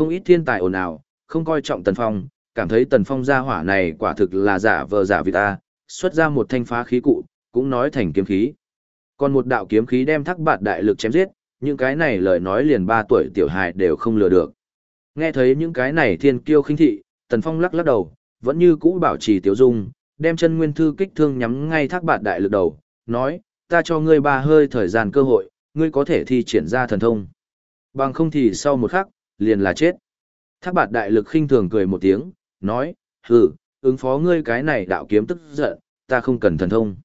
Không ít thiên tài ồn ào, không coi trọng Tần Phong, cảm thấy Tần Phong gia hỏa này quả thực là giả vờ giả vì ta, xuất ra một thanh phá khí cụ, cũng nói thành kiếm khí. Còn một đạo kiếm khí đem thác bạt đại lực chém giết, những cái này lời nói liền ba tuổi tiểu hài đều không lừa được. Nghe thấy những cái này thiên kiêu khinh thị, Tần Phong lắc lắc đầu, vẫn như cũ bảo trì tiểu dung, đem chân nguyên thư kích thương nhắm ngay thác bạt đại lực đầu, nói, ta cho ngươi ba hơi thời gian cơ hội, ngươi có thể thi triển ra thần thông. Bằng không thì sau một khắc, liền là chết. Thác bạt đại lực khinh thường cười một tiếng, nói, hừ, ứng phó ngươi cái này đạo kiếm tức giận, ta không cần thần thông.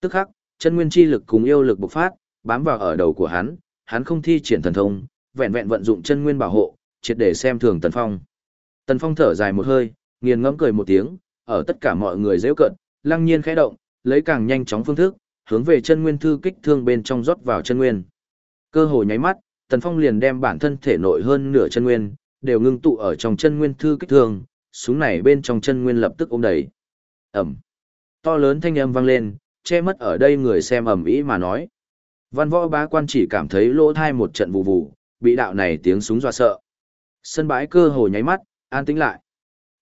Tức khắc, chân nguyên chi lực cùng yêu lực bộc phát, bám vào ở đầu của hắn, hắn không thi triển thần thông, vẹn vẹn vận dụng chân nguyên bảo hộ, triệt để xem thường Tần Phong. Tần Phong thở dài một hơi, nghiền ngẫm cười một tiếng, ở tất cả mọi người dễ cận, lăng nhiên khẽ động, lấy càng nhanh chóng phương thức, hướng về chân nguyên thư kích thương bên trong rót vào chân nguyên. Cơ hội nháy mắt, Tần Phong liền đem bản thân thể nội hơn nửa chân nguyên, đều ngưng tụ ở trong chân nguyên thư kích thương, súng này bên trong chân nguyên lập tức ôm đầy. Ẩm. To lớn thanh âm vang lên, che mất ở đây người xem ầm ĩ mà nói. Văn võ bá quan chỉ cảm thấy lỗ thai một trận vụ vụ, bị đạo này tiếng súng dọa sợ. Sân bãi cơ hồ nháy mắt, an tĩnh lại.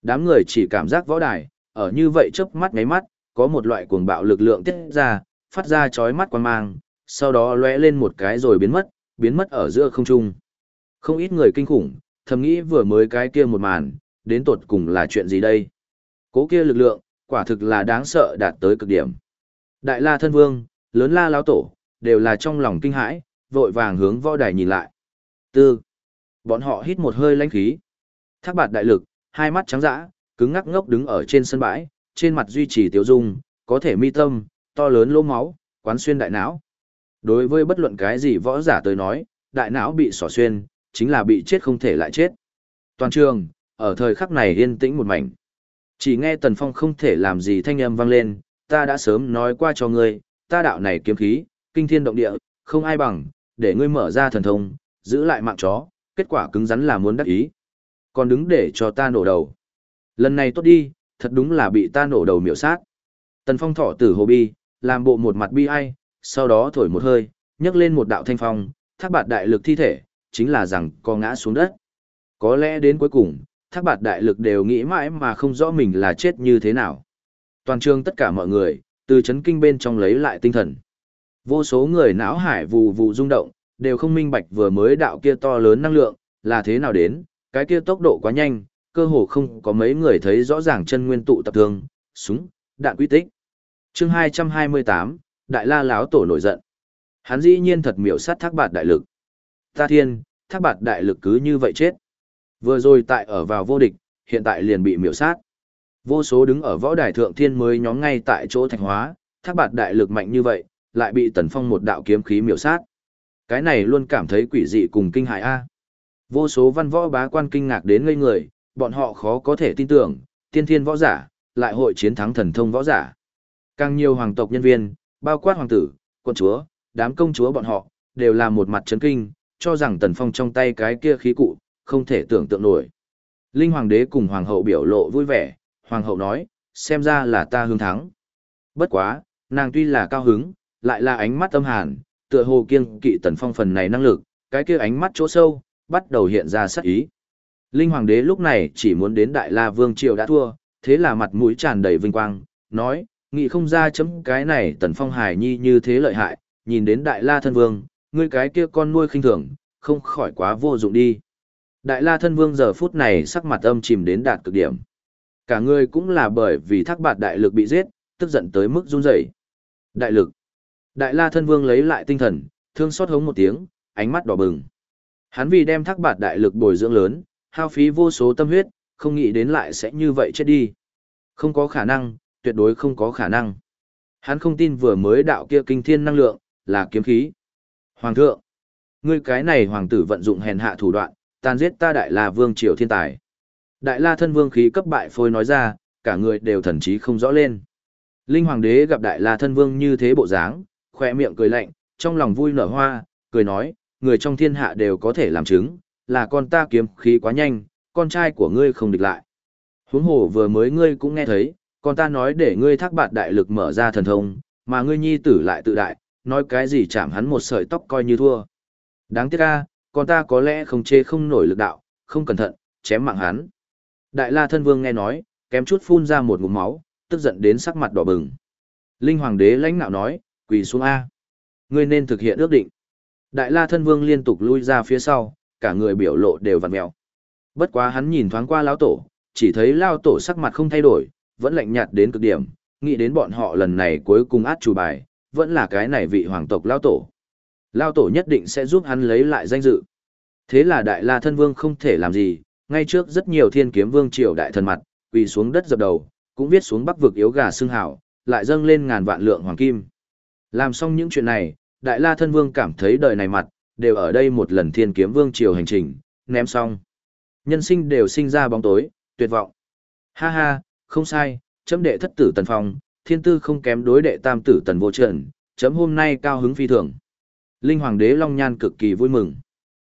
Đám người chỉ cảm giác võ đài, ở như vậy chớp mắt nháy mắt, có một loại cuồng bạo lực lượng tiết ra, phát ra chói mắt quan mang, sau đó lóe lên một cái rồi biến mất, biến mất ở giữa không trung. Không ít người kinh khủng, thầm nghĩ vừa mới cái kia một màn, đến tột cùng là chuyện gì đây? Cố kia lực lượng, quả thực là đáng sợ đạt tới cực điểm. Đại la thân vương, lớn la lão tổ, đều là trong lòng kinh hãi, vội vàng hướng võ đài nhìn lại. Tư. Bọn họ hít một hơi lãnh khí. Thác bạt đại lực, hai mắt trắng dã, cứng ngắc ngốc đứng ở trên sân bãi, trên mặt duy trì tiêu dung, có thể mi tâm, to lớn lỗ máu, quán xuyên đại não. Đối với bất luận cái gì võ giả tới nói, đại não bị xỏ xuyên, chính là bị chết không thể lại chết. Toàn trường, ở thời khắc này yên tĩnh một mảnh. Chỉ nghe Tần Phong không thể làm gì thanh âm vang lên, ta đã sớm nói qua cho ngươi, ta đạo này kiếm khí, kinh thiên động địa, không ai bằng, để ngươi mở ra thần thông, giữ lại mạng chó, kết quả cứng rắn là muốn đắc ý. Còn đứng để cho ta nổ đầu. Lần này tốt đi, thật đúng là bị ta nổ đầu miểu sát. Tần Phong thọ tử hồ bi, làm bộ một mặt bi ai, sau đó thổi một hơi, nhấc lên một đạo thanh phong, thác bạt đại lực thi thể, chính là rằng co ngã xuống đất. Có lẽ đến cuối cùng, thác bạt đại lực đều nghĩ mãi mà không rõ mình là chết như thế nào. Toàn trường tất cả mọi người, từ chấn kinh bên trong lấy lại tinh thần. Vô số người não hải vù vù rung động, đều không minh bạch vừa mới đạo kia to lớn năng lượng, là thế nào đến, cái kia tốc độ quá nhanh, cơ hồ không có mấy người thấy rõ ràng chân nguyên tụ tập thương, súng, đạn quy tích. chương 228, Đại La Láo Tổ nổi giận. Hắn dĩ nhiên thật miểu sát thác bạt đại lực. Ta thiên, thác bạt đại lực cứ như vậy chết. Vừa rồi tại ở vào vô địch, hiện tại liền bị miểu sát. Vô số đứng ở võ đài thượng thiên mới nhóm ngay tại chỗ thạch hóa, thác bạt đại lực mạnh như vậy, lại bị tần phong một đạo kiếm khí miểu sát. Cái này luôn cảm thấy quỷ dị cùng kinh hại a. Vô số văn võ bá quan kinh ngạc đến ngây người, bọn họ khó có thể tin tưởng, tiên thiên võ giả, lại hội chiến thắng thần thông võ giả. Càng nhiều hoàng tộc nhân viên, bao quát hoàng tử, quân chúa, đám công chúa bọn họ, đều là một mặt chấn kinh, cho rằng tần phong trong tay cái kia khí cụ, không thể tưởng tượng nổi. Linh hoàng đế cùng hoàng hậu biểu lộ vui vẻ, hoàng hậu nói, xem ra là ta hương thắng. Bất quá, nàng tuy là cao hứng, lại là ánh mắt âm hàn, tựa hồ kiêng kỵ tần phong phần này năng lực, cái kia ánh mắt chỗ sâu, bắt đầu hiện ra sắc ý. Linh hoàng đế lúc này chỉ muốn đến đại la vương triều đã thua, thế là mặt mũi tràn đầy vinh quang, nói, nghĩ không ra chấm cái này tần phong hải nhi như thế lợi hại, nhìn đến đại la thân vương, ngươi cái kia con nuôi khinh thường, không khỏi quá vô dụng đi. Đại la thân vương giờ phút này sắc mặt âm chìm đến đạt cực điểm. Cả người cũng là bởi vì thác bạt đại lực bị giết, tức giận tới mức run rẩy. Đại lực. Đại la thân vương lấy lại tinh thần, thương xót hống một tiếng, ánh mắt đỏ bừng. Hắn vì đem thác bạt đại lực bồi dưỡng lớn, hao phí vô số tâm huyết, không nghĩ đến lại sẽ như vậy chết đi. Không có khả năng, tuyệt đối không có khả năng. Hắn không tin vừa mới đạo kia kinh thiên năng lượng, là kiếm khí. Hoàng thượng, ngươi cái này hoàng tử vận dụng hèn hạ thủ đoạn, tàn giết ta đại la vương triều thiên tài. Đại la thân vương khí cấp bại phôi nói ra, cả người đều thần trí không rõ lên. Linh hoàng đế gặp đại la thân vương như thế bộ dáng, khoe miệng cười lạnh, trong lòng vui nở hoa, cười nói, người trong thiên hạ đều có thể làm chứng, là con ta kiếm khí quá nhanh, con trai của ngươi không địch lại. Huống hồ vừa mới ngươi cũng nghe thấy, con ta nói để ngươi thác bạt đại lực mở ra thần thông, mà ngươi nhi tử lại tự đại, nói cái gì chạm hắn một sợi tóc coi như thua. Đáng tiếc a, con ta có lẽ không chê không nổi lực đạo, không cẩn thận, chém mạng hắn. Đại La thân vương nghe nói, kém chút phun ra một ngụm máu, tức giận đến sắc mặt đỏ bừng. Linh hoàng đế lãnh nạo nói, quỳ xuống A. Ngươi nên thực hiện ước định. Đại La thân vương liên tục lui ra phía sau, cả người biểu lộ đều vặn mèo. Bất quá hắn nhìn thoáng qua lão tổ, chỉ thấy lão tổ sắc mặt không thay đổi, vẫn lạnh nhạt đến cực điểm, nghĩ đến bọn họ lần này cuối cùng át chủ bài, vẫn là cái này vị hoàng tộc lao tổ. lao tổ nhất định sẽ giúp hắn lấy lại danh dự. Thế là Đại La thân vương không thể làm gì, ngay trước rất nhiều thiên kiếm vương triều đại thần mặt, quỳ xuống đất dập đầu, cũng viết xuống bắc vực yếu gà xương hảo, lại dâng lên ngàn vạn lượng hoàng kim. Làm xong những chuyện này, Đại La thân vương cảm thấy đời này mặt, đều ở đây một lần thiên kiếm vương triều hành trình, ném xong. Nhân sinh đều sinh ra bóng tối, tuyệt vọng. Ha ha, không sai, chấm đệ thất tử tần phong, thiên tư không kém đối đệ tam tử tần vô trần, chấm hôm nay cao hứng phi thường. Linh hoàng đế Long Nhan cực kỳ vui mừng.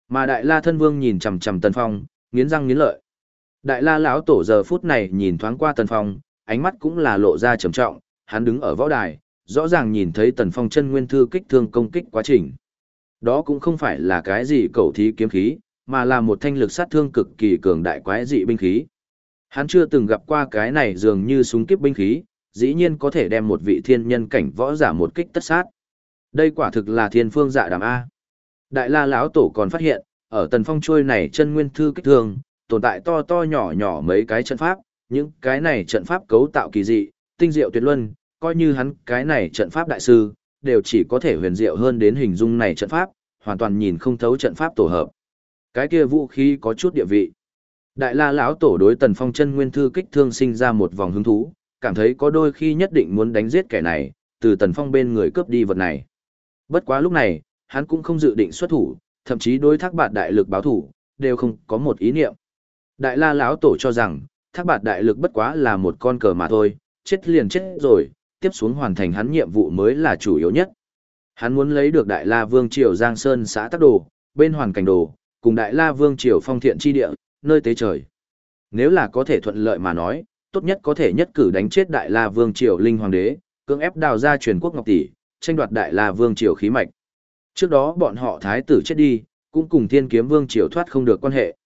Mà Đại La thân vương nhìn chằm chằm tần phong, nghiến răng nghiến lợi. Đại La lão tổ giờ phút này nhìn thoáng qua tần phong, ánh mắt cũng là lộ ra trầm trọng, hắn đứng ở võ đài, rõ ràng nhìn thấy tần phong chân nguyên thư kích thương công kích quá trình. Đó cũng không phải là cái gì cầu thí kiếm khí, mà là một thanh lực sát thương cực kỳ cường đại quái dị binh khí. Hắn chưa từng gặp qua cái này dường như súng kiếp binh khí, dĩ nhiên có thể đem một vị thiên nhân cảnh võ giả một kích tất sát. Đây quả thực là thiên phương dạ đàm A. Đại la lão tổ còn phát hiện, ở tần phong trôi này chân nguyên thư kích thương, tồn tại to to nhỏ nhỏ mấy cái trận pháp, những cái này trận pháp cấu tạo kỳ dị, tinh diệu tuyệt luân, coi như hắn cái này trận pháp đại sư, đều chỉ có thể huyền diệu hơn đến hình dung này trận pháp, hoàn toàn nhìn không thấu trận pháp tổ hợp. Cái kia vũ khí có chút địa vị. Đại La lão tổ đối Tần Phong chân nguyên thư kích thương sinh ra một vòng hứng thú, cảm thấy có đôi khi nhất định muốn đánh giết kẻ này, từ Tần Phong bên người cướp đi vật này. Bất quá lúc này, hắn cũng không dự định xuất thủ, thậm chí đối Thác Bạt đại lực báo thủ, đều không có một ý niệm. Đại La lão tổ cho rằng, Thác Bạt đại lực bất quá là một con cờ mà thôi, chết liền chết rồi, tiếp xuống hoàn thành hắn nhiệm vụ mới là chủ yếu nhất. Hắn muốn lấy được Đại La Vương Triều Giang Sơn xã Tắc Đồ, bên hoàn cảnh đồ, cùng Đại La Vương Triều phong thiện chi địa, nơi tế trời. Nếu là có thể thuận lợi mà nói, tốt nhất có thể nhất cử đánh chết Đại La Vương Triều Linh Hoàng đế, cưỡng ép đào ra truyền quốc ngọc tỷ, tranh đoạt Đại La Vương Triều khí mạch. Trước đó bọn họ thái tử chết đi, cũng cùng Thiên Kiếm Vương Triều thoát không được quan hệ.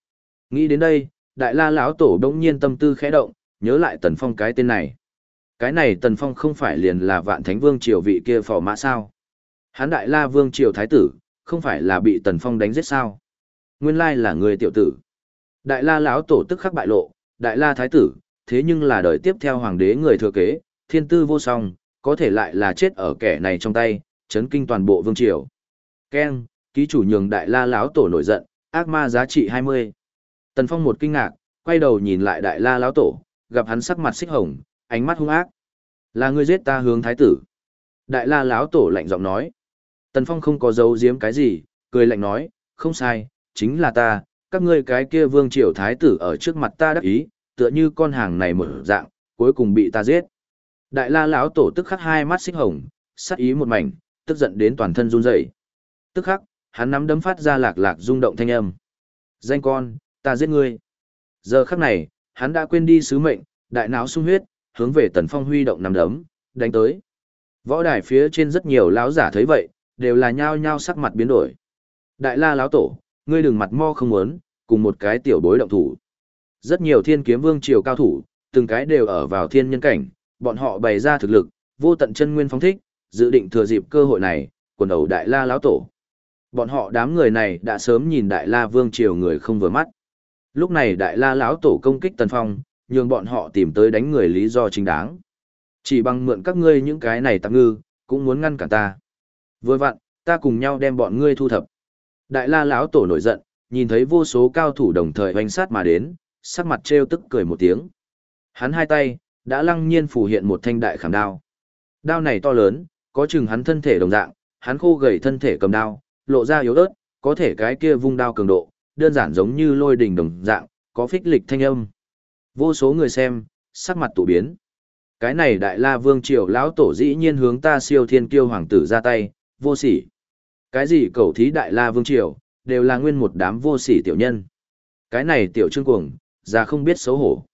Nghĩ đến đây, Đại La lão tổ đống nhiên tâm tư khẽ động, nhớ lại Tần Phong cái tên này. Cái này Tần Phong không phải liền là Vạn Thánh Vương Triều vị kia phò mã sao? Hán Đại La Vương Triều thái tử, không phải là bị Tần Phong đánh giết sao? Nguyên lai là người tiểu tử. Đại La lão tổ tức khắc bại lộ, Đại La thái tử, thế nhưng là đời tiếp theo hoàng đế người thừa kế, thiên tư vô song, có thể lại là chết ở kẻ này trong tay, chấn kinh toàn bộ vương triều. Ken, ký chủ nhường Đại La lão tổ nổi giận, ác ma giá trị 20. Tần Phong một kinh ngạc, quay đầu nhìn lại Đại La lão tổ, gặp hắn sắc mặt xích hồng, ánh mắt hung ác. Là ngươi giết ta hướng thái tử. Đại La lão tổ lạnh giọng nói. Tần Phong không có giấu giếm cái gì, cười lạnh nói, không sai, chính là ta, các ngươi cái kia vương triều thái tử ở trước mặt ta đắc ý, tựa như con hàng này mở dạng, cuối cùng bị ta giết. Đại la lão tổ tức khắc hai mắt xích hồng, sắc ý một mảnh, tức giận đến toàn thân run rẩy. Tức khắc, hắn nắm đấm phát ra lạc lạc rung động thanh âm. Danh con, ta giết ngươi. Giờ khắc này, hắn đã quên đi sứ mệnh, đại não sung huyết, hướng về tần phong huy động nắm đấm, đánh tới. Võ đài phía trên rất nhiều lão giả thấy vậy, đều là nhao nhao sắc mặt biến đổi. Đại la lão tổ, ngươi đừng mặt mo không muốn, cùng một cái tiểu bối động thủ. Rất nhiều thiên kiếm vương triều cao thủ, từng cái đều ở vào thiên nhân cảnh, bọn họ bày ra thực lực, vô tận chân nguyên phóng thích, dự định thừa dịp cơ hội này, quần đầu đại la lão tổ. Bọn họ đám người này đã sớm nhìn đại la vương triều người không vừa mắt. Lúc này đại la lão tổ công kích tần phong, nhường bọn họ tìm tới đánh người lý do chính đáng. Chỉ bằng mượn các ngươi những cái này tạm ngư, cũng muốn ngăn cản ta. Vừa vặn, ta cùng nhau đem bọn ngươi thu thập. Đại la lão tổ nổi giận, nhìn thấy vô số cao thủ đồng thời hoành sát mà đến, sắc mặt trêu tức cười một tiếng. Hắn hai tay, đã lăng nhiên phủ hiện một thanh đại khảm đao. Đao này to lớn, có chừng hắn thân thể đồng dạng, hắn khô gầy thân thể cầm đao, lộ ra yếu ớt, có thể cái kia vung đao cường độ, đơn giản giống như lôi đình đồng dạng, có phích lịch thanh âm. Vô số người xem, sắc mặt tụ biến. Cái này đại la vương triều lão tổ dĩ nhiên hướng ta siêu thiên kiêu hoàng tử ra tay, vô sỉ. Cái gì cầu thí đại la vương triều, đều là nguyên một đám vô sỉ tiểu nhân. Cái này tiểu trương cuồng, già không biết xấu hổ.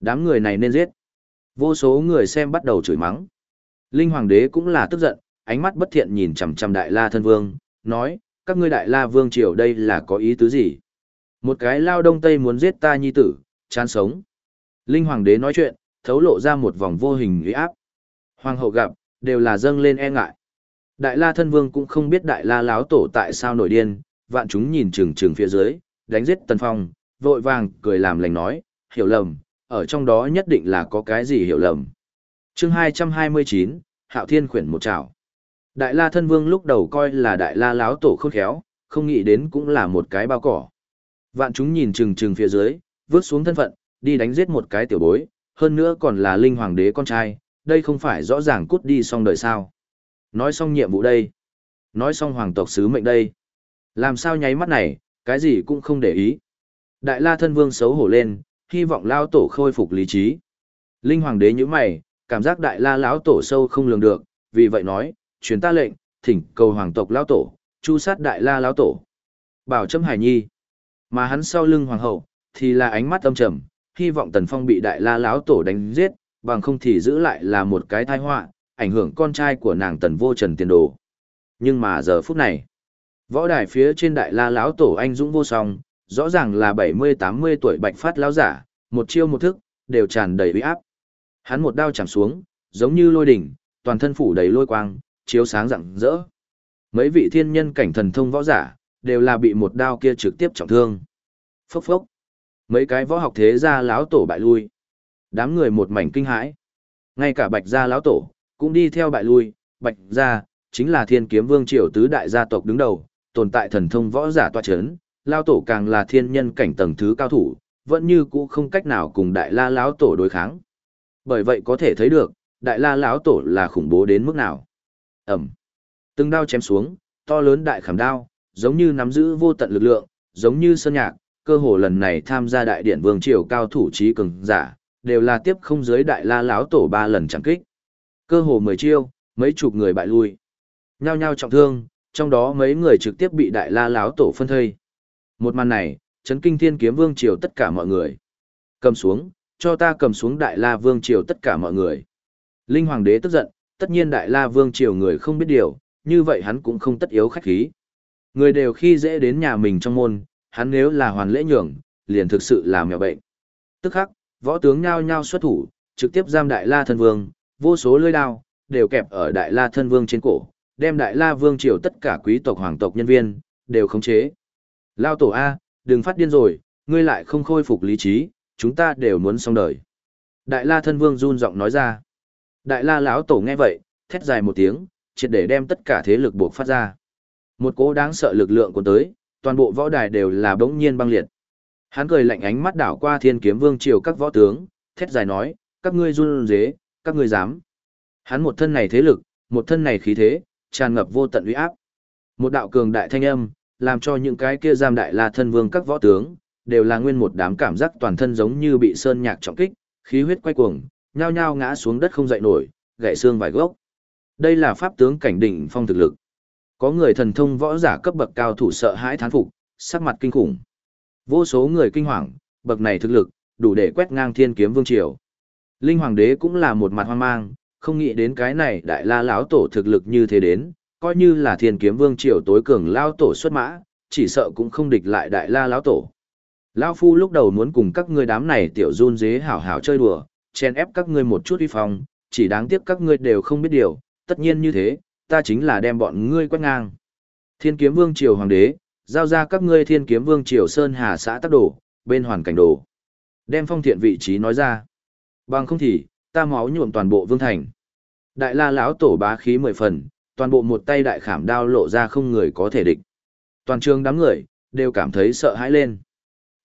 Đám người này nên giết. Vô số người xem bắt đầu chửi mắng. Linh hoàng đế cũng là tức giận, ánh mắt bất thiện nhìn chằm chằm đại la thân vương, nói, các ngươi đại la vương triều đây là có ý tứ gì? Một cái lao đông tây muốn giết ta nhi tử, chán sống. Linh Hoàng đế nói chuyện, thấu lộ ra một vòng vô hình uy áp. Hoàng hậu gặp, đều là dâng lên e ngại. Đại la thân vương cũng không biết đại la láo tổ tại sao nổi điên, vạn chúng nhìn chừng chừng phía dưới, đánh giết tần phong, vội vàng, cười làm lành nói, hiểu lầm, ở trong đó nhất định là có cái gì hiểu lầm. chương 229, Hạo Thiên khuyển một trảo. Đại la thân vương lúc đầu coi là đại la láo tổ khôn khéo, không nghĩ đến cũng là một cái bao cỏ. Vạn chúng nhìn chừng chừng phía dưới, vướt xuống thân phận, đi đánh giết một cái tiểu bối, hơn nữa còn là linh hoàng đế con trai, đây không phải rõ ràng cút đi xong đời sao. Nói xong nhiệm vụ đây. Nói xong hoàng tộc sứ mệnh đây. Làm sao nháy mắt này, cái gì cũng không để ý. Đại la thân vương xấu hổ lên, hy vọng lao tổ khôi phục lý trí. Linh hoàng đế như mày, cảm giác đại la lão tổ sâu không lường được, vì vậy nói, truyền ta lệnh, thỉnh cầu hoàng tộc lão tổ, chu sát đại la lão tổ. Bảo châm hải nhi. Mà hắn sau lưng hoàng hậu, thì là ánh mắt âm trầm, hy vọng tần phong bị đại la lão tổ đánh giết, bằng không thì giữ lại là một cái tai họa, ảnh hưởng con trai của nàng tần vô trần tiền đồ. Nhưng mà giờ phút này, võ đài phía trên đại la lão tổ anh dũng vô song, rõ ràng là bảy mươi tám mươi tuổi bạch phát lão giả, một chiêu một thức, đều tràn đầy uy áp. Hắn một đao chạm xuống, giống như lôi đỉnh, toàn thân phủ đầy lôi quang, chiếu sáng rạng rỡ. Mấy vị thiên nhân cảnh thần thông võ giả, đều là bị một đao kia trực tiếp trọng thương. Phốc phốc. Mấy cái võ học thế gia lão tổ bại lui. Đám người một mảnh kinh hãi. Ngay cả Bạch gia lão tổ cũng đi theo bại lui, Bạch gia chính là Thiên Kiếm Vương triều tứ đại gia tộc đứng đầu, tồn tại thần thông võ giả toa chấn, lao tổ càng là thiên nhân cảnh tầng thứ cao thủ, vẫn như cũ không cách nào cùng Đại La lão tổ đối kháng. Bởi vậy có thể thấy được, Đại La lão tổ là khủng bố đến mức nào. Ẩm. Từng đao chém xuống, to lớn đại khảm đao, giống như nắm giữ vô tận lực lượng, giống như sơn nhạc, cơ hồ lần này tham gia đại điện vương triều cao thủ trí cường giả, đều là tiếp không dưới đại la lão tổ ba lần chẳng kích. Cơ hồ mười chiêu, mấy chục người bại lui. Nhao nhao trọng thương, trong đó mấy người trực tiếp bị đại la láo tổ phân thây. Một màn này, chấn kinh thiên kiếm vương triều tất cả mọi người. Cầm xuống, cho ta cầm xuống đại la vương triều tất cả mọi người. Linh hoàng đế tức giận, tất nhiên đại la vương triều người không biết điều, như vậy hắn cũng không tất yếu khách khí. Người đều khi dễ đến nhà mình trong môn, hắn nếu là hoàn lễ nhường, liền thực sự là mèo bệnh. Tức khắc, võ tướng nhao nhao xuất thủ, trực tiếp giam đại la thân vương, vô số lưỡi đao, đều kẹp ở đại la thân vương trên cổ, đem đại la vương triều tất cả quý tộc hoàng tộc nhân viên, đều khống chế. Lao tổ A, đừng phát điên rồi, ngươi lại không khôi phục lý trí, chúng ta đều muốn xong đời. Đại la thân vương run giọng nói ra. Đại la lão tổ nghe vậy, thét dài một tiếng, triệt để đem tất cả thế lực buộc phát ra. Một cố đáng sợ lực lượng của tới, toàn bộ võ đài đều là bỗng nhiên băng liệt. Hắn cười lạnh ánh mắt đảo qua thiên kiếm vương triều các võ tướng, thét dài nói, các ngươi run rế, các ngươi dám. Hắn một thân này thế lực, một thân này khí thế, tràn ngập vô tận uy áp. Một đạo cường đại thanh âm, làm cho những cái kia giam đại la thân vương các võ tướng, đều là nguyên một đám cảm giác toàn thân giống như bị sơn nhạc trọng kích, khí huyết quay cuồng, nhao nhao ngã xuống đất không dậy nổi, gãy xương vài gốc. Đây là pháp tướng cảnh đỉnh phong thực lực. Có người thần thông võ giả cấp bậc cao thủ sợ hãi thán phục, sắc mặt kinh khủng. Vô số người kinh hoàng, bậc này thực lực, đủ để quét ngang thiên kiếm vương triều. Linh hoàng đế cũng là một mặt hoang mang, không nghĩ đến cái này đại la lão tổ thực lực như thế đến, coi như là thiên kiếm vương triều tối cường lao tổ xuất mã, chỉ sợ cũng không địch lại đại la lão tổ. Lão phu lúc đầu muốn cùng các ngươi đám này tiểu run dế hảo hảo chơi đùa, chen ép các ngươi một chút uy phong, chỉ đáng tiếc các ngươi đều không biết điều, tất nhiên như thế, ta chính là đem bọn ngươi quét ngang. Thiên kiếm vương triều hoàng đế, giao ra các ngươi thiên kiếm vương triều sơn hà xã tắc đồ, bên hoàn cảnh đồ. Đem phong thiện vị trí nói ra. Bằng không thì, ta máu nhuộm toàn bộ vương thành. Đại la lão tổ bá khí mười phần, toàn bộ một tay đại khảm đao lộ ra không người có thể địch. Toàn trường đám người, đều cảm thấy sợ hãi lên.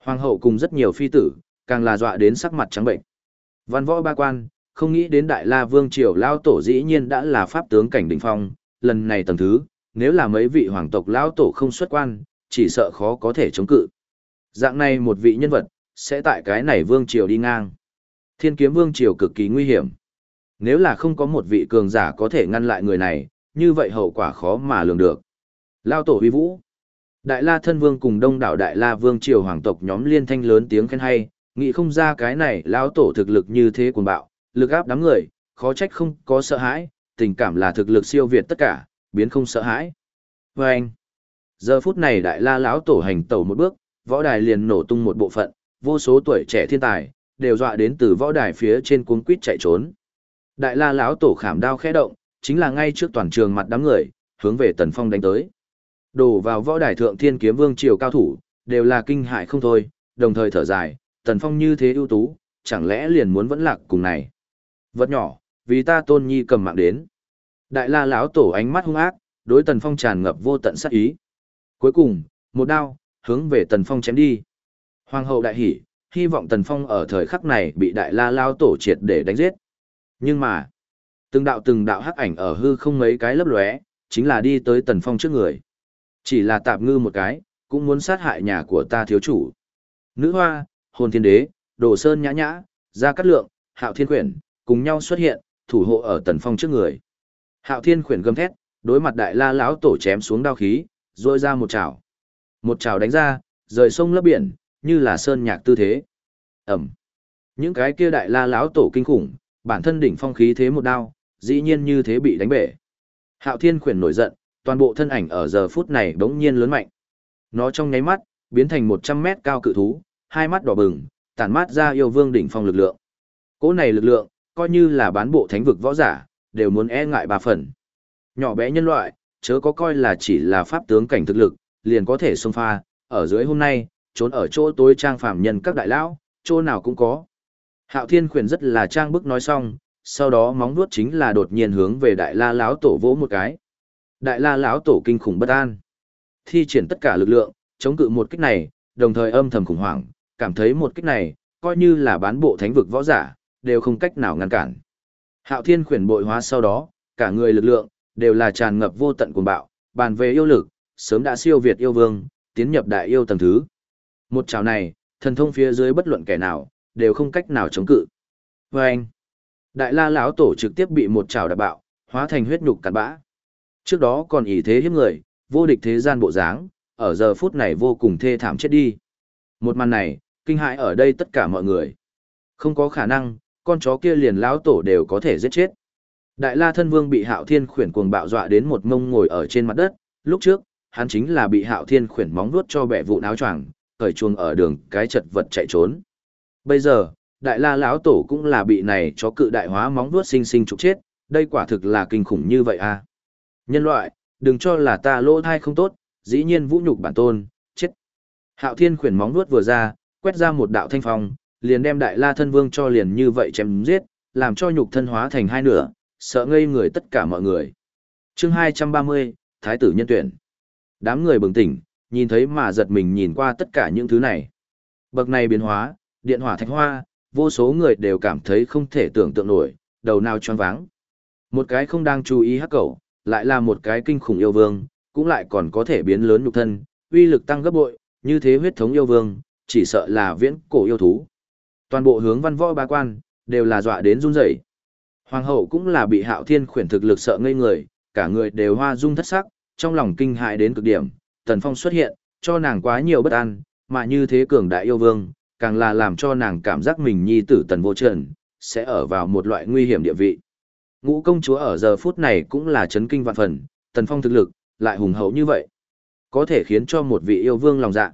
Hoàng hậu cùng rất nhiều phi tử, càng là dọa đến sắc mặt trắng bệnh. Văn võ ba quan, không nghĩ đến đại la vương triều lao tổ dĩ nhiên đã là pháp tướng cảnh đỉnh phong, lần này tầng thứ, nếu là mấy vị hoàng tộc lao tổ không xuất quan, chỉ sợ khó có thể chống cự. Dạng này một vị nhân vật, sẽ tại cái này vương triều đi ngang. Thiên kiếm vương triều cực kỳ nguy hiểm. Nếu là không có một vị cường giả có thể ngăn lại người này, như vậy hậu quả khó mà lường được. Lao tổ huy vũ. Đại la thân vương cùng đông đảo đại la vương triều hoàng tộc nhóm liên thanh lớn tiếng khen hay, nghĩ không ra cái này lão tổ thực lực như thế cuồng bạo, lực áp đám người, khó trách không có sợ hãi, tình cảm là thực lực siêu việt tất cả, biến không sợ hãi. Và anh, giờ phút này đại la lão tổ hành tẩu một bước, võ đài liền nổ tung một bộ phận, vô số tuổi trẻ thiên tài, đều dọa đến từ võ đài phía trên cuốn quýt chạy trốn. Đại la lão tổ khảm đao khẽ động, chính là ngay trước toàn trường mặt đám người, hướng về Tần Phong đánh tới. Đổ vào võ đài thượng thiên kiếm vương triều cao thủ, đều là kinh hại không thôi, đồng thời thở dài, Tần Phong như thế ưu tú, chẳng lẽ liền muốn vẫn lạc cùng này. Vật nhỏ, vì ta tôn nhi cầm mạng đến. Đại la lão tổ ánh mắt hung ác, đối Tần Phong tràn ngập vô tận sát ý. Cuối cùng, một đao, hướng về Tần Phong chém đi. Hoàng hậu đại hỉ, hy vọng Tần Phong ở thời khắc này bị đại la lao tổ triệt để đánh giết. Nhưng mà, từng đạo từng đạo hắc ảnh ở hư không mấy cái lấp lóe, chính là đi tới Tần Phong trước người. Chỉ là tạp ngư một cái, cũng muốn sát hại nhà của ta thiếu chủ. Nữ hoa, hồn thiên đế, đồ sơn nhã nhã, gia cát lượng, hạo thiên quyển, cùng nhau xuất hiện, thủ hộ ở Tần Phong trước người. Hạo thiên quyển gầm thét, đối mặt đại la lão tổ chém xuống đao khí, rôi ra một chảo. Một chảo đánh ra, rời sông lấp biển, như là sơn nhạc tư thế. Ẩm. Những cái kia đại la lão tổ kinh khủng, bản thân đỉnh phong khí thế một đao, dĩ nhiên như thế bị đánh bể. Hạo Thiên khuyển nổi giận, toàn bộ thân ảnh ở giờ phút này bỗng nhiên lớn mạnh. Nó trong nháy mắt, biến thành 100 mét cao cự thú, hai mắt đỏ bừng, tản mát ra yêu vương đỉnh phong lực lượng. Cỗ này lực lượng, coi như là bán bộ thánh vực võ giả, đều muốn e ngại ba phần. Nhỏ bé nhân loại, chớ có coi là chỉ là pháp tướng cảnh thực lực, liền có thể xông pha, ở dưới hôm nay, trốn ở chỗ tối trang phàm nhân các đại lão, chỗ nào cũng có. Hạo Thiên khuyển rất là trang bức nói xong, sau đó móng vuốt chính là đột nhiên hướng về Đại La lão tổ vỗ một cái. Đại La lão tổ kinh khủng bất an, thi triển tất cả lực lượng, chống cự một kích này, đồng thời âm thầm khủng hoảng, cảm thấy một kích này, coi như là bán bộ thánh vực võ giả, đều không cách nào ngăn cản. Hạo Thiên khuyển bội hóa sau đó, cả người lực lượng đều là tràn ngập vô tận cuồng bạo, bàn về yêu lực, sớm đã siêu việt yêu vương, tiến nhập đại yêu tầng thứ. Một chảo này, thần thông phía dưới bất luận kẻ nào, đều không cách nào chống cự. Và anh, đại la lão tổ trực tiếp bị một chảo đạp bạo, hóa thành huyết nhục cặn bã. Trước đó còn ý thế hiếp người, vô địch thế gian bộ dáng, ở giờ phút này vô cùng thê thảm chết đi. Một màn này, kinh hãi ở đây tất cả mọi người. Không có khả năng, con chó kia liền lão tổ đều có thể giết chết. Đại La Thân Vương bị Hạo Thiên khuyển cuồng bạo dọa đến một mông ngồi ở trên mặt đất, lúc trước, hắn chính là bị Hạo Thiên khuyển móng vuốt cho bẻ vụ áo choàng, cởi chuông ở đường cái chật vật chạy trốn. Bây giờ, đại la lão tổ cũng là bị này cho cự đại hóa móng vuốt sinh sinh trục chết, đây quả thực là kinh khủng như vậy à. Nhân loại, đừng cho là ta lỗ thai không tốt, dĩ nhiên vũ nhục bản tôn, chết. Hạo thiên khuyển móng vuốt vừa ra, quét ra một đạo thanh phong, liền đem đại la thân vương cho liền như vậy chém giết, làm cho nhục thân hóa thành hai nửa, sợ ngây người tất cả mọi người. chương 230, Thái tử nhân tuyển. Đám người bừng tỉnh, nhìn thấy mà giật mình nhìn qua tất cả những thứ này. Bậc này biến hóa, điện hỏa thạch hoa, vô số người đều cảm thấy không thể tưởng tượng nổi, đầu nào choáng váng. Một cái không đang chú ý hắc cẩu, lại là một cái kinh khủng yêu vương, cũng lại còn có thể biến lớn nhục thân, uy lực tăng gấp bội, như thế huyết thống yêu vương, chỉ sợ là viễn cổ yêu thú. Toàn bộ hướng văn võ ba quan, đều là dọa đến run rẩy. Hoàng hậu cũng là bị hạo thiên khuyển thực lực sợ ngây người, cả người đều hoa dung thất sắc, trong lòng kinh hại đến cực điểm, Tần Phong xuất hiện, cho nàng quá nhiều bất an, mà như thế cường đại yêu vương, càng là làm cho nàng cảm giác mình nhi tử Tần Vô Trần, sẽ ở vào một loại nguy hiểm địa vị. Ngũ công chúa ở giờ phút này cũng là chấn kinh vạn phần, Tần Phong thực lực, lại hùng hậu như vậy. Có thể khiến cho một vị yêu vương lòng dạ.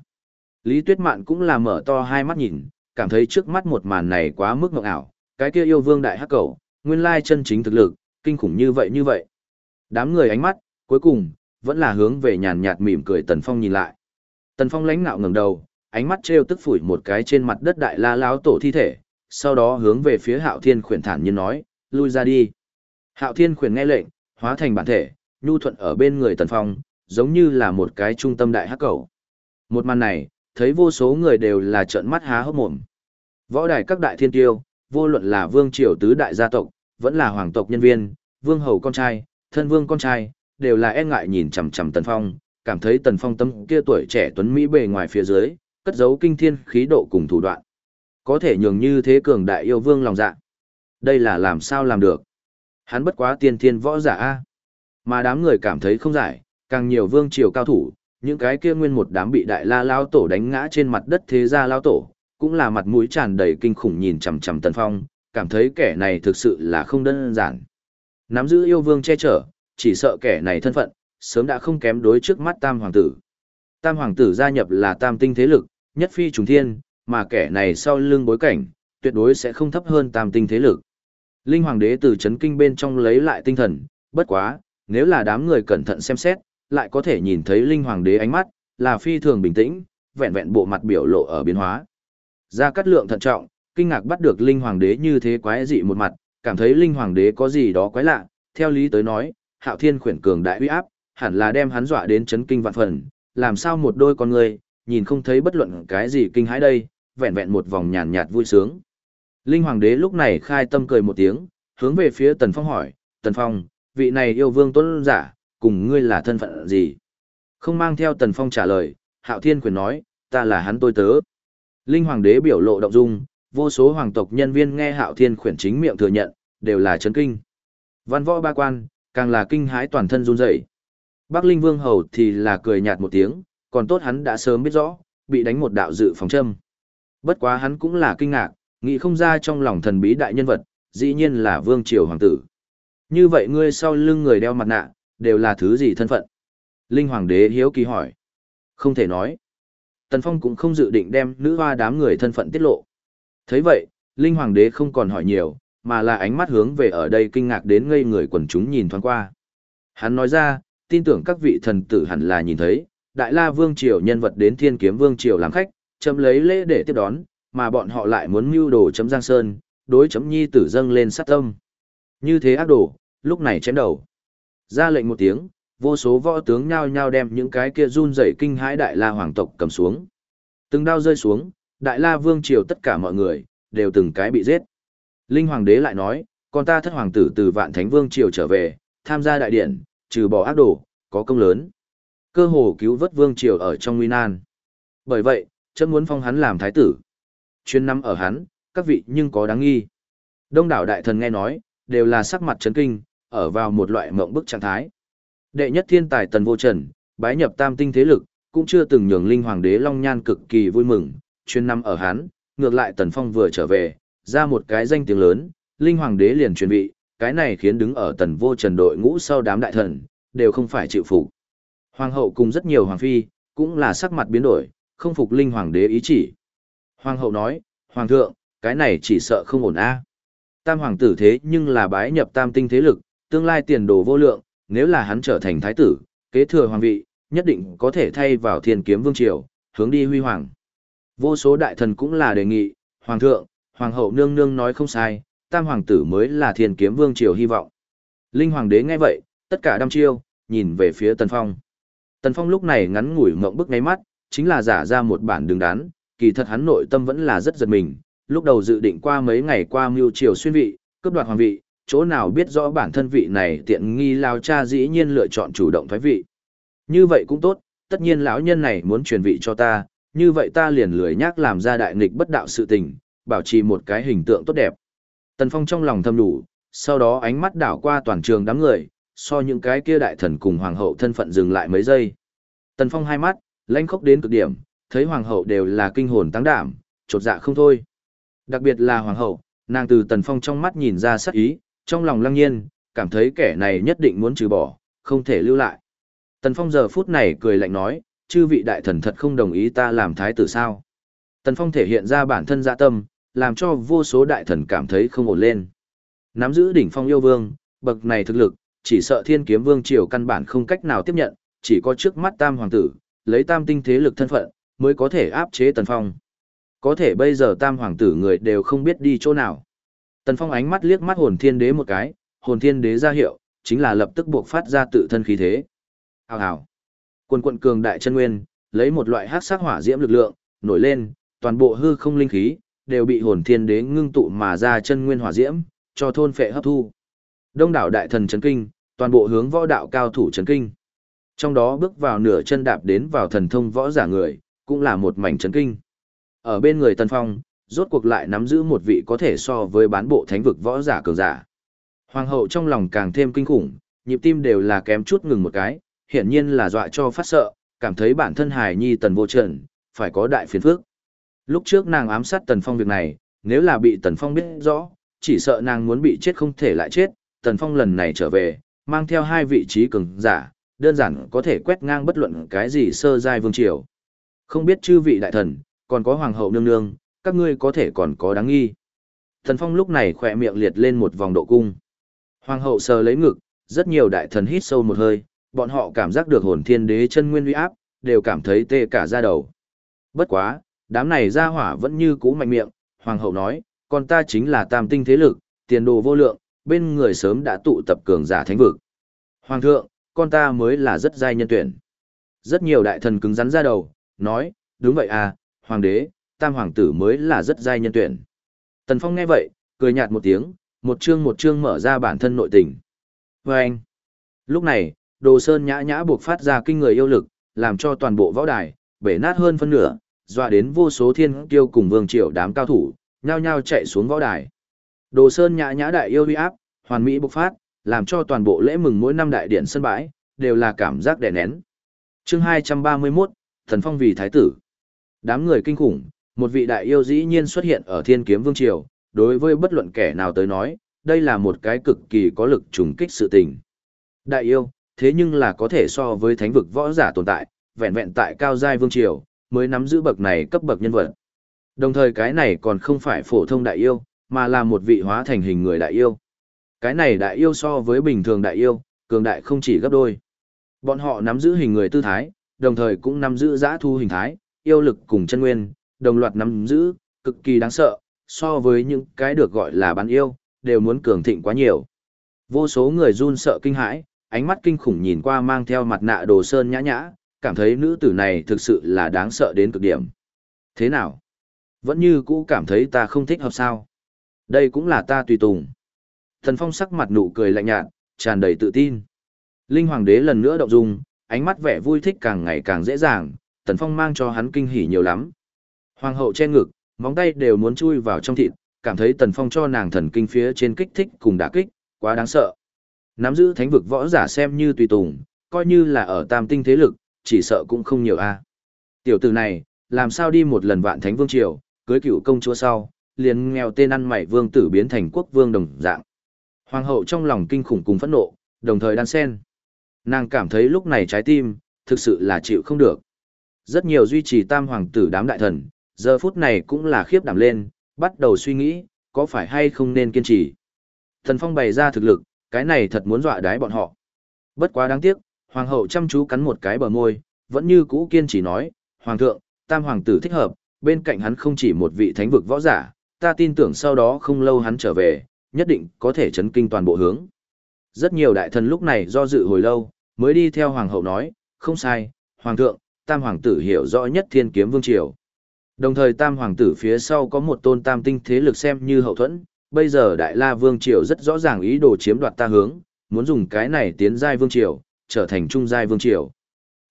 Lý Tuyết Mạn cũng là mở to hai mắt nhìn, cảm thấy trước mắt một màn này quá mức ngộng ảo, cái kia yêu vương đại hắc cầu, nguyên lai chân chính thực lực, kinh khủng như vậy như vậy. Đám người ánh mắt, cuối cùng, vẫn là hướng về nhàn nhạt mỉm cười Tần Phong nhìn lại. Tần Phong lãnh nạo ngẩng đầu, ánh mắt trêu tức phủi một cái trên mặt đất đại la láo tổ thi thể, sau đó hướng về phía Hạo Thiên khuyển thản nhiên nói, lui ra đi. Hạo Thiên khuyển nghe lệnh, hóa thành bản thể, nhu thuận ở bên người Tần Phong, giống như là một cái trung tâm đại hắc cầu. Một màn này, thấy vô số người đều là trợn mắt há hốc mồm. Võ đài các đại thiên tiêu, vô luận là vương triều tứ đại gia tộc, vẫn là hoàng tộc nhân viên, vương hầu con trai, thân vương con trai, đều là e ngại nhìn chằm chằm Tần Phong, cảm thấy Tần Phong tâm kia tuổi trẻ tuấn mỹ bề ngoài phía dưới, cất giấu kinh thiên khí độ cùng thủ đoạn. Có thể nhường như thế cường đại yêu vương lòng dạ. Đây là làm sao làm được? Hắn bất quá tiên thiên võ giả a. Mà đám người cảm thấy không giải, càng nhiều vương triều cao thủ, những cái kia nguyên một đám bị đại la lao tổ đánh ngã trên mặt đất thế gia lao tổ, cũng là mặt mũi tràn đầy kinh khủng nhìn chằm chằm Tần Phong, cảm thấy kẻ này thực sự là không đơn giản. Nắm giữ yêu vương che chở, chỉ sợ kẻ này thân phận, sớm đã không kém đối trước mắt tam hoàng tử. Tam hoàng tử gia nhập là tam tinh thế lực, nhất phi trùng thiên, mà kẻ này sau lưng bối cảnh, tuyệt đối sẽ không thấp hơn tam tinh thế lực. Linh Hoàng đế từ chấn kinh bên trong lấy lại tinh thần, bất quá, nếu là đám người cẩn thận xem xét, lại có thể nhìn thấy Linh Hoàng đế ánh mắt, là phi thường bình tĩnh, vẹn vẹn bộ mặt biểu lộ ở biến hóa. Gia Cát Lượng thận trọng, kinh ngạc bắt được Linh Hoàng đế như thế quái dị một mặt, cảm thấy Linh Hoàng đế có gì đó quái lạ, theo lý tới nói, Hạo Thiên khuyển cường đại uy áp, hẳn là đem hắn dọa đến chấn kinh vạn phần, làm sao một đôi con người, nhìn không thấy bất luận cái gì kinh hãi đây, vẹn vẹn một vòng nhàn nhạt vui sướng. Linh Hoàng đế lúc này khai tâm cười một tiếng, hướng về phía Tần Phong hỏi, Tần Phong, vị này yêu vương tuấn giả, cùng ngươi là thân phận gì? Không mang theo Tần Phong trả lời, Hạo Thiên quyền nói, ta là hắn tôi tớ. Linh Hoàng đế biểu lộ động dung, vô số hoàng tộc nhân viên nghe Hạo Thiên Quyền chính miệng thừa nhận, đều là chấn kinh. Văn võ ba quan, càng là kinh hãi toàn thân run rẩy. Bắc Linh Vương hầu thì là cười nhạt một tiếng, còn tốt hắn đã sớm biết rõ, bị đánh một đạo dự phòng châm. Bất quá hắn cũng là kinh ngạc, nghĩ không ra trong lòng thần bí đại nhân vật, dĩ nhiên là vương triều hoàng tử. Như vậy ngươi sau lưng người đeo mặt nạ, đều là thứ gì thân phận? Linh hoàng đế hiếu kỳ hỏi. Không thể nói. Tần Phong cũng không dự định đem nữ hoa đám người thân phận tiết lộ. thấy vậy, Linh hoàng đế không còn hỏi nhiều, mà là ánh mắt hướng về ở đây kinh ngạc đến ngây người quần chúng nhìn thoáng qua. Hắn nói ra, tin tưởng các vị thần tử hẳn là nhìn thấy, Đại La Vương Triều nhân vật đến Thiên Kiếm Vương Triều làm khách, chấm lấy lễ để tiếp đón, mà bọn họ lại muốn mưu đồ chấm Giang Sơn, đối chấm nhi tử dâng lên sát tâm. Như thế ác đồ, lúc này chém đầu. Ra lệnh một tiếng, vô số võ tướng nhao nhao đem những cái kia run rẩy kinh hãi Đại La hoàng tộc cầm xuống. Từng đao rơi xuống, Đại La Vương Triều tất cả mọi người, đều từng cái bị giết. Linh Hoàng đế lại nói, con ta thất hoàng tử từ Vạn Thánh Vương Triều trở về, tham gia đại điện, trừ bỏ ác đồ, có công lớn. Cơ hồ cứu vớt Vương Triều ở trong nguy nan. Bởi vậy, chấm muốn phong hắn làm thái tử. Chuyên năm ở hắn, các vị nhưng có đáng nghi. Đông đảo đại thần nghe nói, đều là sắc mặt chấn kinh, ở vào một loại mộng bức trạng thái. Đệ nhất thiên tài tần vô trần, bái nhập tam tinh thế lực, cũng chưa từng nhường linh hoàng đế Long Nhan cực kỳ vui mừng, chuyên năm ở hắn, ngược lại tần phong vừa trở về, ra một cái danh tiếng lớn, linh hoàng đế liền truyền vị, cái này khiến đứng ở tần vô trần đội ngũ sau đám đại thần, đều không phải chịu phục. Hoàng hậu cùng rất nhiều hoàng phi, cũng là sắc mặt biến đổi, không phục linh hoàng đế ý chỉ. Hoàng hậu nói, Hoàng thượng, cái này chỉ sợ không ổn a. Tam hoàng tử thế nhưng là bái nhập tam tinh thế lực, tương lai tiền đồ vô lượng, nếu là hắn trở thành thái tử, kế thừa hoàng vị, nhất định có thể thay vào thiên kiếm vương triều, hướng đi huy hoàng. Vô số đại thần cũng là đề nghị, Hoàng thượng, Hoàng hậu nương nương nói không sai, tam hoàng tử mới là thiên kiếm vương triều hy vọng. Linh hoàng đế nghe vậy, tất cả đăm chiêu, nhìn về phía Tần Phong. Tần Phong lúc này ngắn ngủi mộng bức ngáy mắt, chính là giả ra một bản đứng đắn, kỳ thật hắn nội tâm vẫn là rất giật mình, lúc đầu dự định qua mấy ngày qua mưu triều xuyên vị, cướp đoạt hoàng vị, chỗ nào biết rõ bản thân vị này tiện nghi lao cha dĩ nhiên lựa chọn chủ động thoái vị. Như vậy cũng tốt, tất nhiên lão nhân này muốn truyền vị cho ta, như vậy ta liền lười nhắc làm ra đại nghịch bất đạo sự tình, bảo trì một cái hình tượng tốt đẹp. Tần Phong trong lòng thầm đủ, sau đó ánh mắt đảo qua toàn trường đám người, so những cái kia đại thần cùng hoàng hậu thân phận dừng lại mấy giây. Tần Phong hai mắt, lãnh khốc đến cực điểm, thấy hoàng hậu đều là kinh hồn tăng đảm, chột dạ không thôi. Đặc biệt là hoàng hậu, nàng từ Tần Phong trong mắt nhìn ra sắc ý, trong lòng lăng nhiên, cảm thấy kẻ này nhất định muốn trừ bỏ, không thể lưu lại. Tần Phong giờ phút này cười lạnh nói, chư vị đại thần thật không đồng ý ta làm thái tử sao. Tần Phong thể hiện ra bản thân dạ tâm, làm cho vô số đại thần cảm thấy không ổn lên. Nắm giữ đỉnh phong yêu vương, bậc này thực lực, chỉ sợ thiên kiếm vương triều căn bản không cách nào tiếp nhận, chỉ có trước mắt tam hoàng tử, lấy tam tinh thế lực thân phận, mới có thể áp chế Tần Phong. Có thể bây giờ tam hoàng tử người đều không biết đi chỗ nào. Tần Phong ánh mắt liếc mắt hồn thiên đế một cái, hồn thiên đế ra hiệu, chính là lập tức buộc phát ra tự thân khí thế. Hào hào. Quân quận cường đại chân nguyên, lấy một loại hắc sắc hỏa diễm lực lượng, nổi lên, toàn bộ hư không linh khí, đều bị hồn thiên đế ngưng tụ mà ra chân nguyên hỏa diễm, cho thôn phệ hấp thu. Đông đảo đại thần chấn kinh, toàn bộ hướng võ đạo cao thủ chấn kinh. Trong đó bước vào nửa chân đạp đến vào thần thông võ giả người, cũng là một mảnh chấn kinh. Ở bên người tần Phong, rốt cuộc lại nắm giữ một vị có thể so với bán bộ thánh vực võ giả cường giả. Hoàng hậu trong lòng càng thêm kinh khủng, nhịp tim đều là kém chút ngừng một cái, hiển nhiên là dọa cho phát sợ, cảm thấy bản thân hài nhi tần vô trần, phải có đại phiền phước. Lúc trước nàng ám sát Tần Phong việc này, nếu là bị Tần Phong biết rõ, chỉ sợ nàng muốn bị chết không thể lại chết, Tần Phong lần này trở về, mang theo hai vị trí cường giả, đơn giản có thể quét ngang bất luận cái gì sơ giai vương triều. Không biết chư vị đại thần, còn có hoàng hậu nương nương, các ngươi có thể còn có đáng nghi. Thần Phong lúc này khỏe miệng liệt lên một vòng độ cung. Hoàng hậu sờ lấy ngực, rất nhiều đại thần hít sâu một hơi, bọn họ cảm giác được hồn thiên đế chân nguyên uy áp, đều cảm thấy tê cả da đầu. Bất quá, đám này ra hỏa vẫn như cũ mạnh miệng, hoàng hậu nói, con ta chính là tam tinh thế lực, tiền đồ vô lượng, bên người sớm đã tụ tập cường giả thánh vực. Hoàng thượng, con ta mới là rất giai nhân tuyển. Rất nhiều đại thần cứng rắn ra đầu, nói, đúng vậy à, hoàng đế, tam hoàng tử mới là rất giai nhân tuyển. Tần Phong nghe vậy, cười nhạt một tiếng, một chương một chương mở ra bản thân nội tình. Và anh, lúc này, đồ sơn nhã nhã buộc phát ra kinh người yêu lực, làm cho toàn bộ võ đài, bể nát hơn phân nửa, dọa đến vô số thiên kiêu cùng vương triều đám cao thủ, nhao nhao chạy xuống võ đài. Đồ sơn nhã nhã đại yêu uy áp, hoàn mỹ bộc phát, làm cho toàn bộ lễ mừng mỗi năm đại điện sân bãi, đều là cảm giác đè nén. chương 231, Thần Phong vì Thái tử. Đám người kinh khủng, một vị đại yêu dĩ nhiên xuất hiện ở thiên kiếm vương triều, đối với bất luận kẻ nào tới nói, đây là một cái cực kỳ có lực trùng kích sự tình. Đại yêu, thế nhưng là có thể so với thánh vực võ giả tồn tại, vẹn vẹn tại cao giai vương triều, mới nắm giữ bậc này cấp bậc nhân vật. Đồng thời cái này còn không phải phổ thông đại yêu, mà là một vị hóa thành hình người đại yêu. Cái này đại yêu so với bình thường đại yêu, cường đại không chỉ gấp đôi. Bọn họ nắm giữ hình người tư thái, đồng thời cũng nắm giữ giã thu hình thái, yêu lực cùng chân nguyên, đồng loạt nắm giữ, cực kỳ đáng sợ, so với những cái được gọi là bán yêu, đều muốn cường thịnh quá nhiều. Vô số người run sợ kinh hãi, ánh mắt kinh khủng nhìn qua mang theo mặt nạ đồ sơn nhã nhã, cảm thấy nữ tử này thực sự là đáng sợ đến cực điểm. Thế nào? Vẫn như cũ cảm thấy ta không thích hợp sao? Đây cũng là ta tùy tùng. Thần Phong sắc mặt nụ cười lạnh nhạt, tràn đầy tự tin. Linh Hoàng đế lần nữa động dung, ánh mắt vẻ vui thích càng ngày càng dễ dàng, Tần Phong mang cho hắn kinh hỉ nhiều lắm. Hoàng hậu che ngực, móng tay đều muốn chui vào trong thịt, cảm thấy Tần Phong cho nàng thần kinh phía trên kích thích cùng đả kích, quá đáng sợ. Nắm giữ thánh vực võ giả xem như tùy tùng, coi như là ở tam tinh thế lực, chỉ sợ cũng không nhiều a. Tiểu tử này, làm sao đi một lần vạn thánh vương triều, cưới cựu công chúa sau, liền nghèo tên ăn mày vương tử biến thành quốc vương đồng dạng. Hoàng hậu trong lòng kinh khủng cùng phẫn nộ, đồng thời đan sen. Nàng cảm thấy lúc này trái tim, thực sự là chịu không được. Rất nhiều duy trì tam hoàng tử đám đại thần, giờ phút này cũng là khiếp đảm lên, bắt đầu suy nghĩ, có phải hay không nên kiên trì. Thần Phong bày ra thực lực, cái này thật muốn dọa đái bọn họ. Bất quá đáng tiếc, hoàng hậu chăm chú cắn một cái bờ môi, vẫn như cũ kiên trì nói, hoàng thượng, tam hoàng tử thích hợp, bên cạnh hắn không chỉ một vị thánh vực võ giả, ta tin tưởng sau đó không lâu hắn trở về, nhất định có thể chấn kinh toàn bộ hướng. Rất nhiều đại thần lúc này do dự hồi lâu, mới đi theo hoàng hậu nói, không sai, hoàng thượng, tam hoàng tử hiểu rõ nhất thiên kiếm vương triều. Đồng thời tam hoàng tử phía sau có một tôn tam tinh thế lực xem như hậu thuẫn, bây giờ đại la vương triều rất rõ ràng ý đồ chiếm đoạt ta hướng, muốn dùng cái này tiến giai vương triều, trở thành trung giai vương triều.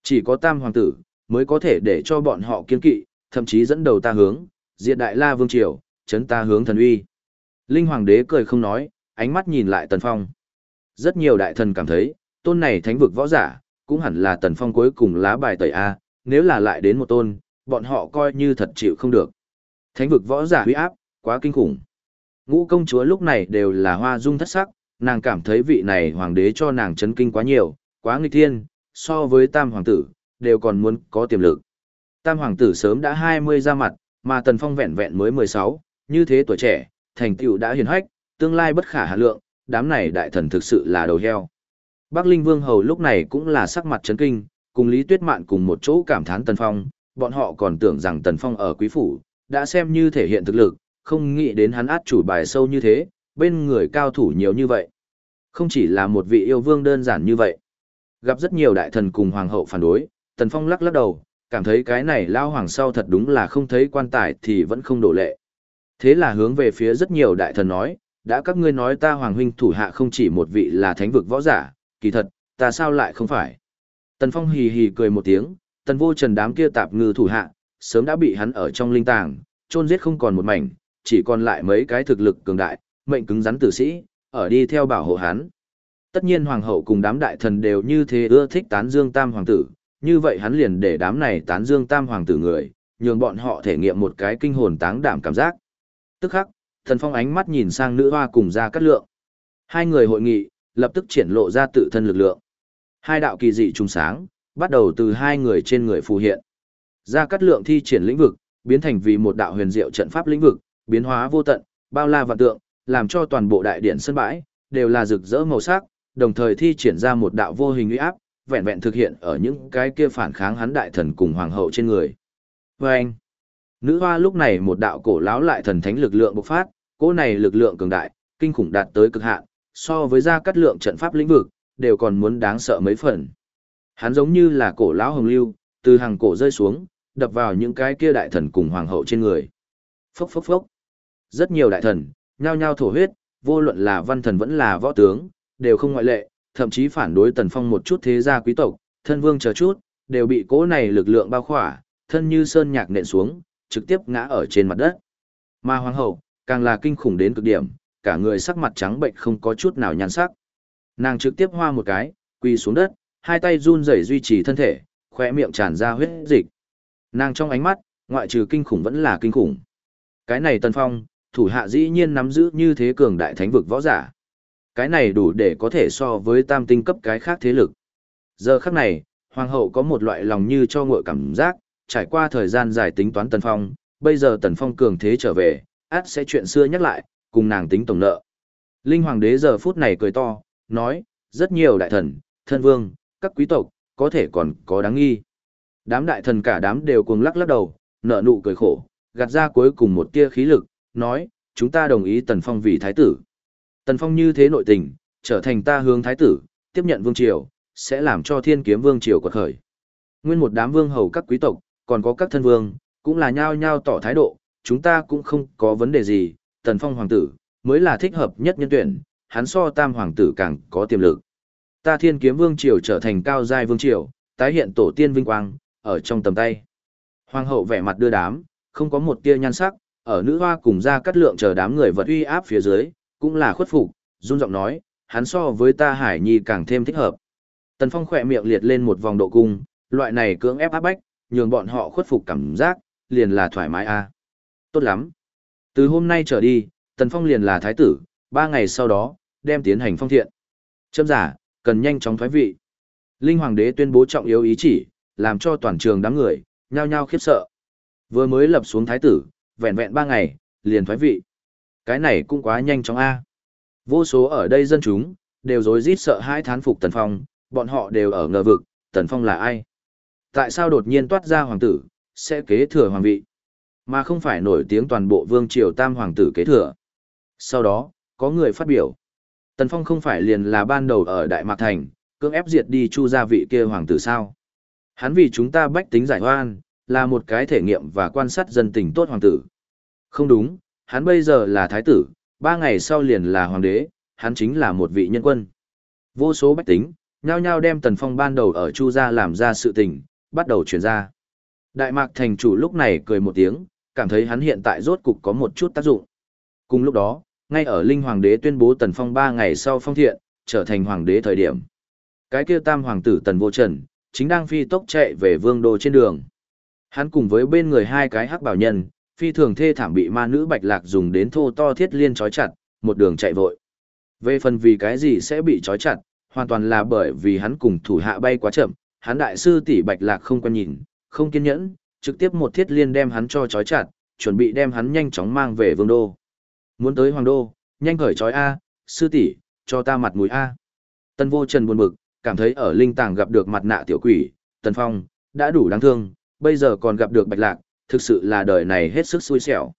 Chỉ có tam hoàng tử, mới có thể để cho bọn họ kiên kỵ, thậm chí dẫn đầu ta hướng, diện đại la vương triều, chấn ta hướng thần uy. Linh hoàng đế cười không nói, ánh mắt nhìn lại tần phong. Rất nhiều đại thần cảm thấy, tôn này thánh vực võ giả, cũng hẳn là tần phong cuối cùng lá bài tẩy A, nếu là lại đến một tôn, bọn họ coi như thật chịu không được. Thánh vực võ giả huy áp, quá kinh khủng. Ngũ công chúa lúc này đều là hoa dung thất sắc, nàng cảm thấy vị này hoàng đế cho nàng chấn kinh quá nhiều, quá nghịch thiên, so với tam hoàng tử, đều còn muốn có tiềm lực. Tam hoàng tử sớm đã 20 ra mặt, mà tần phong vẹn vẹn mới 16, như thế tuổi trẻ, thành tựu đã hiền hách, tương lai bất khả hạ lượng, đám này đại thần thực sự là đầu heo. Bắc Linh Vương Hầu lúc này cũng là sắc mặt chấn kinh, cùng Lý Tuyết Mạn cùng một chỗ cảm thán Tần Phong, bọn họ còn tưởng rằng Tần Phong ở quý phủ, đã xem như thể hiện thực lực, không nghĩ đến hắn át chủ bài sâu như thế, bên người cao thủ nhiều như vậy. Không chỉ là một vị yêu vương đơn giản như vậy. Gặp rất nhiều đại thần cùng hoàng hậu phản đối, Tần Phong lắc lắc đầu, cảm thấy cái này lao hoàng sau thật đúng là không thấy quan tài thì vẫn không đổ lệ. Thế là hướng về phía rất nhiều đại thần nói, đã các ngươi nói ta hoàng huynh thủ hạ không chỉ một vị là thánh vực võ giả, kỳ thật, ta sao lại không phải. Tần Phong hì hì cười một tiếng, tần vô trần đám kia tạp ngư thủ hạ, sớm đã bị hắn ở trong linh tàng, chôn giết không còn một mảnh, chỉ còn lại mấy cái thực lực cường đại, mệnh cứng rắn tử sĩ, ở đi theo bảo hộ hắn. Tất nhiên hoàng hậu cùng đám đại thần đều như thế ưa thích tán dương tam hoàng tử, như vậy hắn liền để đám này tán dương tam hoàng tử người, nhường bọn họ thể nghiệm một cái kinh hồn táng đảm cảm giác. Tức khắc, thần phong ánh mắt nhìn sang nữ hoa cùng ra cắt lượng. Hai người hội nghị, lập tức triển lộ ra tự thân lực lượng. Hai đạo kỳ dị trùng sáng, bắt đầu từ hai người trên người phù hiện. Ra cắt lượng thi triển lĩnh vực, biến thành vì một đạo huyền diệu trận pháp lĩnh vực, biến hóa vô tận, bao la vạn tượng, làm cho toàn bộ đại điện sân bãi đều là rực rỡ màu sắc, đồng thời thi triển ra một đạo vô hình uy áp, vẹn vẹn thực hiện ở những cái kia phản kháng hắn đại thần cùng hoàng hậu trên người. Và anh, nữ hoa lúc này một đạo cổ lão lại thần thánh lực lượng bộc phát, cỗ này lực lượng cường đại, kinh khủng đạt tới cực hạn, so với gia cắt lượng trận pháp lĩnh vực, đều còn muốn đáng sợ mấy phần. Hắn giống như là cổ lão hồng lưu, từ hàng cổ rơi xuống, đập vào những cái kia đại thần cùng hoàng hậu trên người. Phốc phốc phốc. Rất nhiều đại thần, nhao nhao thổ huyết, vô luận là văn thần vẫn là võ tướng, đều không ngoại lệ, thậm chí phản đối Tần Phong một chút thế gia quý tộc, thân vương chờ chút, đều bị cỗ này lực lượng bao khỏa, thân như sơn nhạc nện xuống, trực tiếp ngã ở trên mặt đất. Mà hoàng hậu, càng là kinh khủng đến cực điểm, cả người sắc mặt trắng bệnh không có chút nào nhăn sắc. Nàng trực tiếp hoa một cái, quỳ xuống đất, hai tay run rẩy duy trì thân thể, khóe miệng tràn ra huyết dịch. Nàng trong ánh mắt, ngoại trừ kinh khủng vẫn là kinh khủng. Cái này Tần Phong, thủ hạ dĩ nhiên nắm giữ như thế cường đại thánh vực võ giả. Cái này đủ để có thể so với tam tinh cấp cái khác thế lực. Giờ khắc này, hoàng hậu có một loại lòng như cho ngội cảm giác, trải qua thời gian dài tính toán Tần Phong, bây giờ Tần Phong cường thế trở về, át sẽ chuyện xưa nhắc lại, cùng nàng tính tổng nợ. Linh hoàng đế giờ phút này cười to, nói, rất nhiều đại thần, thân vương, các quý tộc, có thể còn có đáng nghi. Đám đại thần cả đám đều cuồng lắc lắc đầu, nợ nụ cười khổ, gạt ra cuối cùng một tia khí lực, nói, chúng ta đồng ý Tần Phong vì thái tử. Tần Phong như thế nội tình, trở thành ta hướng thái tử, tiếp nhận vương triều, sẽ làm cho thiên kiếm vương triều quật khởi. Nguyên một đám vương hầu các quý tộc, còn có các thân vương, cũng là nhao nhao tỏ thái độ, chúng ta cũng không có vấn đề gì, Tần Phong hoàng tử, mới là thích hợp nhất nhân tuyển, hắn so tam hoàng tử càng có tiềm lực. Ta thiên kiếm vương triều trở thành cao giai vương triều, tái hiện tổ tiên vinh quang, ở trong tầm tay. Hoàng hậu vẻ mặt đưa đám, không có một tia nhan sắc, ở nữ hoa cùng ra cắt lượng chờ đám người vật uy áp phía dưới, cũng là khuất phục, run giọng nói, hắn so với ta hải nhi càng thêm thích hợp. Tần Phong khỏe miệng liệt lên một vòng độ cung, loại này cưỡng ép áp bách, nhường bọn họ khuất phục cảm giác, liền là thoải mái a. À. Tốt lắm. Từ hôm nay trở đi, Tần Phong liền là thái tử, ba ngày sau đó, đem tiến hành phong thiện. Châm giả, cần nhanh chóng thoái vị. Linh Hoàng đế tuyên bố trọng yếu ý chỉ, làm cho toàn trường đám người, nhao nhao khiếp sợ. Vừa mới lập xuống thái tử, vẹn vẹn ba ngày, liền thoái vị. Cái này cũng quá nhanh chóng A. Vô số ở đây dân chúng, đều rối rít sợ hai thán phục Tần Phong, bọn họ đều ở ngờ vực, Tần Phong là ai? Tại sao đột nhiên toát ra hoàng tử, sẽ kế thừa hoàng vị? Mà không phải nổi tiếng toàn bộ vương triều tam hoàng tử kế thừa. Sau đó, có người phát biểu. Tần Phong không phải liền là ban đầu ở Đại Mạc Thành, cưỡng ép diệt đi chu gia vị kia hoàng tử sao. Hắn vì chúng ta bách tính giải hoan, là một cái thể nghiệm và quan sát dân tình tốt hoàng tử. Không đúng, hắn bây giờ là thái tử, ba ngày sau liền là hoàng đế, hắn chính là một vị nhân quân. Vô số bách tính, nhao nhao đem Tần Phong ban đầu ở chu gia làm ra sự tình, bắt đầu truyền ra. Đại Mạc Thành chủ lúc này cười một tiếng, cảm thấy hắn hiện tại rốt cục có một chút tác dụng. Cùng lúc đó, ngay ở Linh Hoàng đế tuyên bố Tần Phong ba ngày sau phong thiện, trở thành hoàng đế thời điểm. Cái kia tam hoàng tử Tần Vô Trần, chính đang phi tốc chạy về vương đô trên đường. Hắn cùng với bên người hai cái hắc bảo nhân, phi thường thê thảm bị ma nữ bạch lạc dùng đến thô to thiết liên trói chặt, một đường chạy vội. Về phần vì cái gì sẽ bị trói chặt, hoàn toàn là bởi vì hắn cùng thủ hạ bay quá chậm, hắn đại sư tỷ bạch lạc không quan nhìn, không kiên nhẫn, trực tiếp một thiết liên đem hắn cho trói chặt, chuẩn bị đem hắn nhanh chóng mang về vương đô. Muốn tới hoàng đô, nhanh khởi trói A, sư tỷ, cho ta mặt mũi A. Tân vô trần buồn bực, cảm thấy ở linh tàng gặp được mặt nạ tiểu quỷ, tần phong, đã đủ đáng thương, bây giờ còn gặp được bạch lạc, thực sự là đời này hết sức xui xẻo.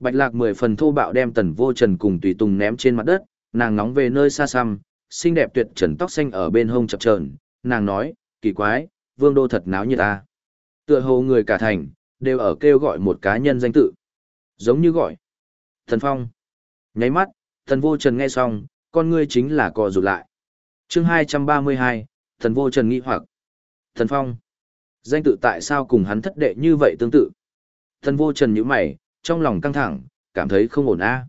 Bạch lạc mười phần thô bạo đem tần vô trần cùng tùy tùng ném trên mặt đất, nàng nóng về nơi xa xăm, xinh đẹp tuyệt trần tóc xanh ở bên hông chập chờn, nàng nói, kỳ quái, vương đô thật náo như ta. À. Tựa hồ người cả thành, đều ở kêu gọi một cá nhân danh tự. Giống như gọi. Thần Phong. Nháy mắt, thần vô trần nghe xong, con ngươi chính là co rụt lại. chương 232, thần vô trần nghĩ hoặc. Thần Phong. Danh tự tại sao cùng hắn thất đệ như vậy tương tự? Thần vô trần nhíu mày, trong lòng căng thẳng, cảm thấy không ổn a.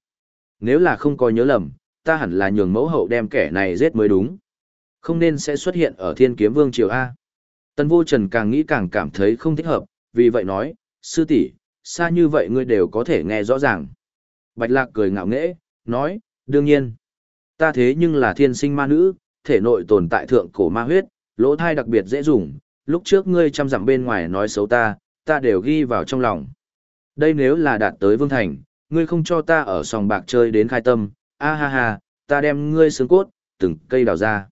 Nếu là không có nhớ lầm, ta hẳn là nhường mẫu hậu đem kẻ này giết mới đúng. Không nên sẽ xuất hiện ở thiên kiếm vương triều A. Tần vô trần càng nghĩ càng cảm thấy không thích hợp, vì vậy nói, sư tỷ, xa như vậy ngươi đều có thể nghe rõ ràng. Bạch lạc cười ngạo nghễ, nói, đương nhiên. Ta thế nhưng là thiên sinh ma nữ, thể nội tồn tại thượng cổ ma huyết, lỗ thai đặc biệt dễ dùng, lúc trước ngươi chăm dặm bên ngoài nói xấu ta, ta đều ghi vào trong lòng. Đây nếu là đạt tới Vương Thành, ngươi không cho ta ở sòng bạc chơi đến khai tâm, a ha ha, ta đem ngươi xương cốt, từng cây đào ra.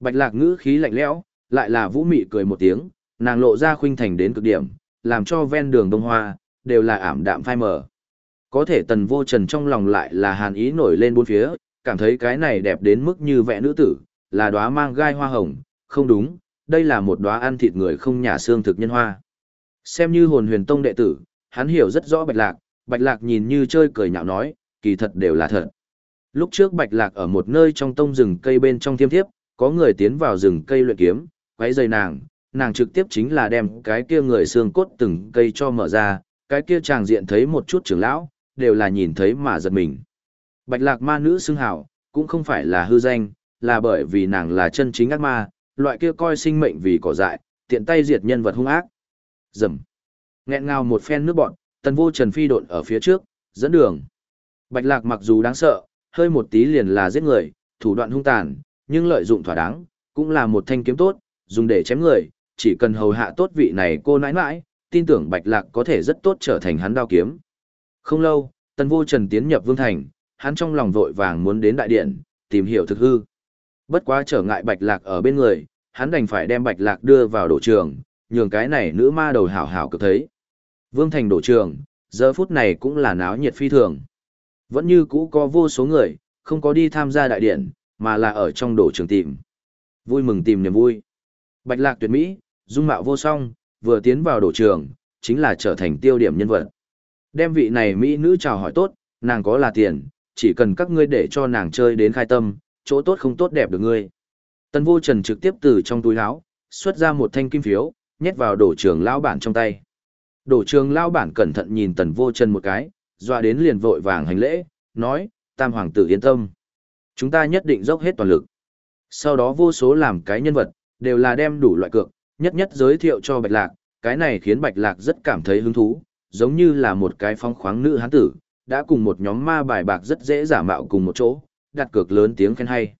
Bạch lạc ngữ khí lạnh lẽo, lại là vũ mị cười một tiếng, nàng lộ ra khuynh thành đến cực điểm, làm cho ven đường đông hoa, đều là ảm đạm phai mờ. Có thể tần vô trần trong lòng lại là hàn ý nổi lên bốn phía, cảm thấy cái này đẹp đến mức như vẽ nữ tử, là đóa mang gai hoa hồng, không đúng, đây là một đóa ăn thịt người không nhà xương thực nhân hoa. Xem như hồn huyền tông đệ tử, hắn hiểu rất rõ bạch lạc, bạch lạc nhìn như chơi cười nhạo nói, kỳ thật đều là thật. Lúc trước bạch lạc ở một nơi trong tông rừng cây bên trong thiêm thiếp, có người tiến vào rừng cây luyện kiếm, quấy dây nàng, nàng trực tiếp chính là đem cái kia người xương cốt từng cây cho mở ra, cái kia chàng diện thấy một chút trưởng lão, đều là nhìn thấy mà giật mình. Bạch lạc ma nữ xưng hảo, cũng không phải là hư danh, là bởi vì nàng là chân chính ác ma, loại kia coi sinh mệnh vì cỏ dại, tiện tay diệt nhân vật hung ác. Dầm. Nghẹn ngào một phen nước bọn, tần vô trần phi độn ở phía trước, dẫn đường. Bạch lạc mặc dù đáng sợ, hơi một tí liền là giết người, thủ đoạn hung tàn, nhưng lợi dụng thỏa đáng, cũng là một thanh kiếm tốt, dùng để chém người, chỉ cần hầu hạ tốt vị này cô nãi nãi, tin tưởng Bạch Lạc có thể rất tốt trở thành hắn đao kiếm. Không lâu, Tần Vô Trần tiến nhập Vương Thành, hắn trong lòng vội vàng muốn đến đại điện, tìm hiểu thực hư. Bất quá trở ngại Bạch Lạc ở bên người, hắn đành phải đem Bạch Lạc đưa vào đổ trường, nhường cái này nữ ma đầu hảo hảo cực thấy. Vương Thành đổ trường, giờ phút này cũng là náo nhiệt phi thường. Vẫn như cũ có vô số người, không có đi tham gia đại điện, mà là ở trong đổ trường tìm. Vui mừng tìm niềm vui. Bạch Lạc tuyệt mỹ, dung mạo vô song, vừa tiến vào đổ trường, chính là trở thành tiêu điểm nhân vật. Đem vị này mỹ nữ chào hỏi tốt, nàng có là tiền, chỉ cần các ngươi để cho nàng chơi đến khai tâm, chỗ tốt không tốt đẹp được ngươi. Tân vô trần trực tiếp từ trong túi áo, xuất ra một thanh kim phiếu, nhét vào đổ trường lão bản trong tay. Đổ trường lao bản cẩn thận nhìn tần vô trần một cái, dọa đến liền vội vàng hành lễ, nói, tam hoàng tử yên tâm. Chúng ta nhất định dốc hết toàn lực. Sau đó vô số làm cái nhân vật, đều là đem đủ loại cược, nhất nhất giới thiệu cho Bạch Lạc, cái này khiến Bạch Lạc rất cảm thấy hứng thú, giống như là một cái phong khoáng nữ hán tử, đã cùng một nhóm ma bài bạc rất dễ giả mạo cùng một chỗ, đặt cược lớn tiếng khen hay.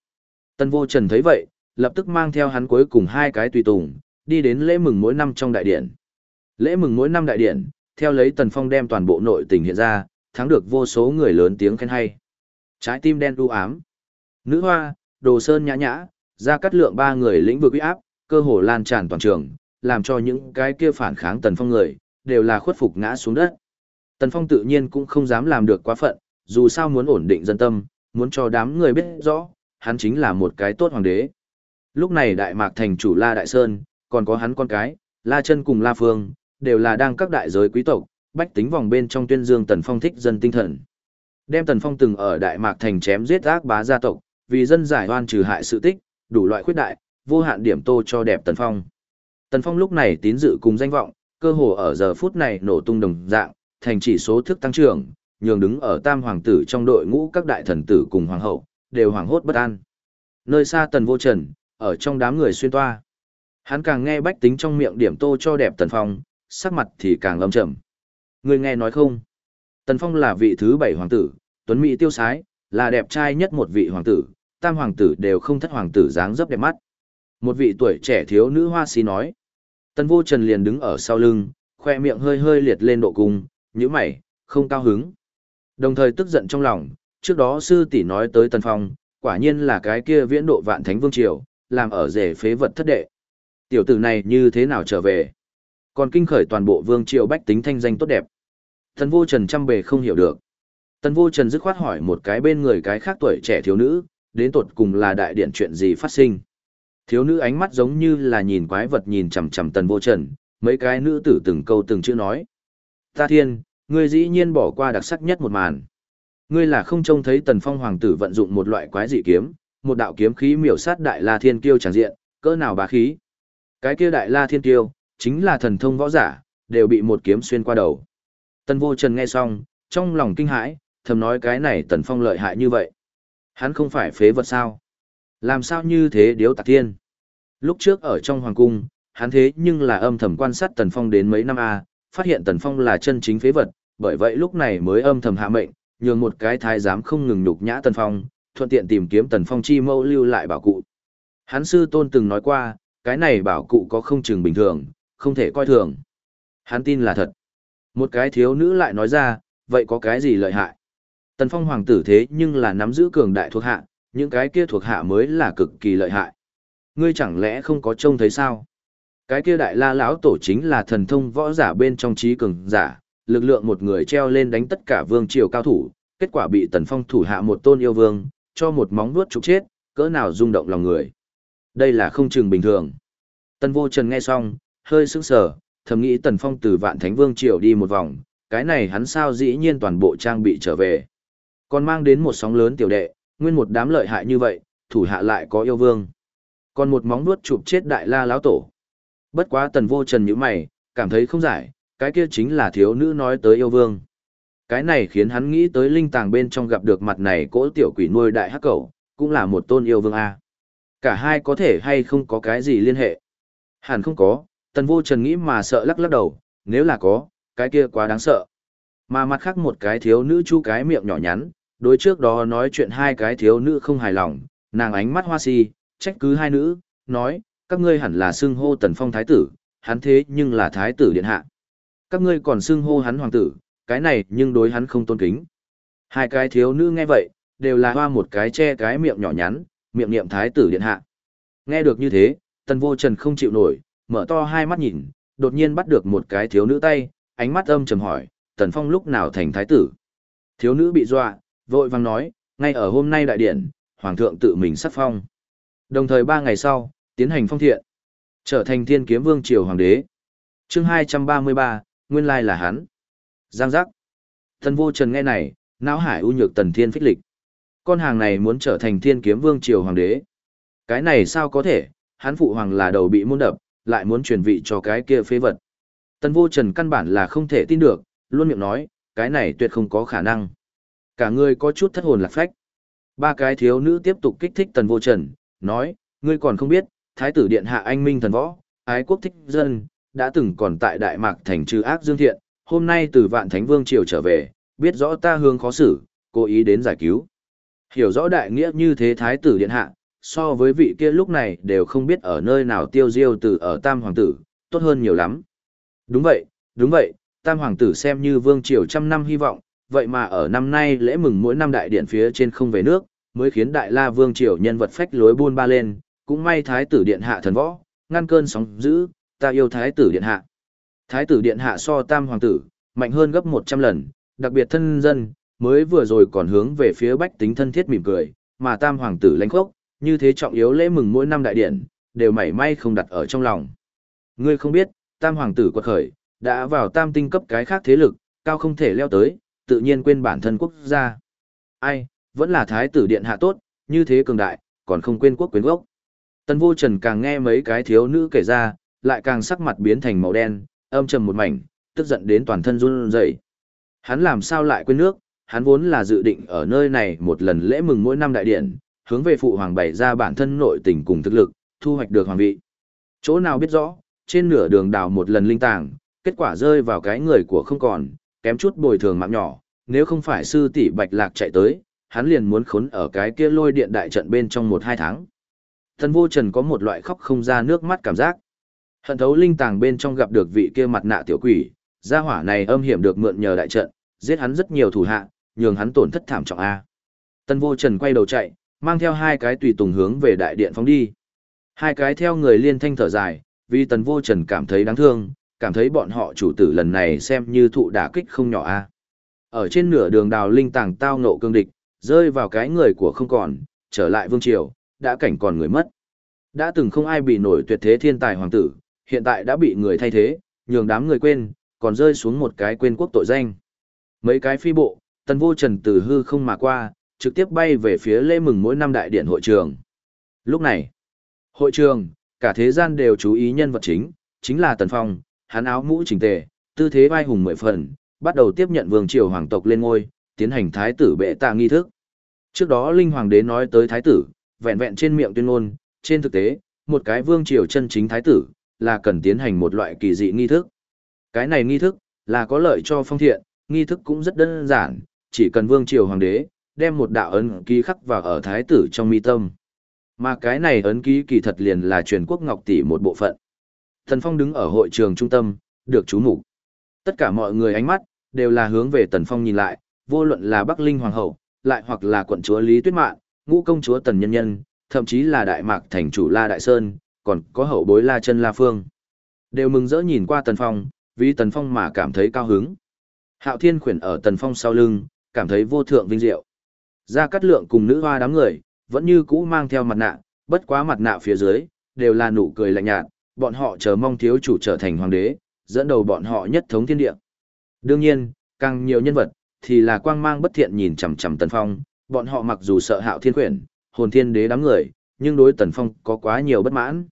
Tân Vô Trần thấy vậy, lập tức mang theo hắn cuối cùng hai cái tùy tùng, đi đến lễ mừng mỗi năm trong đại điện. Lễ mừng mỗi năm đại điển, theo lấy Tần Phong đem toàn bộ nội tình hiện ra, thắng được vô số người lớn tiếng khen hay. Trái tim đen u ám. Nữ hoa, đồ sơn nhã nhã, ra cắt lượng ba người lĩnh vực uy áp, cơ hồ lan tràn toàn trường, làm cho những cái kia phản kháng Tần Phong người, đều là khuất phục ngã xuống đất. Tần Phong tự nhiên cũng không dám làm được quá phận, dù sao muốn ổn định dân tâm, muốn cho đám người biết rõ, hắn chính là một cái tốt hoàng đế. Lúc này Đại Mạc thành chủ La Đại Sơn, còn có hắn con cái, La Chân cùng La Phương, đều là đang các đại giới quý tộc, bách tính vòng bên trong tuyên dương Tần Phong thích dân tinh thần. Đem Tần Phong từng ở Đại Mạc thành chém giết ác bá gia tộc, vì dân giải oan trừ hại sự tích, đủ loại khuyết đại, vô hạn điểm tô cho đẹp Tần Phong. Tần Phong lúc này tín dự cùng danh vọng, cơ hồ ở giờ phút này nổ tung đồng dạng, thành chỉ số thức tăng trưởng, nhường đứng ở tam hoàng tử trong đội ngũ các đại thần tử cùng hoàng hậu, đều hoàng hốt bất an. Nơi xa Tần Vô Trần, ở trong đám người xuyên toa. Hắn càng nghe bách tính trong miệng điểm tô cho đẹp Tần Phong, sắc mặt thì càng âm trầm. Người nghe nói không? Tần Phong là vị thứ bảy hoàng tử, tuấn mỹ tiêu sái, là đẹp trai nhất một vị hoàng tử, tam hoàng tử đều không thất hoàng tử dáng dấp đẹp mắt. Một vị tuổi trẻ thiếu nữ hoa si nói. Tần vô trần liền đứng ở sau lưng, khoe miệng hơi hơi liệt lên độ cung, nhíu mày, không cao hứng. Đồng thời tức giận trong lòng, trước đó sư tỷ nói tới tần phong, quả nhiên là cái kia viễn độ vạn thánh vương triều, làm ở rể phế vật thất đệ. Tiểu tử này như thế nào trở về? Còn kinh khởi toàn bộ vương triều bách tính thanh danh tốt đẹp. Tần vô trần chăm bề không hiểu được. Tần vô trần dứt khoát hỏi một cái bên người cái khác tuổi trẻ thiếu nữ, đến tột cùng là đại điện chuyện gì phát sinh. Thiếu nữ ánh mắt giống như là nhìn quái vật nhìn chằm chằm tần vô trần, mấy cái nữ tử từng câu từng chữ nói. Ta thiên, ngươi dĩ nhiên bỏ qua đặc sắc nhất một màn. Ngươi là không trông thấy tần phong hoàng tử vận dụng một loại quái dị kiếm, một đạo kiếm khí miểu sát đại la thiên kiêu tràn diện, cỡ nào bá khí. Cái kia đại la thiên kiêu, chính là thần thông võ giả, đều bị một kiếm xuyên qua đầu. Tần vô trần nghe xong, trong lòng kinh hãi, thầm nói cái này tần phong lợi hại như vậy. Hắn không phải phế vật sao? Làm sao như thế điếu tạc thiên? Lúc trước ở trong hoàng cung, hắn thế nhưng là âm thầm quan sát Tần Phong đến mấy năm A, phát hiện Tần Phong là chân chính phế vật, bởi vậy lúc này mới âm thầm hạ mệnh, nhường một cái thái giám không ngừng nhục nhã Tần Phong, thuận tiện tìm kiếm Tần Phong chi mâu lưu lại bảo cụ. Hắn sư tôn từng nói qua, cái này bảo cụ có không chừng bình thường, không thể coi thường. Hắn tin là thật. Một cái thiếu nữ lại nói ra, vậy có cái gì lợi hại? Tần Phong hoàng tử thế nhưng là nắm giữ cường đại thuộc hạ, những cái kia thuộc hạ mới là cực kỳ lợi hại. Ngươi chẳng lẽ không có trông thấy sao? Cái kia đại la lão tổ chính là thần thông võ giả bên trong trí cường giả, lực lượng một người treo lên đánh tất cả vương triều cao thủ, kết quả bị Tần Phong thủ hạ một tôn yêu vương, cho một móng vuốt trục chết, cỡ nào rung động lòng người. Đây là không chừng bình thường. Tần Vô Trần nghe xong, hơi sững sờ, thầm nghĩ Tần Phong từ Vạn Thánh Vương triều đi một vòng, cái này hắn sao dĩ nhiên toàn bộ trang bị trở về. Còn mang đến một sóng lớn tiểu đệ, nguyên một đám lợi hại như vậy, thủ hạ lại có yêu vương. Còn một móng vuốt chụp chết đại la lão tổ. Bất quá Tần Vô Trần nhíu mày, cảm thấy không giải, cái kia chính là thiếu nữ nói tới yêu vương. Cái này khiến hắn nghĩ tới linh tàng bên trong gặp được mặt này cỗ tiểu quỷ nuôi đại hắc cầu, cũng là một tôn yêu vương A. Cả hai có thể hay không có cái gì liên hệ. Hẳn không có, tần vô trần nghĩ mà sợ lắc lắc đầu, nếu là có, cái kia quá đáng sợ. Mà mặt khác một cái thiếu nữ chu cái miệng nhỏ nhắn, đối trước đó nói chuyện hai cái thiếu nữ không hài lòng, nàng ánh mắt hoa si, trách cứ hai nữ, nói, các ngươi hẳn là xưng hô tần phong thái tử, hắn thế nhưng là thái tử điện hạ. Các ngươi còn xưng hô hắn hoàng tử, cái này nhưng đối hắn không tôn kính. Hai cái thiếu nữ nghe vậy, đều là hoa một cái che cái miệng nhỏ nhắn, miệng niệm thái tử điện hạ. Nghe được như thế, tần vô trần không chịu nổi, mở to hai mắt nhìn, đột nhiên bắt được một cái thiếu nữ tay, ánh mắt âm trầm hỏi, tần phong lúc nào thành thái tử. Thiếu nữ bị dọa, vội vang nói, ngay ở hôm nay đại điện, hoàng thượng tự mình sắp phong. Đồng thời ba ngày sau, tiến hành phong thiện, trở thành thiên kiếm vương triều hoàng đế. chương 233, nguyên lai là hắn. Giang giác. Thần vô trần nghe này, não hải u nhược tần thiên phích lịch. Con hàng này muốn trở thành thiên kiếm vương triều hoàng đế. Cái này sao có thể, hắn phụ hoàng là đầu bị môn đập, lại muốn truyền vị cho cái kia phế vật. Tần vô trần căn bản là không thể tin được, luôn miệng nói, cái này tuyệt không có khả năng. Cả người có chút thất hồn lạc phách. Ba cái thiếu nữ tiếp tục kích thích tần vô trần, nói, ngươi còn không biết, thái tử điện hạ anh minh thần võ, ái quốc thích dân, đã từng còn tại Đại Mạc thành trừ ác dương thiện, hôm nay từ vạn thánh vương triều trở về, biết rõ ta hương khó xử, cố ý đến giải cứu. Hiểu rõ đại nghĩa như thế thái tử điện hạ, so với vị kia lúc này đều không biết ở nơi nào tiêu diêu từ ở tam hoàng tử, tốt hơn nhiều lắm. Đúng vậy, đúng vậy, tam hoàng tử xem như vương triều trăm năm hy vọng, vậy mà ở năm nay lễ mừng mỗi năm đại điện phía trên không về nước, mới khiến đại la vương triều nhân vật phách lối buôn ba lên, cũng may thái tử điện hạ thần võ, ngăn cơn sóng dữ, ta yêu thái tử điện hạ. Thái tử điện hạ so tam hoàng tử, mạnh hơn gấp 100 lần, đặc biệt thân dân, mới vừa rồi còn hướng về phía bách tính thân thiết mỉm cười, mà tam hoàng tử lãnh khốc, như thế trọng yếu lễ mừng mỗi năm đại điện, đều mảy may không đặt ở trong lòng. Ngươi không biết, tam hoàng tử quật khởi, đã vào tam tinh cấp cái khác thế lực, cao không thể leo tới, tự nhiên quên bản thân quốc gia. Ai, vẫn là thái tử điện hạ tốt, như thế cường đại, còn không quên quốc quyến gốc. Tân vô trần càng nghe mấy cái thiếu nữ kể ra, lại càng sắc mặt biến thành màu đen, âm trầm một mảnh, tức giận đến toàn thân run rẩy. Hắn làm sao lại quên nước, hắn vốn là dự định ở nơi này một lần lễ mừng mỗi năm đại điện, hướng về phụ hoàng bày ra bản thân nội tình cùng thực lực, thu hoạch được hoàng vị. Chỗ nào biết rõ, trên nửa đường đào một lần linh tàng, kết quả rơi vào cái người của không còn, kém chút bồi thường mạng nhỏ, nếu không phải sư tỷ Bạch Lạc chạy tới, hắn liền muốn khốn ở cái kia lôi điện đại trận bên trong một hai tháng. Thần vô trần có một loại khóc không ra nước mắt cảm giác. Hận thấu linh tàng bên trong gặp được vị kia mặt nạ tiểu quỷ, gia hỏa này âm hiểm được mượn nhờ đại trận, giết hắn rất nhiều thủ hạ, nhường hắn tổn thất thảm trọng a. Tân Vô Trần quay đầu chạy, mang theo hai cái tùy tùng hướng về đại điện phóng đi. Hai cái theo người liên thanh thở dài, vì Tần Vô Trần cảm thấy đáng thương, cảm thấy bọn họ chủ tử lần này xem như thụ đả kích không nhỏ a. Ở trên nửa đường đào linh tàng tao nộ cương địch, rơi vào cái người của không còn, trở lại vương triều, đã cảnh còn người mất. Đã từng không ai bị nổi tuyệt thế thiên tài hoàng tử, hiện tại đã bị người thay thế, nhường đám người quên, còn rơi xuống một cái quên quốc tội danh. Mấy cái phi bộ, tần vô trần từ hư không mà qua, trực tiếp bay về phía lễ mừng mỗi năm đại điện hội trường. Lúc này, hội trường, cả thế gian đều chú ý nhân vật chính, chính là Tần Phong, hắn áo mũ chỉnh tề, tư thế vai hùng mười phần, bắt đầu tiếp nhận vương triều hoàng tộc lên ngôi, tiến hành thái tử bệ tạ nghi thức. Trước đó Linh Hoàng đế nói tới thái tử, vẹn vẹn trên miệng tuyên ngôn, trên thực tế, một cái vương triều chân chính thái tử, là cần tiến hành một loại kỳ dị nghi thức. Cái này nghi thức, là có lợi cho phong thiện, nghi thức cũng rất đơn giản, chỉ cần vương triều hoàng đế, đem một đạo ấn ký khắc vào ở thái tử trong mi tâm. Mà cái này ấn ký kỳ thật liền là truyền quốc ngọc tỷ một bộ phận. Thần Phong đứng ở hội trường trung tâm, được chú mục Tất cả mọi người ánh mắt, đều là hướng về Tần Phong nhìn lại, vô luận là Bắc Linh Hoàng hậu, lại hoặc là quận chúa Lý Tuyết Mạn, ngũ công chúa Tần Nhân Nhân, thậm chí là Đại Mạc thành chủ La Đại Sơn, còn có hậu bối La Chân La Phương. Đều mừng rỡ nhìn qua Tần Phong, vì Tần Phong mà cảm thấy cao hứng. Hạo Thiên khuyển ở Tần Phong sau lưng, cảm thấy vô thượng vinh diệu. Gia Cát Lượng cùng nữ hoa đám người, vẫn như cũ mang theo mặt nạ, bất quá mặt nạ phía dưới, đều là nụ cười lạnh nhạt, bọn họ chờ mong thiếu chủ trở thành hoàng đế, dẫn đầu bọn họ nhất thống thiên địa. Đương nhiên, càng nhiều nhân vật, thì là quang mang bất thiện nhìn chằm chằm Tần Phong, bọn họ mặc dù sợ hạo thiên quyển, hồn thiên đế đám người, nhưng đối Tần Phong có quá nhiều bất mãn.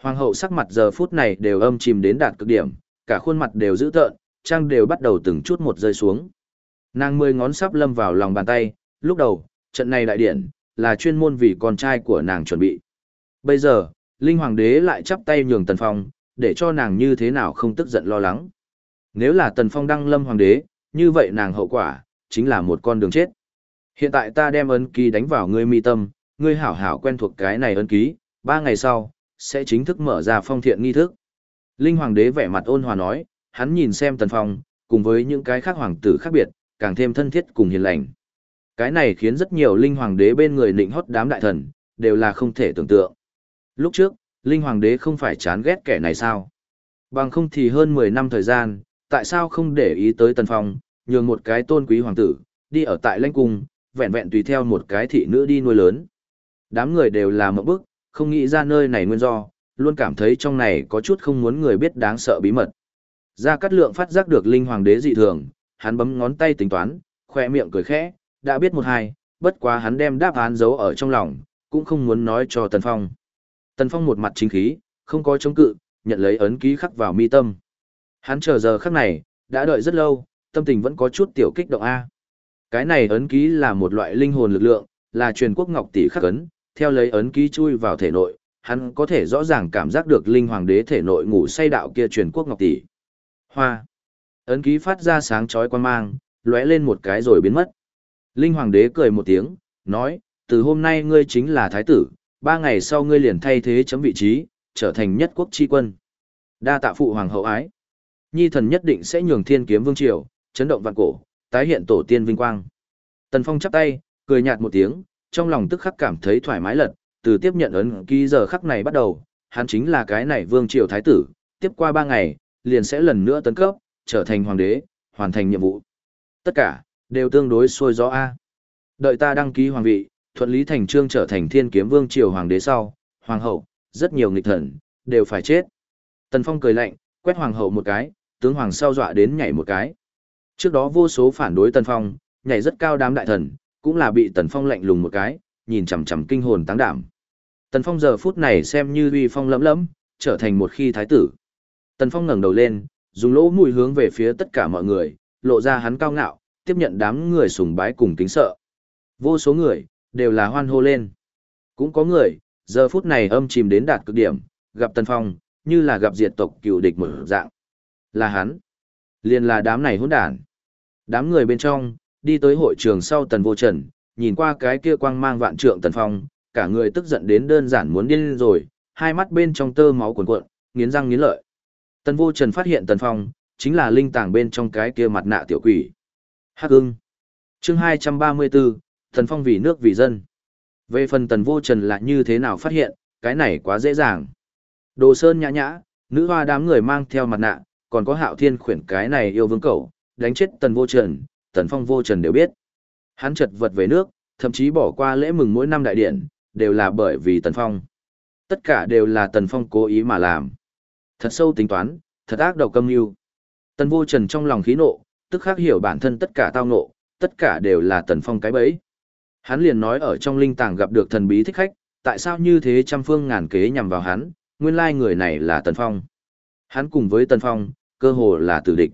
Hoàng hậu sắc mặt giờ phút này đều âm chìm đến đạt cực điểm, cả khuôn mặt đều dữ tợn, trang đều bắt đầu từng chút một rơi xuống. Nàng mười ngón sắp lâm vào lòng bàn tay, lúc đầu, trận này đại điển, là chuyên môn vì con trai của nàng chuẩn bị. Bây giờ, Linh Hoàng đế lại chắp tay nhường Tần Phong, để cho nàng như thế nào không tức giận lo lắng. Nếu là Tần Phong đăng lâm Hoàng đế, như vậy nàng hậu quả, chính là một con đường chết. Hiện tại ta đem ấn ký đánh vào ngươi mi tâm, ngươi hảo hảo quen thuộc cái này ấn ký, ba ngày sau, sẽ chính thức mở ra phong thiện nghi thức. Linh Hoàng đế vẻ mặt ôn hòa nói, hắn nhìn xem Tần Phong, cùng với những cái khác hoàng tử khác biệt, càng thêm thân thiết cùng hiền lành. Cái này khiến rất nhiều linh hoàng đế bên người nịnh hót đám đại thần, đều là không thể tưởng tượng. Lúc trước, linh hoàng đế không phải chán ghét kẻ này sao? Bằng không thì hơn 10 năm thời gian, tại sao không để ý tới Tần Phong, nhường một cái tôn quý hoàng tử, đi ở tại lãnh cung, vẹn vẹn tùy theo một cái thị nữ đi nuôi lớn. Đám người đều là một bức, không nghĩ ra nơi này nguyên do, luôn cảm thấy trong này có chút không muốn người biết đáng sợ bí mật. Gia Cát Lượng phát giác được linh hoàng đế dị thường, hắn bấm ngón tay tính toán, khoe miệng cười khẽ, đã biết một hai, bất quá hắn đem đáp án giấu ở trong lòng, cũng không muốn nói cho Tần Phong. Tần Phong một mặt chính khí, không có chống cự, nhận lấy ấn ký khắc vào mi tâm. Hắn chờ giờ khắc này, đã đợi rất lâu, tâm tình vẫn có chút tiểu kích động A. Cái này ấn ký là một loại linh hồn lực lượng, là truyền quốc ngọc tỷ khắc ấn, theo lấy ấn ký chui vào thể nội, hắn có thể rõ ràng cảm giác được linh hoàng đế thể nội ngủ say đạo kia truyền quốc ngọc tỷ. Hoa. Ấn ký phát ra sáng chói quan mang, lóe lên một cái rồi biến mất. Linh hoàng đế cười một tiếng, nói, từ hôm nay ngươi chính là thái tử, ba ngày sau ngươi liền thay thế chấm vị trí, trở thành nhất quốc chi quân. Đa tạ phụ hoàng hậu ái. Nhi thần nhất định sẽ nhường thiên kiếm vương triều, chấn động vạn cổ, tái hiện tổ tiên vinh quang. Tần Phong chắp tay, cười nhạt một tiếng, trong lòng tức khắc cảm thấy thoải mái lật, từ tiếp nhận ấn ký giờ khắc này bắt đầu, hắn chính là cái này vương triều thái tử, tiếp qua ba ngày, liền sẽ lần nữa tấn cấp, trở thành hoàng đế, hoàn thành nhiệm vụ. Tất cả, đều tương đối sôi gió A. Đợi ta đăng ký hoàng vị, thuận lý thành trương trở thành thiên kiếm vương triều hoàng đế sau, hoàng hậu, rất nhiều nghịch thần, đều phải chết. Tần Phong cười lạnh, quét hoàng hậu một cái, tướng hoàng sau dọa đến nhảy một cái. Trước đó vô số phản đối Tần Phong, nhảy rất cao đám đại thần, cũng là bị Tần Phong lạnh lùng một cái, nhìn chằm chằm kinh hồn táng đảm. Tần Phong giờ phút này xem như uy phong lẫm lẫm, trở thành một khi thái tử. Tần Phong ngẩng đầu lên, dùng lỗ mũi hướng về phía tất cả mọi người, lộ ra hắn cao ngạo, tiếp nhận đám người sùng bái cùng kính sợ. Vô số người, đều là hoan hô lên. Cũng có người, giờ phút này âm chìm đến đạt cực điểm, gặp Tần Phong, như là gặp diệt tộc cựu địch mở dạng. Là hắn. Liền là đám này hỗn đản. Đám người bên trong, đi tới hội trường sau Tần Vô Trần, nhìn qua cái kia quang mang vạn trượng Tần Phong, cả người tức giận đến đơn giản muốn điên rồi, hai mắt bên trong tơ máu cuồn cuộn, nghiến răng nghiến lợi. Tần Vô Trần phát hiện Tần Phong, chính là linh tàng bên trong cái kia mặt nạ tiểu quỷ. Hắc ưng. Chương 234, Thần Phong vì nước vì dân. Về phần Tần Vô Trần là như thế nào phát hiện, cái này quá dễ dàng. Đồ Sơn nhã nhã, nữ hoa đám người mang theo mặt nạ, còn có hạo thiên khuyển cái này yêu vương cẩu, đánh chết Tần Vô Trần, Tần Phong Vô Trần đều biết. Hắn chật vật về nước, thậm chí bỏ qua lễ mừng mỗi năm đại điện, đều là bởi vì Tần Phong. Tất cả đều là Tần Phong cố ý mà làm. Thật sâu tính toán, thật ác độc câm mưu. Tần Vô Trần trong lòng khí nộ, tức khắc hiểu bản thân tất cả tao nộ, tất cả đều là Tần Phong cái bẫy. Hắn liền nói ở trong linh tàng gặp được thần bí thích khách, tại sao như thế trăm phương ngàn kế nhằm vào hắn, nguyên lai người này là Tần Phong. Hắn cùng với Tần Phong, cơ hồ là tử địch.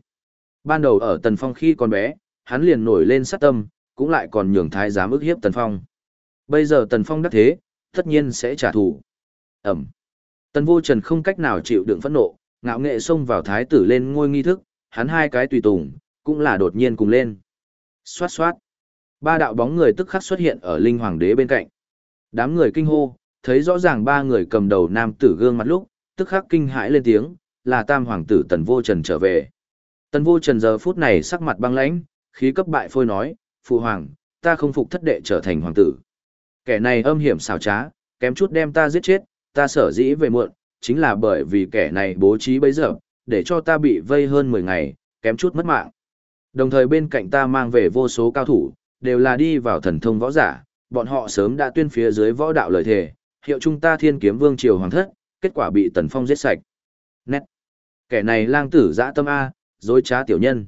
Ban đầu ở Tần Phong khi còn bé, hắn liền nổi lên sát tâm, cũng lại còn nhường thái giám ức hiếp Tần Phong. Bây giờ Tần Phong đắc thế, tất nhiên sẽ trả thù. Ẩm. Tần Vô Trần không cách nào chịu đựng phẫn nộ, ngạo nghệ xông vào thái tử lên ngôi nghi thức, hắn hai cái tùy tùng, cũng là đột nhiên cùng lên. Xoát xoát. Ba đạo bóng người tức khắc xuất hiện ở linh hoàng đế bên cạnh. Đám người kinh hô, thấy rõ ràng ba người cầm đầu nam tử gương mặt lúc, tức khắc kinh hãi lên tiếng, là tam hoàng tử tần vô trần trở về. Tần vô trần giờ phút này sắc mặt băng lãnh, khí cấp bại phôi nói, phụ hoàng, ta không phục thất đệ trở thành hoàng tử. Kẻ này âm hiểm xảo trá, kém chút đem ta giết chết, ta sở dĩ về muộn, chính là bởi vì kẻ này bố trí bấy giờ, để cho ta bị vây hơn 10 ngày, kém chút mất mạng. Đồng thời bên cạnh ta mang về vô số cao thủ, đều là đi vào thần thông võ giả, bọn họ sớm đã tuyên phía dưới võ đạo lời thề, hiệu chúng ta thiên kiếm vương triều hoàng thất, kết quả bị tần phong giết sạch. Nét. Kẻ này lang tử dã tâm A, dối trá tiểu nhân.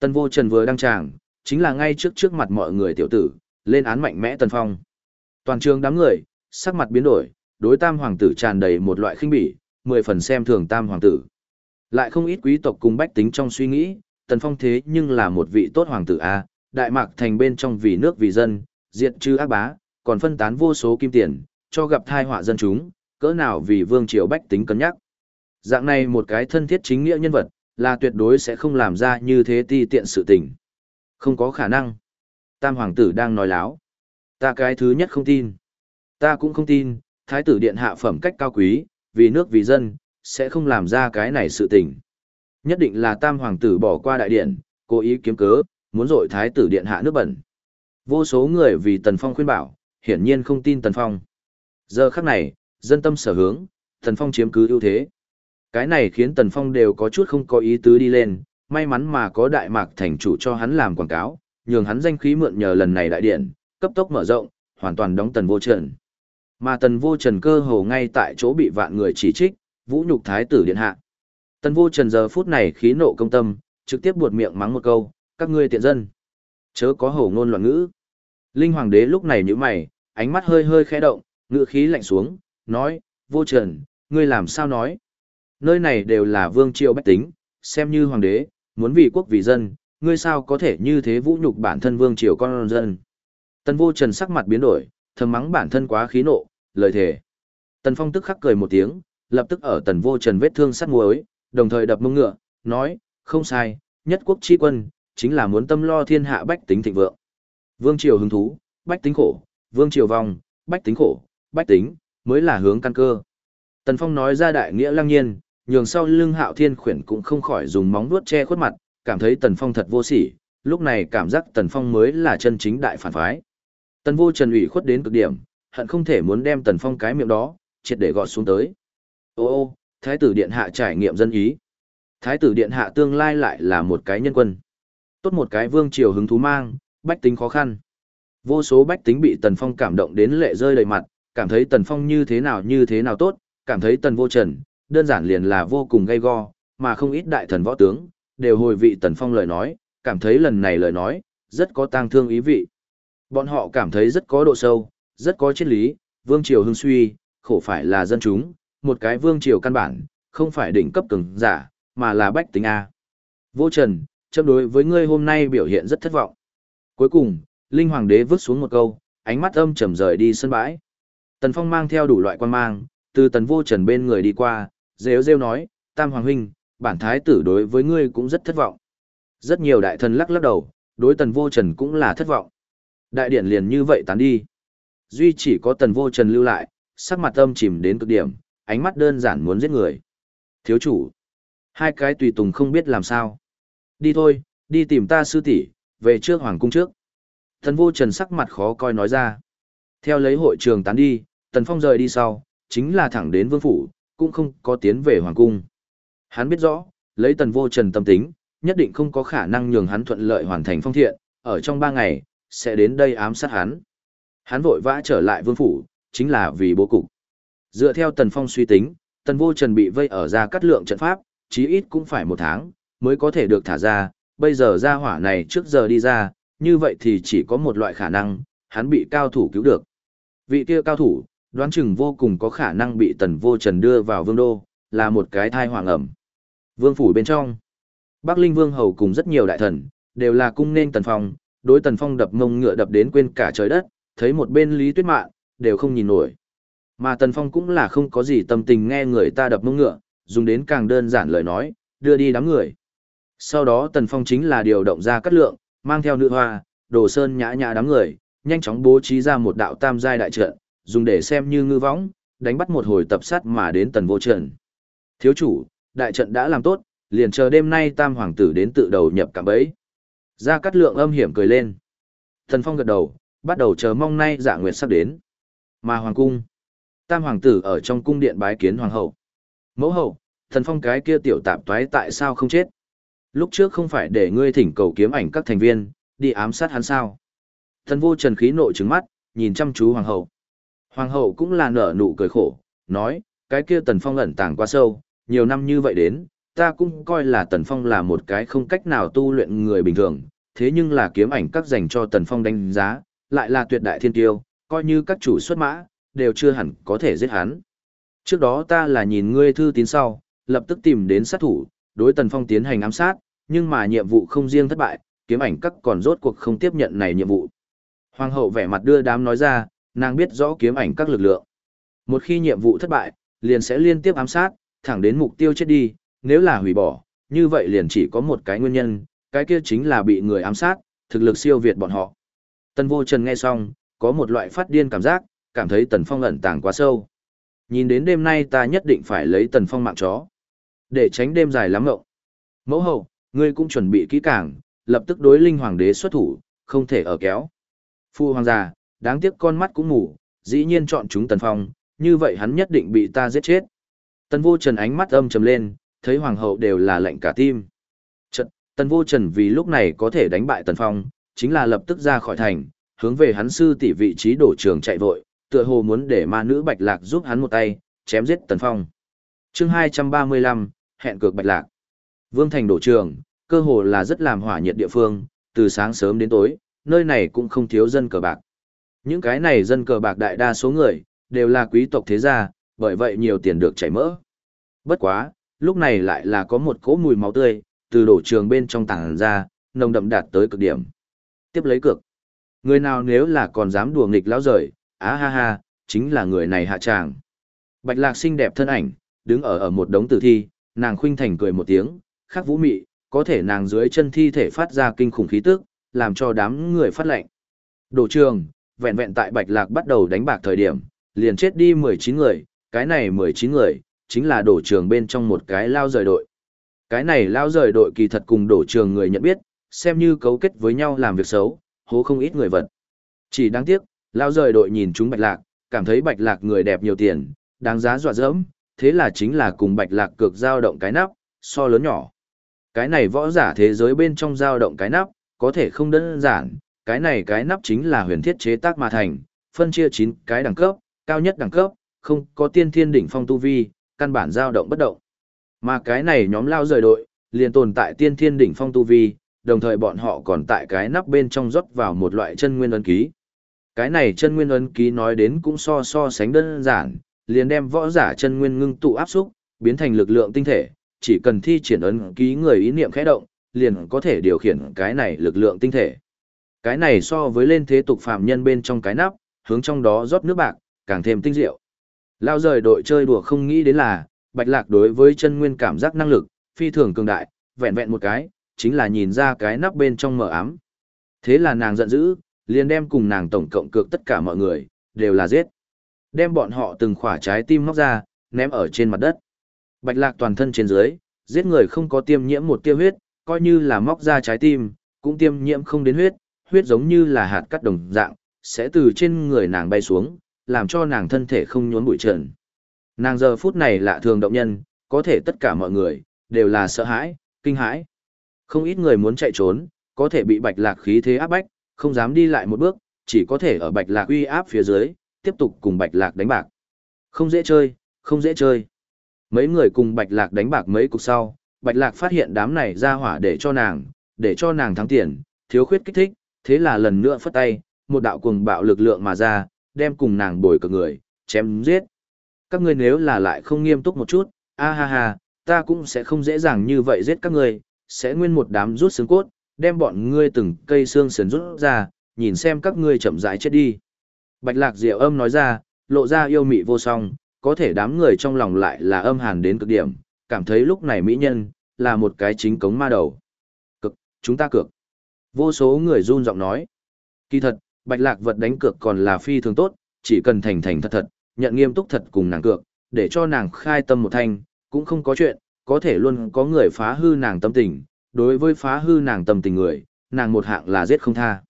Tần vô trần vừa đăng tràng, chính là ngay trước trước mặt mọi người tiểu tử, lên án mạnh mẽ tần phong. Toàn trường đám người, sắc mặt biến đổi, đối tam hoàng tử tràn đầy một loại khinh bỉ, mười phần xem thường tam hoàng tử. Lại không ít quý tộc cùng bách tính trong suy nghĩ, tần phong thế nhưng là một vị tốt hoàng tử A, đại mạc thành bên trong vì nước vì dân, diệt trừ ác bá, còn phân tán vô số kim tiền, cho gặp thai họa dân chúng, cỡ nào vì vương triều bách tính cân nhắc. Dạng này một cái thân thiết chính nghĩa nhân vật, là tuyệt đối sẽ không làm ra như thế ti tiện sự tình. Không có khả năng. Tam hoàng tử đang nói láo. Ta cái thứ nhất không tin. Ta cũng không tin, thái tử điện hạ phẩm cách cao quý, vì nước vì dân, sẽ không làm ra cái này sự tình. Nhất định là tam hoàng tử bỏ qua đại điện, cố ý kiếm cớ, muốn dội thái tử điện hạ nước bẩn. Vô số người vì Tần Phong khuyên bảo, hiển nhiên không tin Tần Phong. Giờ khắc này, dân tâm sở hướng, Tần Phong chiếm cứ ưu thế. Cái này khiến Tần Phong đều có chút không có ý tứ đi lên, may mắn mà có đại mạc thành chủ cho hắn làm quảng cáo, nhường hắn danh khí mượn nhờ lần này đại điện, cấp tốc mở rộng, hoàn toàn đóng Tần Vô Trần. Mà Tần Vô Trần cơ hồ ngay tại chỗ bị vạn người chỉ trích, vũ nhục thái tử điện hạ. Tần Vô Trần giờ phút này khí nộ công tâm, trực tiếp buột miệng mắng một câu, các ngươi tiện dân. Chớ có hổ ngôn loạn ngữ. Linh Hoàng đế lúc này nhíu mày, ánh mắt hơi hơi khẽ động, ngữ khí lạnh xuống, nói, vô trần, ngươi làm sao nói. Nơi này đều là vương triều bách tính, xem như hoàng đế, muốn vì quốc vì dân, ngươi sao có thể như thế vũ nhục bản thân vương triều con dân. Tần vô trần sắc mặt biến đổi, thầm mắng bản thân quá khí nộ, lời thề. Tần phong tức khắc cười một tiếng, lập tức ở tần vô trần vết thương sắt muối, đồng thời đập mông ngựa, nói, không sai, nhất quốc chi quân, chính là muốn tâm lo thiên hạ bách tính thịnh vượng. Vương triều hứng thú, bách tính khổ, vương triều vong, bách tính khổ, bách tính, mới là hướng căn cơ. Tần Phong nói ra đại nghĩa lăng nhiên, nhường sau lưng hạo thiên khuyển cũng không khỏi dùng móng vuốt che khuất mặt, cảm thấy Tần Phong thật vô sỉ, lúc này cảm giác Tần Phong mới là chân chính đại phản phái. Tần vô trần ủy khuất đến cực điểm, hận không thể muốn đem Tần Phong cái miệng đó, triệt để gọt xuống tới. Ô ô, Thái tử Điện Hạ trải nghiệm dân ý. Thái tử Điện Hạ tương lai lại là một cái nhân quân. Tốt một cái vương triều hứng thú mang, bách tính khó khăn. Vô số bách tính bị Tần Phong cảm động đến lệ rơi đầy mặt, cảm thấy Tần Phong như thế nào như thế nào tốt, cảm thấy Tần Vô Trần, đơn giản liền là vô cùng gay go, mà không ít đại thần võ tướng, đều hồi vị Tần Phong lời nói, cảm thấy lần này lời nói, rất có tang thương ý vị. Bọn họ cảm thấy rất có độ sâu, rất có triết lý, vương triều hưng suy, khổ phải là dân chúng, một cái vương triều căn bản, không phải đỉnh cấp cường giả, mà là bách tính A. Vô Trần, châm đối với ngươi hôm nay biểu hiện rất thất vọng. Cuối cùng, Linh Hoàng đế vứt xuống một câu, ánh mắt âm trầm rời đi sân bãi. Tần Phong mang theo đủ loại quan mang, từ tần vô trần bên người đi qua, rêu rêu nói, Tam Hoàng Huynh, bản thái tử đối với ngươi cũng rất thất vọng. Rất nhiều đại thần lắc lắc đầu, đối tần vô trần cũng là thất vọng. Đại điện liền như vậy tán đi. Duy chỉ có tần vô trần lưu lại, sắc mặt âm chìm đến cực điểm, ánh mắt đơn giản muốn giết người. Thiếu chủ. Hai cái tùy tùng không biết làm sao. Đi thôi, đi tìm ta sư tỷ, về trước hoàng cung trước. Thần vô trần sắc mặt khó coi nói ra. Theo lấy hội trường tán đi, tần phong rời đi sau, chính là thẳng đến vương phủ, cũng không có tiến về hoàng cung. Hắn biết rõ, lấy tần vô trần tâm tính, nhất định không có khả năng nhường hắn thuận lợi hoàn thành phong thiện, ở trong ba ngày, sẽ đến đây ám sát hắn. Hắn vội vã trở lại vương phủ, chính là vì bố cục. Dựa theo tần phong suy tính, tần vô trần bị vây ở ra cắt lượng trận pháp, chí ít cũng phải một tháng, mới có thể được thả ra, bây giờ ra hỏa này trước giờ đi ra, như vậy thì chỉ có một loại khả năng, hắn bị cao thủ cứu được. Vị kia cao thủ, đoán chừng vô cùng có khả năng bị tần vô trần đưa vào vương đô, là một cái thai hoàng ẩm. Vương phủ bên trong, Bắc Linh Vương Hầu cùng rất nhiều đại thần, đều là cung nên tần phong, đối tần phong đập mông ngựa đập đến quên cả trời đất, thấy một bên lý tuyết mạn, đều không nhìn nổi. Mà tần phong cũng là không có gì tâm tình nghe người ta đập mông ngựa, dùng đến càng đơn giản lời nói, đưa đi đám người. Sau đó tần phong chính là điều động ra cắt lượng, mang theo nữ hoa, đồ sơn nhã nhã đám người, nhanh chóng bố trí ra một đạo tam giai đại trận, dùng để xem như ngư võng, đánh bắt một hồi tập sát mà đến tần vô trận. Thiếu chủ, đại trận đã làm tốt, liền chờ đêm nay tam hoàng tử đến tự đầu nhập cạm bẫy. Gia Cát Lượng âm hiểm cười lên. Thần Phong gật đầu, bắt đầu chờ mong nay dạ nguyệt sắp đến. Mà hoàng cung. Tam hoàng tử ở trong cung điện bái kiến hoàng hậu. Mẫu hậu, thần phong cái kia tiểu tạp toái tại sao không chết? Lúc trước không phải để ngươi thỉnh cầu kiếm ảnh các thành viên, đi ám sát hắn sao? Thần vô trần khí nội trứng mắt, nhìn chăm chú hoàng hậu. Hoàng hậu cũng là nở nụ cười khổ, nói, cái kia tần phong ẩn tàng quá sâu, nhiều năm như vậy đến, ta cũng coi là tần phong là một cái không cách nào tu luyện người bình thường, thế nhưng là kiếm ảnh các dành cho tần phong đánh giá, lại là tuyệt đại thiên tiêu, coi như các chủ xuất mã, đều chưa hẳn có thể giết hắn. Trước đó ta là nhìn ngươi thư tín sau, lập tức tìm đến sát thủ, đối Tần Phong tiến hành ám sát, nhưng mà nhiệm vụ không riêng thất bại, kiếm ảnh các còn rốt cuộc không tiếp nhận này nhiệm vụ. Hoàng hậu vẻ mặt đưa đám nói ra, nàng biết rõ kiếm ảnh các lực lượng. Một khi nhiệm vụ thất bại, liền sẽ liên tiếp ám sát, thẳng đến mục tiêu chết đi, nếu là hủy bỏ, như vậy liền chỉ có một cái nguyên nhân, cái kia chính là bị người ám sát, thực lực siêu việt bọn họ. Tân vô trần nghe xong, có một loại phát điên cảm giác, cảm thấy tần phong ẩn tàng quá sâu. Nhìn đến đêm nay ta nhất định phải lấy tần phong mạng chó. Để tránh đêm dài lắm ngộng. Mẫu hậu, ngươi cũng chuẩn bị kỹ càng, lập tức đối linh hoàng đế xuất thủ, không thể ở kéo. Phu hoàng gia, đáng tiếc con mắt cũng mù, dĩ nhiên chọn chúng tần phong, như vậy hắn nhất định bị ta giết chết. Tần vô trần ánh mắt âm trầm lên, thấy hoàng hậu đều là lệnh cả tim. Trận, tần vô trần vì lúc này có thể đánh bại tần phong, chính là lập tức ra khỏi thành, hướng về hắn sư tỷ vị trí đổ trường chạy vội, tựa hồ muốn để ma nữ Bạch Lạc giúp hắn một tay, chém giết Tần Phong. Chương 235, hẹn cược Bạch Lạc. Vương Thành đổ trường, cơ hồ là rất làm hỏa nhiệt địa phương, từ sáng sớm đến tối, nơi này cũng không thiếu dân cờ bạc. Những cái này dân cờ bạc đại đa số người, đều là quý tộc thế gia, bởi vậy nhiều tiền được chảy mỡ. Bất quá, lúc này lại là có một cỗ mùi máu tươi, từ đổ trường bên trong tảng ra, nồng đậm đạt tới cực điểm. Tiếp lấy cược. Người nào nếu là còn dám đùa nghịch lão rời, á ha ha, chính là người này hạ tràng. Bạch lạc xinh đẹp thân ảnh, đứng ở ở một đống tử thi, nàng khuynh thành cười một tiếng, khắc vũ mị, có thể nàng dưới chân thi thể phát ra kinh khủng khí tức, làm cho đám người phát lệnh. Đổ trường, vẹn vẹn tại bạch lạc bắt đầu đánh bạc thời điểm, liền chết đi 19 người, cái này 19 người, chính là đổ trường bên trong một cái lao rời đội. Cái này lao rời đội kỳ thật cùng đổ trường người nhận biết, xem như cấu kết với nhau làm việc xấu, hố không ít người vật. Chỉ đáng tiếc, lao rời đội nhìn chúng bạch lạc, cảm thấy bạch lạc người đẹp nhiều tiền, đáng giá dọa dẫm, thế là chính là cùng bạch lạc cược giao động cái nắp, so lớn nhỏ. Cái này võ giả thế giới bên trong giao động cái nắp, có thể không đơn giản, cái này cái nắp chính là huyền thiết chế tác mà thành, phân chia 9 cái đẳng cấp, cao nhất đẳng cấp, không có tiên thiên đỉnh phong tu vi, căn bản giao động bất động. Mà cái này nhóm lao rời đội, liền tồn tại tiên thiên đỉnh phong tu vi, đồng thời bọn họ còn tại cái nắp bên trong rót vào một loại chân nguyên ấn ký. Cái này chân nguyên ấn ký nói đến cũng so so sánh đơn giản, liền đem võ giả chân nguyên ngưng tụ áp xúc, biến thành lực lượng tinh thể, chỉ cần thi triển ấn ký người ý niệm khẽ động, liền có thể điều khiển cái này lực lượng tinh thể. Cái này so với lên thế tục phạm nhân bên trong cái nắp, hướng trong đó rót nước bạc, càng thêm tinh diệu. Lao rời đội chơi đùa không nghĩ đến là, Bạch Lạc đối với chân nguyên cảm giác năng lực, phi thường cường đại, vẹn vẹn một cái, chính là nhìn ra cái nắp bên trong mở ám. Thế là nàng giận dữ, liền đem cùng nàng tổng cộng cược tất cả mọi người, đều là giết. Đem bọn họ từng khỏa trái tim móc ra, ném ở trên mặt đất. Bạch lạc toàn thân trên dưới, giết người không có tiêm nhiễm một tiêu huyết, coi như là móc ra trái tim, cũng tiêm nhiễm không đến huyết, huyết giống như là hạt cắt đồng dạng, sẽ từ trên người nàng bay xuống, làm cho nàng thân thể không nhốn bụi trần. Nàng giờ phút này lạ thường động nhân, có thể tất cả mọi người, đều là sợ hãi, kinh hãi. Không ít người muốn chạy trốn, có thể bị bạch lạc khí thế áp bách, không dám đi lại một bước, chỉ có thể ở bạch lạc uy áp phía dưới, tiếp tục cùng bạch lạc đánh bạc. Không dễ chơi, không dễ chơi. Mấy người cùng bạch lạc đánh bạc mấy cục sau, bạch lạc phát hiện đám này ra hỏa để cho nàng, để cho nàng thắng tiền, thiếu khuyết kích thích, thế là lần nữa phất tay, một đạo cuồng bạo lực lượng mà ra, đem cùng nàng bồi cờ người, chém giết. Các ngươi nếu là lại không nghiêm túc một chút, a ha ha, ta cũng sẽ không dễ dàng như vậy giết các ngươi, sẽ nguyên một đám rút xương cốt, đem bọn ngươi từng cây xương sườn rút ra, nhìn xem các ngươi chậm rãi chết đi. Bạch lạc diệu âm nói ra, lộ ra yêu mị vô song, có thể đám người trong lòng lại là âm hàn đến cực điểm, cảm thấy lúc này mỹ nhân, là một cái chính cống ma đầu. Cực, chúng ta cược. Vô số người run giọng nói. Kỳ thật, bạch lạc vật đánh cược còn là phi thường tốt, chỉ cần thành thành thật thật, nhận nghiêm túc thật cùng nàng cược, để cho nàng khai tâm một thanh, cũng không có chuyện, có thể luôn có người phá hư nàng tâm tình, đối với phá hư nàng tâm tình người, nàng một hạng là giết không tha.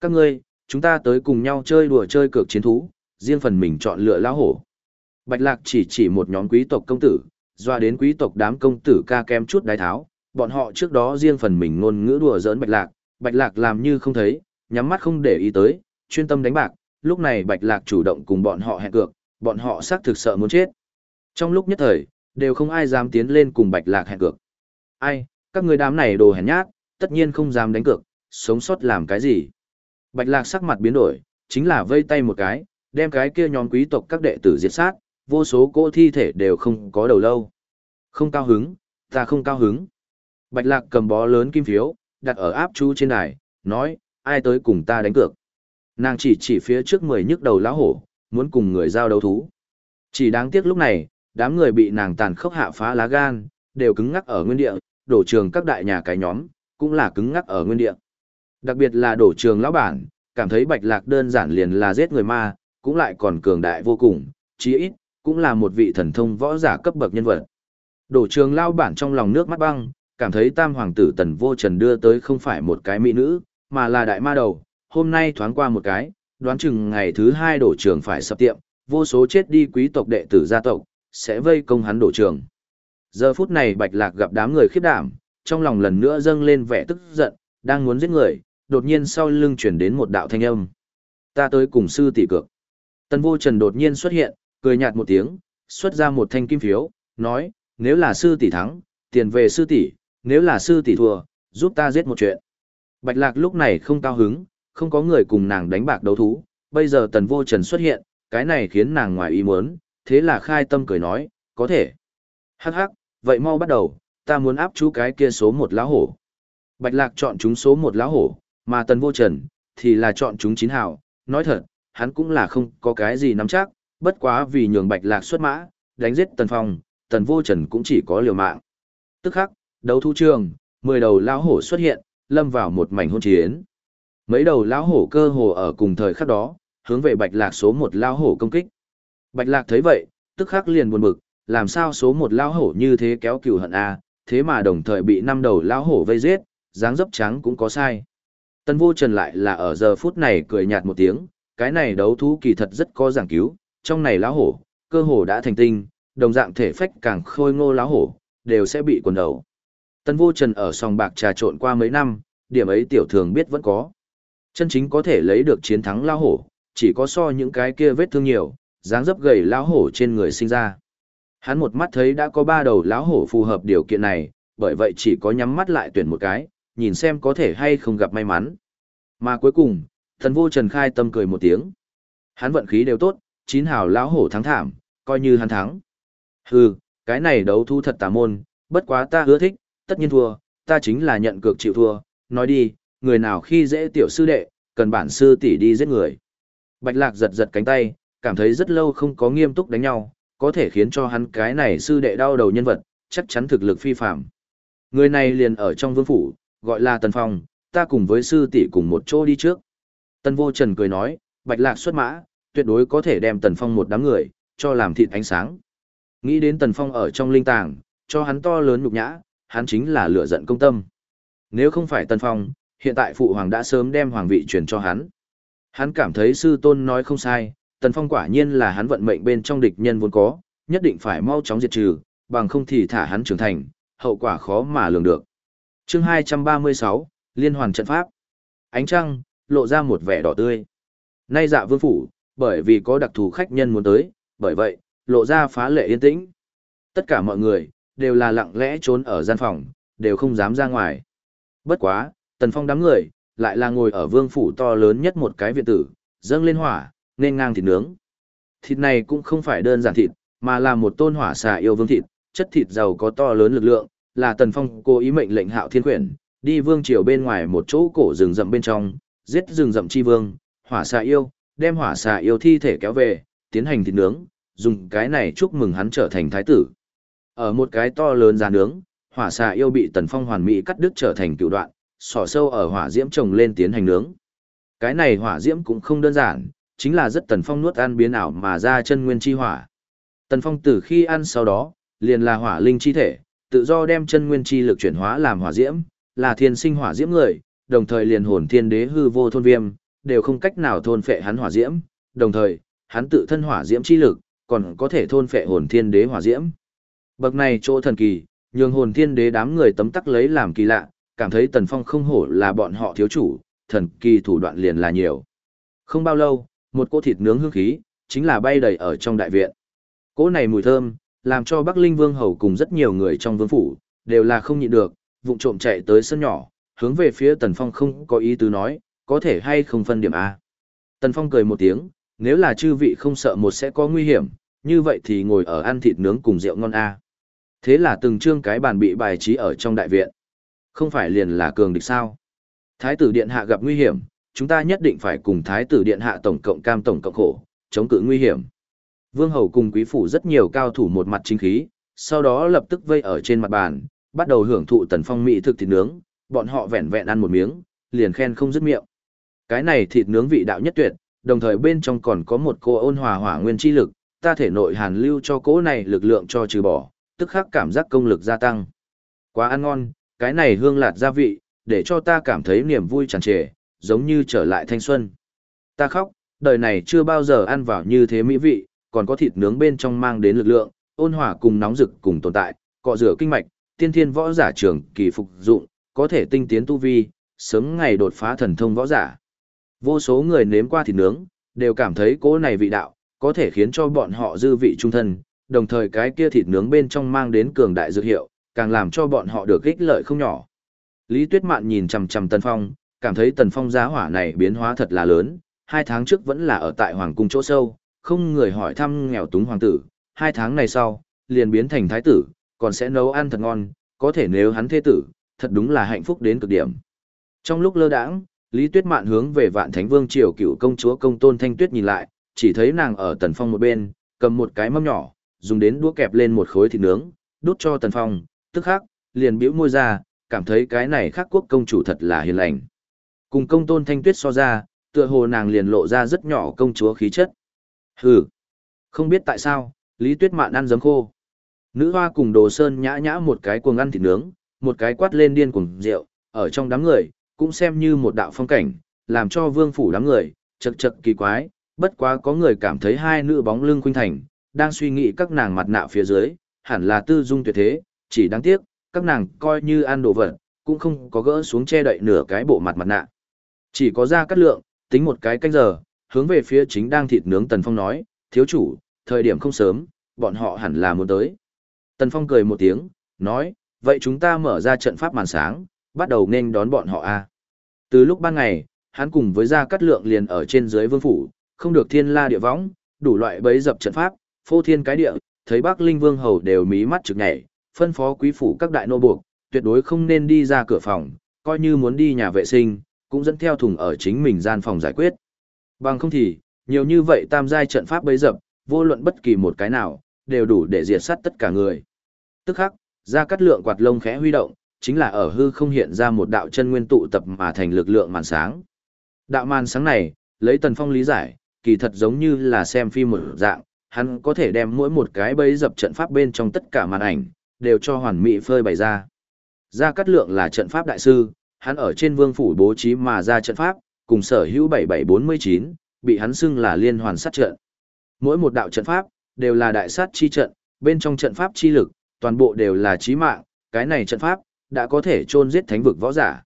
Các ngươi, chúng ta tới cùng nhau chơi đùa chơi cược chiến thú, riêng phần mình chọn lựa lão hổ. Bạch Lạc chỉ chỉ một nhóm quý tộc công tử, doa đến quý tộc đám công tử ca kem chút đái tháo, bọn họ trước đó riêng phần mình ngôn ngữ đùa giỡn Bạch Lạc, Bạch Lạc làm như không thấy, nhắm mắt không để ý tới, chuyên tâm đánh bạc, lúc này Bạch Lạc chủ động cùng bọn họ hẹn cược, bọn họ xác thực sợ muốn chết. Trong lúc nhất thời, đều không ai dám tiến lên cùng Bạch Lạc hẹn cược. Ai, các người đám này đồ hèn nhát, tất nhiên không dám đánh cược, sống sót làm cái gì. Bạch Lạc sắc mặt biến đổi, chính là vây tay một cái, đem cái kia nhóm quý tộc các đệ tử diệt sát, vô số cỗ thi thể đều không có đầu lâu. Không cao hứng, ta không cao hứng. Bạch Lạc cầm bó lớn kim phiếu, đặt ở áp chú trên đài, nói, ai tới cùng ta đánh cược. Nàng chỉ chỉ phía trước mười nhức đầu lão hổ, muốn cùng người giao đấu thú. Chỉ đáng tiếc lúc này, đám người bị nàng tàn khốc hạ phá lá gan, đều cứng ngắc ở nguyên địa, đổ trường các đại nhà cái nhóm, cũng là cứng ngắc ở nguyên địa. Đặc biệt là đổ trường lão bản, cảm thấy bạch lạc đơn giản liền là giết người ma, cũng lại còn cường đại vô cùng, chí ít, cũng là một vị thần thông võ giả cấp bậc nhân vật. Đổ trường lao bản trong lòng nước mắt băng, cảm thấy tam hoàng tử tần vô trần đưa tới không phải một cái mỹ nữ, mà là đại ma đầu, hôm nay thoáng qua một cái, đoán chừng ngày thứ hai đổ trường phải sập tiệm, vô số chết đi quý tộc đệ tử gia tộc, sẽ vây công hắn đổ trường. Giờ phút này bạch lạc gặp đám người khiếp đảm, trong lòng lần nữa dâng lên vẻ tức giận, đang muốn giết người, đột nhiên sau lưng chuyển đến một đạo thanh âm. Ta tới cùng sư tỷ cược. Tần vô trần đột nhiên xuất hiện, cười nhạt một tiếng, xuất ra một thanh kim phiếu, nói, nếu là sư tỷ thắng, tiền về sư tỷ, nếu là sư tỷ thua, giúp ta giết một chuyện. Bạch lạc lúc này không cao hứng, không có người cùng nàng đánh bạc đấu thú, bây giờ tần vô trần xuất hiện, cái này khiến nàng ngoài ý muốn, thế là khai tâm cười nói, có thể. Hắc hắc, vậy mau bắt đầu, ta muốn áp chú cái kia số một lão hổ. Bạch lạc chọn chúng số một lão hổ, mà tần vô trần, thì là chọn chúng chín hào, nói thật, hắn cũng là không có cái gì nắm chắc, bất quá vì nhường bạch lạc xuất mã, đánh giết tần phong, tần vô trần cũng chỉ có liều mạng. Tức khắc, đấu thu trường, mười đầu lão hổ xuất hiện, lâm vào một mảnh hôn chiến. Mấy đầu lão hổ cơ hồ ở cùng thời khắc đó, hướng về bạch lạc số một lão hổ công kích. Bạch lạc thấy vậy, tức khắc liền buồn bực, làm sao số một lão hổ như thế kéo cừu hận a, thế mà đồng thời bị năm đầu lão hổ vây giết, dáng dấp trắng cũng có sai. Tân vô trần lại là ở giờ phút này cười nhạt một tiếng, cái này đấu thú kỳ thật rất có giảng cứu, trong này lão hổ, cơ hồ đã thành tinh, đồng dạng thể phách càng khôi ngô lão hổ, đều sẽ bị quần đầu. Tân vô trần ở sòng bạc trà trộn qua mấy năm, điểm ấy tiểu thường biết vẫn có. Chân chính có thể lấy được chiến thắng lão hổ, chỉ có so những cái kia vết thương nhiều, dáng dấp gầy lão hổ trên người sinh ra. Hắn một mắt thấy đã có ba đầu lão hổ phù hợp điều kiện này, bởi vậy chỉ có nhắm mắt lại tuyển một cái, nhìn xem có thể hay không gặp may mắn. Mà cuối cùng, thần vô trần khai tâm cười một tiếng. Hắn vận khí đều tốt, chín hào lão hổ thắng thảm, coi như hắn thắng. Hừ, cái này đấu thu thật tà môn, bất quá ta hứa thích, tất nhiên thua, ta chính là nhận cược chịu thua, nói đi, người nào khi dễ tiểu sư đệ, cần bản sư tỷ đi giết người. Bạch lạc giật giật cánh tay, cảm thấy rất lâu không có nghiêm túc đánh nhau, có thể khiến cho hắn cái này sư đệ đau đầu nhân vật, chắc chắn thực lực phi phạm. Người này liền ở trong vương phủ, gọi là Tần Phong, ta cùng với sư tỷ cùng một chỗ đi trước. Tần Vô Trần cười nói, Bạch Lạc xuất mã, tuyệt đối có thể đem Tần Phong một đám người, cho làm thịt ánh sáng. Nghĩ đến Tần Phong ở trong linh tàng, cho hắn to lớn nhục nhã, hắn chính là lửa giận công tâm. Nếu không phải Tần Phong, hiện tại phụ hoàng đã sớm đem hoàng vị truyền cho hắn. Hắn cảm thấy sư tôn nói không sai, Tần Phong quả nhiên là hắn vận mệnh bên trong địch nhân vốn có, nhất định phải mau chóng diệt trừ, bằng không thì thả hắn trưởng thành, hậu quả khó mà lường được. Chương 236, Liên hoàn trận pháp. Ánh trăng lộ ra một vẻ đỏ tươi. Nay Dạ Vương phủ, bởi vì có đặc thù khách nhân muốn tới, bởi vậy, lộ ra phá lệ yên tĩnh. Tất cả mọi người đều là lặng lẽ trốn ở gian phòng, đều không dám ra ngoài. Bất quá, Tần Phong đám người lại là ngồi ở vương phủ to lớn nhất một cái viện tử, dâng lên hỏa, nên ngang thịt nướng. Thịt này cũng không phải đơn giản thịt, mà là một tôn hỏa xà yêu vương thịt, chất thịt giàu có to lớn lực lượng, là Tần Phong cố ý mệnh lệnh Hạo Thiên Quyển, đi vương triều bên ngoài một chỗ cổ rừng rậm bên trong, giết rừng rậm chi vương, hỏa xà yêu, đem hỏa xà yêu thi thể kéo về, tiến hành thịt nướng, dùng cái này chúc mừng hắn trở thành thái tử. Ở một cái to lớn giàn nướng, hỏa xà yêu bị Tần Phong hoàn mỹ cắt đứt trở thành cựu đoạn, sỏ sâu ở hỏa diễm trồng lên tiến hành nướng. Cái này hỏa diễm cũng không đơn giản, chính là rất Tần Phong nuốt ăn biến ảo mà ra chân nguyên chi hỏa. Tần Phong từ khi ăn sau đó, liền là hỏa linh chi thể, tự do đem chân nguyên chi lực chuyển hóa làm hỏa diễm, là thiên sinh hỏa diễm người, đồng thời liền hồn thiên đế hư vô thôn viêm, đều không cách nào thôn phệ hắn hỏa diễm, đồng thời, hắn tự thân hỏa diễm chi lực, còn có thể thôn phệ hồn thiên đế hỏa diễm. Bậc này chỗ thần kỳ, nhường hồn thiên đế đám người tấm tắc lấy làm kỳ lạ, cảm thấy tần phong không hổ là bọn họ thiếu chủ, thần kỳ thủ đoạn liền là nhiều. Không bao lâu, một cô thịt nướng hương khí, chính là bay đầy ở trong đại viện. Cỗ này mùi thơm, làm cho Bắc Linh Vương Hầu cùng rất nhiều người trong vương phủ, đều là không nhịn được, vụng trộm chạy tới sân nhỏ, hướng về phía Tần Phong không có ý tứ nói, có thể hay không phân điểm A. Tần Phong cười một tiếng, nếu là chư vị không sợ một sẽ có nguy hiểm, như vậy thì ngồi ở ăn thịt nướng cùng rượu ngon A. Thế là từng trương cái bàn bị bài trí ở trong đại viện. Không phải liền là cường địch sao. Thái tử điện hạ gặp nguy hiểm, chúng ta nhất định phải cùng thái tử điện hạ tổng cộng cam tổng cộng khổ, chống cự nguy hiểm. Vương hầu cùng quý phủ rất nhiều cao thủ một mặt chính khí, sau đó lập tức vây ở trên mặt bàn, bắt đầu hưởng thụ tần phong mỹ thực thịt nướng, bọn họ vẹn vẹn ăn một miếng, liền khen không dứt miệng. Cái này thịt nướng vị đạo nhất tuyệt, đồng thời bên trong còn có một cô ôn hòa hỏa nguyên chi lực, ta thể nội hàn lưu cho cỗ này lực lượng cho trừ bỏ, tức khắc cảm giác công lực gia tăng. Quá ăn ngon, cái này hương lạt gia vị, để cho ta cảm thấy niềm vui tràn trề, giống như trở lại thanh xuân. Ta khóc, đời này chưa bao giờ ăn vào như thế mỹ vị, còn có thịt nướng bên trong mang đến lực lượng, ôn hòa cùng nóng rực cùng tồn tại, cọ rửa kinh mạch, tiên thiên võ giả trường kỳ phục dụng, có thể tinh tiến tu vi, sớm ngày đột phá thần thông võ giả. Vô số người nếm qua thịt nướng, đều cảm thấy cố này vị đạo, có thể khiến cho bọn họ dư vị trung thân, đồng thời cái kia thịt nướng bên trong mang đến cường đại dược hiệu, càng làm cho bọn họ được ích lợi không nhỏ. Lý Tuyết Mạn nhìn chằm chằm Tần Phong, cảm thấy Tần Phong giá hỏa này biến hóa thật là lớn, hai tháng trước vẫn là ở tại Hoàng cung chỗ sâu, không người hỏi thăm nghèo túng hoàng tử, hai tháng này sau, liền biến thành thái tử, còn sẽ nấu ăn thật ngon, có thể nếu hắn thế tử, thật đúng là hạnh phúc đến cực điểm. Trong lúc lơ đãng, Lý Tuyết Mạn hướng về Vạn Thánh Vương triều cựu công chúa Công Tôn Thanh Tuyết nhìn lại, chỉ thấy nàng ở Tần Phong một bên, cầm một cái mâm nhỏ, dùng đến đũa kẹp lên một khối thịt nướng, đút cho Tần Phong, tức khắc, liền bĩu môi ra, cảm thấy cái này khác quốc công chủ thật là hiền lành. Cùng Công Tôn Thanh Tuyết so ra, tựa hồ nàng liền lộ ra rất nhỏ công chúa khí chất. Hừ, không biết tại sao, Lý Tuyết Mạn ăn giấm khô. Nữ hoa cùng Đồ Sơn nhã nhã một cái cuồng ăn thịt nướng, một cái quát lên điên cuồng rượu, ở trong đám người, cũng xem như một đạo phong cảnh, làm cho vương phủ đám người, chật chật kỳ quái, bất quá có người cảm thấy hai nữ bóng lưng khuynh thành, đang suy nghĩ các nàng mặt nạ phía dưới, hẳn là tư dung tuyệt thế, chỉ đáng tiếc, các nàng coi như ăn đồ vật, cũng không có gỡ xuống che đậy nửa cái bộ mặt mặt nạ. Chỉ có ra cắt lượng, tính một cái canh giờ, hướng về phía chính đang thịt nướng Tần Phong nói, thiếu chủ, thời điểm không sớm, bọn họ hẳn là muốn tới. Tần Phong cười một tiếng, nói, vậy chúng ta mở ra trận pháp màn sáng, bắt đầu nên đón bọn họ a. Từ lúc ban ngày, hắn cùng với Gia Cát Lượng liền ở trên dưới vương phủ, không được thiên la địa võng, đủ loại bấy dập trận pháp, phô thiên cái địa, thấy Bắc Linh Vương hầu đều mí mắt trực nhảy, phân phó quý phủ các đại nô buộc, tuyệt đối không nên đi ra cửa phòng, coi như muốn đi nhà vệ sinh, cũng dẫn theo thùng ở chính mình gian phòng giải quyết. Bằng không thì, nhiều như vậy tam giai trận pháp bấy dập, vô luận bất kỳ một cái nào, đều đủ để diệt sát tất cả người. Tức khắc, ra cắt lượng quạt lông khẽ huy động, chính là ở hư không hiện ra một đạo chân nguyên tụ tập mà thành lực lượng màn sáng. Đạo màn sáng này, lấy tần phong lý giải, kỳ thật giống như là xem phim một dạng, hắn có thể đem mỗi một cái bấy dập trận pháp bên trong tất cả màn ảnh, đều cho hoàn mỹ phơi bày ra. Gia Cát Lượng là trận pháp đại sư, hắn ở trên vương phủ bố trí mà ra trận pháp, cùng sở hữu 7749, bị hắn xưng là liên hoàn sát trận. Mỗi một đạo trận pháp, đều là đại sát chi trận, bên trong trận pháp chi lực, toàn bộ đều là chí mạng, cái này trận pháp, đã có thể chôn giết thánh vực võ giả.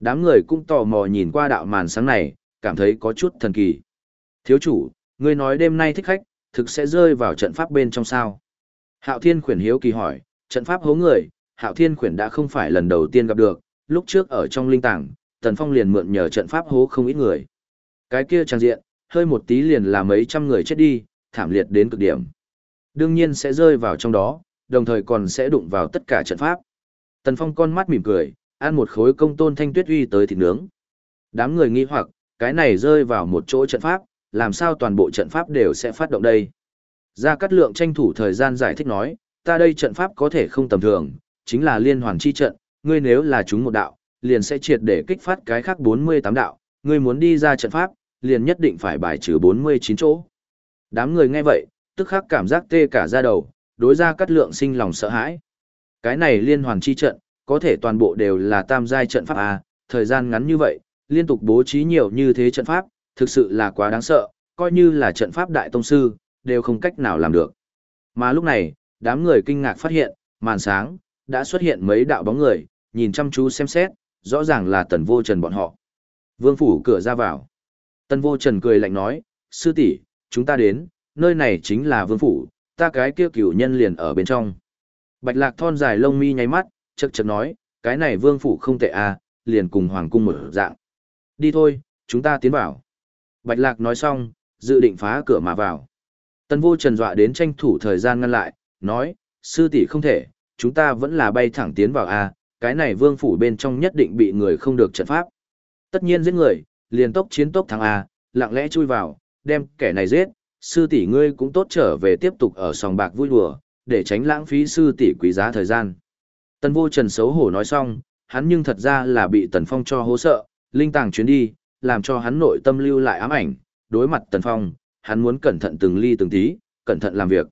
Đám người cũng tò mò nhìn qua đạo màn sáng này, cảm thấy có chút thần kỳ. Thiếu chủ, ngươi nói đêm nay thích khách, thực sẽ rơi vào trận pháp bên trong sao? Hạo Thiên khuyển hiếu kỳ hỏi, trận pháp hố người, Hạo Thiên khuyển đã không phải lần đầu tiên gặp được, lúc trước ở trong linh tàng, Tần Phong liền mượn nhờ trận pháp hố không ít người. Cái kia trang diện, hơi một tí liền là mấy trăm người chết đi, thảm liệt đến cực điểm. Đương nhiên sẽ rơi vào trong đó, đồng thời còn sẽ đụng vào tất cả trận pháp. Tần Phong con mắt mỉm cười, ăn một khối công tôn thanh tuyết uy tới thịt nướng. Đám người nghi hoặc, cái này rơi vào một chỗ trận pháp, làm sao toàn bộ trận pháp đều sẽ phát động đây? Gia Cát Lượng tranh thủ thời gian giải thích nói, ta đây trận pháp có thể không tầm thường, chính là liên hoàn chi trận, ngươi nếu là chúng một đạo, liền sẽ triệt để kích phát cái khác 48 đạo, ngươi muốn đi ra trận pháp, liền nhất định phải bài trừ 49 chỗ. Đám người nghe vậy, tức khắc cảm giác tê cả da đầu, đối ra cắt lượng sinh lòng sợ hãi. Cái này liên hoàn chi trận, có thể toàn bộ đều là tam giai trận pháp à? thời gian ngắn như vậy, liên tục bố trí nhiều như thế trận pháp, thực sự là quá đáng sợ, coi như là trận pháp đại tông sư, đều không cách nào làm được. Mà lúc này, đám người kinh ngạc phát hiện, màn sáng, đã xuất hiện mấy đạo bóng người, nhìn chăm chú xem xét, rõ ràng là tần vô trần bọn họ. Vương phủ cửa ra vào. Tần vô trần cười lạnh nói, sư tỷ chúng ta đến, nơi này chính là vương phủ, ta cái kia cửu nhân liền ở bên trong. Bạch lạc thon dài lông mi nháy mắt, chật chật nói, cái này vương phủ không tệ à, liền cùng hoàng cung mở dạng. Đi thôi, chúng ta tiến vào. Bạch lạc nói xong, dự định phá cửa mà vào. Tần vô trần dọa đến tranh thủ thời gian ngăn lại, nói, sư tỷ không thể, chúng ta vẫn là bay thẳng tiến vào a cái này vương phủ bên trong nhất định bị người không được trận pháp. Tất nhiên giết người, liền tốc chiến tốc thắng A, lặng lẽ chui vào, đem kẻ này giết, sư tỷ ngươi cũng tốt trở về tiếp tục ở sòng bạc vui đùa, để tránh lãng phí sư tỷ quý giá thời gian. Tần vô trần xấu hổ nói xong, hắn nhưng thật ra là bị tần phong cho hố sợ, linh tàng chuyến đi, làm cho hắn nội tâm lưu lại ám ảnh, đối mặt tần phong, hắn muốn cẩn thận từng ly từng tí, cẩn thận làm việc.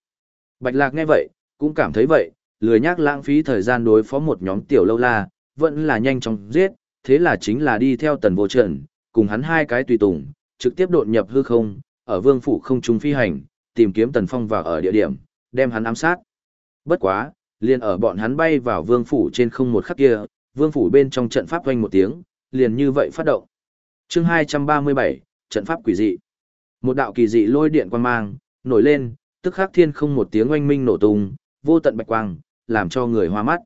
Bạch lạc nghe vậy, cũng cảm thấy vậy, lười nhác lãng phí thời gian đối phó một nhóm tiểu lâu la, vẫn là nhanh chóng giết, thế là chính là đi theo tần vô trần, cùng hắn hai cái tùy tùng, trực tiếp đột nhập hư không, ở vương phủ không trung phi hành, tìm kiếm tần phong vào ở địa điểm, đem hắn ám sát. Bất quá, liền ở bọn hắn bay vào vương phủ trên không một khắc kia, vương phủ bên trong trận pháp vang một tiếng, liền như vậy phát động. Chương 237, trận pháp quỷ dị. Một đạo kỳ dị lôi điện quang mang, nổi lên, tức khắc thiên không một tiếng oanh minh nổ tung, vô tận bạch quang, làm cho người hoa mắt.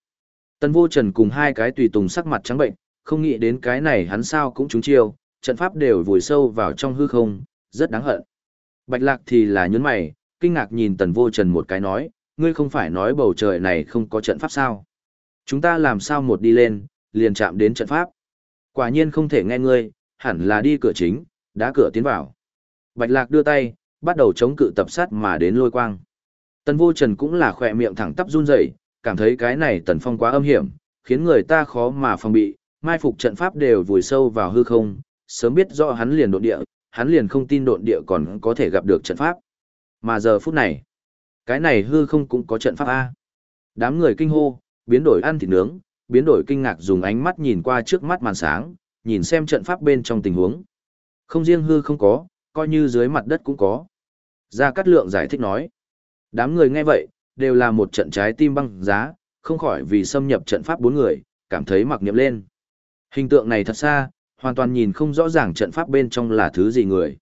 Tần vô trần cùng hai cái tùy tùng sắc mặt trắng bệnh, không nghĩ đến cái này hắn sao cũng trúng chiêu, trận pháp đều vùi sâu vào trong hư không, rất đáng hận. Bạch lạc thì là nhún mày, kinh ngạc nhìn tần vô trần một cái nói, ngươi không phải nói bầu trời này không có trận pháp sao. Chúng ta làm sao một đi lên, liền chạm đến trận pháp. Quả nhiên không thể nghe ngươi, hẳn là đi cửa chính, đá cửa tiến vào. Bạch lạc đưa tay, bắt đầu chống cự tập sát mà đến lôi quang. Tần vô trần cũng là khỏe miệng thẳng tắp run rẩy, cảm thấy cái này tần phong quá âm hiểm, khiến người ta khó mà phòng bị, mai phục trận pháp đều vùi sâu vào hư không, sớm biết rõ hắn liền độn địa, hắn liền không tin độn địa còn có thể gặp được trận pháp. Mà giờ phút này, cái này hư không cũng có trận pháp A. Đám người kinh hô, biến đổi ăn thịt nướng, biến đổi kinh ngạc dùng ánh mắt nhìn qua trước mắt màn sáng, nhìn xem trận pháp bên trong tình huống. Không riêng hư không có, coi như dưới mặt đất cũng có. Gia Cát Lượng giải thích nói. Đám người nghe vậy, đều là một trận trái tim băng giá, không khỏi vì xâm nhập trận pháp bốn người, cảm thấy mặc niệm lên. Hình tượng này thật xa, hoàn toàn nhìn không rõ ràng trận pháp bên trong là thứ gì người.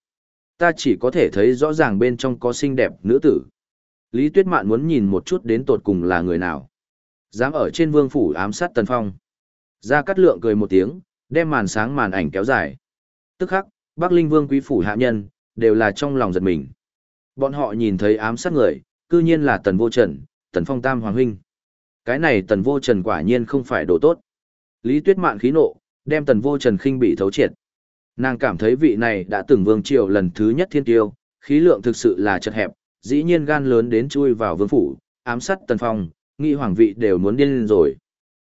Ta chỉ có thể thấy rõ ràng bên trong có xinh đẹp nữ tử. Lý Tuyết Mạn muốn nhìn một chút đến tột cùng là người nào. Dám ở trên vương phủ ám sát Tần Phong. Gia Cát Lượng cười một tiếng, đem màn sáng màn ảnh kéo dài. Tức khắc, Bắc Linh Vương quý phủ hạ nhân, đều là trong lòng giật mình. Bọn họ nhìn thấy ám sát người, cư nhiên là Tần Vô Trần, Tần Phong Tam Hoàng Huynh. Cái này Tần Vô Trần quả nhiên không phải đồ tốt. Lý Tuyết Mạn khí nộ, đem Tần Vô Trần khinh bị thấu triệt. Nàng cảm thấy vị này đã từng vương triều lần thứ nhất thiên tiêu, khí lượng thực sự là chật hẹp, dĩ nhiên gan lớn đến chui vào vương phủ, ám sát Tần Phong, nghi hoàng vị đều muốn điên lên rồi.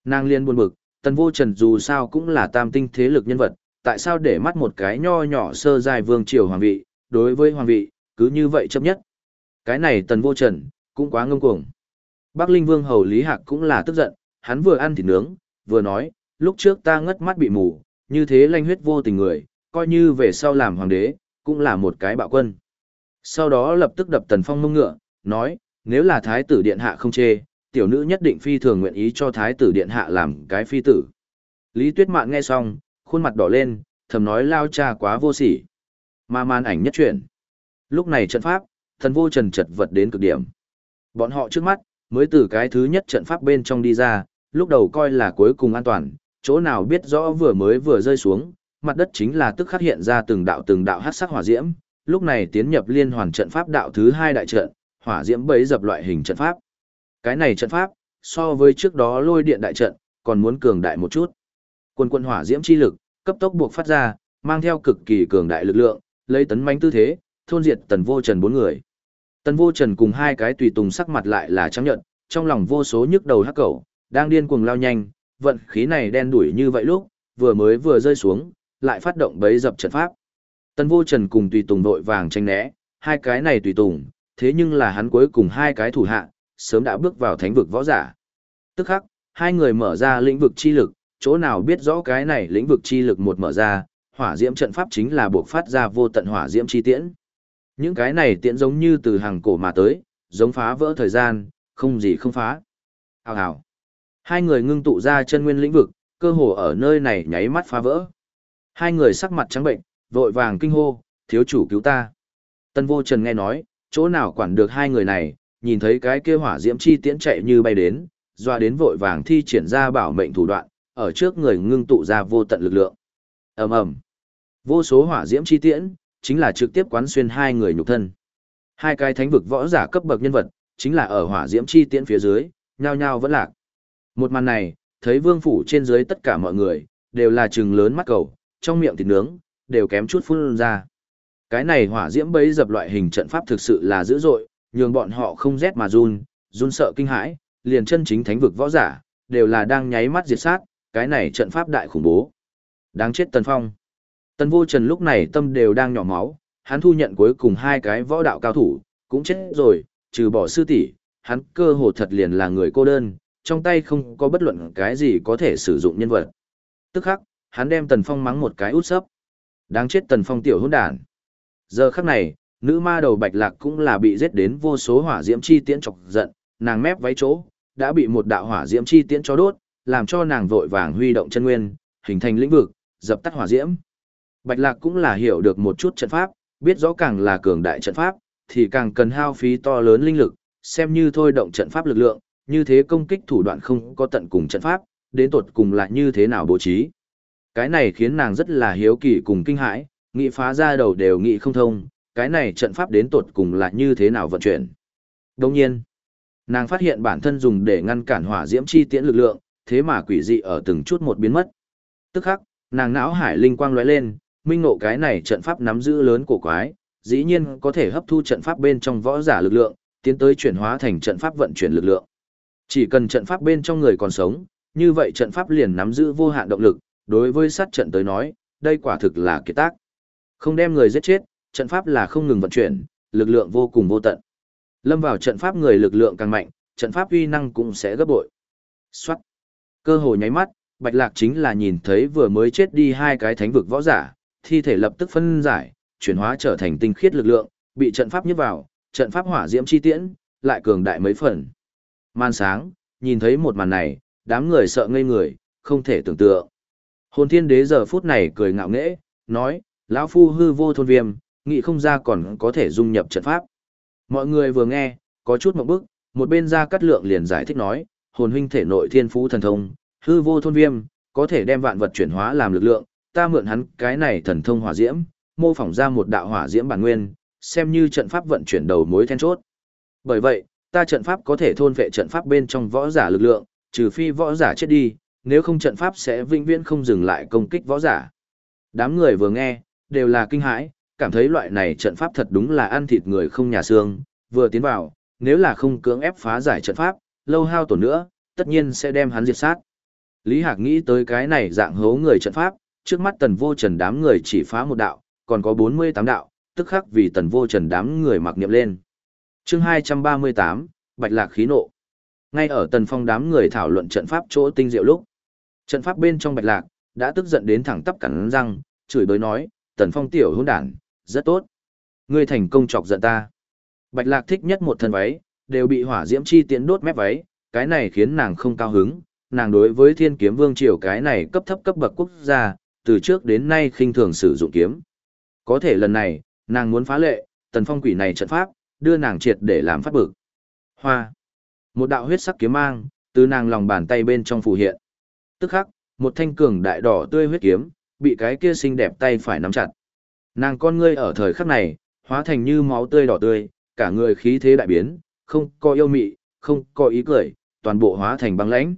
Nàng liên buồn bực, Tần Vô Trần dù sao cũng là tam tinh thế lực nhân vật, tại sao để mắt một cái nho nhỏ sơ dài vương triều hoàng vị, đối với hoàng vị, cứ như vậy chấp nhất. Cái này tần vô trần, cũng quá ngông cuồng. Bắc Linh Vương Hầu Lý Hạc cũng là tức giận, hắn vừa ăn thịt nướng, vừa nói, lúc trước ta ngất mắt bị mù, như thế lanh huyết vô tình người, coi như về sau làm hoàng đế, cũng là một cái bạo quân. Sau đó lập tức đập tần phong mông ngựa, nói, nếu là thái tử điện hạ không chê, tiểu nữ nhất định phi thường nguyện ý cho thái tử điện hạ làm cái phi tử. Lý Tuyết Mạn nghe xong, khuôn mặt đỏ lên, thầm nói lao cha quá vô sỉ. Mà màn ảnh nhất chuyển. Lúc này trận pháp, thần vô trần chật vật đến cực điểm. Bọn họ trước mắt, mới từ cái thứ nhất trận pháp bên trong đi ra, lúc đầu coi là cuối cùng an toàn, chỗ nào biết rõ vừa mới vừa rơi xuống, mặt đất chính là tức khắc hiện ra từng đạo từng đạo hắc sắc hỏa diễm, lúc này tiến nhập liên hoàn trận pháp đạo thứ hai đại trận, hỏa diễm bấy dập loại hình trận pháp. Cái này trận pháp, so với trước đó lôi điện đại trận, còn muốn cường đại một chút. Quân quân hỏa diễm chi lực, cấp tốc buộc phát ra, mang theo cực kỳ cường đại lực lượng, lấy tấn mãnh tư thế, thôn diệt tần vô trần bốn người. Tần vô trần cùng hai cái tùy tùng sắc mặt lại là trắng nhận, trong lòng vô số nhức đầu hắc cẩu, đang điên cuồng lao nhanh, vận khí này đen đuổi như vậy lúc, vừa mới vừa rơi xuống, lại phát động bấy dập trận pháp. Tần vô trần cùng tùy tùng đội vàng tranh né, hai cái này tùy tùng, thế nhưng là hắn cuối cùng hai cái thủ hạ, sớm đã bước vào thánh vực võ giả. Tức khắc, hai người mở ra lĩnh vực chi lực, chỗ nào biết rõ cái này lĩnh vực chi lực một mở ra, hỏa diễm trận pháp chính là buộc phát ra vô tận hỏa diễm chi tiễn. Những cái này tiện giống như từ hàng cổ mà tới, giống phá vỡ thời gian, không gì không phá. Hào hào. Hai người ngưng tụ ra chân nguyên lĩnh vực, cơ hồ ở nơi này nháy mắt phá vỡ. Hai người sắc mặt trắng bệnh, vội vàng kinh hô, thiếu chủ cứu ta. Tân vô trần nghe nói, chỗ nào quản được hai người này, nhìn thấy cái kia hỏa diễm chi tiễn chạy như bay đến, doa đến vội vàng thi triển ra bảo mệnh thủ đoạn, ở trước người ngưng tụ ra vô tận lực lượng. ầm ầm, vô số hỏa diễm chi tiễn, chính là trực tiếp quán xuyên hai người nhục thân. Hai cái thánh vực võ giả cấp bậc nhân vật, chính là ở hỏa diễm chi tiễn phía dưới, nhao nhao vẫn lạc. Một màn này, thấy vương phủ trên dưới tất cả mọi người, đều là trừng lớn mắt cầu, trong miệng thịt nướng, đều kém chút phun ra. Cái này hỏa diễm bấy dập loại hình trận pháp thực sự là dữ dội, nhường bọn họ không rét mà run, run sợ kinh hãi, liền chân chính thánh vực võ giả, đều là đang nháy mắt diệt sát, cái này trận pháp đại khủng bố. Đáng chết Tần Phong. Tần Vô Trần lúc này tâm đều đang nhỏ máu, hắn thu nhận cuối cùng hai cái võ đạo cao thủ, cũng chết rồi, trừ bỏ sư tỷ, hắn cơ hồ thật liền là người cô đơn, trong tay không có bất luận cái gì có thể sử dụng nhân vật. Tức khắc, hắn đem Tần Phong mắng một cái út sấp. Đáng chết Tần Phong tiểu hỗn đản. Giờ khắc này, nữ ma đầu Bạch Lạc cũng là bị giết đến vô số hỏa diễm chi tiễn chọc giận, nàng mép váy chỗ, đã bị một đạo hỏa diễm chi tiễn cho đốt, làm cho nàng vội vàng huy động chân nguyên, hình thành lĩnh vực, dập tắt hỏa diễm. Bạch Lạc cũng là hiểu được một chút trận pháp, biết rõ càng là cường đại trận pháp, thì càng cần hao phí to lớn linh lực, xem như thôi động trận pháp lực lượng, như thế công kích thủ đoạn không có tận cùng trận pháp, đến tột cùng là như thế nào bố trí. Cái này khiến nàng rất là hiếu kỳ cùng kinh hãi, nghị phá ra đầu đều nghị không thông, cái này trận pháp đến tột cùng là như thế nào vận chuyển. Đồng nhiên, nàng phát hiện bản thân dùng để ngăn cản hỏa diễm chi tiễn lực lượng, thế mà quỷ dị ở từng chút một biến mất. Tức khắc, nàng não hải linh quang lóe lên, minh ngộ cái này trận pháp nắm giữ lớn của quái, dĩ nhiên có thể hấp thu trận pháp bên trong võ giả lực lượng, tiến tới chuyển hóa thành trận pháp vận chuyển lực lượng. Chỉ cần trận pháp bên trong người còn sống, như vậy trận pháp liền nắm giữ vô hạn động lực, đối với sát trận tới nói, đây quả thực là kiệt tác. Không đem người giết chết, trận pháp là không ngừng vận chuyển, lực lượng vô cùng vô tận. Lâm vào trận pháp người lực lượng càng mạnh, trận pháp uy năng cũng sẽ gấp bội. Soát. Cơ hội nháy mắt, Bạch Lạc chính là nhìn thấy vừa mới chết đi hai cái thánh vực võ giả, thi thể lập tức phân giải, chuyển hóa trở thành tinh khiết lực lượng, bị trận pháp nhấp vào, trận pháp hỏa diễm chi tiễn, lại cường đại mấy phần. Man sáng, nhìn thấy một màn này, đám người sợ ngây người, không thể tưởng tượng. Hồn thiên đế giờ phút này cười ngạo nghễ, nói, lão phu hư vô thôn viêm, nghĩ không ra còn có thể dung nhập trận pháp. Mọi người vừa nghe, có chút một bức, một bên ra cắt lượng liền giải thích nói, hồn huynh thể nội thiên phú thần thông, hư vô thôn viêm, có thể đem vạn vật chuyển hóa làm lực lượng, ta mượn hắn cái này thần thông hỏa diễm, mô phỏng ra một đạo hỏa diễm bản nguyên, xem như trận pháp vận chuyển đầu mối then chốt. Bởi vậy, ta trận pháp có thể thôn vệ trận pháp bên trong võ giả lực lượng, trừ phi võ giả chết đi, nếu không trận pháp sẽ vĩnh viễn không dừng lại công kích võ giả. Đám người vừa nghe, đều là kinh hãi, cảm thấy loại này trận pháp thật đúng là ăn thịt người không nhà xương, vừa tiến vào, nếu là không cưỡng ép phá giải trận pháp, lâu hao tổn nữa, tất nhiên sẽ đem hắn diệt sát. Lý Hạc nghĩ tới cái này dạng hố người trận pháp, trước mắt tần vô trần đám người chỉ phá một đạo, còn có 48 đạo, tức khắc vì tần vô trần đám người mặc niệm lên. chương 238, Bạch Lạc khí nộ. Ngay ở tần phong đám người thảo luận trận pháp chỗ tinh diệu lúc. Trận pháp bên trong Bạch Lạc, đã tức giận đến thẳng tắp cắn răng, chửi bới nói, tần phong tiểu hôn đản, rất tốt. Ngươi thành công chọc giận ta. Bạch Lạc thích nhất một thân váy, đều bị hỏa diễm chi tiến đốt mép váy, cái này khiến nàng không cao hứng, nàng đối với thiên kiếm vương triều cái này cấp thấp cấp bậc quốc gia, từ trước đến nay khinh thường sử dụng kiếm. Có thể lần này, nàng muốn phá lệ, tần phong quỷ này trận pháp, đưa nàng triệt để làm phát bực. Hoa. Một đạo huyết sắc kiếm mang, từ nàng lòng bàn tay bên trong phù hiện. Tức khắc, một thanh cường đại đỏ tươi huyết kiếm, bị cái kia xinh đẹp tay phải nắm chặt. Nàng con ngươi ở thời khắc này, hóa thành như máu tươi đỏ tươi, cả người khí thế đại biến, không có yêu mị, không có ý cười, toàn bộ hóa thành băng lãnh.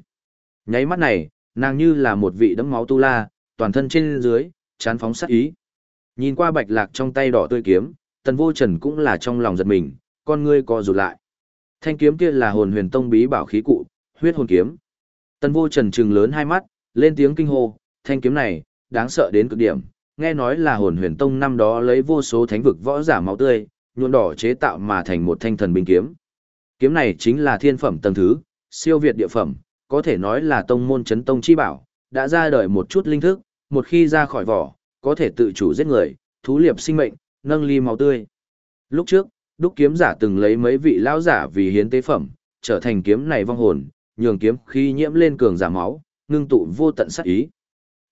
Nháy mắt này, nàng như là một vị đấm máu tu la, toàn thân trên dưới, chán phóng sát ý. Nhìn qua bạch lạc trong tay đỏ tươi kiếm, tần vô trần cũng là trong lòng giật mình, con ngươi co rụt lại. Thanh kiếm kia là hồn huyền tông bí bảo khí cụ, huyết hồn kiếm. Tần vô trần trừng lớn hai mắt, lên tiếng kinh hô, thanh kiếm này, đáng sợ đến cực điểm. Nghe nói là hồn huyền tông năm đó lấy vô số thánh vực võ giả máu tươi, nhuộm đỏ chế tạo mà thành một thanh thần binh kiếm. Kiếm này chính là thiên phẩm tầng thứ, siêu việt địa phẩm, có thể nói là tông môn chấn tông chi bảo, đã ra đời một chút linh thức, một khi ra khỏi vỏ, có thể tự chủ giết người, thú liệp sinh mệnh, nâng ly máu tươi. Lúc trước, đúc kiếm giả từng lấy mấy vị lão giả vì hiến tế phẩm, trở thành kiếm này vong hồn, nhường kiếm khi nhiễm lên cường giả máu, ngưng tụ vô tận sát ý.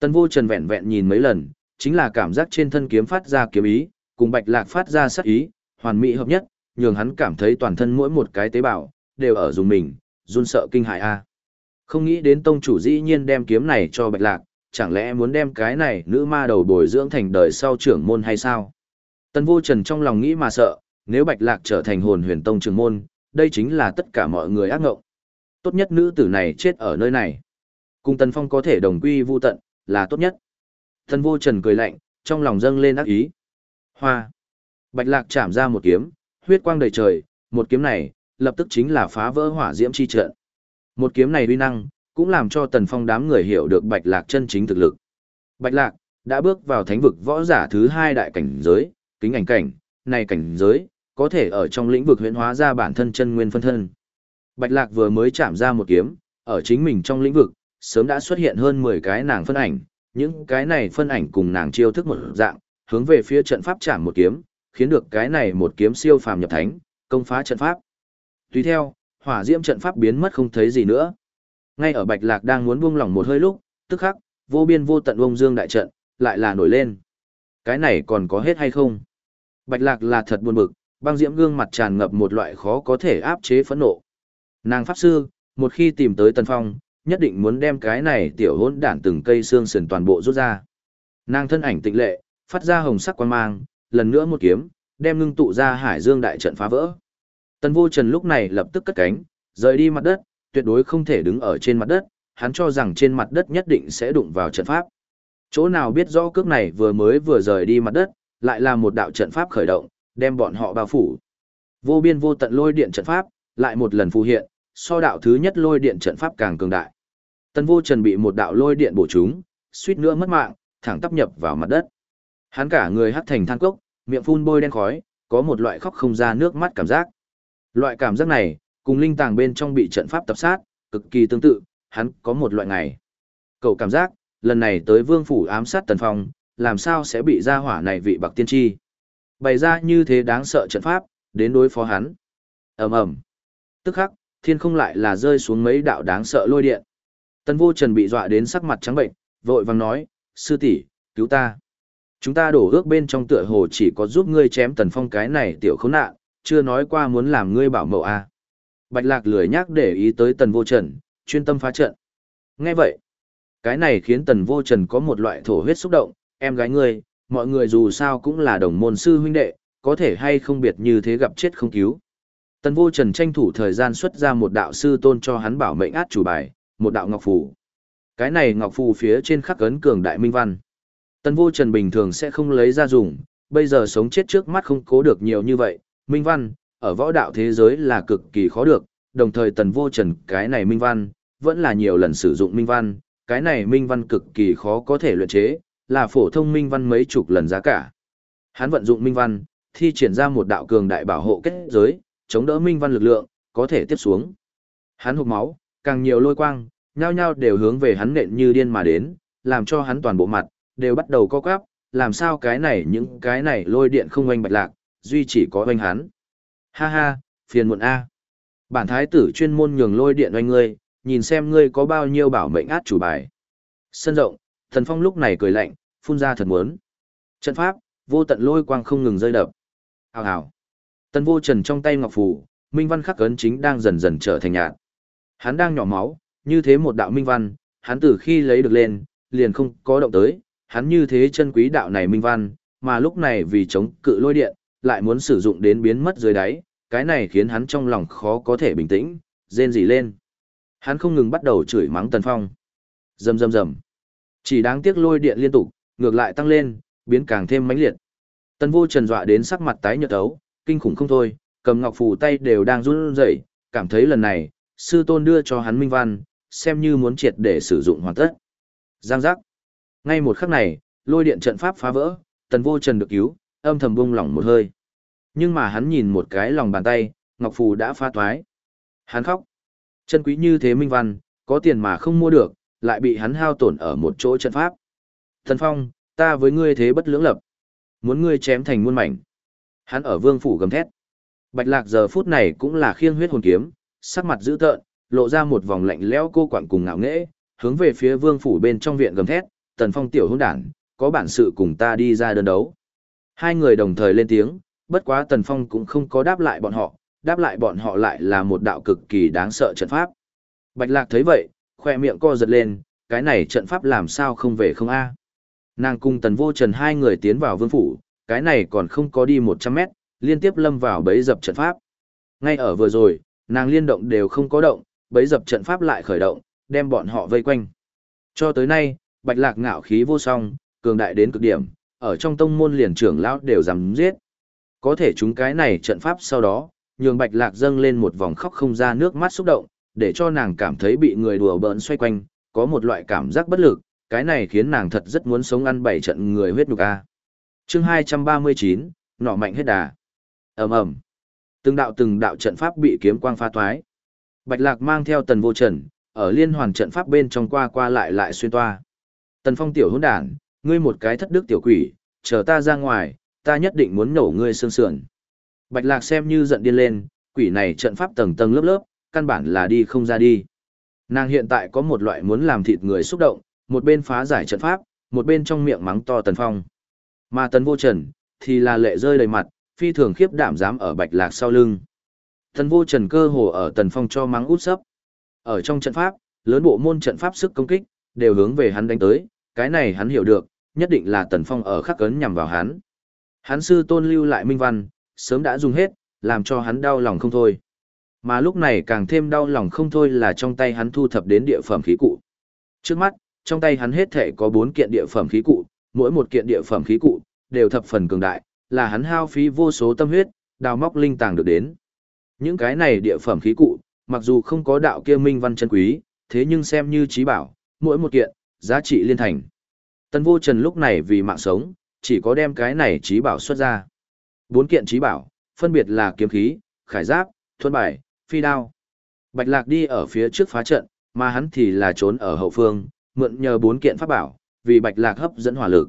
Tân vô trần vẹn vẹn nhìn mấy lần, chính là cảm giác trên thân kiếm phát ra kiếm ý, cùng bạch lạc phát ra sát ý, hoàn mỹ hợp nhất, nhường hắn cảm thấy toàn thân mỗi một cái tế bào, đều ở dùng mình, run sợ kinh hãi a. Không nghĩ đến tông chủ dĩ nhiên đem kiếm này cho bạch lạc, chẳng lẽ muốn đem cái này nữ ma đầu bồi dưỡng thành đời sau trưởng môn hay sao? Tân vô trần trong lòng nghĩ mà sợ, nếu bạch lạc trở thành hồn huyền tông trưởng môn, đây chính là tất cả mọi người ác ngộng. Tốt nhất nữ tử này chết ở nơi này. Cùng Tần Phong có thể đồng quy vu tận, là tốt nhất. Tân vô trần cười lạnh, trong lòng dâng lên ác ý. Hoa. Bạch lạc chạm ra một kiếm, huyết quang đầy trời, một kiếm này, lập tức chính là phá vỡ hỏa diễm chi trận. Một kiếm này uy năng, cũng làm cho Tần Phong đám người hiểu được Bạch Lạc chân chính thực lực. Bạch Lạc đã bước vào thánh vực võ giả thứ hai đại cảnh giới, kính ảnh cảnh, này cảnh giới có thể ở trong lĩnh vực huyễn hóa ra bản thân chân nguyên phân thân. Bạch Lạc vừa mới chạm ra một kiếm, ở chính mình trong lĩnh vực, sớm đã xuất hiện hơn 10 cái nàng phân ảnh, những cái này phân ảnh cùng nàng chiêu thức một dạng, hướng về phía trận pháp chạm một kiếm, khiến được cái này một kiếm siêu phàm nhập thánh, công phá trận pháp. Tùy theo, hỏa diễm trận pháp biến mất không thấy gì nữa. Ngay ở Bạch Lạc đang muốn buông lỏng một hơi lúc, tức khắc, vô biên vô tận ông dương đại trận, lại là nổi lên. Cái này còn có hết hay không? Bạch Lạc là thật buồn bực, băng diễm gương mặt tràn ngập một loại khó có thể áp chế phẫn nộ. Nàng pháp sư, một khi tìm tới Tần Phong, nhất định muốn đem cái này tiểu hỗn đản từng cây xương sườn toàn bộ rút ra. Nàng thân ảnh tịnh lệ, phát ra hồng sắc quan mang, lần nữa một kiếm, đem ngưng tụ ra hải dương đại trận phá vỡ. Tần vô trần lúc này lập tức cất cánh, rời đi mặt đất, tuyệt đối không thể đứng ở trên mặt đất, hắn cho rằng trên mặt đất nhất định sẽ đụng vào trận pháp. Chỗ nào biết rõ cước này vừa mới vừa rời đi mặt đất, lại là một đạo trận pháp khởi động, đem bọn họ bao phủ. Vô biên vô tận lôi điện trận pháp, lại một lần phù hiện, so đạo thứ nhất lôi điện trận pháp càng cường đại. Tần vô trần bị một đạo lôi điện bổ trúng, suýt nữa mất mạng, thẳng tắp nhập vào mặt đất. Hắn cả người hắt thành than cốc, miệng phun bôi đen khói, có một loại khóc không ra nước mắt cảm giác. Loại cảm giác này, cùng linh tàng bên trong bị trận pháp tập sát, cực kỳ tương tự, hắn có một loại ngày. Cậu cảm giác, lần này tới vương phủ ám sát tần phong, làm sao sẽ bị ra hỏa này vị bạc tiên tri. Bày ra như thế đáng sợ trận pháp, đến đối phó hắn. ầm ầm Tức khắc, thiên không lại là rơi xuống mấy đạo đáng sợ lôi điện. Tần vô trần bị dọa đến sắc mặt trắng bệnh, vội vàng nói, sư tỷ cứu ta. Chúng ta đổ ước bên trong tựa hồ chỉ có giúp ngươi chém tần phong cái này tiểu khốn nạn, chưa nói qua muốn làm ngươi bảo mẫu à. Bạch lạc lười nhắc để ý tới tần vô trần, chuyên tâm phá trận. Nghe vậy, cái này khiến tần vô trần có một loại thổ huyết xúc động, em gái ngươi, mọi người dù sao cũng là đồng môn sư huynh đệ, có thể hay không biệt như thế gặp chết không cứu. Tần vô trần tranh thủ thời gian xuất ra một đạo sư tôn cho hắn bảo mệnh át chủ bài, một đạo ngọc phù. Cái này ngọc phù phía trên khắc ấn cường đại minh văn. Tần vô trần bình thường sẽ không lấy ra dùng, bây giờ sống chết trước mắt không cố được nhiều như vậy, minh văn, ở võ đạo thế giới là cực kỳ khó được, đồng thời tần vô trần cái này minh văn, vẫn là nhiều lần sử dụng minh văn, cái này minh văn cực kỳ khó có thể luyện chế, là phổ thông minh văn mấy chục lần giá cả. Hắn vận dụng minh văn, thi triển ra một đạo cường đại bảo hộ kết giới, chống đỡ minh văn lực lượng, có thể tiếp xuống. Hắn hụt máu, càng nhiều lôi quang, nhao nhao đều hướng về hắn nện như điên mà đến, làm cho hắn toàn bộ mặt, đều bắt đầu co quắp, làm sao cái này những cái này lôi điện không oanh bạch lạc, duy chỉ có oanh hắn. Ha ha, phiền muộn A. Bản thái tử chuyên môn nhường lôi điện oanh ngươi, nhìn xem ngươi có bao nhiêu bảo mệnh át chủ bài. Sân rộng, thần phong lúc này cười lạnh, phun ra thật muốn. Trận pháp, vô tận lôi quang không ngừng rơi đập. Hào hào. Tân vô trần trong tay ngọc phù, minh văn khắc ấn chính đang dần dần trở thành nhạt. Hắn đang nhỏ máu, như thế một đạo minh văn, hắn từ khi lấy được lên, liền không có động tới, hắn như thế chân quý đạo này minh văn, mà lúc này vì chống cự lôi điện, lại muốn sử dụng đến biến mất dưới đáy, cái này khiến hắn trong lòng khó có thể bình tĩnh, rên rỉ lên. Hắn không ngừng bắt đầu chửi mắng Tần Phong. Rầm rầm rầm. Chỉ đáng tiếc lôi điện liên tục, ngược lại tăng lên, biến càng thêm mãnh liệt. Tần Vô Trần dọa đến sắc mặt tái nhợt ấu, kinh khủng không thôi, cầm ngọc phù tay đều đang run rẩy, cảm thấy lần này, sư tôn đưa cho hắn minh văn, xem như muốn triệt để sử dụng hoàn tất. Giang giác. Ngay một khắc này, lôi điện trận pháp phá vỡ, Tần Vô Trần được cứu, âm thầm bung lỏng một hơi. Nhưng mà hắn nhìn một cái lòng bàn tay, Ngọc Phù đã pha toái. Hắn khóc. Chân quý như thế minh văn, Có tiền mà không mua được, lại bị hắn hao tổn ở một chỗ trận pháp. Thần Phong, ta với ngươi thế bất lưỡng lập. Muốn ngươi chém thành muôn mảnh. Hắn ở vương phủ gầm thét. Bạch lạc giờ phút này cũng là khiêng huyết hồn kiếm, sắc mặt dữ tợn, lộ ra một vòng lạnh lẽo cô quặn cùng ngạo nghễ, hướng về phía vương phủ bên trong viện gầm thét, tần phong tiểu hôn đản, có bản sự cùng ta đi ra đơn đấu. Hai người đồng thời lên tiếng, bất quá tần phong cũng không có đáp lại bọn họ, đáp lại bọn họ lại là một đạo cực kỳ đáng sợ trận pháp. Bạch lạc thấy vậy, khoe miệng co giật lên, cái này trận pháp làm sao không về không a Nàng cùng tần vô trần hai người tiến vào vương phủ, cái này còn không có đi 100 mét, liên tiếp lâm vào bẫy dập trận pháp. Ngay ở vừa rồi, nàng liên động đều không có động, bẫy dập trận pháp lại khởi động, đem bọn họ vây quanh. Cho tới nay, bạch lạc ngạo khí vô song, cường đại đến cực điểm, ở trong tông môn liền trưởng lão đều dám giết. Có thể chúng cái này trận pháp sau đó, nhường bạch lạc dâng lên một vòng khóc không ra nước mắt xúc động, để cho nàng cảm thấy bị người đùa bỡn xoay quanh, có một loại cảm giác bất lực, cái này khiến nàng thật rất muốn sống ăn bảy trận người huyết nhục a. Chương 239, nọ mạnh hết đà. Ầm ầm. Từng đạo từng đạo trận pháp bị kiếm quang phá toái. Bạch Lạc mang theo Tần Vô Trần, ở liên hoàn trận pháp bên trong qua qua lại lại xuyên toa. Tần Phong tiểu hỗn đản, ngươi một cái thất đức tiểu quỷ, chờ ta ra ngoài, ta nhất định muốn nổ ngươi xương sườn. Bạch Lạc xem như giận điên lên, quỷ này trận pháp tầng tầng lớp lớp, căn bản là đi không ra đi. Nàng hiện tại có một loại muốn làm thịt người xúc động, một bên phá giải trận pháp, một bên trong miệng mắng to Tần Phong. Mà Tần Vô Trần, thì là lệ rơi đầy mặt, phi thường khiếp đảm dám ở Bạch Lạc sau lưng. Tần Vô Trần cơ hồ ở Tần Phong cho mắng út sấp. Ở trong trận pháp, lớn bộ môn trận pháp sức công kích, đều hướng về hắn đánh tới, cái này hắn hiểu được, nhất định là Tần Phong ở khắc cấn nhằm vào hắn. Hắn sư tôn lưu lại minh văn, sớm đã dùng hết, làm cho hắn đau lòng không thôi. Mà lúc này càng thêm đau lòng không thôi là trong tay hắn thu thập đến địa phẩm khí cụ. Trước mắt, trong tay hắn hết thể có 4 kiện địa phẩm khí cụ, mỗi một kiện địa phẩm khí cụ, đều thập phần cường đại, là hắn hao phí vô số tâm huyết, đào móc linh tàng được đến. Những cái này địa phẩm khí cụ, mặc dù không có đạo kia minh văn chân quý, thế nhưng xem như trí bảo, mỗi một kiện, giá trị liên thành. Tân vô trần lúc này vì mạng sống, chỉ có đem cái này trí bảo xuất ra. Bốn kiện trí bảo, phân biệt là kiếm khí, khải giáp, thuần bài, phi đao. Bạch lạc đi ở phía trước phá trận, mà hắn thì là trốn ở hậu phương, mượn nhờ bốn kiện pháp bảo, vì bạch lạc hấp dẫn hỏa lực.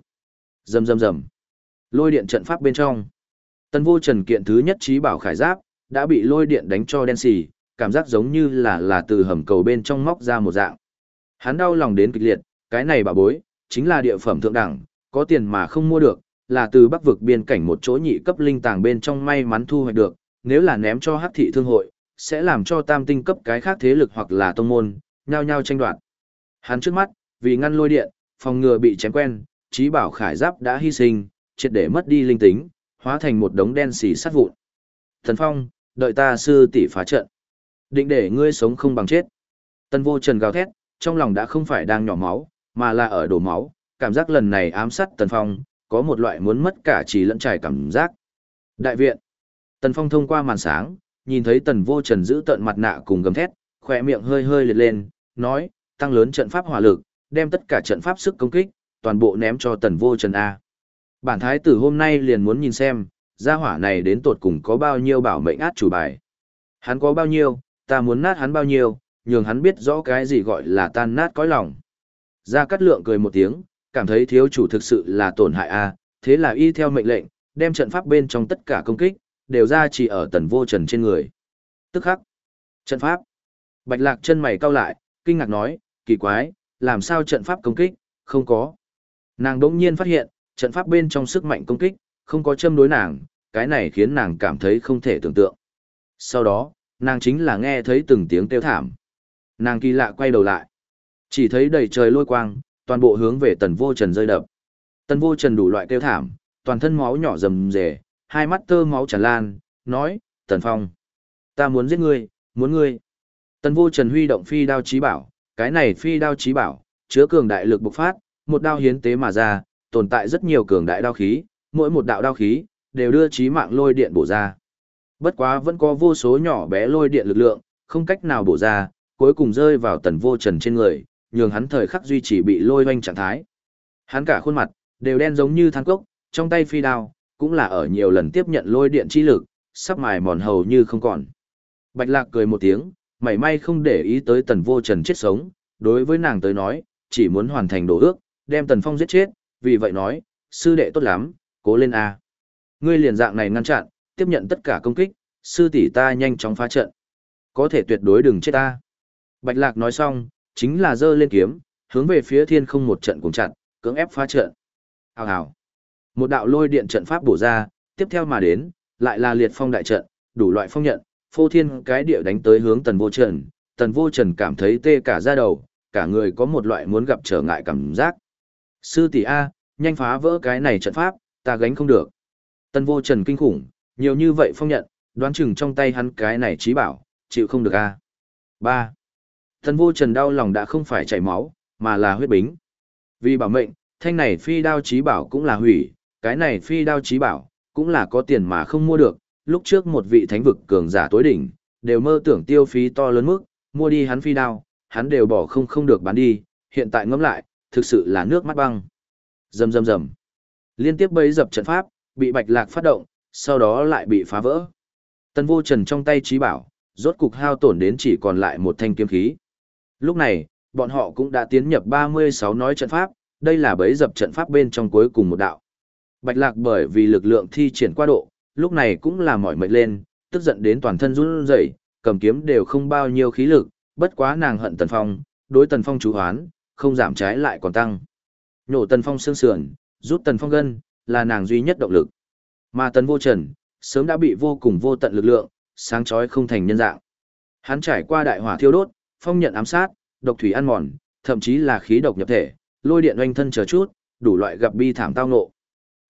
Rầm rầm rầm. Lôi điện trận pháp bên trong. Tân vô trần kiện thứ nhất trí bảo khải giáp, đã bị lôi điện đánh cho đen xì, cảm giác giống như là là từ hầm cầu bên trong móc ra một dạng. Hắn đau lòng đến kịch liệt, cái này bà bối, chính là địa phẩm thượng đẳng, có tiền mà không mua được, là từ bắc vực biên cảnh một chỗ nhị cấp linh tàng bên trong may mắn thu hoạch được, nếu là ném cho hắc thị thương hội, sẽ làm cho tam tinh cấp cái khác thế lực hoặc là tông môn, nhao nhao tranh đoạt. Hắn trước mắt, vì ngăn lôi điện, phòng ngừa bị chém quen, trí bảo khải giáp đã hy sinh, triệt để mất đi linh tính, hóa thành một đống đen xì sắt vụn. Thần Phong, đợi ta sư tỷ phá trận. Định để ngươi sống không bằng chết. Tân vô trần gào thét, trong lòng đã không phải đang nhỏ máu, mà là ở đổ máu, cảm giác lần này ám sát Tần Phong, có một loại muốn mất cả trí lẫn trải cảm giác. Đại viện. Tần Phong thông qua màn sáng, nhìn thấy Tần Vô Trần giữ tận mặt nạ cùng gầm thét, khỏe miệng hơi hơi liệt lên, nói, tăng lớn trận pháp hỏa lực, đem tất cả trận pháp sức công kích, toàn bộ ném cho Tần Vô Trần A. Bản thái tử hôm nay liền muốn nhìn xem, gia hỏa này đến tột cùng có bao nhiêu bảo mệnh át chủ bài. Hắn có bao nhiêu, ta muốn nát hắn bao nhiêu, nhường hắn biết rõ cái gì gọi là tan nát cõi lòng. Gia Cát Lượng cười một tiếng, cảm thấy thiếu chủ thực sự là tổn hại a, thế là y theo mệnh lệnh, đem trận pháp bên trong tất cả công kích, đều ra chỉ ở tần vô trần trên người. Tức khắc. Trận pháp. Bạch lạc chân mày cau lại, kinh ngạc nói, kỳ quái, làm sao trận pháp công kích, không có. Nàng đỗng nhiên phát hiện, trận pháp bên trong sức mạnh công kích, không có châm đối nàng, cái này khiến nàng cảm thấy không thể tưởng tượng. Sau đó, nàng chính là nghe thấy từng tiếng kêu thảm. Nàng kỳ lạ quay đầu lại. Chỉ thấy đầy trời lôi quang, toàn bộ hướng về tần vô trần rơi đập. Tần vô trần đủ loại kêu thảm, toàn thân máu nhỏ rầm rề, hai mắt tơ máu tràn lan, nói, tần phong. Ta muốn giết ngươi, muốn ngươi. Tần vô trần huy động phi đao chí bảo, cái này phi đao chí bảo, chứa cường đại lực bộc phát, một đao hiến tế mà ra, tồn tại rất nhiều cường đại đao khí, mỗi một đạo đao khí, đều đưa chí mạng lôi điện bổ ra. Bất quá vẫn có vô số nhỏ bé lôi điện lực lượng, không cách nào bổ ra, cuối cùng rơi vào tần vô trần trên người, nhường hắn thời khắc duy trì bị lôi oanh trạng thái. Hắn cả khuôn mặt, đều đen giống như than cốc, trong tay phi đao, cũng là ở nhiều lần tiếp nhận lôi điện chi lực, sắp mài mòn hầu như không còn. Bạch lạc cười một tiếng, mảy may không để ý tới tần vô trần chết sống, đối với nàng tới nói, chỉ muốn hoàn thành đồ ước, đem tần phong giết chết, vì vậy nói, sư đệ tốt lắm, cố lên a. Ngươi liền dạng này ngăn chặn, tiếp nhận tất cả công kích, sư tỷ ta nhanh chóng phá trận. Có thể tuyệt đối đừng chết ta. Bạch Lạc nói xong, chính là giơ lên kiếm, hướng về phía thiên không một trận cùng chặn, cưỡng ép phá trận. Hào hào. Một đạo lôi điện trận pháp bổ ra, tiếp theo mà đến, lại là liệt phong đại trận, đủ loại phong nhận, phô thiên cái địa đánh tới hướng tần vô trần. Tần vô trần cảm thấy tê cả da đầu, cả người có một loại muốn gặp trở ngại cảm giác. Sư tỷ A, nhanh phá vỡ cái này trận pháp, ta gánh không được. Tần vô trần kinh khủng, nhiều như vậy phong nhận, đoán chừng trong tay hắn cái này trí bảo, chịu không được A. 3. Thần vô trần đau lòng đã không phải chảy máu, mà là huyết bính. Vì bảo mệnh, thanh này phi đao trí bảo cũng là hủy, cái này phi đao trí bảo, cũng là có tiền mà không mua được, lúc trước một vị thánh vực cường giả tối đỉnh, đều mơ tưởng tiêu phí to lớn mức, mua đi hắn phi đao, hắn đều bỏ không không được bán đi, hiện tại ngẫm lại, thực sự là nước mắt băng. Rầm rầm rầm. Liên tiếp bấy dập trận pháp, bị Bạch Lạc phát động, sau đó lại bị phá vỡ. Tân Vô Trần trong tay trí bảo, rốt cục hao tổn đến chỉ còn lại một thanh kiếm khí. Lúc này, bọn họ cũng đã tiến nhập 36 nói trận pháp, đây là bấy dập trận pháp bên trong cuối cùng một đạo. Bạch Lạc bởi vì lực lượng thi triển qua độ, lúc này cũng là mỏi mệt lên, tức giận đến toàn thân run rẩy, cầm kiếm đều không bao nhiêu khí lực, bất quá nàng hận Tần Phong, đối Tần Phong chú hoán, không giảm trái lại còn tăng. Nhổ Tần Phong xương sườn, rút Tần Phong gân, là nàng duy nhất động lực. Mà Tần Vô Trần, sớm đã bị vô cùng vô tận lực lượng, sáng chói không thành nhân dạng. Hắn trải qua đại hỏa thiêu đốt, phong nhận ám sát, độc thủy ăn mòn, thậm chí là khí độc nhập thể, lôi điện oanh thân chờ chút, đủ loại gặp bi thảm tao ngộ.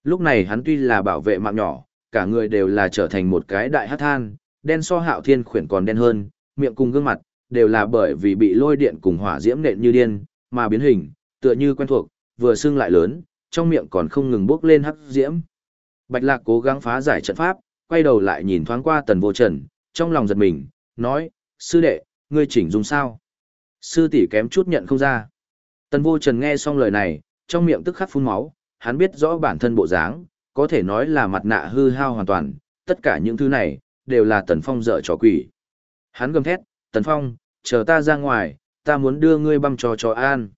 Lúc này hắn tuy là bảo vệ mạng nhỏ, cả người đều là trở thành một cái đại hát than, đen so hạo thiên khuyển còn đen hơn, miệng cùng gương mặt, đều là bởi vì bị lôi điện cùng hỏa diễm nện như điên, mà biến hình, tựa như quen thuộc, vừa xương lại lớn, trong miệng còn không ngừng bốc lên hắc diễm. Bạch Lạc cố gắng phá giải trận pháp, quay đầu lại nhìn thoáng qua Tần Vô Trần, trong lòng giật mình, nói, sư đệ, ngươi chỉnh dung sao? Sư tỷ kém chút nhận không ra. Tần Vô Trần nghe xong lời này, trong miệng tức khắc phun máu, hắn biết rõ bản thân bộ dáng, có thể nói là mặt nạ hư hao hoàn toàn, tất cả những thứ này, đều là Tần Phong dở trò quỷ. Hắn gầm thét, Tần Phong, chờ ta ra ngoài, ta muốn đưa ngươi băm trò cho an.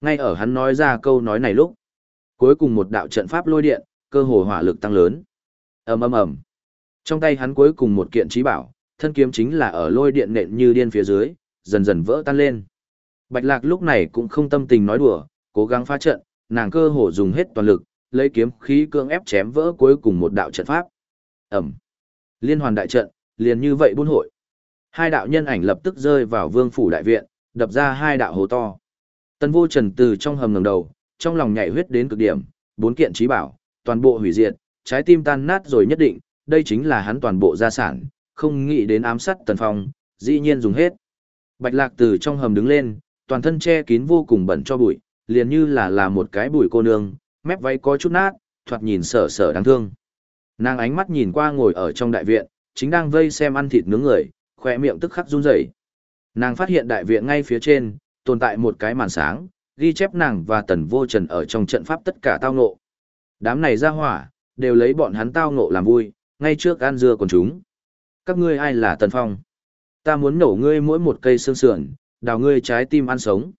Ngay ở hắn nói ra câu nói này lúc, cuối cùng một đạo trận pháp lôi điện, cơ hồ hỏa lực tăng lớn. ầm ầm ầm. Trong tay hắn cuối cùng một kiện trí bảo, thân kiếm chính là ở lôi điện nện như điên phía dưới, dần dần vỡ tan lên. Bạch Lạc lúc này cũng không tâm tình nói đùa, cố gắng phá trận, nàng cơ hồ dùng hết toàn lực, lấy kiếm khí cương ép chém vỡ cuối cùng một đạo trận pháp. Ẩm. Liên hoàn đại trận, liền như vậy buôn hội. Hai đạo nhân ảnh lập tức rơi vào vương phủ đại viện, đập ra hai đạo hồ to. Tân vô trần từ trong hầm ngầm đầu, trong lòng nhảy huyết đến cực điểm, bốn kiện trí bảo, toàn bộ hủy diệt, trái tim tan nát rồi nhất định, đây chính là hắn toàn bộ gia sản, không nghĩ đến ám sát tần phong, dĩ nhiên dùng hết. Bạch lạc từ trong hầm đứng lên, toàn thân che kín vô cùng bẩn cho bụi, liền như là là một cái bụi cô nương, mép váy có chút nát, thoạt nhìn sở sở đáng thương. Nàng ánh mắt nhìn qua ngồi ở trong đại viện, chính đang vây xem ăn thịt nướng người, khỏe miệng tức khắc run rẩy. Nàng phát hiện đại viện ngay phía trên, tồn tại một cái màn sáng, ghi chép nàng và tần vô trần ở trong trận pháp tất cả tao ngộ. Đám này ra hỏa, đều lấy bọn hắn tao ngộ làm vui, ngay trước an dưa còn chúng. Các ngươi ai là tần phong? Ta muốn nổ ngươi mỗi một cây xương sườn, đào ngươi trái tim ăn sống.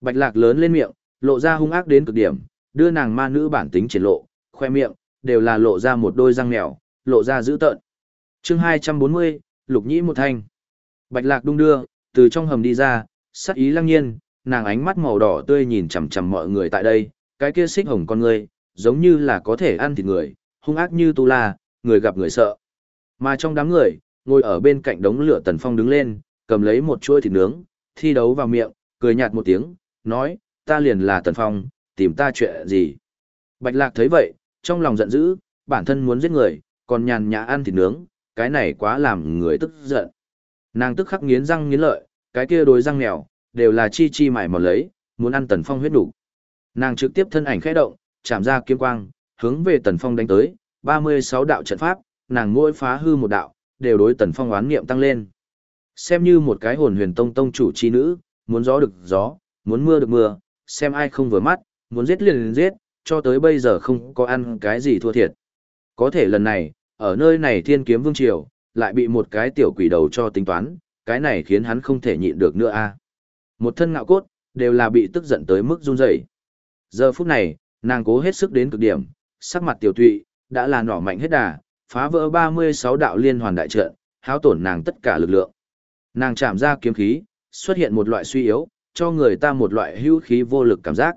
Bạch lạc lớn lên miệng, lộ ra hung ác đến cực điểm, đưa nàng ma nữ bản tính triển lộ, khoe miệng, đều là lộ ra một đôi răng mèo, lộ ra dữ tợn. chương 240, lục nhĩ một thanh. Bạch lạc đung đưa, từ trong hầm đi ra, sắc ý lăng nhiên, nàng ánh mắt màu đỏ tươi nhìn chằm chằm mọi người tại đây, cái kia xích hồng con người, giống như là có thể ăn thịt người, hung ác như tu la, người gặp người sợ. Mà trong đám người, ngồi ở bên cạnh đống lửa tần phong đứng lên, cầm lấy một chuôi thịt nướng, thi đấu vào miệng, cười nhạt một tiếng, nói, ta liền là tần phong, tìm ta chuyện gì. Bạch lạc thấy vậy, trong lòng giận dữ, bản thân muốn giết người, còn nhàn nhã ăn thịt nướng, cái này quá làm người tức giận. Nàng tức khắc nghiến răng nghiến lợi, cái kia đối răng mèo, đều là chi chi mải mò lấy, muốn ăn tần phong huyết đủ. Nàng trực tiếp thân ảnh khẽ động, chạm ra kiếm quang, hướng về tần phong đánh tới, 36 đạo trận pháp, nàng mỗi phá hư một đạo, đều đối tần phong oán niệm tăng lên. Xem như một cái hồn huyền tông tông chủ chi nữ, muốn gió được gió, muốn mưa được mưa, xem ai không vừa mắt, muốn giết liền liền giết, cho tới bây giờ không có ăn cái gì thua thiệt. Có thể lần này, ở nơi này thiên kiếm vương triều, lại bị một cái tiểu quỷ đầu cho tính toán, cái này khiến hắn không thể nhịn được nữa a. Một thân ngạo cốt, đều là bị tức giận tới mức run rẩy. Giờ phút này, nàng cố hết sức đến cực điểm, sắc mặt tiểu tụy, đã là nỏ mạnh hết đà, phá vỡ 36 đạo liên hoàn đại trận, hao tổn nàng tất cả lực lượng. Nàng chạm ra kiếm khí, xuất hiện một loại suy yếu, cho người ta một loại hữu khí vô lực cảm giác.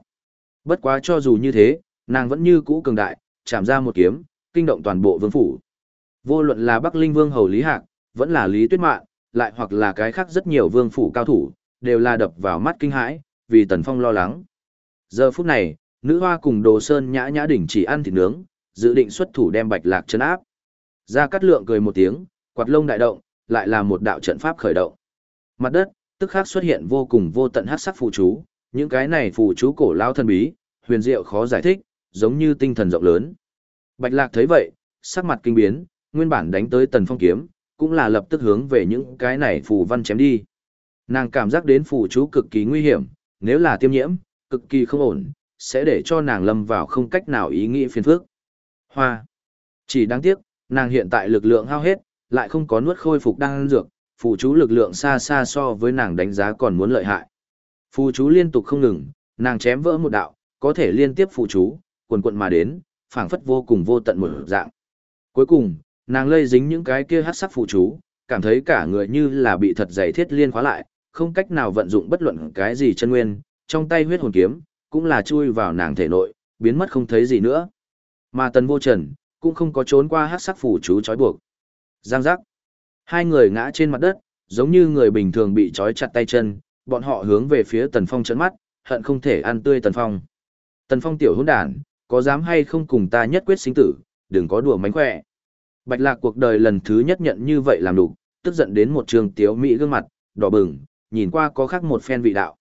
Bất quá cho dù như thế, nàng vẫn như cũ cường đại, chạm ra một kiếm, kinh động toàn bộ vương phủ. Vô luận là Bắc Linh Vương hầu Lý Hạc, vẫn là Lý Tuyết Mạn, lại hoặc là cái khác rất nhiều vương phủ cao thủ, đều là đập vào mắt kinh hãi, vì Tần Phong lo lắng. Giờ phút này, nữ hoa cùng Đồ Sơn nhã nhã đỉnh chỉ ăn thịt nướng, dự định xuất thủ đem Bạch Lạc chân áp. Gia Cát Lượng cười một tiếng, quạt lông đại động, lại là một đạo trận pháp khởi động. Mặt đất, tức khắc xuất hiện vô cùng vô tận hắc sắc phù chú, những cái này phù chú cổ lao thần bí, huyền diệu khó giải thích, giống như tinh thần rộng lớn. Bạch Lạc thấy vậy, sắc mặt kinh biến, nguyên bản đánh tới Tần Phong kiếm, cũng là lập tức hướng về những cái này phù văn chém đi. Nàng cảm giác đến phù chú cực kỳ nguy hiểm, nếu là tiêm nhiễm, cực kỳ không ổn, sẽ để cho nàng lâm vào không cách nào ý nghĩ phiền phức. Hoa. Chỉ đáng tiếc, nàng hiện tại lực lượng hao hết, lại không có nuốt khôi phục đang dược, phù chú lực lượng xa xa so với nàng đánh giá còn muốn lợi hại. Phù chú liên tục không ngừng, nàng chém vỡ một đạo, có thể liên tiếp phù chú, quần quận mà đến, phảng phất vô cùng vô tận một dạng. Cuối cùng, nàng lây dính những cái kia hát sắc phù chú, cảm thấy cả người như là bị thật dày thiết liên khóa lại, không cách nào vận dụng bất luận cái gì chân nguyên, trong tay huyết hồn kiếm, cũng là chui vào nàng thể nội, biến mất không thấy gì nữa. Mà tần vô trần, cũng không có trốn qua hát sắc phủ chú trói buộc. Giang giác. Hai người ngã trên mặt đất, giống như người bình thường bị trói chặt tay chân, bọn họ hướng về phía tần phong chấn mắt, hận không thể ăn tươi tần phong. Tần phong tiểu hỗn đản, có dám hay không cùng ta nhất quyết sinh tử, đừng có đùa mánh khỏe. Bạch lạc cuộc đời lần thứ nhất nhận như vậy làm đủ, tức giận đến một trường tiếu mỹ gương mặt, đỏ bừng, nhìn qua có khác một phen vị đạo.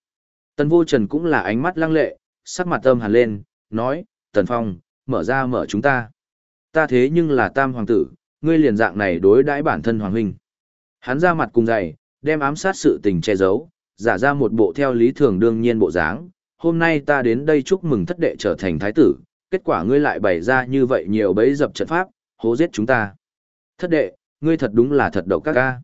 Tần vô trần cũng là ánh mắt lăng lệ, sắc mặt âm hàn lên, nói, Tần Phong, mở ra mở chúng ta. Ta thế nhưng là tam hoàng tử, ngươi liền dạng này đối đãi bản thân hoàng huynh. Hắn ra mặt cùng dày, đem ám sát sự tình che giấu, giả ra một bộ theo lý thường đương nhiên bộ dáng. Hôm nay ta đến đây chúc mừng thất đệ trở thành thái tử, kết quả ngươi lại bày ra như vậy nhiều bẫy dập trận pháp, hố giết chúng ta. Thất đệ, ngươi thật đúng là thật độc các ca.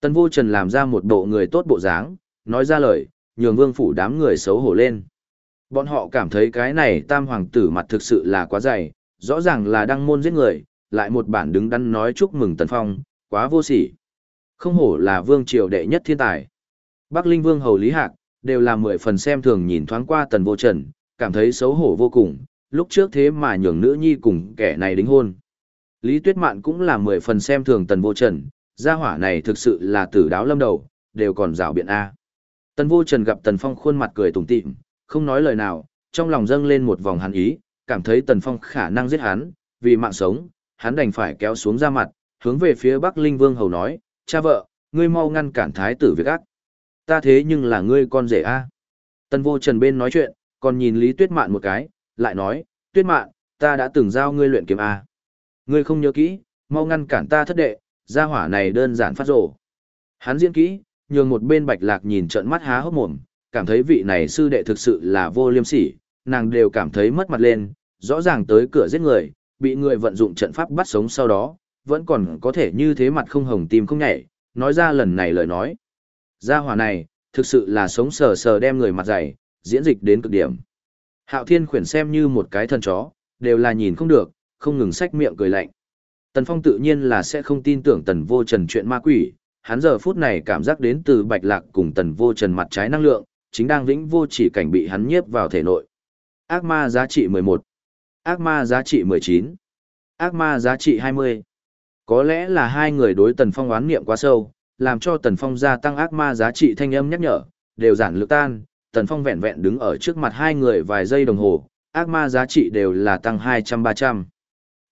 Tân vô trần làm ra một bộ người tốt bộ dáng, nói ra lời, nhường vương phủ đám người xấu hổ lên. Bọn họ cảm thấy cái này tam hoàng tử mặt thực sự là quá dày, rõ ràng là đăng môn giết người, lại một bản đứng đắn nói chúc mừng Tần Phong, quá vô sỉ. Không hổ là vương triều đệ nhất thiên tài. Bắc Linh Vương Hầu Lý Hạc, đều là mười phần xem thường nhìn thoáng qua Tần Vô Trần, cảm thấy xấu hổ vô cùng, lúc trước thế mà nhường nữ nhi cùng kẻ này đính hôn. Lý Tuyết Mạn cũng là mười phần xem thường Tần Vô Trần, gia hỏa này thực sự là tử đáo lâm đầu, đều còn rào biện A. Tần Vô Trần gặp Tần Phong khuôn mặt cười tủm tỉm, không nói lời nào, trong lòng dâng lên một vòng hàn ý, cảm thấy Tần Phong khả năng giết hắn, vì mạng sống, hắn đành phải kéo xuống ra mặt, hướng về phía Bắc Linh Vương hầu nói, cha vợ, ngươi mau ngăn cản thái tử việc ác. Ta thế nhưng là ngươi con rể a. Tần Vô Trần bên nói chuyện, còn nhìn Lý Tuyết Mạn một cái, lại nói, Tuyết Mạn, ta đã từng giao ngươi luyện kiếm a. Ngươi không nhớ kỹ, mau ngăn cản ta thất đệ, gia hỏa này đơn giản phát rồ. Hắn diễn kỹ, nhường một bên Bạch Lạc nhìn trợn mắt há hốc mồm, cảm thấy vị này sư đệ thực sự là vô liêm sỉ, nàng đều cảm thấy mất mặt lên, rõ ràng tới cửa giết người, bị người vận dụng trận pháp bắt sống sau đó, vẫn còn có thể như thế mặt không hồng tim không nhảy, nói ra lần này lời nói. Gia hỏa này, thực sự là sống sờ sờ đem người mặt dày, diễn dịch đến cực điểm. Hạo Thiên khuyển xem như một cái thân chó, đều là nhìn không được, không ngừng sách miệng cười lạnh. Tần Phong tự nhiên là sẽ không tin tưởng Tần Vô Trần chuyện ma quỷ, hắn giờ phút này cảm giác đến từ Bạch Lạc cùng Tần Vô Trần mặt trái năng lượng, chính đang vĩnh vô chỉ cảnh bị hắn nhiếp vào thể nội. Ác ma giá trị 11, ác ma giá trị 19, ác ma giá trị 20. Có lẽ là hai người đối Tần Phong oán niệm quá sâu, làm cho Tần Phong gia tăng ác ma giá trị thanh âm nhắc nhở, đều giản lược tan, Tần Phong vẹn vẹn đứng ở trước mặt hai người vài giây đồng hồ, ác ma giá trị đều là tăng 200-300.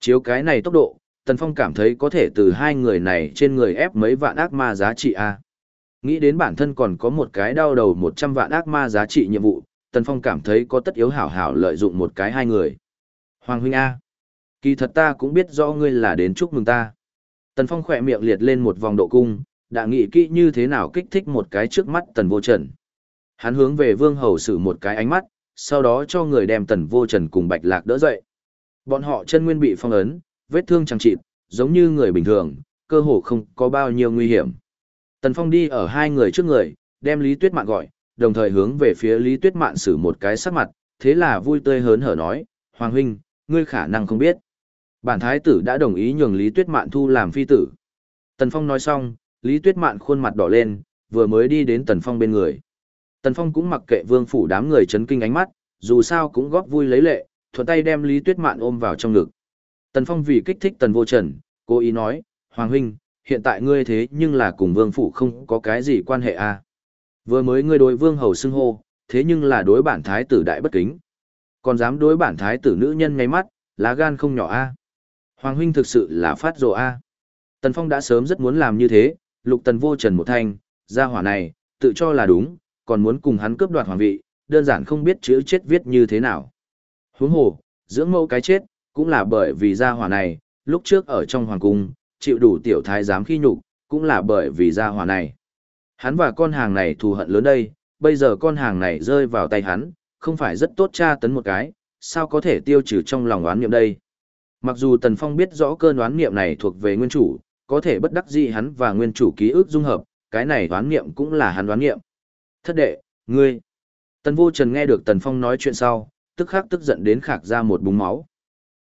Chiếu cái này tốc độ, Tần Phong cảm thấy có thể từ hai người này trên người ép mấy vạn ác ma giá trị A. Nghĩ đến bản thân còn có một cái đau đầu 100 vạn ác ma giá trị nhiệm vụ, Tần Phong cảm thấy có tất yếu hảo hảo lợi dụng một cái hai người. Hoàng huynh A. Kỳ thật ta cũng biết rõ ngươi là đến chúc mừng ta. Tần Phong khỏe miệng liệt lên một vòng độ cung, đã nghĩ kỹ như thế nào kích thích một cái trước mắt Tần Vô Trần. Hắn hướng về Vương Hầu sử một cái ánh mắt, sau đó cho người đem Tần Vô Trần cùng Bạch Lạc đỡ dậy. Bọn họ chân nguyên bị phong ấn, vết thương chẳng chịt, giống như người bình thường, cơ hồ không có bao nhiêu nguy hiểm. Tần Phong đi ở hai người trước người, đem Lý Tuyết Mạn gọi, đồng thời hướng về phía Lý Tuyết Mạn xử một cái sắc mặt, thế là vui tươi hớn hở nói, Hoàng huynh, ngươi khả năng không biết. Bản thái tử đã đồng ý nhường Lý Tuyết Mạn thu làm phi tử. Tần Phong nói xong, Lý Tuyết Mạn khuôn mặt đỏ lên, vừa mới đi đến Tần Phong bên người. Tần Phong cũng mặc kệ vương phủ đám người chấn kinh ánh mắt, dù sao cũng góp vui lấy lệ, thuận tay đem Lý Tuyết Mạn ôm vào trong ngực. Tần Phong vì kích thích Tần Vô Trần, cố ý nói, Hoàng huynh, hiện tại ngươi thế nhưng là cùng vương phủ không có cái gì quan hệ à. Vừa mới ngươi đối vương hầu xưng hô, thế nhưng là đối bản thái tử đại bất kính. Còn dám đối bản thái tử nữ nhân ngay mắt, lá gan không nhỏ a à. Hoàng huynh thực sự là phát rồ a à. Tần Phong đã sớm rất muốn làm như thế, lục tần vô trần một thanh, gia hỏa này, tự cho là đúng, còn muốn cùng hắn cướp đoạt hoàng vị, đơn giản không biết chữ chết viết như thế nào. Huống hồ, dưỡng mẫu cái chết, cũng là bởi vì gia hỏa này, lúc trước ở trong hoàng cung, chịu đủ tiểu thái giám khi nhục, cũng là bởi vì gia hỏa này. Hắn và con hàng này thù hận lớn đây, bây giờ con hàng này rơi vào tay hắn, không phải rất tốt tra tấn một cái, sao có thể tiêu trừ trong lòng oán niệm đây. Mặc dù Tần Phong biết rõ cơn oán niệm này thuộc về nguyên chủ, có thể bất đắc dĩ hắn và nguyên chủ ký ức dung hợp, cái này oán niệm cũng là hắn oán niệm. Thất đệ, ngươi. Tần Vô Trần nghe được Tần Phong nói chuyện sau, tức khắc tức giận đến khạc ra một búng máu.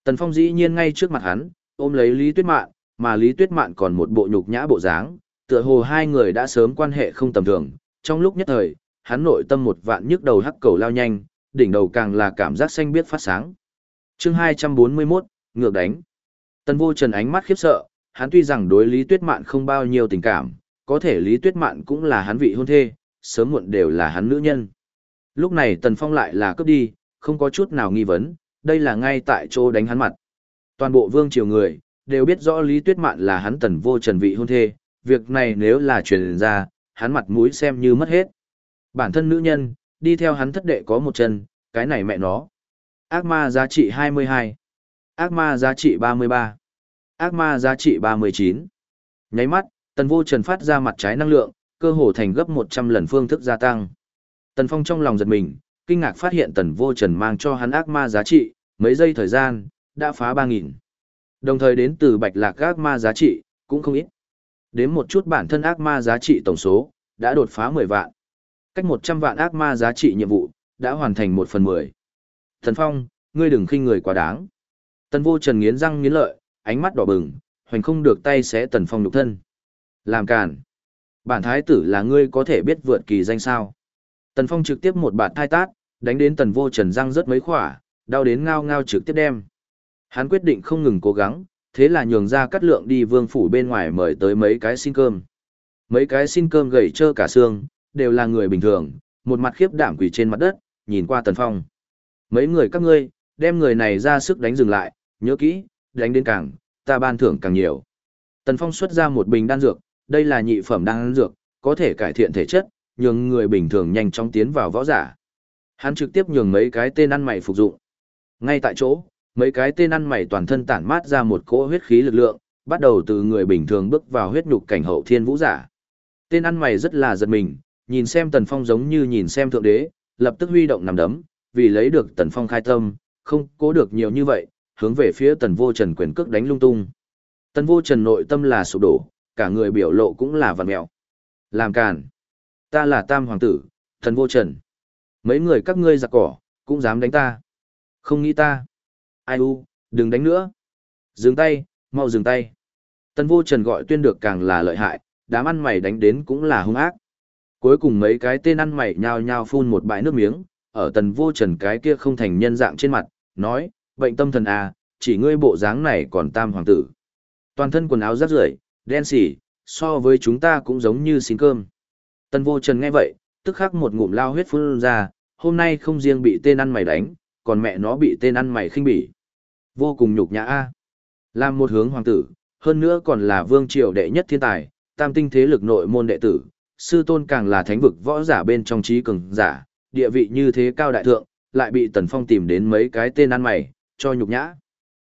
Tần Phong dĩ nhiên ngay trước mặt hắn, ôm lấy Lý Tuyết Mạn, mà Lý Tuyết Mạn còn một bộ nhục nhã bộ dáng, tựa hồ hai người đã sớm quan hệ không tầm thường. Trong lúc nhất thời, hắn nội tâm một vạn nhức đầu hắc cầu lao nhanh, đỉnh đầu càng là cảm giác xanh biết phát sáng. Chương 241, ngược đánh. Tần Vô Trần ánh mắt khiếp sợ, hắn tuy rằng đối Lý Tuyết Mạn không bao nhiêu tình cảm, có thể Lý Tuyết Mạn cũng là hắn vị hôn thê, sớm muộn đều là hắn nữ nhân. Lúc này Tần Phong lại là cướp đi, không có chút nào nghi vấn, đây là ngay tại chỗ đánh hắn mặt. Toàn bộ vương triều người, đều biết rõ Lý Tuyết Mạn là hắn Tần Vô Trần vị hôn thê, việc này nếu là truyền ra, hắn mặt mũi xem như mất hết. Bản thân nữ nhân, đi theo hắn thất đệ có một chân, cái này mẹ nó. Ác ma giá trị 22. Ác ma giá trị 33. Ác ma giá trị 39. Nháy mắt, Tần Vô Trần phát ra mặt trái năng lượng, cơ hồ thành gấp 100 lần phương thức gia tăng. Tần Phong trong lòng giật mình, kinh ngạc phát hiện Tần Vô Trần mang cho hắn ác ma giá trị, mấy giây thời gian, đã phá 3.000. Đồng thời đến từ bạch lạc ác ma giá trị, cũng không ít. Đến một chút bản thân ác ma giá trị tổng số, đã đột phá 10 vạn. Cách 100 vạn ác ma giá trị nhiệm vụ, đã hoàn thành 1 phần 10. Thần Phong, ngươi đừng khinh người quá đáng. Tần Vô Trần nghiến răng nghiến lợi, ánh mắt đỏ bừng, hoành không được tay xé Tần Phong nhục thân. Làm càn. Bản thái tử là ngươi có thể biết vượt kỳ danh sao. Tần Phong trực tiếp một bạt thai tát, đánh đến Tần Vô Trần răng rất mấy khỏa, đau đến ngao ngao trực tiếp đem. Hắn quyết định không ngừng cố gắng, thế là nhường ra cắt lượng đi vương phủ bên ngoài mời tới mấy cái xin cơm. Mấy cái xin cơm gầy trơ cả xương, đều là người bình thường, một mặt khiếp đảm quỳ trên mặt đất, nhìn qua Tần Phong. Mấy người các ngươi, đem người này ra sức đánh dừng lại, nhớ kỹ, đánh đến càng, ta ban thưởng càng nhiều. Tần Phong xuất ra một bình đan dược, đây là nhị phẩm đan dược, có thể cải thiện thể chất, nhường người bình thường nhanh chóng tiến vào võ giả. Hắn trực tiếp nhường mấy cái tên ăn mày phục dụng. Ngay tại chỗ, mấy cái tên ăn mày toàn thân tản mát ra một cỗ huyết khí lực lượng, bắt đầu từ người bình thường bước vào huyết nhục cảnh hậu thiên vũ giả. Tên ăn mày rất là giật mình, nhìn xem Tần Phong giống như nhìn xem thượng đế, lập tức huy động nằm đấm, vì lấy được Tần Phong khai tâm, không cố được nhiều như vậy, hướng về phía Tần Vô Trần quyền cước đánh lung tung. Tần Vô Trần nội tâm là sụp đổ, cả người biểu lộ cũng là vặn mẹo. Làm càn. Ta là Tam Hoàng tử, Tần Vô Trần. Mấy người các ngươi giặc cỏ, cũng dám đánh ta. Không nghĩ ta. Ai u, đừng đánh nữa. Dừng tay, mau dừng tay. Tần Vô Trần gọi tuyên được càng là lợi hại, đám ăn mày đánh đến cũng là hung ác. Cuối cùng mấy cái tên ăn mày nhao nhao phun một bãi nước miếng, ở tần vô trần cái kia không thành nhân dạng trên mặt, nói, bệnh tâm thần à, chỉ ngươi bộ dáng này còn tam hoàng tử. Toàn thân quần áo rác rưởi, đen xỉ, so với chúng ta cũng giống như xin cơm. Tần vô trần nghe vậy, tức khắc một ngụm lao huyết phun ra, hôm nay không riêng bị tên ăn mày đánh, còn mẹ nó bị tên ăn mày khinh bỉ. Vô cùng nhục nhã a. Làm một hướng hoàng tử, hơn nữa còn là vương triều đệ nhất thiên tài, tam tinh thế lực nội môn đệ tử, sư tôn càng là thánh vực võ giả bên trong trí cường giả, địa vị như thế cao đại thượng, lại bị Tần Phong tìm đến mấy cái tên ăn mày, cho nhục nhã.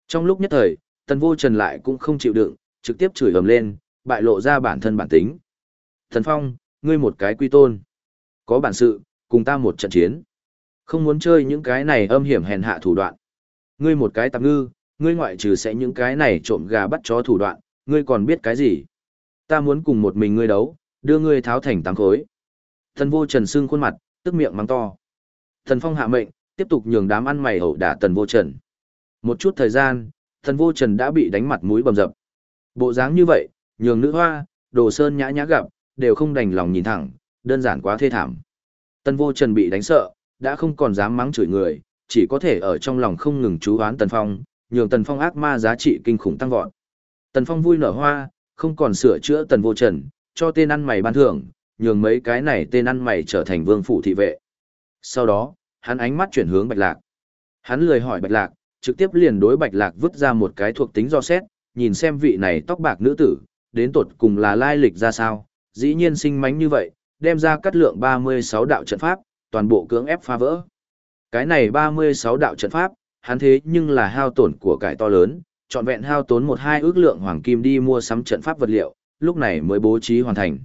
Trong lúc nhất thời, Tần Vô Trần lại cũng không chịu đựng, trực tiếp chửi ầm lên, bại lộ ra bản thân bản tính. Tần Phong, ngươi một cái quy tôn. Có bản sự, cùng ta một trận chiến. Không muốn chơi những cái này âm hiểm hèn hạ thủ đoạn. Ngươi một cái tạp ngư, ngươi ngoại trừ sẽ những cái này trộm gà bắt chó thủ đoạn, ngươi còn biết cái gì? Ta muốn cùng một mình ngươi đấu, đưa ngươi tháo thành tám khối. Thần vô trần sưng khuôn mặt, tức miệng mắng to. Thần phong hạ mệnh, tiếp tục nhường đám ăn mày hậu đả tần vô trần. Một chút thời gian, thần vô trần đã bị đánh mặt mũi bầm dập. Bộ dáng như vậy, nhường nữ hoa, đồ sơn nhã nhã gặp, đều không đành lòng nhìn thẳng, đơn giản quá thê thảm. Tần vô trần bị đánh sợ, đã không còn dám mắng chửi người, chỉ có thể ở trong lòng không ngừng chú oán tần phong, nhường tần phong ác ma giá trị kinh khủng tăng vọt. Tần phong vui nở hoa, không còn sửa chữa tần vô trần, cho tên ăn mày ban thưởng, nhường mấy cái này tên ăn mày trở thành vương phủ thị vệ. Sau đó, hắn ánh mắt chuyển hướng bạch lạc. Hắn lười hỏi bạch lạc, trực tiếp liền đối bạch lạc vứt ra một cái thuộc tính do xét, nhìn xem vị này tóc bạc nữ tử, đến tột cùng là lai lịch ra sao, dĩ nhiên sinh mánh như vậy, đem ra cắt lượng 36 đạo trận pháp, toàn bộ cưỡng ép phá vỡ. Cái này 36 đạo trận pháp, hắn thế nhưng là hao tổn của cải to lớn, trọn vẹn hao tốn một hai ước lượng hoàng kim đi mua sắm trận pháp vật liệu, lúc này mới bố trí hoàn thành.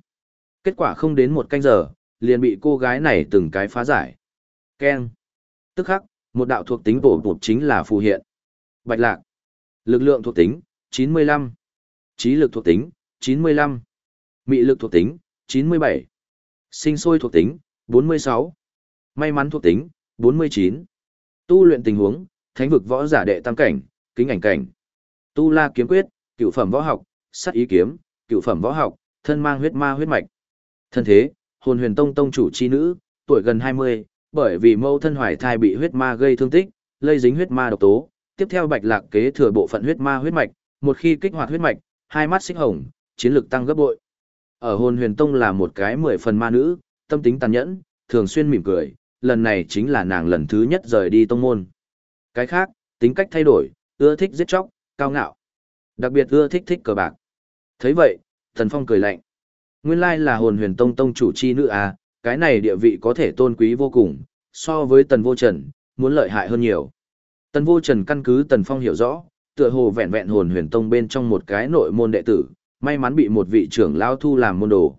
Kết quả không đến một canh giờ, liền bị cô gái này từng cái phá giải. Ken. Tức khắc, một đạo thuộc tính bổ bụt chính là phù hiện. Bạch lạc. Lực lượng thuộc tính, 95. Trí lực thuộc tính, 95. Mị lực thuộc tính, 97. Sinh sôi thuộc tính, 46. May mắn thuộc tính, 49. Tu luyện tình huống, thánh vực võ giả đệ tam cảnh, kính ảnh cảnh. Tu la kiếm quyết, cựu phẩm võ học, sát ý kiếm, cựu phẩm võ học, thân mang huyết ma huyết mạch. Thân thế, hồn huyền tông tông chủ chi nữ, tuổi gần 20, bởi vì mâu thân hoài thai bị huyết ma gây thương tích, lây dính huyết ma độc tố. Tiếp theo bạch lạc kế thừa bộ phận huyết ma huyết mạch, một khi kích hoạt huyết mạch, hai mắt xích hồng, chiến lực tăng gấp bội. Ở hồn huyền tông là một cái mười phần ma nữ, tâm tính tàn nhẫn, thường xuyên mỉm cười, lần này chính là nàng lần thứ nhất rời đi tông môn. Cái khác, tính cách thay đổi, ưa thích giết chóc, cao ngạo. Đặc biệt ưa thích thích cờ bạc. thấy vậy, Thần Phong cười lạnh. Nguyên lai là hồn huyền tông tông chủ chi nữ à, cái này địa vị có thể tôn quý vô cùng, so với tần vô trần, muốn lợi hại hơn nhiều. Tần vô trần căn cứ Tần Phong hiểu rõ, tựa hồ vẹn vẹn hồn huyền tông bên trong một cái nội môn đệ tử, may mắn bị một vị trưởng lao thu làm môn đồ.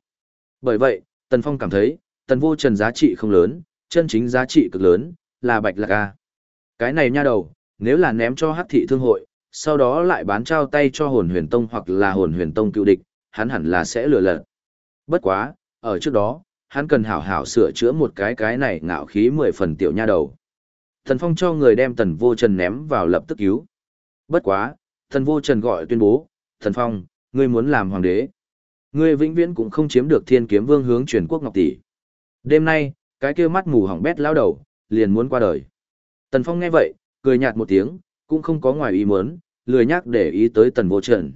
Bởi vậy, Tần Phong cảm thấy, Tần vô trần giá trị không lớn, chân chính giá trị cực lớn, là bạch lạc a. Cái này nha đầu, nếu là ném cho hắc thị thương hội, sau đó lại bán trao tay cho hồn huyền tông hoặc là hồn huyền tông cựu địch, hắn hẳn là sẽ lừa lật. Bất quá, ở trước đó, hắn cần hảo hảo sửa chữa một cái cái này ngạo khí mười phần tiểu nha đầu. Thần Phong cho người đem Tần Vô Trần ném vào lập tức cứu. Bất quá, Thần Vô Trần gọi tuyên bố, Thần Phong, ngươi muốn làm hoàng đế. Ngươi vĩnh viễn cũng không chiếm được thiên kiếm vương hướng truyền quốc ngọc tỷ. Đêm nay, cái kia mắt mù hỏng bét lao đầu, liền muốn qua đời. Tần Phong nghe vậy, cười nhạt một tiếng, cũng không có ngoài ý muốn, lười nhắc để ý tới Tần Vô Trần.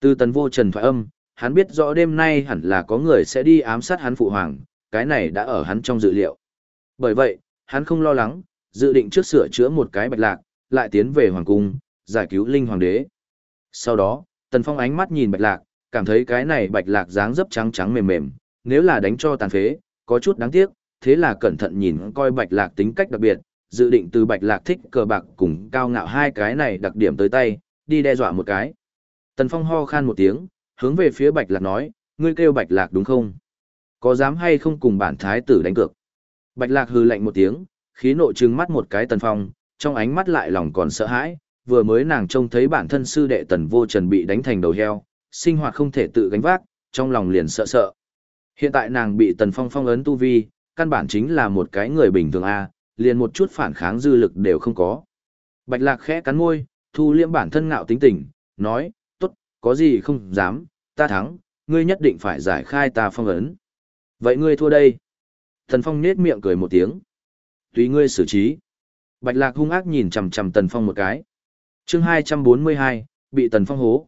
Từ Tần Vô Trần thoại âm, hắn biết rõ đêm nay hẳn là có người sẽ đi ám sát hắn phụ hoàng, cái này đã ở hắn trong dự liệu. Bởi vậy, hắn không lo lắng, dự định trước sửa chữa một cái bạch lạc, lại tiến về hoàng cung, giải cứu linh hoàng đế. Sau đó, Tần Phong ánh mắt nhìn bạch lạc, cảm thấy cái này bạch lạc dáng dấp trắng trắng mềm mềm, nếu là đánh cho tàn phế, có chút đáng tiếc, thế là cẩn thận nhìn coi bạch lạc tính cách đặc biệt, dự định từ bạch lạc thích cờ bạc cùng cao ngạo hai cái này đặc điểm tới tay, đi đe dọa một cái. Tần Phong ho khan một tiếng, hướng về phía bạch lạc nói, ngươi kêu bạch lạc đúng không? Có dám hay không cùng bản thái tử đánh cược? Bạch lạc hư lạnh một tiếng, khí nộ trừng mắt một cái Tần Phong, trong ánh mắt lại lòng còn sợ hãi, vừa mới nàng trông thấy bản thân sư đệ Tần Vô Trần bị đánh thành đầu heo, sinh hoạt không thể tự gánh vác, trong lòng liền sợ sợ. Hiện tại nàng bị Tần Phong phong ấn tu vi, căn bản chính là một cái người bình thường a, liền một chút phản kháng dư lực đều không có. Bạch Lạc khẽ cắn môi, thu liễm bản thân ngạo tính tình, nói, tốt, có gì không dám, ta thắng, ngươi nhất định phải giải khai ta phong ấn. Vậy ngươi thua đây. Tần Phong nết miệng cười một tiếng. Tùy ngươi xử trí. Bạch Lạc hung ác nhìn chằm chằm Tần Phong một cái. Chương 242, bị Tần Phong hố.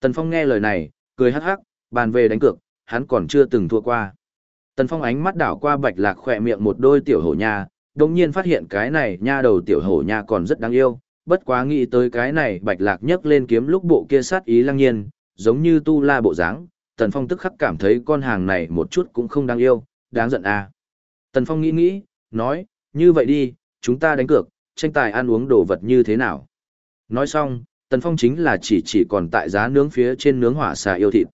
Tần Phong nghe lời này, cười hắc hắc, bàn về đánh cược, hắn còn chưa từng thua qua. Tần Phong ánh mắt đảo qua Bạch Lạc khỏe miệng một đôi tiểu hổ nha, đồng nhiên phát hiện cái này nha đầu tiểu hổ nha còn rất đáng yêu, bất quá nghĩ tới cái này Bạch Lạc nhấc lên kiếm lúc bộ kia sát ý lăng nhiên, giống như tu la bộ dáng, Tần Phong tức khắc cảm thấy con hàng này một chút cũng không đáng yêu, đáng giận à. Tần Phong nghĩ nghĩ, nói, như vậy đi, chúng ta đánh cược, tranh tài ăn uống đồ vật như thế nào. Nói xong, Tần Phong chính là chỉ chỉ còn tại giá nướng phía trên nướng hỏa xà yêu thịt.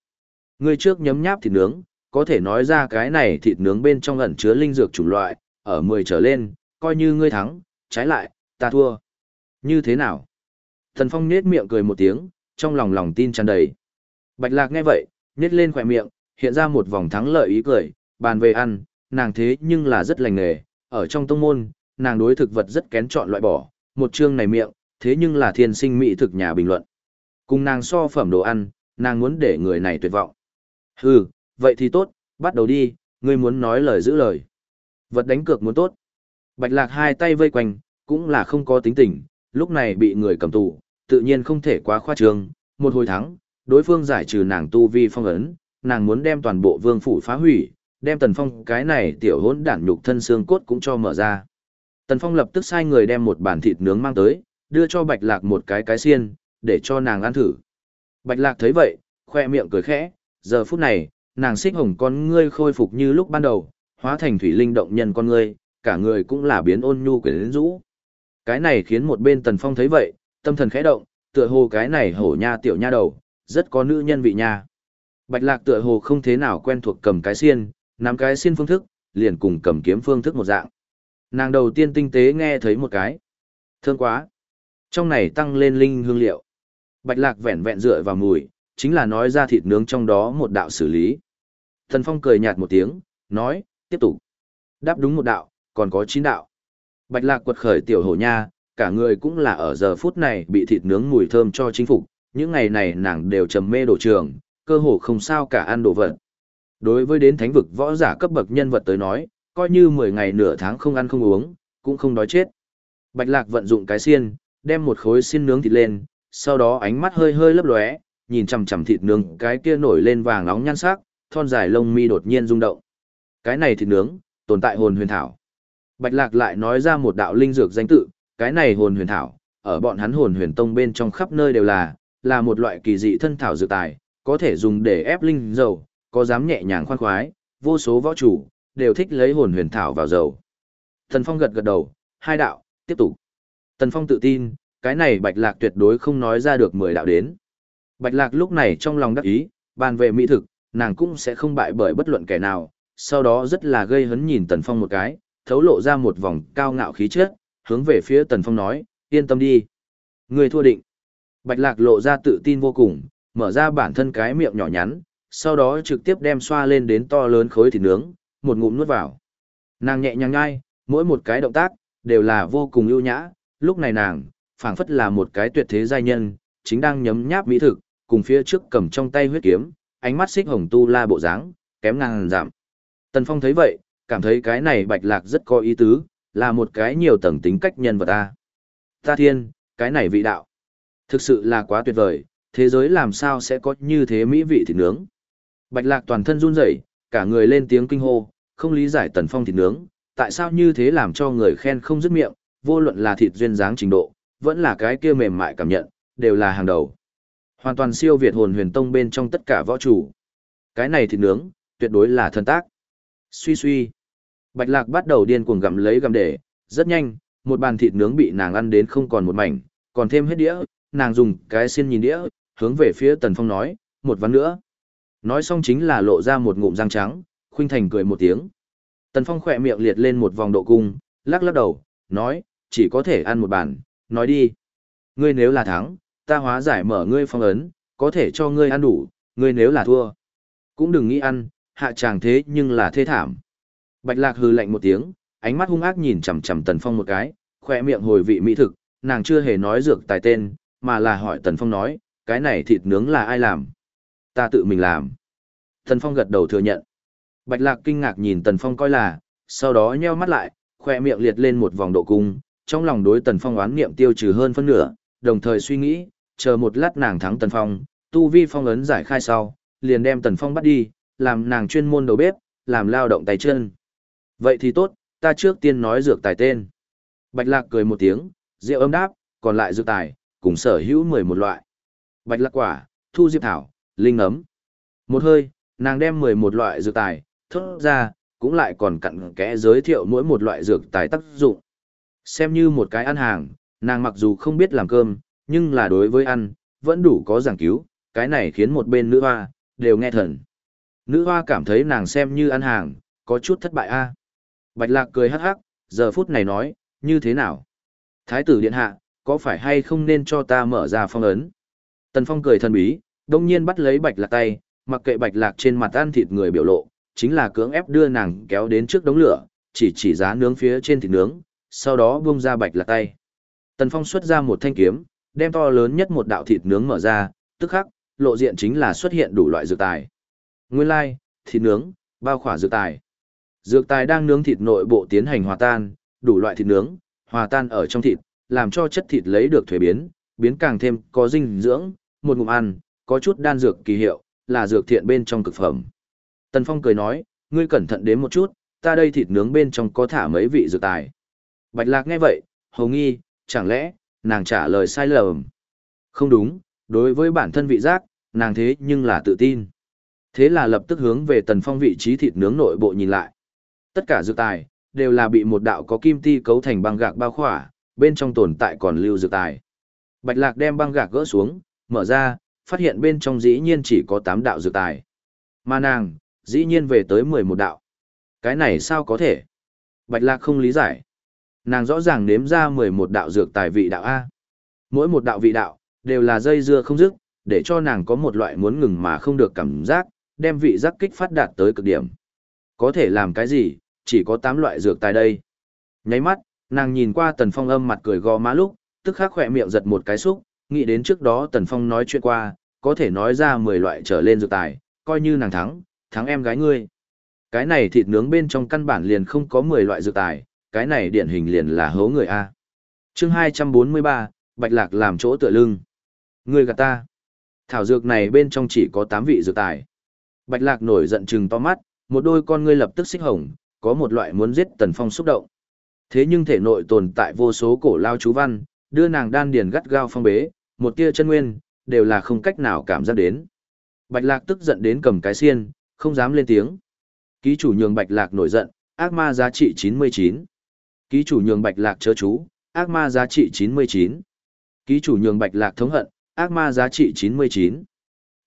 Người trước nhấm nháp thịt nướng, có thể nói ra cái này thịt nướng bên trong ẩn chứa linh dược chủng loại, ở 10 trở lên, coi như ngươi thắng, trái lại, ta thua. Như thế nào? thần Phong nết miệng cười một tiếng, trong lòng lòng tin tràn đầy. Bạch Lạc nghe vậy, nết lên khỏe miệng, hiện ra một vòng thắng lợi ý cười, bàn về ăn, nàng thế nhưng là rất lành nghề, ở trong tông môn, nàng đối thực vật rất kén chọn loại bỏ, một chương này miệng, thế nhưng là thiên sinh mỹ thực nhà bình luận. Cùng nàng so phẩm đồ ăn, nàng muốn để người này tuyệt vọng. Hừ, vậy thì tốt, bắt đầu đi, ngươi muốn nói lời giữ lời. Vật đánh cược muốn tốt. Bạch lạc hai tay vây quanh, cũng là không có tính tình, lúc này bị người cầm tù, tự nhiên không thể quá khoa trương, một hồi thắng, đối phương giải trừ nàng tu vi phong ấn, nàng muốn đem toàn bộ vương phủ phá hủy, đem tần phong cái này tiểu hỗn đản nhục thân xương cốt cũng cho mở ra. Tần phong lập tức sai người đem một bản thịt nướng mang tới, đưa cho bạch lạc một cái cái xiên, để cho nàng ăn thử. Bạch lạc thấy vậy, khoe miệng cười khẽ, giờ phút này, nàng xích hồng con ngươi khôi phục như lúc ban đầu, hóa thành thủy linh động nhân con ngươi, cả người cũng là biến ôn nhu quyến rũ. Cái này khiến một bên tần phong thấy vậy, tâm thần khẽ động, tựa hồ cái này hổ nha tiểu nha đầu, rất có nữ nhân vị nha. Bạch lạc tựa hồ không thế nào quen thuộc cầm cái xiên, nắm cái xiên phương thức, liền cùng cầm kiếm phương thức một dạng. Nàng đầu tiên tinh tế nghe thấy một cái. Thương quá. Trong này tăng lên linh hương liệu. Bạch lạc vẹn vẹn dựa vào mùi, chính là nói ra thịt nướng trong đó một đạo xử lý. Thần Phong cười nhạt một tiếng, nói, tiếp tục. Đáp đúng một đạo, còn có chín đạo. Bạch lạc quật khởi tiểu hổ nha, cả người cũng là ở giờ phút này bị thịt nướng mùi thơm cho chinh phục, những ngày này nàng đều trầm mê đổ trường, cơ hồ không sao cả ăn đồ vật. Đối với đến thánh vực võ giả cấp bậc nhân vật tới nói, coi như 10 ngày nửa tháng không ăn không uống, cũng không đói chết. Bạch lạc vận dụng cái xiên, đem một khối xiên nướng thịt lên, sau đó ánh mắt hơi hơi lấp lóe, nhìn chằm chằm thịt nướng cái kia nổi lên vàng nóng nhan sắc, thon dài lông mi đột nhiên rung động. Cái này thịt nướng, tồn tại hồn huyền thảo. Bạch Lạc lại nói ra một đạo linh dược danh tự, cái này hồn huyền thảo, ở bọn hắn hồn huyền tông bên trong khắp nơi đều là, là một loại kỳ dị thân thảo dược tài, có thể dùng để ép linh dầu, có dám nhẹ nhàng khoan khoái, vô số võ chủ, đều thích lấy hồn huyền thảo vào dầu. Thần Phong gật gật đầu, hai đạo, tiếp tục. Tần Phong tự tin, cái này Bạch Lạc tuyệt đối không nói ra được mười đạo đến. Bạch Lạc lúc này trong lòng đắc ý, bàn về mỹ thực, nàng cũng sẽ không bại bởi bất luận kẻ nào, sau đó rất là gây hấn nhìn Tần Phong một cái, thấu lộ ra một vòng cao ngạo khí chất, hướng về phía Tần Phong nói, yên tâm đi. Người thua định. Bạch Lạc lộ ra tự tin vô cùng, mở ra bản thân cái miệng nhỏ nhắn, sau đó trực tiếp đem xoa lên đến to lớn khối thịt nướng, một ngụm nuốt vào. Nàng nhẹ nhàng ngay, mỗi một cái động tác, đều là vô cùng ưu nhã, lúc này nàng, phảng phất là một cái tuyệt thế giai nhân, chính đang nhấm nháp mỹ thực, cùng phía trước cầm trong tay huyết kiếm, ánh mắt xích hồng tu la bộ dáng, kém ngang giảm. Tần Phong thấy vậy, cảm thấy cái này bạch lạc rất có ý tứ, là một cái nhiều tầng tính cách nhân vật ta. Ta thiên, cái này vị đạo. Thực sự là quá tuyệt vời, thế giới làm sao sẽ có như thế mỹ vị thịt nướng. Bạch lạc toàn thân run rẩy, cả người lên tiếng kinh hô, không lý giải tần phong thịt nướng, tại sao như thế làm cho người khen không dứt miệng, vô luận là thịt duyên dáng trình độ, vẫn là cái kia mềm mại cảm nhận, đều là hàng đầu. Hoàn toàn siêu việt hồn huyền tông bên trong tất cả võ chủ. Cái này thịt nướng, tuyệt đối là thần tác. Suy suy. Bạch lạc bắt đầu điên cuồng gặm lấy gặm để, rất nhanh, một bàn thịt nướng bị nàng ăn đến không còn một mảnh, còn thêm hết đĩa, nàng dùng cái xiên nhìn đĩa, hướng về phía tần phong nói, một ván nữa. Nói xong chính là lộ ra một ngụm răng trắng, khuynh thành cười một tiếng. Tần phong khỏe miệng liệt lên một vòng độ cung, lắc lắc đầu, nói, chỉ có thể ăn một bàn, nói đi. Ngươi nếu là thắng, ta hóa giải mở ngươi phong ấn, có thể cho ngươi ăn đủ, ngươi nếu là thua. Cũng đừng nghĩ ăn, hạ chàng thế nhưng là thê thảm. Bạch lạc hừ lạnh một tiếng, ánh mắt hung ác nhìn chằm chằm tần phong một cái, khoe miệng hồi vị mỹ thực, nàng chưa hề nói dược tài tên, mà là hỏi tần phong nói, cái này thịt nướng là ai làm? Ta tự mình làm. Tần phong gật đầu thừa nhận. Bạch lạc kinh ngạc nhìn tần phong coi là, sau đó nheo mắt lại, khoe miệng liệt lên một vòng độ cung, trong lòng đối tần phong oán niệm tiêu trừ hơn phân nửa, đồng thời suy nghĩ, chờ một lát nàng thắng tần phong, tu vi phong ấn giải khai sau, liền đem tần phong bắt đi, làm nàng chuyên môn đầu bếp, làm lao động tay chân. Vậy thì tốt, ta trước tiên nói dược tài tên. Bạch lạc cười một tiếng, rượu âm đáp, còn lại dược tài, cùng sở hữu mười một loại. Bạch lạc quả, thu diệp thảo, linh ấm. Một hơi, nàng đem mười một loại dược tài, thốt ra, cũng lại còn cặn kẽ giới thiệu mỗi một loại dược tài tác dụng. Xem như một cái ăn hàng, nàng mặc dù không biết làm cơm, nhưng là đối với ăn, vẫn đủ có giảng cứu, cái này khiến một bên nữ hoa, đều nghe thần. Nữ hoa cảm thấy nàng xem như ăn hàng, có chút thất bại a. Bạch lạc cười hắc hắc, giờ phút này nói, như thế nào? Thái tử điện hạ, có phải hay không nên cho ta mở ra phong ấn? Tần phong cười thần bí, đông nhiên bắt lấy bạch lạc tay, mặc kệ bạch lạc trên mặt ăn thịt người biểu lộ, chính là cưỡng ép đưa nàng kéo đến trước đống lửa, chỉ chỉ giá nướng phía trên thịt nướng, sau đó buông ra bạch lạc tay. Tần Phong xuất ra một thanh kiếm, đem to lớn nhất một đạo thịt nướng mở ra, tức khắc, lộ diện chính là xuất hiện đủ loại dược tài. Nguyên lai, like, thịt nướng, bao khỏa dược tài. Dược tài đang nướng thịt nội bộ tiến hành hòa tan, đủ loại thịt nướng, hòa tan ở trong thịt, làm cho chất thịt lấy được thuế biến, biến càng thêm có dinh dưỡng, một ngụm ăn, có chút đan dược kỳ hiệu, là dược thiện bên trong cực phẩm. Tần Phong cười nói, ngươi cẩn thận đến một chút, ta đây thịt nướng bên trong có thả mấy vị dược tài. Bạch Lạc nghe vậy, hầu nghi, chẳng lẽ, nàng trả lời sai lầm. Không đúng, đối với bản thân vị giác, nàng thế nhưng là tự tin. Thế là lập tức hướng về Tần Phong vị trí thịt nướng nội bộ nhìn lại. Tất cả dược tài, đều là bị một đạo có kim ti cấu thành băng gạc bao khỏa, bên trong tồn tại còn lưu dược tài. Bạch Lạc đem băng gạc gỡ xuống, mở ra, phát hiện bên trong dĩ nhiên chỉ có 8 đạo dược tài. Mà nàng, dĩ nhiên về tới 11 đạo. Cái này sao có thể? Bạch Lạc không lý giải. Nàng rõ ràng nếm ra 11 đạo dược tài vị đạo A. Mỗi một đạo vị đạo, đều là dây dưa không dứt, để cho nàng có một loại muốn ngừng mà không được cảm giác, đem vị giác kích phát đạt tới cực điểm. Có thể làm cái gì, chỉ có 8 loại dược tài đây. Nháy mắt, nàng nhìn qua Tần Phong âm mặt cười gò má lúc, tức khắc khỏe miệng giật một cái xúc, nghĩ đến trước đó Tần Phong nói chuyện qua, có thể nói ra 10 loại trở lên dược tài, coi như nàng thắng, thắng em gái ngươi. Cái này thịt nướng bên trong căn bản liền không có 10 loại dược tài, cái này điển hình liền là hố người A. chương 243, Bạch Lạc làm chỗ tựa lưng. người gạt ta. Thảo dược này bên trong chỉ có tám vị dược tài. Bạch Lạc nổi giận chừng to mắt, một đôi con ngươi lập tức xích hồng, có một loại muốn giết Tần Phong xúc động. Thế nhưng thể nội tồn tại vô số cổ lao chú văn, đưa nàng đan điền gắt gao phong bế, một tia chân nguyên, đều là không cách nào cảm giác đến. Bạch Lạc tức giận đến cầm cái xiên, không dám lên tiếng. Ký chủ nhường Bạch Lạc nổi giận, ác ma giá trị 99. Ký chủ nhường Bạch Lạc chớ chú, ác ma giá trị 99. Ký chủ nhường Bạch Lạc thống hận, ác ma giá trị 99.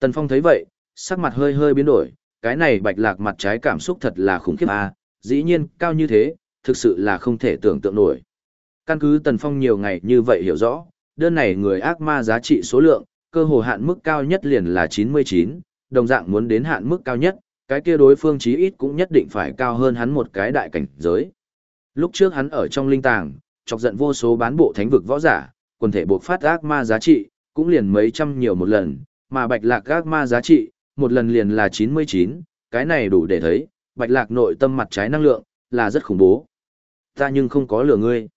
Tần Phong thấy vậy, sắc mặt hơi hơi biến đổi, cái này Bạch Lạc mặt trái cảm xúc thật là khủng khiếp a, dĩ nhiên, cao như thế, thực sự là không thể tưởng tượng nổi. Căn cứ Tần Phong nhiều ngày như vậy hiểu rõ, đơn này người ác ma giá trị số lượng, cơ hồ hạn mức cao nhất liền là 99, đồng dạng muốn đến hạn mức cao nhất, cái kia đối phương chí ít cũng nhất định phải cao hơn hắn một cái đại cảnh giới. Lúc trước hắn ở trong linh tàng, chọc giận vô số bán bộ thánh vực võ giả, quần thể buộc phát ác ma giá trị, cũng liền mấy trăm nhiều một lần, mà bạch lạc ác ma giá trị, một lần liền là 99, cái này đủ để thấy, bạch lạc nội tâm mặt trái năng lượng, là rất khủng bố. Ta nhưng không có lừa ngươi.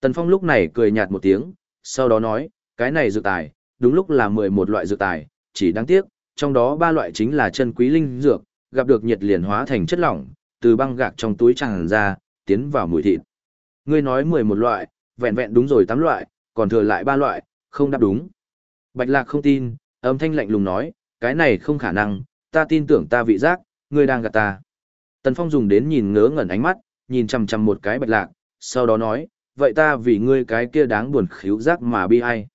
Tần Phong lúc này cười nhạt một tiếng, sau đó nói, cái này dược tài, đúng lúc là 11 loại dược tài, chỉ đáng tiếc, trong đó ba loại chính là chân quý linh dược, gặp được nhiệt liền hóa thành chất lỏng, từ băng gạc trong túi tràn ra, tiến vào mùi thịt. Ngươi nói 11 loại, vẹn vẹn đúng rồi 8 loại, còn thừa lại ba loại, không đáp đúng. Bạch Lạc không tin, âm thanh lạnh lùng nói, cái này không khả năng, ta tin tưởng ta vị giác, ngươi đang gạt ta. Tần Phong dùng đến nhìn ngớ ngẩn ánh mắt, nhìn chằm chằm một cái Bạch Lạc, sau đó nói, vậy ta vì ngươi cái kia đáng buồn khíu giác mà bi ai.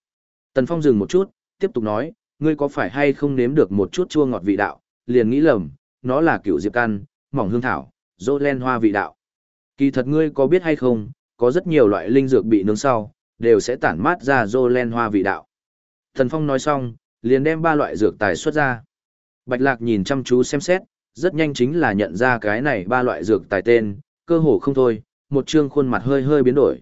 Tần Phong dừng một chút, tiếp tục nói, ngươi có phải hay không nếm được một chút chua ngọt vị đạo, liền nghĩ lầm, nó là cựu diệp căn, mỏng hương thảo, dô len hoa vị đạo. Kỳ thật ngươi có biết hay không, có rất nhiều loại linh dược bị nướng sau, đều sẽ tản mát ra dô len hoa vị đạo. Thần Phong nói xong, liền đem ba loại dược tài xuất ra. Bạch Lạc nhìn chăm chú xem xét, rất nhanh chính là nhận ra cái này ba loại dược tài tên, cơ hồ không thôi, một trương khuôn mặt hơi hơi biến đổi.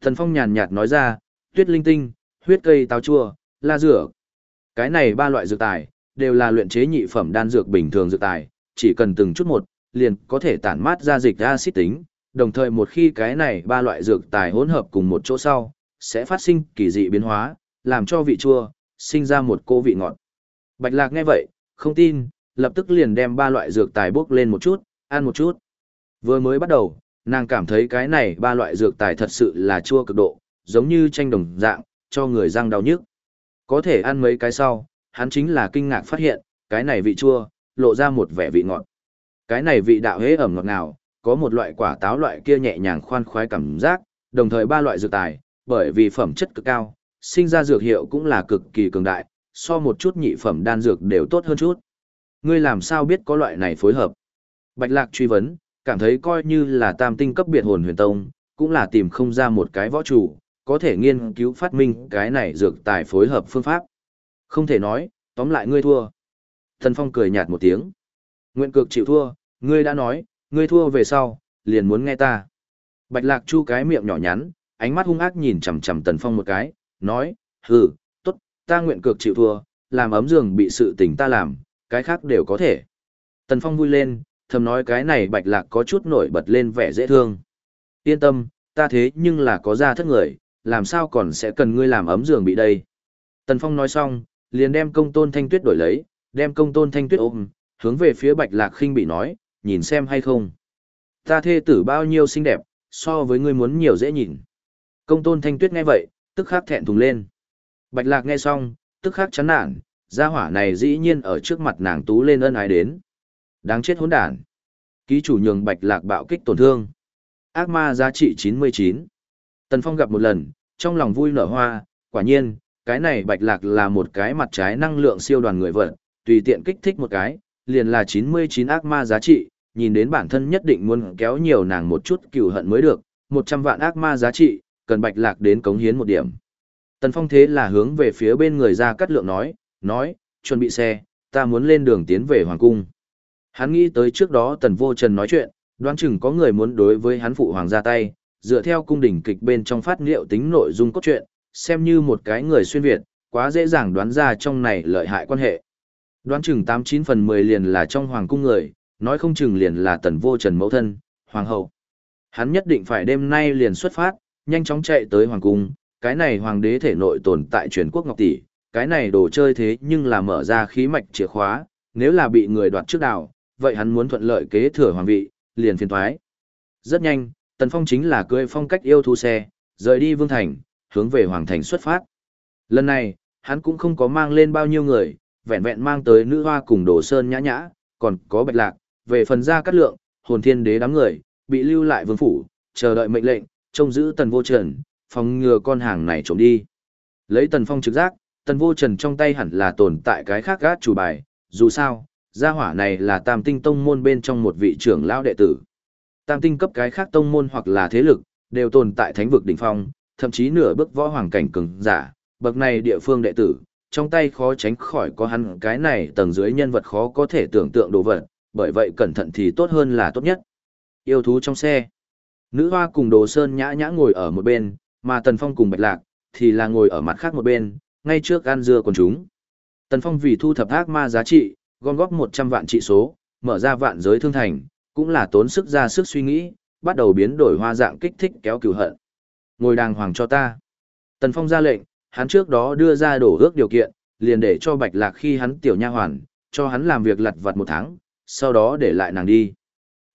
Thần Phong nhàn nhạt nói ra, tuyết linh tinh, huyết cây táo chua, la dược. Cái này ba loại dược tài, đều là luyện chế nhị phẩm đan dược bình thường dược tài, chỉ cần từng chút một, liền có thể tản mát ra dịch acid tính, đồng thời một khi cái này ba loại dược tài hỗn hợp cùng một chỗ sau, sẽ phát sinh kỳ dị biến hóa, làm cho vị chua, sinh ra một cô vị ngọt. Bạch Lạc nghe vậy, không tin, lập tức liền đem ba loại dược tài bốc lên một chút, ăn một chút. Vừa mới bắt đầu, nàng cảm thấy cái này ba loại dược tài thật sự là chua cực độ, giống như tranh đồng dạng, cho người răng đau nhức. Có thể ăn mấy cái sau, hắn chính là kinh ngạc phát hiện, cái này vị chua, lộ ra một vẻ vị ngọt. Cái này vị đạo hế ẩm ngọt nào, có một loại quả táo loại kia nhẹ nhàng khoan khoái cảm giác, đồng thời ba loại dược tài, bởi vì phẩm chất cực cao, sinh ra dược hiệu cũng là cực kỳ cường đại, so một chút nhị phẩm đan dược đều tốt hơn chút. Ngươi làm sao biết có loại này phối hợp? Bạch Lạc truy vấn, cảm thấy coi như là tam tinh cấp biệt hồn huyền tông, cũng là tìm không ra một cái võ chủ, có thể nghiên cứu phát minh cái này dược tài phối hợp phương pháp. Không thể nói, tóm lại ngươi thua. thần Phong cười nhạt một tiếng. Nguyện cực chịu thua, ngươi đã nói, ngươi thua về sau, liền muốn nghe ta. Bạch Lạc Chu cái miệng nhỏ nhắn, ánh mắt hung ác nhìn chằm chằm Tần Phong một cái, nói, hừ, tốt, ta nguyện cược chịu thua, làm ấm giường bị sự tình ta làm, cái khác đều có thể. Tần Phong vui lên, thầm nói cái này Bạch Lạc có chút nổi bật lên vẻ dễ thương. Yên tâm, ta thế nhưng là có ra thất người, làm sao còn sẽ cần ngươi làm ấm giường bị đây. Tần Phong nói xong, liền đem công tôn thanh tuyết đổi lấy, đem công tôn thanh tuyết ôm, hướng về phía Bạch Lạc khinh bị nói, nhìn xem hay không. Ta thê tử bao nhiêu xinh đẹp, so với ngươi muốn nhiều dễ nhìn. Công tôn thanh tuyết nghe vậy, tức khắc thẹn thùng lên. Bạch lạc nghe xong, tức khắc chán nản, gia hỏa này dĩ nhiên ở trước mặt nàng tú lên ân ái đến. Đáng chết hỗn đản. Ký chủ nhường bạch lạc bạo kích tổn thương. Ác ma giá trị 99. Tần Phong gặp một lần, trong lòng vui nở hoa, quả nhiên, cái này bạch lạc là một cái mặt trái năng lượng siêu đoàn người vợ, tùy tiện kích thích một cái, liền là 99 ác ma giá trị, nhìn đến bản thân nhất định muốn kéo nhiều nàng một chút cừu hận mới được, 100 vạn ác ma giá trị, cần bạch lạc đến cống hiến một điểm. Tần Phong thế là hướng về phía bên người ra cắt lượng nói, nói, chuẩn bị xe, ta muốn lên đường tiến về Hoàng Cung. Hắn nghĩ tới trước đó Tần Vô Trần nói chuyện, đoán chừng có người muốn đối với hắn phụ hoàng ra tay, dựa theo cung đỉnh kịch bên trong phát liệu tính nội dung cốt truyện, xem như một cái người xuyên Việt, quá dễ dàng đoán ra trong này lợi hại quan hệ. Đoán chừng 89 phần 10 liền là trong Hoàng Cung người, nói không chừng liền là Tần Vô Trần mẫu thân, Hoàng hậu. Hắn nhất định phải đêm nay liền xuất phát, nhanh chóng chạy tới Hoàng Cung, cái này hoàng đế thể nội tồn tại truyền quốc ngọc tỷ, cái này đồ chơi thế nhưng là mở ra khí mạch chìa khóa, nếu là bị người đoạt trước đảo, vậy hắn muốn thuận lợi kế thừa hoàng vị, liền phiền thoái. Rất nhanh, Tần Phong chính là cưỡi phong cách yêu thú xe, rời đi Vương Thành, hướng về Hoàng Thành xuất phát. Lần này, hắn cũng không có mang lên bao nhiêu người, vẹn vẹn mang tới nữ hoa cùng đồ sơn nhã nhã, còn có bạch lạc, về phần ra cắt lượng, hồn thiên đế đám người, bị lưu lại vương phủ, chờ đợi mệnh lệnh, trông giữ tần vô trần, phòng ngừa con hàng này trộm đi. Lấy tần phong trực giác, tần vô trần trong tay hẳn là tồn tại cái khác gác chủ bài, dù sao, gia hỏa này là tam tinh tông môn bên trong một vị trưởng lão đệ tử. Tam tinh cấp cái khác tông môn hoặc là thế lực, đều tồn tại thánh vực đỉnh phong, thậm chí nửa bước võ hoàng cảnh cường giả, bậc này địa phương đệ tử, trong tay khó tránh khỏi có hắn cái này tầng dưới nhân vật khó có thể tưởng tượng đồ vật, bởi vậy cẩn thận thì tốt hơn là tốt nhất. Yêu thú trong xe. Nữ hoa cùng đồ sơn nhã nhã ngồi ở một bên, mà Tần Phong cùng Bạch Lạc, thì là ngồi ở mặt khác một bên, ngay trước gan dưa còn chúng. Tần Phong vì thu thập ác ma giá trị, gom góp 100 vạn trị số, mở ra vạn giới thương thành, cũng là tốn sức ra sức suy nghĩ, bắt đầu biến đổi hoa dạng kích thích kéo cửu hận. Ngồi đàng hoàng cho ta. Tần Phong ra lệnh, hắn trước đó đưa ra đổ ước điều kiện, liền để cho Bạch Lạc khi hắn tiểu nha hoàn, cho hắn làm việc lặt vặt một tháng, sau đó để lại nàng đi.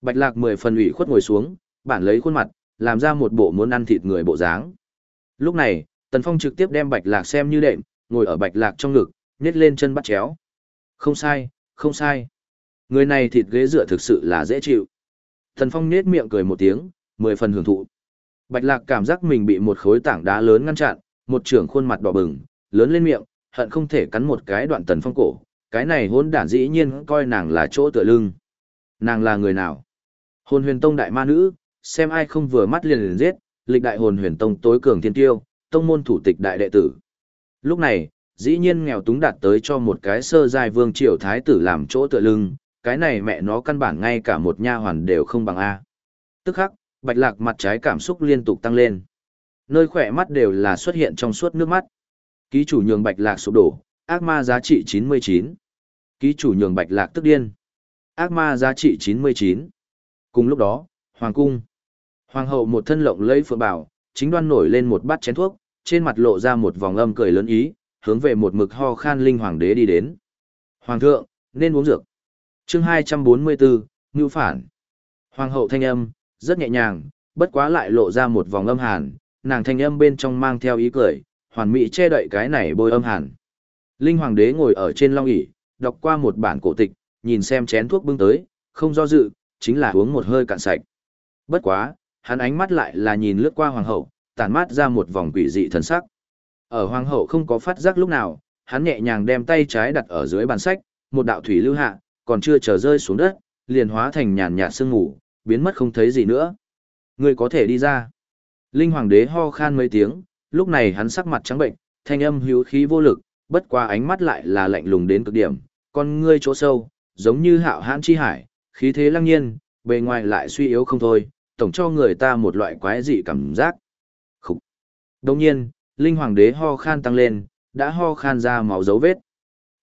Bạch Lạc mười phần ủy khuất ngồi xuống, bản lấy khuôn mặt, làm ra một bộ muốn ăn thịt người bộ dáng. Lúc này, Tần Phong trực tiếp đem Bạch Lạc xem như đệm, ngồi ở Bạch Lạc trong ngực, nhét lên chân bắt chéo. Không sai, không sai. Người này thịt ghế dựa thực sự là dễ chịu. Tần Phong nhếch miệng cười một tiếng, mười phần hưởng thụ. Bạch Lạc cảm giác mình bị một khối tảng đá lớn ngăn chặn, một trưởng khuôn mặt đỏ bừng, lớn lên miệng, hận không thể cắn một cái đoạn Tần Phong cổ. Cái này hôn đản dĩ nhiên coi nàng là chỗ tựa lưng. Nàng là người nào? Hồn huyền tông đại ma nữ, xem ai không vừa mắt liền liền giết, lịch đại hồn huyền tông tối cường thiên tiêu, tông môn thủ tịch đại đệ tử. Lúc này, dĩ nhiên nghèo túng đạt tới cho một cái sơ giai vương triều thái tử làm chỗ tựa lưng, cái này mẹ nó căn bản ngay cả một nha hoàn đều không bằng A. Tức khắc, bạch lạc mặt trái cảm xúc liên tục tăng lên. Nơi khỏe mắt đều là xuất hiện trong suốt nước mắt. Ký chủ nhường bạch lạc sụp đổ, ác ma giá trị 99. Ký chủ nhường bạch lạc tức điên. Ác ma giá trị 99. Cùng lúc đó, Hoàng cung. Hoàng hậu một thân lộng lẫy phượng bảo, chính đoan nổi lên một bát chén thuốc, trên mặt lộ ra một vòng âm cười lớn ý, hướng về một mực ho khan linh hoàng đế đi đến. Hoàng thượng, nên uống dược. Chương 244, Ngưu phản. Hoàng hậu thanh âm, rất nhẹ nhàng, bất quá lại lộ ra một vòng âm hàn, nàng thanh âm bên trong mang theo ý cười, hoàn mỹ che đậy cái này bôi âm hàn. Linh hoàng đế ngồi ở trên long ỷ, đọc qua một bản cổ tịch, nhìn xem chén thuốc bưng tới, không do dự, chính là uống một hơi cạn sạch. Bất quá, hắn ánh mắt lại là nhìn lướt qua hoàng hậu, tản mát ra một vòng quỷ dị thần sắc. Ở hoàng hậu không có phát giác lúc nào, hắn nhẹ nhàng đem tay trái đặt ở dưới bàn sách, một đạo thủy lưu hạ, còn chưa chờ rơi xuống đất, liền hóa thành nhàn nhạt sương ngủ, biến mất không thấy gì nữa. ngươi có thể đi ra. Linh hoàng đế ho khan mấy tiếng, lúc này hắn sắc mặt trắng bệnh, thanh âm hữu khí vô lực, bất qua ánh mắt lại là lạnh lùng đến cực điểm, Con ngươi chỗ sâu, giống như hạo hãn chi hải, khí thế lăng nhiên, bề ngoài lại suy yếu không thôi, tổng cho người ta một loại quái dị cảm giác. Khủng. Đồng nhiên, linh hoàng đế ho khan tăng lên, đã ho khan ra máu dấu vết.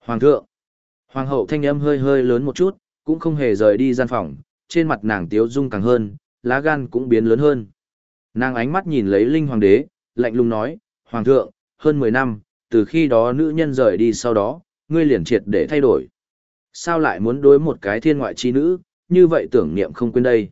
Hoàng thượng. Hoàng hậu thanh âm hơi hơi lớn một chút, cũng không hề rời đi gian phòng, trên mặt nàng tiếu dung càng hơn, lá gan cũng biến lớn hơn. Nàng ánh mắt nhìn lấy linh hoàng đế, lạnh lùng nói, Hoàng thượng, hơn 10 năm, từ khi đó nữ nhân rời đi sau đó, ngươi liền triệt để thay đổi. Sao lại muốn đối một cái thiên ngoại chi nữ, như vậy tưởng niệm không quên đây.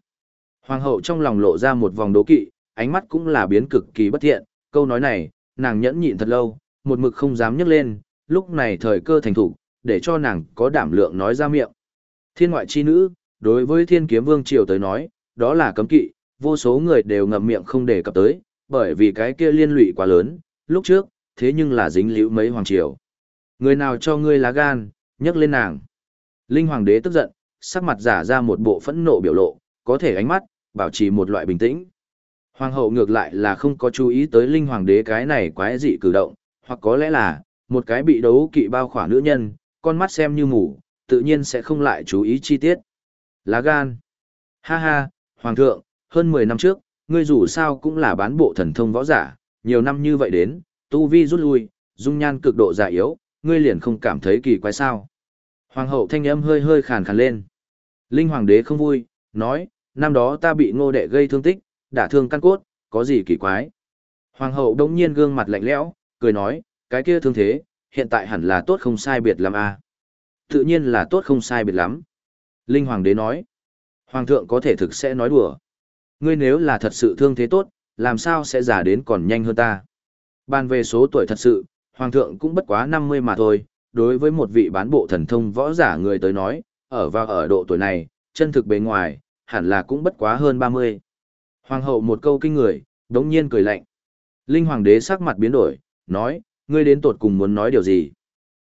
Hoàng hậu trong lòng lộ ra một vòng đố kỵ, ánh mắt cũng là biến cực kỳ bất thiện, câu nói này, nàng nhẫn nhịn thật lâu, một mực không dám nhấc lên, lúc này thời cơ thành thủ, để cho nàng có đảm lượng nói ra miệng. Thiên ngoại chi nữ, đối với thiên kiếm vương triều tới nói, đó là cấm kỵ, vô số người đều ngậm miệng không đề cập tới, bởi vì cái kia liên lụy quá lớn, lúc trước, thế nhưng là dính liễu mấy hoàng triều. Người nào cho ngươi lá gan, nhấc lên nàng. Linh hoàng đế tức giận, sắc mặt giả ra một bộ phẫn nộ biểu lộ, có thể ánh mắt, bảo trì một loại bình tĩnh. Hoàng hậu ngược lại là không có chú ý tới linh hoàng đế cái này quái dị cử động, hoặc có lẽ là, một cái bị đấu kỵ bao khỏa nữ nhân, con mắt xem như mù, tự nhiên sẽ không lại chú ý chi tiết. Lá gan. Ha ha, hoàng thượng, hơn 10 năm trước, ngươi dù sao cũng là bán bộ thần thông võ giả, nhiều năm như vậy đến, tu vi rút lui, dung nhan cực độ già yếu, ngươi liền không cảm thấy kỳ quái sao. Hoàng hậu thanh âm hơi hơi khàn khàn lên. Linh hoàng đế không vui, nói, năm đó ta bị ngô đệ gây thương tích, đả thương căn cốt, có gì kỳ quái. Hoàng hậu đống nhiên gương mặt lạnh lẽo, cười nói, cái kia thương thế, hiện tại hẳn là tốt không sai biệt lắm à. Tự nhiên là tốt không sai biệt lắm. Linh hoàng đế nói, hoàng thượng có thể thực sẽ nói đùa. Ngươi nếu là thật sự thương thế tốt, làm sao sẽ già đến còn nhanh hơn ta. Bàn về số tuổi thật sự, hoàng thượng cũng bất quá 50 mà thôi, đối với một vị bán bộ thần thông võ giả người tới nói, ở vào ở độ tuổi này, chân thực bề ngoài, hẳn là cũng bất quá hơn 30. Hoàng hậu một câu kinh người, đống nhiên cười lạnh. Linh hoàng đế sắc mặt biến đổi, nói, ngươi đến tột cùng muốn nói điều gì?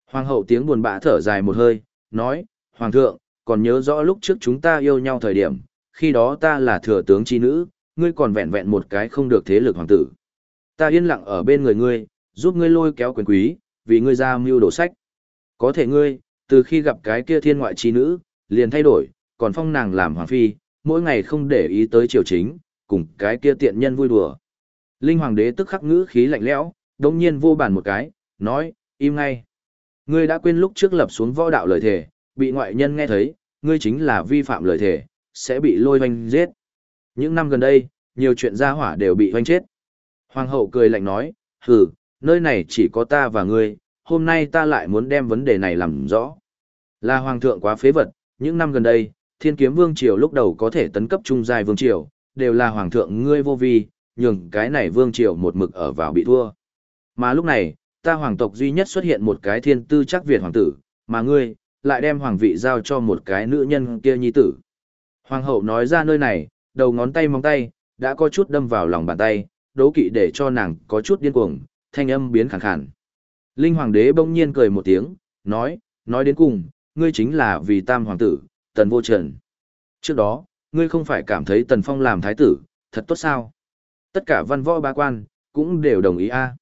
Hoàng hậu tiếng buồn bã thở dài một hơi, nói, Hoàng thượng, còn nhớ rõ lúc trước chúng ta yêu nhau thời điểm, khi đó ta là thừa tướng chi nữ, ngươi còn vẹn vẹn một cái không được thế lực hoàng tử. Ta yên lặng ở bên người ngươi, giúp ngươi lôi kéo quyền quý, vì ngươi ra mưu đổ sách. Có thể ngươi, từ khi gặp cái kia thiên ngoại chi nữ, liền thay đổi, còn phong nàng làm hoàng phi, mỗi ngày không để ý tới triều chính, cùng cái kia tiện nhân vui đùa. Linh hoàng đế tức khắc ngữ khí lạnh lẽo, đồng nhiên vô bản một cái, nói, im ngay. Ngươi đã quên lúc trước lập xuống võ đạo lời thề, bị ngoại nhân nghe thấy, ngươi chính là vi phạm lời thề, sẽ bị lôi hoanh giết. Những năm gần đây, nhiều chuyện gia hỏa đều bị hoanh chết. Hoàng hậu cười lạnh nói, hừ, nơi này chỉ có ta và ngươi, hôm nay ta lại muốn đem vấn đề này làm rõ. Là hoàng thượng quá phế vật, những năm gần đây, thiên kiếm vương triều lúc đầu có thể tấn cấp trung giai vương triều, đều là hoàng thượng ngươi vô vi, nhường cái này vương triều một mực ở vào bị thua. Mà lúc này, ta hoàng tộc duy nhất xuất hiện một cái thiên tư chắc Việt hoàng tử, mà ngươi, lại đem hoàng vị giao cho một cái nữ nhân kia nhi tử. Hoàng hậu nói ra nơi này, đầu ngón tay móng tay, đã có chút đâm vào lòng bàn tay, đố kỵ để cho nàng có chút điên cuồng, thanh âm biến khẳng khàn. Linh hoàng đế bỗng nhiên cười một tiếng, nói, nói đến cùng, ngươi chính là vì tam hoàng tử, tần vô trần. Trước đó, ngươi không phải cảm thấy tần phong làm thái tử, thật tốt sao? Tất cả văn võ ba quan, cũng đều đồng ý a.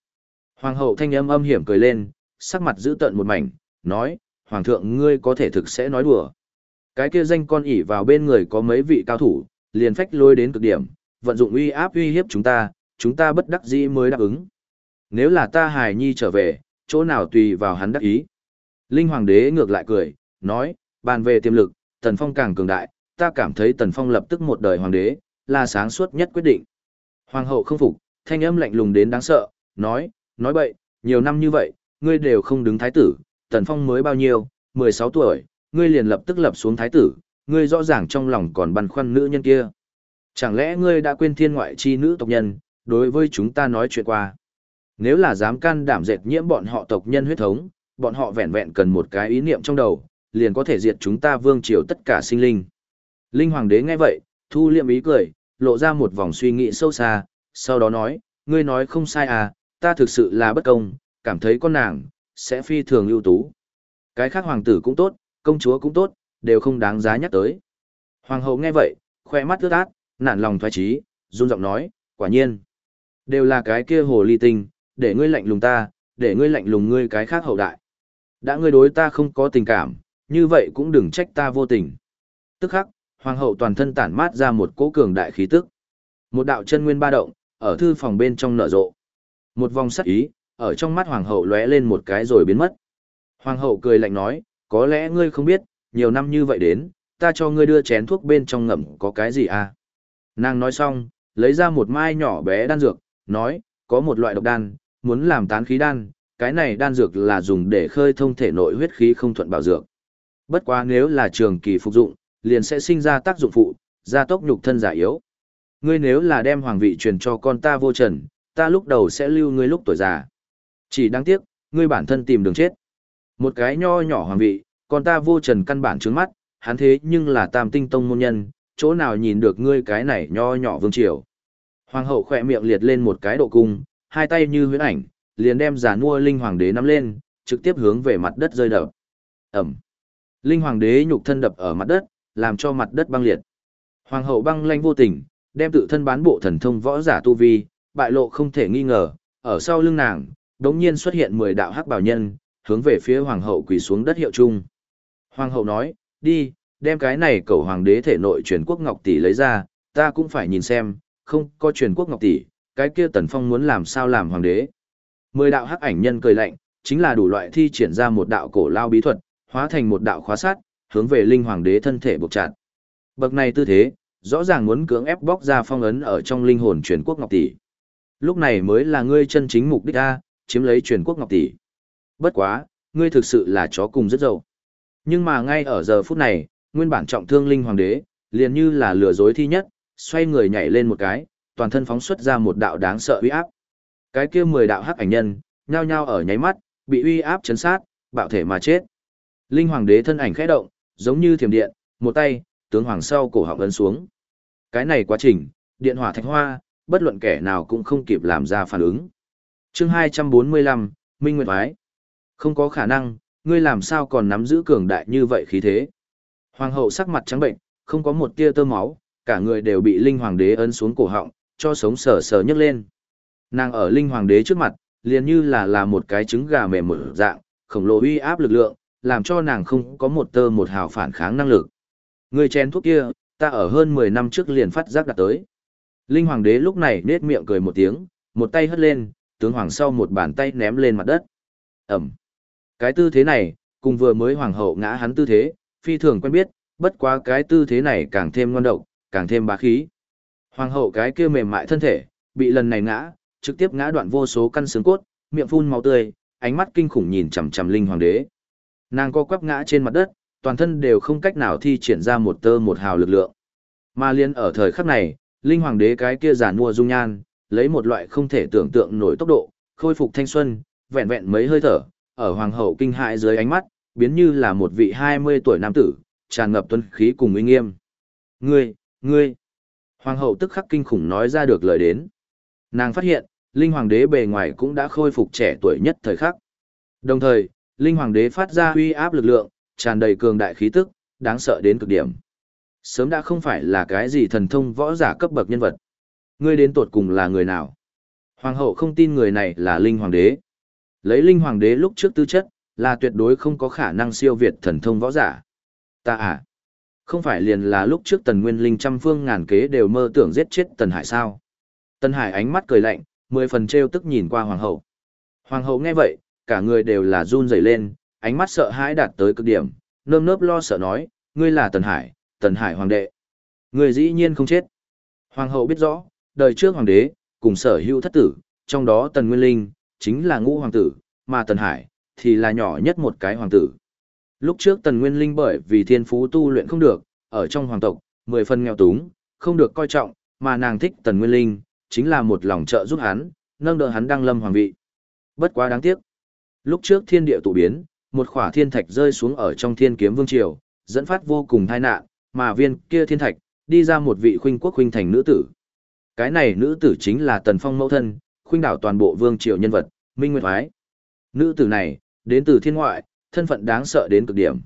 Hoàng hậu thanh âm âm hiểm cười lên, sắc mặt giữ tận một mảnh, nói, hoàng thượng ngươi có thể thực sẽ nói đùa. Cái kia danh con ỉ vào bên người có mấy vị cao thủ, liền phách lôi đến cực điểm, vận dụng uy áp uy hiếp chúng ta, chúng ta bất đắc dĩ mới đáp ứng. Nếu là ta hài nhi trở về, chỗ nào tùy vào hắn đắc ý. Linh Hoàng đế ngược lại cười, nói, bàn về tiềm lực, Tần Phong càng cường đại, ta cảm thấy Tần Phong lập tức một đời hoàng đế, là sáng suốt nhất quyết định. Hoàng hậu không phục, thanh âm lạnh lùng đến đáng sợ, nói, nói bậy, nhiều năm như vậy, ngươi đều không đứng thái tử, Tần Phong mới bao nhiêu, 16 tuổi, ngươi liền lập tức lập xuống thái tử, ngươi rõ ràng trong lòng còn băn khoăn nữ nhân kia. Chẳng lẽ ngươi đã quên thiên ngoại chi nữ tộc nhân, đối với chúng ta nói chuyện qua. Nếu là dám can đảm dệt nhiễm bọn họ tộc nhân huyết thống, bọn họ vẹn vẹn cần một cái ý niệm trong đầu, liền có thể diệt chúng ta vương triều tất cả sinh linh. Linh Hoàng đế nghe vậy, thu liệm ý cười, lộ ra một vòng suy nghĩ sâu xa, sau đó nói, ngươi nói không sai à, ta thực sự là bất công, cảm thấy con nàng, sẽ phi thường ưu tú. Cái khác hoàng tử cũng tốt, công chúa cũng tốt, đều không đáng giá nhắc tới. Hoàng hậu nghe vậy, khoe mắt ướt át, nản lòng thoái trí, run giọng nói, quả nhiên. Đều là cái kia hồ ly tinh, để ngươi lạnh lùng ta, để ngươi lạnh lùng ngươi cái khác hậu đại. Đã ngươi đối ta không có tình cảm, như vậy cũng đừng trách ta vô tình. Tức khắc, hoàng hậu toàn thân tản mát ra một cỗ cường đại khí tức. Một đạo chân nguyên ba động, ở thư phòng bên trong nở rộ. Một vòng sắc ý, ở trong mắt hoàng hậu lóe lên một cái rồi biến mất. Hoàng hậu cười lạnh nói, có lẽ ngươi không biết, nhiều năm như vậy đến, ta cho ngươi đưa chén thuốc bên trong ngậm có cái gì à? Nàng nói xong, lấy ra một mai nhỏ bé đan dược, nói, có một loại độc đan, muốn làm tán khí đan, cái này đan dược là dùng để khơi thông thể nội huyết khí không thuận bảo dược. Bất quá nếu là trường kỳ phục dụng, liền sẽ sinh ra tác dụng phụ, gia tốc nhục thân giả yếu. Ngươi nếu là đem hoàng vị truyền cho con ta vô trần, ta lúc đầu sẽ lưu ngươi lúc tuổi già. Chỉ đáng tiếc, ngươi bản thân tìm đường chết. Một cái nho nhỏ hoàng vị, còn ta vô trần căn bản trướng mắt, hắn thế nhưng là tam tinh tông môn nhân, chỗ nào nhìn được ngươi cái này nho nhỏ vương triều. Hoàng hậu khỏe miệng liệt lên một cái độ cung, hai tay như huyễn ảnh, liền đem giả mua linh hoàng đế nắm lên, trực tiếp hướng về mặt đất rơi đập. Ẩm. Linh hoàng đế nhục thân đập ở mặt đất, làm cho mặt đất băng liệt. Hoàng hậu băng lanh vô tình, đem tự thân bán bộ thần thông võ giả tu vi, bại lộ không thể nghi ngờ, ở sau lưng nàng, đống nhiên xuất hiện 10 đạo hắc bảo nhân, hướng về phía hoàng hậu quỳ xuống đất hiệu chung. Hoàng hậu nói, đi, đem cái này cầu hoàng đế thể nội truyền quốc ngọc tỷ lấy ra, ta cũng phải nhìn xem, không có truyền quốc ngọc tỷ, cái kia tần phong muốn làm sao làm hoàng đế. Mười đạo hắc ảnh nhân cười lạnh, chính là đủ loại thi triển ra một đạo cổ lao bí thuật, hóa thành một đạo khóa sát, hướng về linh hoàng đế thân thể buộc chặt. Bậc này tư thế, rõ ràng muốn cưỡng ép bóc ra phong ấn ở trong linh hồn truyền quốc ngọc tỷ. Lúc này mới là ngươi chân chính mục đích a, chiếm lấy truyền quốc ngọc tỷ. Bất quá, ngươi thực sự là chó cùng rất dậu. Nhưng mà ngay ở giờ phút này, nguyên bản trọng thương linh hoàng đế, liền như là lừa dối thi nhất, xoay người nhảy lên một cái, toàn thân phóng xuất ra một đạo đáng sợ uy áp. Cái kia mười đạo hắc ảnh nhân, nhao nhao ở nháy mắt, bị uy áp chấn sát, bạo thể mà chết. Linh hoàng đế thân ảnh khẽ động, giống như thiểm điện, một tay, tướng hoàng sau cổ họng ấn xuống. Cái này quá trình, điện hỏa thạch hoa, bất luận kẻ nào cũng không kịp làm ra phản ứng. Chương 245, Minh Nguyệt Ái. Không có khả năng, ngươi làm sao còn nắm giữ cường đại như vậy khí thế. Hoàng hậu sắc mặt trắng bệnh, không có một tia tơ máu, cả người đều bị linh hoàng đế ấn xuống cổ họng, cho sống sờ sờ nhấc lên. Nàng ở linh hoàng đế trước mặt, liền như là là một cái trứng gà mềm mở dạng, khổng lồ uy áp lực lượng, làm cho nàng không có một tơ một hào phản kháng năng lực. Người chén thuốc kia, ta ở hơn 10 năm trước liền phát giác đạt tới. Linh hoàng đế lúc này nết miệng cười một tiếng, một tay hất lên, tướng hoàng sau một bàn tay ném lên mặt đất. Ẩm. Cái tư thế này, cùng vừa mới hoàng hậu ngã hắn tư thế, phi thường quen biết, bất quá cái tư thế này càng thêm ngon độc, càng thêm bá khí. Hoàng hậu cái kia mềm mại thân thể, bị lần này ngã, trực tiếp ngã đoạn vô số căn xương cốt, miệng phun máu tươi, ánh mắt kinh khủng nhìn chằm chằm linh hoàng đế. Nàng co quắp ngã trên mặt đất, toàn thân đều không cách nào thi triển ra một tơ một hào lực lượng. Mà liên ở thời khắc này, linh hoàng đế cái kia giản mua dung nhan, lấy một loại không thể tưởng tượng nổi tốc độ, khôi phục thanh xuân, vẹn vẹn mấy hơi thở, ở hoàng hậu kinh hãi dưới ánh mắt, biến như là một vị 20 tuổi nam tử, tràn ngập tuân khí cùng uy nghiêm. Ngươi, ngươi. Hoàng hậu tức khắc kinh khủng nói ra được lời đến. Nàng phát hiện, linh hoàng đế bề ngoài cũng đã khôi phục trẻ tuổi nhất thời khắc. Đồng thời, linh hoàng đế phát ra uy áp lực lượng, tràn đầy cường đại khí tức, đáng sợ đến cực điểm. Sớm đã không phải là cái gì thần thông võ giả cấp bậc nhân vật. Ngươi đến tột cùng là người nào? Hoàng hậu không tin người này là linh hoàng đế. Lấy linh hoàng đế lúc trước tư chất, là tuyệt đối không có khả năng siêu việt thần thông võ giả. Ta à? Không phải liền là lúc trước tần nguyên linh trăm phương ngàn kế đều mơ tưởng giết chết tần hải sao? Tần hải ánh mắt cười lạnh, mười phần treo tức nhìn qua hoàng hậu. Hoàng hậu nghe vậy, cả người đều là run rẩy lên, ánh mắt sợ hãi đạt tới cực điểm, nơm nớp lo sợ nói, ngươi là tần hải, tần hải hoàng đệ. Ngươi dĩ nhiên không chết. Hoàng hậu biết rõ, đời trước hoàng đế, cùng sở hữu thất tử, trong đó tần nguyên linh, chính là ngũ hoàng tử, mà tần hải, thì là nhỏ nhất một cái hoàng tử. Lúc trước Tần Nguyên Linh bởi vì thiên phú tu luyện không được, ở trong hoàng tộc, mười phần nghèo túng, không được coi trọng, mà nàng thích Tần Nguyên Linh, chính là một lòng trợ giúp hắn, nâng đỡ hắn đăng lâm hoàng vị. Bất quá đáng tiếc. Lúc trước thiên địa tụ biến, một khỏa thiên thạch rơi xuống ở trong thiên kiếm vương triều, dẫn phát vô cùng tai nạn, mà viên kia thiên thạch, đi ra một vị khuynh quốc khuynh thành nữ tử. Cái này nữ tử chính là Tần Phong mẫu thân, khuynh đảo toàn bộ vương triều nhân vật, Minh Nguyệt Ái. Nữ tử này, đến từ thiên ngoại, thân phận đáng sợ đến cực điểm.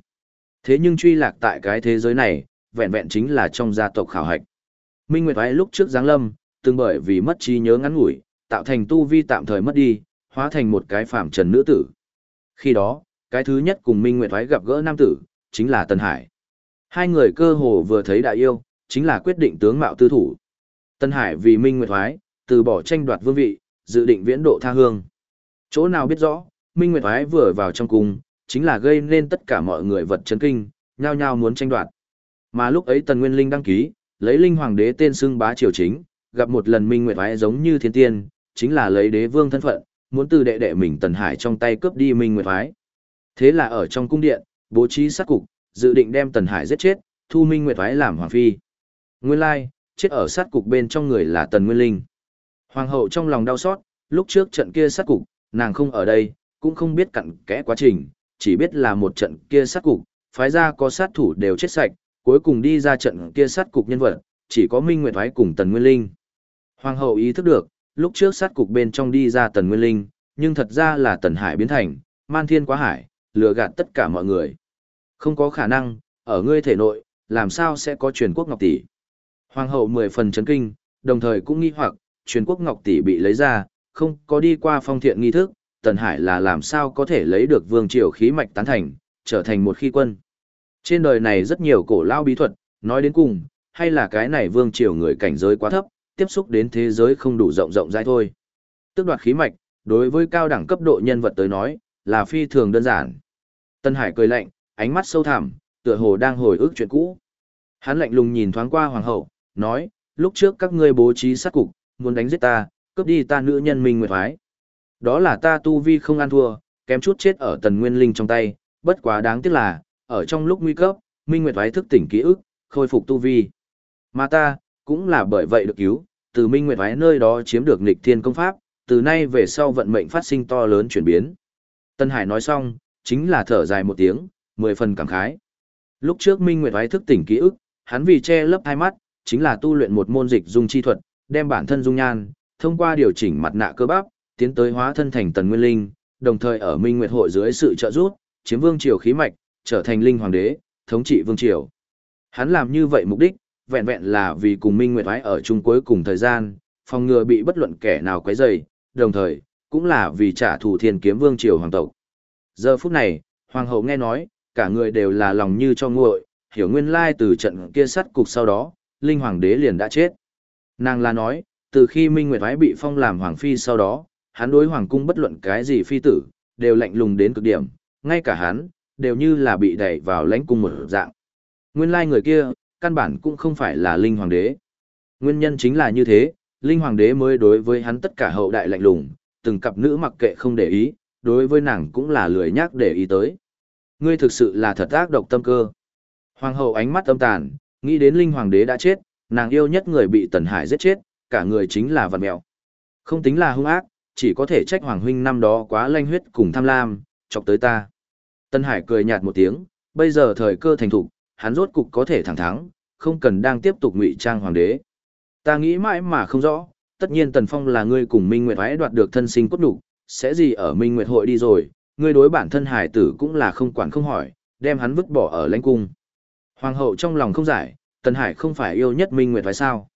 Thế nhưng truy lạc tại cái thế giới này, vẹn vẹn chính là trong gia tộc khảo hạch. Minh Nguyệt Ái lúc trước giáng lâm, từng bởi vì mất trí nhớ ngắn ngủi, tạo thành tu vi tạm thời mất đi, hóa thành một cái phàm trần nữ tử. Khi đó, cái thứ nhất cùng Minh Nguyệt Ái gặp gỡ nam tử, chính là Tần Hải. Hai người cơ hồ vừa thấy đại yêu, chính là quyết định tướng mạo tư thủ. tân Hải vì Minh Nguyệt Thoái, từ bỏ tranh đoạt vương vị, dự định viễn độ tha hương. Chỗ nào biết rõ, Minh Nguyệt Thoái vừa vào trong cung, chính là gây nên tất cả mọi người vật chấn kinh, nhao nhao muốn tranh đoạt. Mà lúc ấy Tần Nguyên Linh đăng ký, lấy Linh Hoàng đế tên xưng bá triều chính, gặp một lần Minh Nguyệt Thoái giống như thiên tiên, chính là lấy đế vương thân phận, muốn từ đệ đệ mình Tần Hải trong tay cướp đi Minh Nguyệt Thoái. Thế là ở trong cung điện, bố trí sát cục, dự định đem Tần Hải giết chết, thu Minh Nguyệt Thoái làm hoàng phi. Nguyên lai, chết ở sát cục bên trong người là Tần Nguyên Linh. Hoàng hậu trong lòng đau xót, lúc trước trận kia sát cục, nàng không ở đây, cũng không biết cặn kẽ quá trình, chỉ biết là một trận kia sát cục, phái ra có sát thủ đều chết sạch, cuối cùng đi ra trận kia sát cục nhân vật, chỉ có Minh Nguyệt Thoái cùng Tần Nguyên Linh. Hoàng hậu ý thức được, lúc trước sát cục bên trong đi ra Tần Nguyên Linh, nhưng thật ra là Tần Hải biến thành, man thiên quá hải, lừa gạt tất cả mọi người. Không có khả năng, ở ngươi thể nội, làm sao sẽ có truyền quốc ngọc tỷ. Hoàng hậu mười phần chấn kinh, đồng thời cũng nghi hoặc, truyền quốc ngọc tỷ bị lấy ra, không có đi qua phong thiện nghi thức, Tần Hải là làm sao có thể lấy được vương triều khí mạch tán thành, trở thành một khi quân. Trên đời này rất nhiều cổ lao bí thuật, nói đến cùng, hay là cái này vương triều người cảnh giới quá thấp, tiếp xúc đến thế giới không đủ rộng rộng rãi thôi. Tức đoạt khí mạch, đối với cao đẳng cấp độ nhân vật tới nói, là phi thường đơn giản. Tân Hải cười lạnh, ánh mắt sâu thẳm, tựa hồ đang hồi ức chuyện cũ. Hắn lạnh lùng nhìn thoáng qua hoàng hậu, nói, lúc trước các ngươi bố trí sát cục, muốn đánh giết ta, cướp đi ta nữ nhân minh nguyệt thoái. Đó là ta tu vi không ăn thua, kém chút chết ở tần nguyên linh trong tay, bất quá đáng tiếc là, ở trong lúc nguy cấp, minh nguyệt thoái thức tỉnh ký ức, khôi phục tu vi. Mà ta, cũng là bởi vậy được cứu, từ minh nguyệt thoái nơi đó chiếm được nghịch thiên công pháp, từ nay về sau vận mệnh phát sinh to lớn chuyển biến. Tân Hải nói xong, chính là thở dài một tiếng, mười phần cảm khái. Lúc trước Minh Nguyệt Thoái thức tỉnh ký ức, hắn vì che lấp hai mắt, chính là tu luyện một môn dịch dung chi thuật, đem bản thân dung nhan, thông qua điều chỉnh mặt nạ cơ bắp, tiến tới hóa thân thành tần nguyên linh, đồng thời ở Minh Nguyệt hội dưới sự trợ giúp, chiếm vương triều khí mạch, trở thành linh hoàng đế, thống trị vương triều. Hắn làm như vậy mục đích, vẹn vẹn là vì cùng Minh Nguyệt Thoái ở chung cuối cùng thời gian, phòng ngừa bị bất luận kẻ nào quấy rầy, đồng thời, cũng là vì trả thù thiên kiếm vương triều hoàng tộc. Giờ phút này, hoàng hậu nghe nói, cả người đều là lòng như cho nguội, hiểu nguyên lai từ trận kia sắt cục sau đó, linh hoàng đế liền đã chết. Nàng là nói, từ khi Minh Nguyệt Thái bị phong làm hoàng phi sau đó, hắn đối hoàng cung bất luận cái gì phi tử, đều lạnh lùng đến cực điểm, ngay cả hắn, đều như là bị đẩy vào lãnh cung một dạng. Nguyên lai người kia, căn bản cũng không phải là linh hoàng đế. Nguyên nhân chính là như thế, linh hoàng đế mới đối với hắn tất cả hậu đại lạnh lùng, từng cặp nữ mặc kệ không để ý, đối với nàng cũng là lười nhác để ý tới. Ngươi thực sự là thật ác độc tâm cơ. Hoàng hậu ánh mắt âm tàn, nghĩ đến linh hoàng đế đã chết, nàng yêu nhất người bị Tần Hải giết chết, cả người chính là vật mèo. Không tính là hung ác, chỉ có thể trách hoàng huynh năm đó quá lanh huyết cùng tham lam, chọc tới ta. Tần Hải cười nhạt một tiếng, bây giờ thời cơ thành thục, hắn rốt cục có thể thẳng thắng, không cần đang tiếp tục ngụy trang hoàng đế. Ta nghĩ mãi mà không rõ, tất nhiên Tần Phong là ngươi cùng Minh Nguyệt Ái đoạt được thân sinh cốt đủ, sẽ gì ở Minh Nguyệt hội đi rồi, ngươi đối bản thân hải tử cũng là không quản không hỏi, đem hắn vứt bỏ ở lãnh cung. Hoàng hậu trong lòng không giải, Tần Hải không phải yêu nhất Minh Nguyệt phải sao?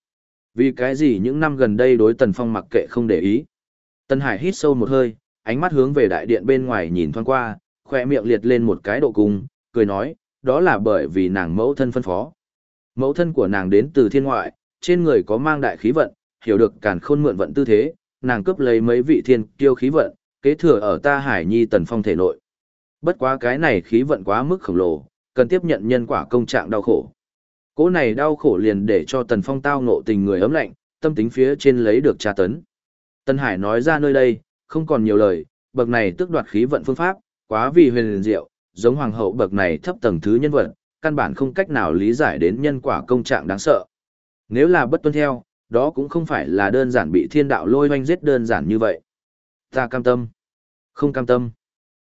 Vì cái gì những năm gần đây đối Tần Phong mặc kệ không để ý? Tần Hải hít sâu một hơi, ánh mắt hướng về đại điện bên ngoài nhìn thoáng qua, khoe miệng liệt lên một cái độ cung, cười nói, đó là bởi vì nàng mẫu thân phân phó. Mẫu thân của nàng đến từ thiên ngoại, trên người có mang đại khí vận, hiểu được càn khôn mượn vận tư thế, nàng cướp lấy mấy vị thiên kiêu khí vận, kế thừa ở ta hải nhi tần phong thể nội. Bất quá cái này khí vận quá mức khổng lồ, cần tiếp nhận nhân quả công trạng đau khổ. Cố này đau khổ liền để cho tần phong tao ngộ tình người ấm lạnh, tâm tính phía trên lấy được tra tấn. Tân Hải nói ra nơi đây, không còn nhiều lời, bậc này tước đoạt khí vận phương pháp, quá vì huyền diệu, giống hoàng hậu bậc này thấp tầng thứ nhân vật, căn bản không cách nào lý giải đến nhân quả công trạng đáng sợ. Nếu là bất tuân theo, đó cũng không phải là đơn giản bị thiên đạo lôi hoanh giết đơn giản như vậy. Ta cam tâm. Không cam tâm.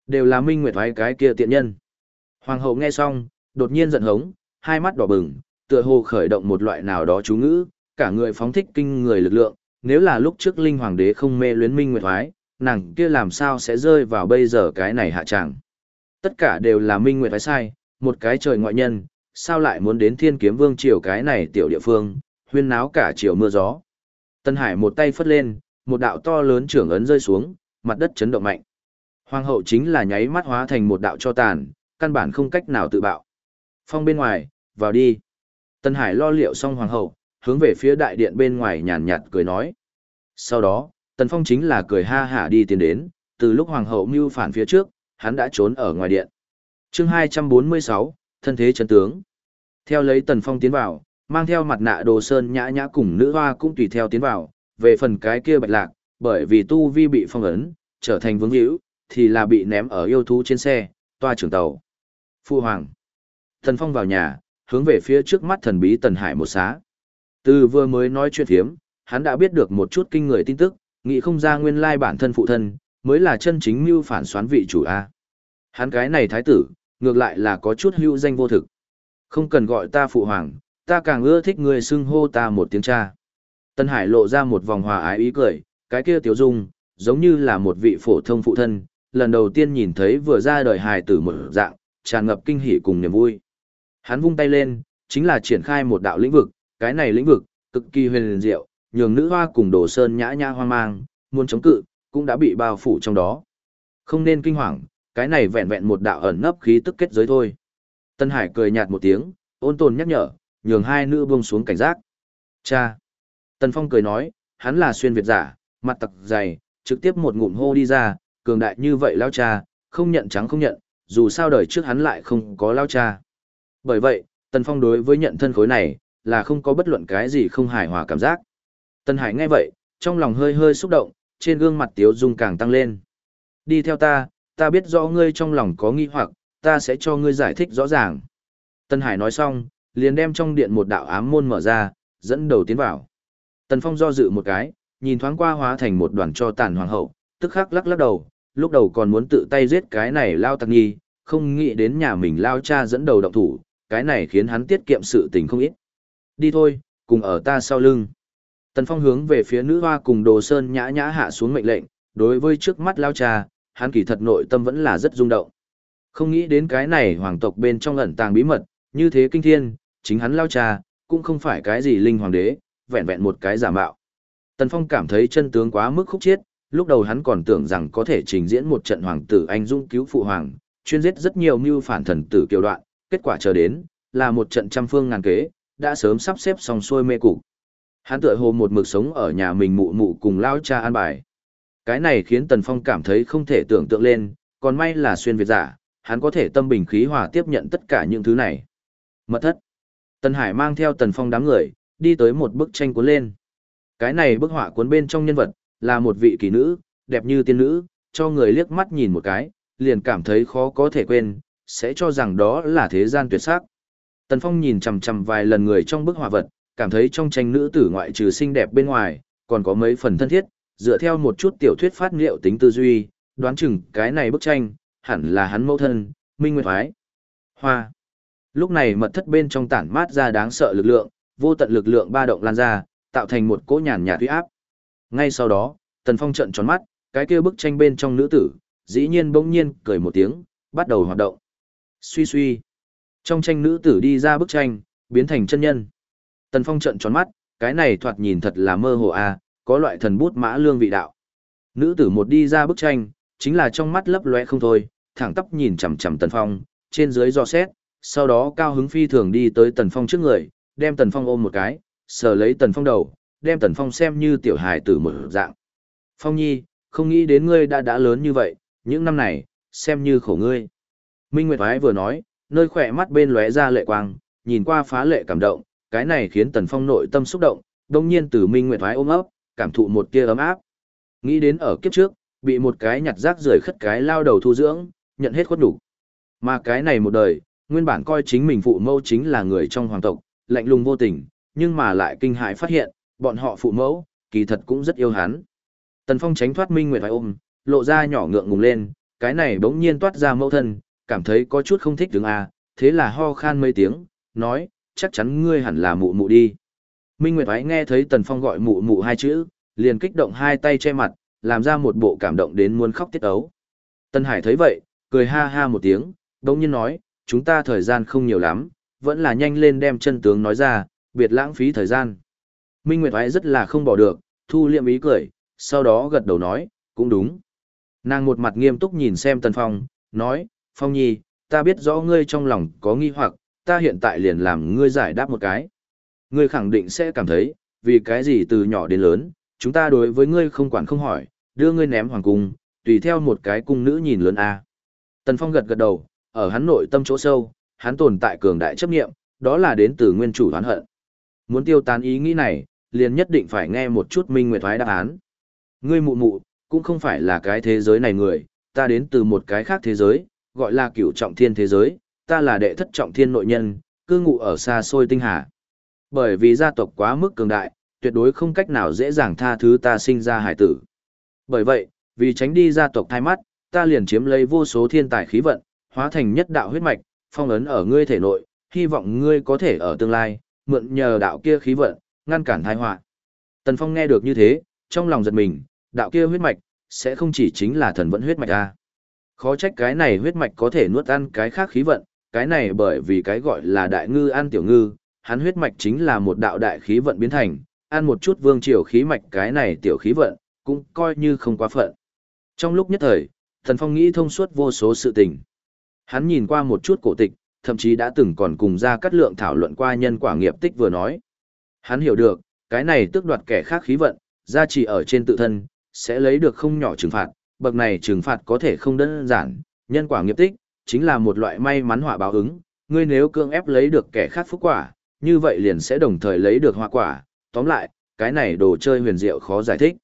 Đều là minh nguyệt thoái cái kia tiện nhân. Hoàng hậu nghe xong, đột nhiên giận hống, hai mắt đỏ bừng, tựa hồ khởi động một loại nào đó chú ngữ, cả người phóng thích kinh người lực lượng. Nếu là lúc trước linh hoàng đế không mê luyến minh nguyệt thoái, nàng kia làm sao sẽ rơi vào bây giờ cái này hạ trạng? Tất cả đều là minh nguyệt thoái sai, một cái trời ngoại nhân, sao lại muốn đến thiên kiếm vương triều cái này tiểu địa phương, huyên náo cả chiều mưa gió. Tân Hải một tay phất lên, một đạo to lớn trưởng ấn rơi xuống, mặt đất chấn động mạnh. Hoàng hậu chính là nháy mắt hóa thành một đạo cho tàn, căn bản không cách nào tự bạo. Phong bên ngoài, vào đi. Tân Hải lo liệu xong hoàng hậu, hướng về phía đại điện bên ngoài nhàn nhạt cười nói. Sau đó, Tần Phong chính là cười ha hả đi tiến đến, từ lúc hoàng hậu mưu phản phía trước, hắn đã trốn ở ngoài điện. Chương 246, thân thế chân tướng. Theo lấy Tần Phong tiến vào, mang theo mặt nạ đồ sơn nhã nhã cùng nữ hoa cũng tùy theo tiến vào, về phần cái kia bạch lạc, bởi vì tu vi bị phong ấn, trở thành vướng hữu, thì là bị ném ở yêu thú trên xe, toa trưởng tàu. Phu hoàng. Tần Phong vào nhà, hướng về phía trước mắt thần bí Tần Hải một xá. Từ vừa mới nói chuyện thiếm, hắn đã biết được một chút kinh người tin tức, nghĩ không ra nguyên lai bản thân phụ thân, mới là chân chính mưu phản xoán vị chủ A. Hắn cái này thái tử, ngược lại là có chút hữu danh vô thực. Không cần gọi ta phụ hoàng, ta càng ưa thích người xưng hô ta một tiếng cha. Tân Hải lộ ra một vòng hòa ái ý cười, cái kia tiểu dung, giống như là một vị phổ thông phụ thân, lần đầu tiên nhìn thấy vừa ra đời hài tử một dạng, tràn ngập kinh hỉ cùng niềm vui. Hắn vung tay lên, chính là triển khai một đạo lĩnh vực, cái này lĩnh vực, cực kỳ huyền diệu, nhường nữ hoa cùng đồ sơn nhã nhã hoang mang, muốn chống cự, cũng đã bị bao phủ trong đó. Không nên kinh hoàng, cái này vẹn vẹn một đạo ẩn nấp khí tức kết giới thôi. Tân Hải cười nhạt một tiếng, ôn tồn nhắc nhở, nhường hai nữ buông xuống cảnh giác. Cha! Tần Phong cười nói, hắn là xuyên Việt giả, mặt tặc dày, trực tiếp một ngụm hô đi ra, cường đại như vậy lao cha, không nhận trắng không nhận, dù sao đời trước hắn lại không có lao cha. Bởi vậy, Tần Phong đối với nhận thân khối này, là không có bất luận cái gì không hài hòa cảm giác. Tần Hải nghe vậy, trong lòng hơi hơi xúc động, trên gương mặt tiếu dung càng tăng lên. Đi theo ta, ta biết rõ ngươi trong lòng có nghi hoặc, ta sẽ cho ngươi giải thích rõ ràng. Tần Hải nói xong, liền đem trong điện một đạo ám môn mở ra, dẫn đầu tiến vào. Tần Phong do dự một cái, nhìn thoáng qua hóa thành một đoàn cho tàn hoàng hậu, tức khắc lắc lắc đầu, lúc đầu còn muốn tự tay giết cái này lao tặc nhi, không nghĩ đến nhà mình lao cha dẫn đầu động thủ, cái này khiến hắn tiết kiệm sự tình không ít. Đi thôi, cùng ở ta sau lưng. Tần Phong hướng về phía nữ hoa cùng đồ sơn nhã nhã hạ xuống mệnh lệnh, đối với trước mắt lao trà, hắn kỳ thật nội tâm vẫn là rất rung động. Không nghĩ đến cái này hoàng tộc bên trong ẩn tàng bí mật, như thế kinh thiên, chính hắn lao trà cũng không phải cái gì linh hoàng đế, vẹn vẹn một cái giả mạo. Tần Phong cảm thấy chân tướng quá mức khúc chiết, lúc đầu hắn còn tưởng rằng có thể trình diễn một trận hoàng tử anh dung cứu phụ hoàng, chuyên giết rất nhiều mưu phản thần tử kiều đoạn, kết quả chờ đến, là một trận trăm phương ngàn kế, đã sớm sắp xếp xong xuôi mê cục. Hắn tựa hồ một mực sống ở nhà mình mụ mụ cùng lao cha an bài. Cái này khiến Tần Phong cảm thấy không thể tưởng tượng lên, còn may là xuyên Việt giả, hắn có thể tâm bình khí hòa tiếp nhận tất cả những thứ này. Mật thất. Tần Hải mang theo Tần Phong đám người, đi tới một bức tranh cuốn lên. Cái này bức họa cuốn bên trong nhân vật, là một vị kỳ nữ, đẹp như tiên nữ, cho người liếc mắt nhìn một cái, liền cảm thấy khó có thể quên, sẽ cho rằng đó là thế gian tuyệt sắc. Tần Phong nhìn chằm chằm vài lần người trong bức họa vật, cảm thấy trong tranh nữ tử ngoại trừ xinh đẹp bên ngoài, còn có mấy phần thân thiết, dựa theo một chút tiểu thuyết phát liệu tính tư duy, đoán chừng cái này bức tranh, hẳn là hắn mẫu thân, Minh Nguyệt Thoái. Hoa. Lúc này mật thất bên trong tản mát ra đáng sợ lực lượng, vô tận lực lượng ba động lan ra, tạo thành một cỗ nhàn nhạt uy áp. Ngay sau đó, Tần Phong trợn tròn mắt, cái kia bức tranh bên trong nữ tử, dĩ nhiên bỗng nhiên cười một tiếng, bắt đầu hoạt động. Suy suy. Trong tranh nữ tử đi ra bức tranh, biến thành chân nhân. Tần Phong trợn tròn mắt, cái này thoạt nhìn thật là mơ hồ a, có loại thần bút mã lương vị đạo. Nữ tử một đi ra bức tranh, chính là trong mắt lấp lóe không thôi, thẳng tắp nhìn chằm chằm Tần Phong, trên dưới do xét, sau đó cao hứng phi thường đi tới Tần Phong trước người, đem Tần Phong ôm một cái, sờ lấy Tần Phong đầu, đem Tần Phong xem như tiểu hài tử một dạng. Phong Nhi, không nghĩ đến ngươi đã đã lớn như vậy, những năm này, xem như khổ ngươi. Minh Nguyệt Ái vừa nói, nơi khỏe mắt bên lóe ra lệ quang, nhìn qua phá lệ cảm động, cái này khiến Tần Phong nội tâm xúc động, đồng nhiên từ Minh Nguyệt Ái ôm ấp, cảm thụ một tia ấm áp. Nghĩ đến ở kiếp trước, bị một cái nhặt rác rưởi khất cái lao đầu thu dưỡng, nhận hết khuất đủ. Mà cái này một đời, nguyên bản coi chính mình phụ mẫu chính là người trong hoàng tộc, lạnh lùng vô tình, nhưng mà lại kinh hãi phát hiện, bọn họ phụ mẫu, kỳ thật cũng rất yêu hắn. Tần Phong tránh thoát Minh Nguyệt phải ôm, lộ ra nhỏ ngượng ngùng lên, cái này bỗng nhiên toát ra mẫu thân, cảm thấy có chút không thích đứng à, thế là ho khan mấy tiếng, nói, chắc chắn ngươi hẳn là mụ mụ đi. Minh Nguyệt Ái nghe thấy Tần Phong gọi mụ mụ hai chữ, liền kích động hai tay che mặt, làm ra một bộ cảm động đến muốn khóc tiết ấu. Tần Hải thấy vậy, cười ha ha một tiếng, đồng nhiên nói, chúng ta thời gian không nhiều lắm, vẫn là nhanh lên đem chân tướng nói ra, biệt lãng phí thời gian. Minh Nguyệt Ái rất là không bỏ được, thu liệm ý cười, sau đó gật đầu nói, cũng đúng. Nàng một mặt nghiêm túc nhìn xem Tần Phong, nói, Phong Nhi, ta biết rõ ngươi trong lòng có nghi hoặc, ta hiện tại liền làm ngươi giải đáp một cái. Ngươi khẳng định sẽ cảm thấy, vì cái gì từ nhỏ đến lớn, chúng ta đối với ngươi không quản không hỏi, đưa ngươi ném hoàng cung, tùy theo một cái cung nữ nhìn lớn a. Tần Phong gật gật đầu, ở hắn nội tâm chỗ sâu, hắn tồn tại cường đại chấp nghiệm, đó là đến từ nguyên chủ oán hận. Muốn tiêu tán ý nghĩ này, liền nhất định phải nghe một chút Minh Nguyệt thoái đáp án. Ngươi mụ mụ, cũng không phải là cái thế giới này người, ta đến từ một cái khác thế giới, gọi là cửu trọng thiên thế giới, ta là đệ thất trọng thiên nội nhân, cư ngụ ở xa xôi tinh hà. Bởi vì gia tộc quá mức cường đại, tuyệt đối không cách nào dễ dàng tha thứ ta sinh ra hải tử. Bởi vậy, vì tránh đi gia tộc thay mắt, ta liền chiếm lấy vô số thiên tài khí vận, hóa thành nhất đạo huyết mạch, phong ấn ở ngươi thể nội, hy vọng ngươi có thể ở tương lai, mượn nhờ đạo kia khí vận, ngăn cản tai họa. Tần Phong nghe được như thế, trong lòng giật mình, đạo kia huyết mạch, sẽ không chỉ chính là thần vận huyết mạch a. Khó trách cái này huyết mạch có thể nuốt ăn cái khác khí vận, cái này bởi vì cái gọi là đại ngư ăn tiểu ngư, hắn huyết mạch chính là một đạo đại khí vận biến thành, ăn một chút vương triều khí mạch cái này tiểu khí vận, cũng coi như không quá phận. Trong lúc nhất thời, Thần Phong nghĩ thông suốt vô số sự tình. Hắn nhìn qua một chút cổ tịch, thậm chí đã từng còn cùng ra cắt lượng thảo luận qua nhân quả nghiệp tích vừa nói. Hắn hiểu được, cái này tước đoạt kẻ khác khí vận, gia trì ở trên tự thân, sẽ lấy được không nhỏ trừng phạt, bậc này trừng phạt có thể không đơn giản, nhân quả nghiệp tích, chính là một loại may mắn họa báo ứng, ngươi nếu cưỡng ép lấy được kẻ khác phúc quả, như vậy liền sẽ đồng thời lấy được hoa quả, tóm lại, cái này đồ chơi huyền diệu khó giải thích.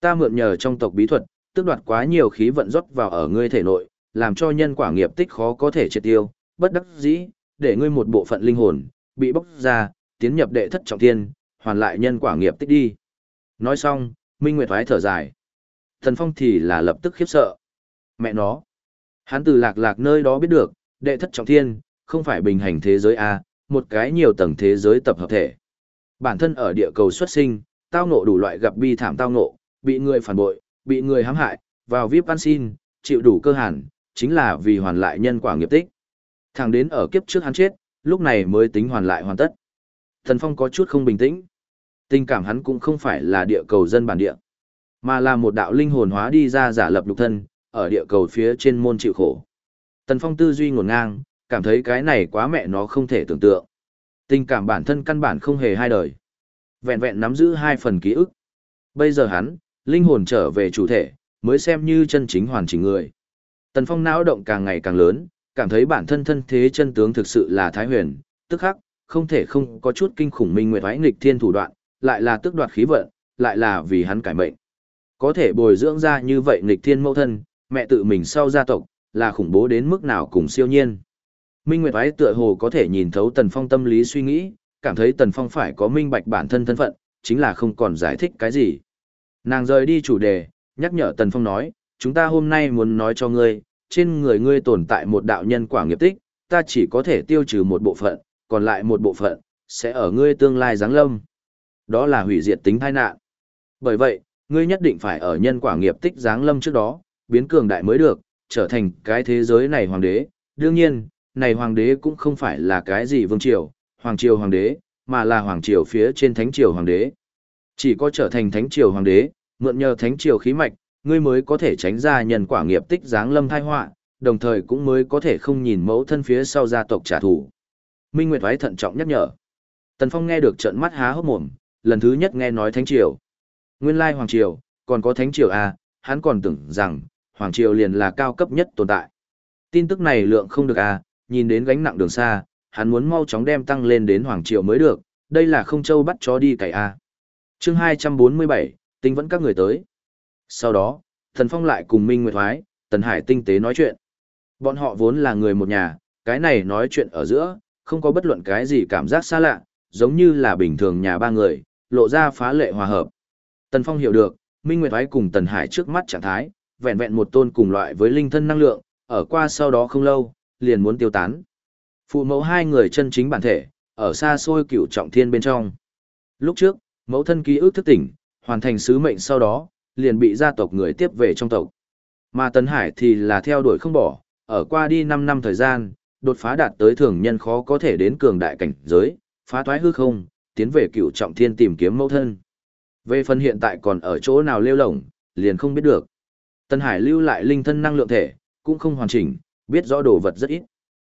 Ta mượn nhờ trong tộc bí thuật, tức đoạt quá nhiều khí vận rót vào ở ngươi thể nội, làm cho nhân quả nghiệp tích khó có thể triệt tiêu, bất đắc dĩ, để ngươi một bộ phận linh hồn bị bóc ra, tiến nhập đệ thất trọng thiên, hoàn lại nhân quả nghiệp tích đi. Nói xong, Minh Nguyệt thoái thở dài. Thần Phong thì là lập tức khiếp sợ. Mẹ nó. Hắn từ lạc lạc nơi đó biết được, đệ thất trọng thiên, không phải bình hành thế giới A, một cái nhiều tầng thế giới tập hợp thể. Bản thân ở địa cầu xuất sinh, tao ngộ đủ loại gặp bi thảm tao ngộ, bị người phản bội, bị người hãm hại, vào VIP ăn xin, chịu đủ cơ hàn, chính là vì hoàn lại nhân quả nghiệp tích. Thẳng đến ở kiếp trước hắn chết, lúc này mới tính hoàn lại hoàn tất. Thần Phong có chút không bình tĩnh. Tình cảm hắn cũng không phải là địa cầu dân bản địa, mà là một đạo linh hồn hóa đi ra giả lập lục thân, ở địa cầu phía trên môn chịu khổ. Tần Phong tư duy ngổn ngang, cảm thấy cái này quá mẹ nó không thể tưởng tượng. Tình cảm bản thân căn bản không hề hai đời. Vẹn vẹn nắm giữ hai phần ký ức. Bây giờ hắn, linh hồn trở về chủ thể, mới xem như chân chính hoàn chỉnh người. Tần Phong não động càng ngày càng lớn, cảm thấy bản thân thân thế chân tướng thực sự là thái huyền, tức khắc, không thể không có chút kinh khủng minh nguyệt thoái nghịch thiên thủ đoạn, lại là tước đoạt khí vận, lại là vì hắn cải mệnh. Có thể bồi dưỡng ra như vậy nghịch thiên mẫu thân, mẹ tự mình sau gia tộc, là khủng bố đến mức nào cùng siêu nhiên. Minh Nguyệt Ái tựa hồ có thể nhìn thấu Tần Phong tâm lý suy nghĩ, cảm thấy Tần Phong phải có minh bạch bản thân thân phận, chính là không còn giải thích cái gì. Nàng rời đi chủ đề, nhắc nhở Tần Phong nói, chúng ta hôm nay muốn nói cho ngươi, trên người ngươi tồn tại một đạo nhân quả nghiệp tích, ta chỉ có thể tiêu trừ một bộ phận, còn lại một bộ phận, sẽ ở ngươi tương lai giáng lâm. Đó là hủy diệt tính tai nạn. Bởi vậy, ngươi nhất định phải ở nhân quả nghiệp tích giáng lâm trước đó, biến cường đại mới được, trở thành cái thế giới này hoàng đế. Đương nhiên, này hoàng đế cũng không phải là cái gì vương triều, hoàng triều hoàng đế, mà là hoàng triều phía trên thánh triều hoàng đế. Chỉ có trở thành thánh triều hoàng đế, mượn nhờ thánh triều khí mạch, ngươi mới có thể tránh ra nhân quả nghiệp tích giáng lâm thai họa, đồng thời cũng mới có thể không nhìn mẫu thân phía sau gia tộc trả thù. Minh Nguyệt Vái thận trọng nhắc nhở. Tần Phong nghe được trợn mắt há hốc mồm, lần thứ nhất nghe nói thánh triều. Nguyên lai hoàng triều, còn có thánh triều à, hắn còn tưởng rằng hoàng triều liền là cao cấp nhất tồn tại. Tin tức này lượng không được à, nhìn đến gánh nặng đường xa, hắn muốn mau chóng đem tăng lên đến hoàng triều mới được, đây là không châu bắt chó đi cày à. Chương 247, tinh vẫn các người tới. Sau đó, Thần Phong lại cùng Minh Nguyệt Thoái, Tần Hải tinh tế nói chuyện. Bọn họ vốn là người một nhà, cái này nói chuyện ở giữa, không có bất luận cái gì cảm giác xa lạ, giống như là bình thường nhà ba người, lộ ra phá lệ hòa hợp. Tần Phong hiểu được, Minh Nguyệt Thoái cùng Tần Hải trước mắt trạng thái, vẹn vẹn một tôn cùng loại với linh thân năng lượng, ở qua sau đó không lâu, liền muốn tiêu tán. Phụ mẫu hai người chân chính bản thể, ở xa xôi cửu trọng thiên bên trong. Lúc trước, mẫu thân ký ức thức tỉnh, hoàn thành sứ mệnh sau đó, liền bị gia tộc người tiếp về trong tộc. Mà Tần Hải thì là theo đuổi không bỏ, ở qua đi 5 năm thời gian, đột phá đạt tới thường nhân khó có thể đến cường đại cảnh giới, phá thoái hư không, tiến về cựu trọng thiên tìm kiếm mẫu thân. Về phần hiện tại còn ở chỗ nào lêu lỏng liền không biết được. Tân Hải lưu lại linh thân năng lượng thể, cũng không hoàn chỉnh, biết rõ đồ vật rất ít.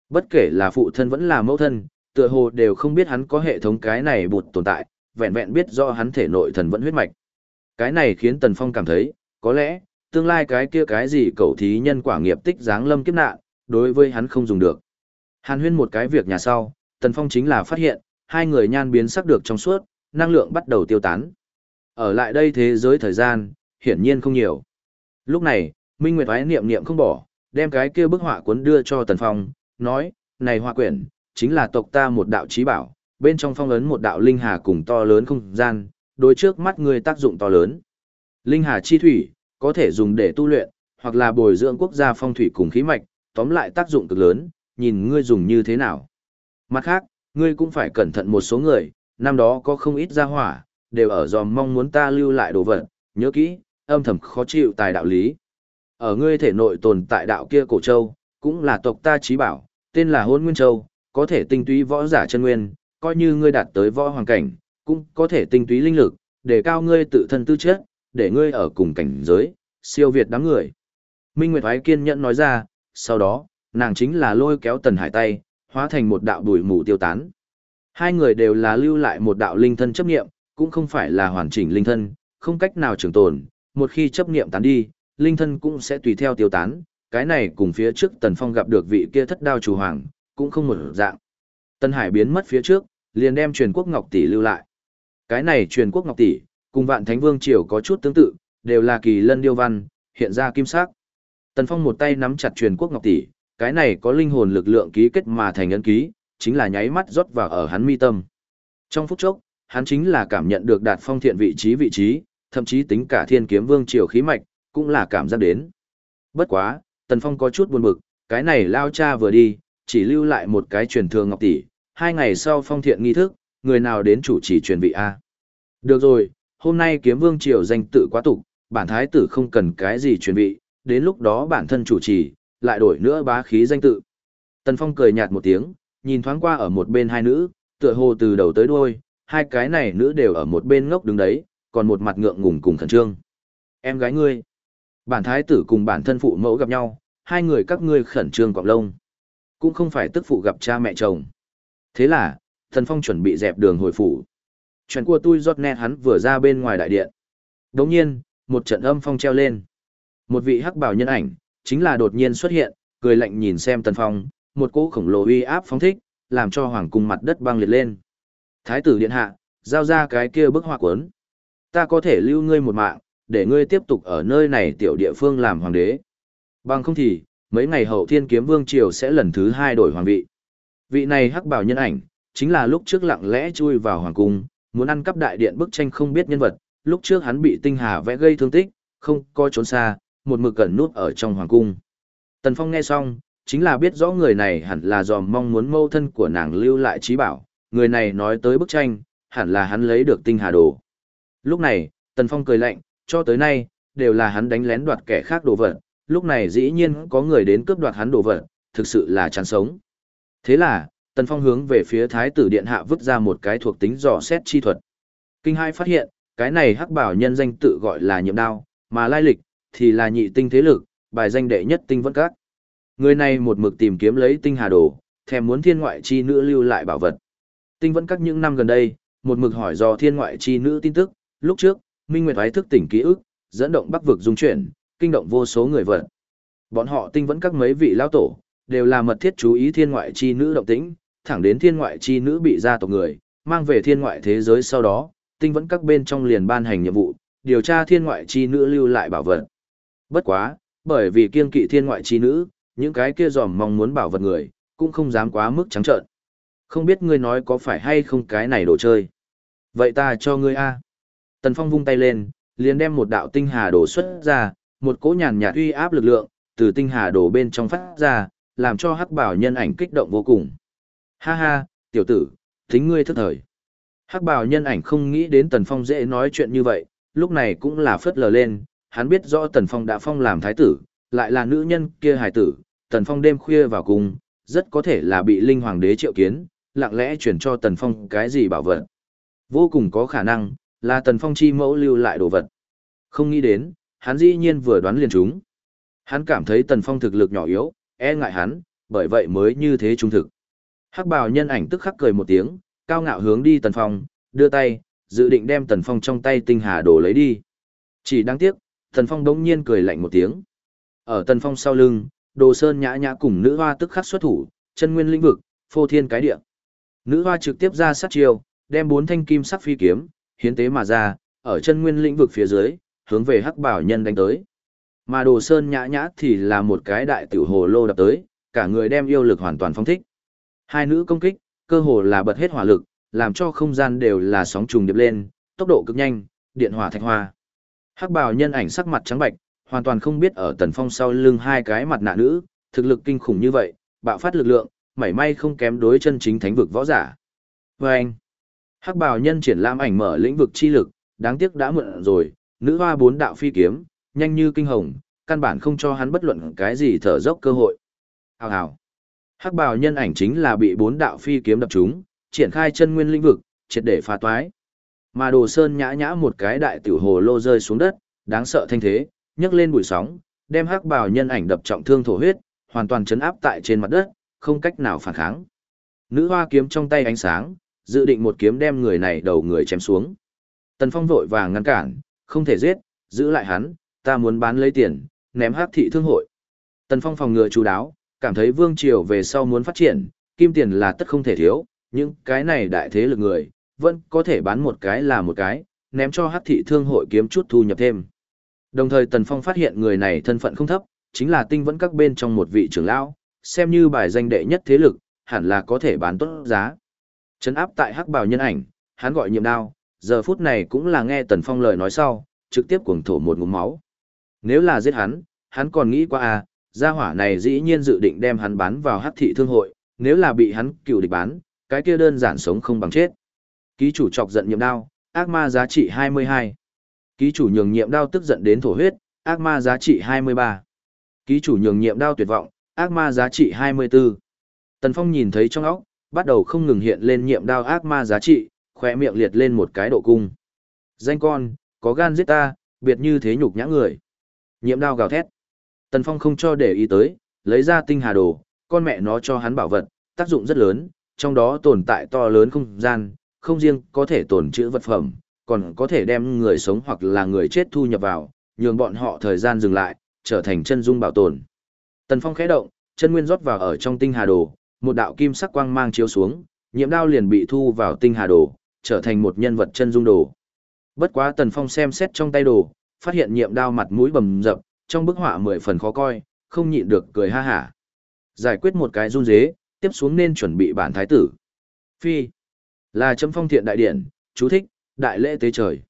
Bất kể là phụ thân vẫn là mẫu thân, tựa hồ đều không biết hắn có hệ thống cái này bụt tồn tại, vẹn vẹn biết rõ hắn thể nội thần vẫn huyết mạch. Cái này khiến Tần Phong cảm thấy, có lẽ, tương lai cái kia cái gì cậu thí nhân quả nghiệp tích dáng lâm kiếp nạn, đối với hắn không dùng được. Hàn huyên một cái việc nhà sau, Tần Phong chính là phát hiện, hai người nhan biến sắc được trong suốt, năng lượng bắt đầu tiêu tán. Ở lại đây thế giới thời gian, hiển nhiên không nhiều. Lúc này, Minh Nguyệt Ái niệm niệm không bỏ, đem cái kia bức họa cuốn đưa cho Tần Phong, nói, này họa quyển, chính là tộc ta một đạo trí bảo, bên trong phong ấn một đạo linh hà cùng to lớn không gian, đối trước mắt người tác dụng to lớn. Linh hà chi thủy, có thể dùng để tu luyện, hoặc là bồi dưỡng quốc gia phong thủy cùng khí mạch, tóm lại tác dụng cực lớn, nhìn ngươi dùng như thế nào. Mặt khác, ngươi cũng phải cẩn thận một số người, năm đó có không ít gia hỏa, đều ở dòm mong muốn ta lưu lại đồ vật, nhớ kỹ, âm thầm khó chịu tài đạo lý. Ở ngươi thể nội tồn tại đạo kia cổ châu, cũng là tộc ta trí bảo, tên là hôn nguyên châu, có thể tinh túy võ giả chân nguyên, coi như ngươi đạt tới võ hoàng cảnh, cũng có thể tinh túy linh lực, để cao ngươi tự thân tư chất, để ngươi ở cùng cảnh giới, siêu việt đám người. Minh Nguyệt thái kiên nhẫn nói ra, sau đó, nàng chính là lôi kéo Tần Hải tay, hóa thành một đạo bùi mù tiêu tán. Hai người đều là lưu lại một đạo linh thân chấp nghiệm, cũng không phải là hoàn chỉnh linh thân, không cách nào trường tồn, một khi chấp niệm tán đi, linh thân cũng sẽ tùy theo tiêu tán, cái này cùng phía trước Tần Phong gặp được vị kia thất đao chủ hoàng, cũng không một dạng. Tân Hải biến mất phía trước, liền đem truyền quốc ngọc tỷ lưu lại. Cái này truyền quốc ngọc tỷ, cùng vạn thánh vương triều có chút tương tự, đều là kỳ lân điêu văn, hiện ra kim sắc. Tần Phong một tay nắm chặt truyền quốc ngọc tỷ, cái này có linh hồn lực lượng ký kết mà thành ấn ký, chính là nháy mắt rót vào ở hắn mi tâm. Trong phút chốc, hắn chính là cảm nhận được đạt phong thiện vị trí vị trí, thậm chí tính cả thiên kiếm vương triều khí mạch, cũng là cảm giác đến. Bất quá, Tần Phong có chút buồn bực, cái này lao cha vừa đi, chỉ lưu lại một cái truyền thường ngọc tỷ, hai ngày sau phong thiện nghi thức, người nào đến chủ trì truyền vị A. Được rồi, hôm nay kiếm vương triều danh tự quá tục, bản thái tử không cần cái gì truyền vị, đến lúc đó bản thân chủ trì, lại đổi nữa bá khí danh tự. Tần Phong cười nhạt một tiếng, nhìn thoáng qua ở một bên hai nữ, tựa hồ từ đầu tới đuôi, hai cái này nữ đều ở một bên ngốc đứng đấy, còn một mặt ngượng ngùng cùng khẩn trương. Em gái ngươi, bản thái tử cùng bản thân phụ mẫu gặp nhau, hai người các ngươi khẩn trương quặp lông. Cũng không phải tức phụ gặp cha mẹ chồng. Thế là, thần Phong chuẩn bị dẹp đường hồi phủ. Chuyện của tôi giọt nét hắn vừa ra bên ngoài đại điện. Đồng nhiên, một trận âm phong treo lên. Một vị hắc bảo nhân ảnh, chính là đột nhiên xuất hiện, cười lạnh nhìn xem Tần Phong, một cỗ khổng lồ uy áp phóng thích, làm cho hoàng cung mặt đất băng liệt lên. Thái tử điện hạ, giao ra cái kia bức họa cuốn. Ta có thể lưu ngươi một mạng, để ngươi tiếp tục ở nơi này tiểu địa phương làm hoàng đế. Bằng không thì, mấy ngày hậu thiên kiếm vương triều sẽ lần thứ hai đổi hoàng vị. Vị này hắc bảo nhân ảnh, chính là lúc trước lặng lẽ chui vào hoàng cung, muốn ăn cắp đại điện bức tranh không biết nhân vật, lúc trước hắn bị tinh hà vẽ gây thương tích, không có trốn xa, một mực cẩn nút ở trong hoàng cung. Tần Phong nghe xong, chính là biết rõ người này hẳn là dòm mong muốn mâu thân của nàng lưu lại trí bảo, người này nói tới bức tranh, hẳn là hắn lấy được tinh hà đồ. Lúc này, Tần Phong cười lạnh, cho tới nay, đều là hắn đánh lén đoạt kẻ khác đồ vật, lúc này dĩ nhiên có người đến cướp đoạt hắn đồ vật, thực sự là chán sống. Thế là, Tần Phong hướng về phía Thái tử Điện Hạ vứt ra một cái thuộc tính dò xét chi thuật. Kinh hai phát hiện, cái này hắc bảo nhân danh tự gọi là nhiệm đao, mà lai lịch, thì là nhị tinh thế lực, bài danh đệ nhất tinh vẫn các. Người này một mực tìm kiếm lấy tinh hà đồ, thèm muốn thiên ngoại chi nữ lưu lại bảo vật. Tinh vẫn các những năm gần đây, một mực hỏi do thiên ngoại chi nữ tin tức, lúc trước, Minh Nguyệt Ái thức tỉnh ký ức, dẫn động bắc vực dung chuyển, kinh động vô số người vật. Bọn họ tinh vẫn các mấy vị lao tổ, đều là mật thiết chú ý thiên ngoại chi nữ động tĩnh, thẳng đến thiên ngoại chi nữ bị gia tộc người, mang về thiên ngoại thế giới sau đó, tinh vẫn các bên trong liền ban hành nhiệm vụ, điều tra thiên ngoại chi nữ lưu lại bảo vật. Bất quá, bởi vì kiên kỵ thiên ngoại chi nữ, những cái kia dòm mong muốn bảo vật người, cũng không dám quá mức trắng trợn. Không biết ngươi nói có phải hay không cái này đồ chơi. Vậy ta cho ngươi a. Tần Phong vung tay lên, liền đem một đạo tinh hà đồ xuất ra, một cỗ nhàn nhạt uy áp lực lượng, từ tinh hà đồ bên trong phát ra, làm cho hắc bảo nhân ảnh kích động vô cùng. Ha ha, tiểu tử, thính ngươi thức thời. Hắc bảo nhân ảnh không nghĩ đến Tần Phong dễ nói chuyện như vậy, lúc này cũng là phất lờ lên, hắn biết rõ Tần Phong đã phong làm thái tử, lại là nữ nhân kia hài tử, Tần Phong đêm khuya vào cung, rất có thể là bị linh hoàng đế triệu kiến, lặng lẽ chuyển cho Tần Phong cái gì bảo vật. Vô cùng có khả năng, là Tần Phong chi mẫu lưu lại đồ vật. Không nghĩ đến, hắn dĩ nhiên vừa đoán liền chúng. Hắn cảm thấy Tần Phong thực lực nhỏ yếu, e ngại hắn, bởi vậy mới như thế trung thực. Hắc bào nhân ảnh tức khắc cười một tiếng, cao ngạo hướng đi Tần Phong, đưa tay, dự định đem Tần Phong trong tay tinh hà đồ lấy đi. Chỉ đáng tiếc, Tần Phong đống nhiên cười lạnh một tiếng. Ở Tần Phong sau lưng, Đồ Sơn nhã nhã cùng nữ hoa tức khắc xuất thủ, chân nguyên lĩnh vực, phô thiên cái địa. Nữ hoa trực tiếp ra sát chiêu, đem bốn thanh kim sắc phi kiếm, hiến tế mà ra, ở chân nguyên lĩnh vực phía dưới, hướng về hắc bảo nhân đánh tới. Mà đồ sơn nhã nhã thì là một cái đại tiểu hồ lô đập tới, cả người đem yêu lực hoàn toàn phong thích. Hai nữ công kích, cơ hồ là bật hết hỏa lực, làm cho không gian đều là sóng trùng điệp lên, tốc độ cực nhanh, điện hỏa thạch hoa. Hắc bào nhân ảnh sắc mặt trắng bạch, hoàn toàn không biết ở tần phong sau lưng hai cái mặt nạ nữ, thực lực kinh khủng như vậy, bạo phát lực lượng, mảy may không kém đối chân chính thánh vực võ giả. Và anh, hắc bào nhân triển lãm ảnh mở lĩnh vực chi lực, đáng tiếc đã muộn rồi, nữ hoa bốn đạo phi kiếm, nhanh như kinh hồng, căn bản không cho hắn bất luận cái gì thở dốc cơ hội. Hào hào. Hắc bào nhân ảnh chính là bị bốn đạo phi kiếm đập trúng, triển khai chân nguyên lĩnh vực, triệt để phá toái. Mà đồ sơn nhã nhã một cái đại tiểu hồ lô rơi xuống đất, đáng sợ thanh thế, nhấc lên bụi sóng, đem hắc bào nhân ảnh đập trọng thương thổ huyết, hoàn toàn chấn áp tại trên mặt đất, không cách nào phản kháng. Nữ hoa kiếm trong tay ánh sáng, dự định một kiếm đem người này đầu người chém xuống. Tần Phong vội vàng ngăn cản, không thể giết, giữ lại hắn, ta muốn bán lấy tiền, ném hắc thị thương hội. Tần Phong phòng ngừa chú đáo, cảm thấy vương triều về sau muốn phát triển, kim tiền là tất không thể thiếu, nhưng cái này đại thế lực người, vẫn có thể bán một cái là một cái, ném cho hắc thị thương hội kiếm chút thu nhập thêm. Đồng thời Tần Phong phát hiện người này thân phận không thấp, chính là tinh vẫn các bên trong một vị trưởng lão, xem như bài danh đệ nhất thế lực, hẳn là có thể bán tốt giá. Trấn áp tại hắc bào nhân ảnh, hắn gọi nhiệm đao, giờ phút này cũng là nghe Tần Phong lời nói sau, trực tiếp cuồng thổ một ngụm máu. Nếu là giết hắn, hắn còn nghĩ qua à, gia hỏa này dĩ nhiên dự định đem hắn bán vào hắc thị thương hội, nếu là bị hắn cựu địch bán, cái kia đơn giản sống không bằng chết. Ký chủ chọc giận nhiệm đao, ác ma giá trị 22. Ký chủ nhường nhiệm đao tức giận đến thổ huyết, ác ma giá trị 23. Ký chủ nhường nhiệm đao tuyệt vọng, ác ma giá trị 24. Tần Phong nhìn thấy trong óc, bắt đầu không ngừng hiện lên nhiệm đao ác ma giá trị, khỏe miệng liệt lên một cái độ cung. Danh con, có gan giết ta, biệt như thế nhục nhã người. Nhiệm đao gào thét. Tần Phong không cho để ý tới, lấy ra tinh hà đồ, con mẹ nó cho hắn bảo vật, tác dụng rất lớn, trong đó tồn tại to lớn không gian, không riêng có thể tồn trữ vật phẩm, còn có thể đem người sống hoặc là người chết thu nhập vào, nhường bọn họ thời gian dừng lại, trở thành chân dung bảo tồn. Tần Phong khẽ động, chân nguyên rót vào ở trong tinh hà đồ, một đạo kim sắc quang mang chiếu xuống, nhiễm đao liền bị thu vào tinh hà đồ, trở thành một nhân vật chân dung đồ. Bất quá Tần Phong xem xét trong tay đồ, phát hiện nhiệm đao mặt mũi bầm dập, trong bức họa mười phần khó coi, không nhịn được cười ha hả. Giải quyết một cái run dế, tiếp xuống nên chuẩn bị bản thái tử. Phi, là chấm phong thiện đại điển, chú thích, đại lễ tế trời.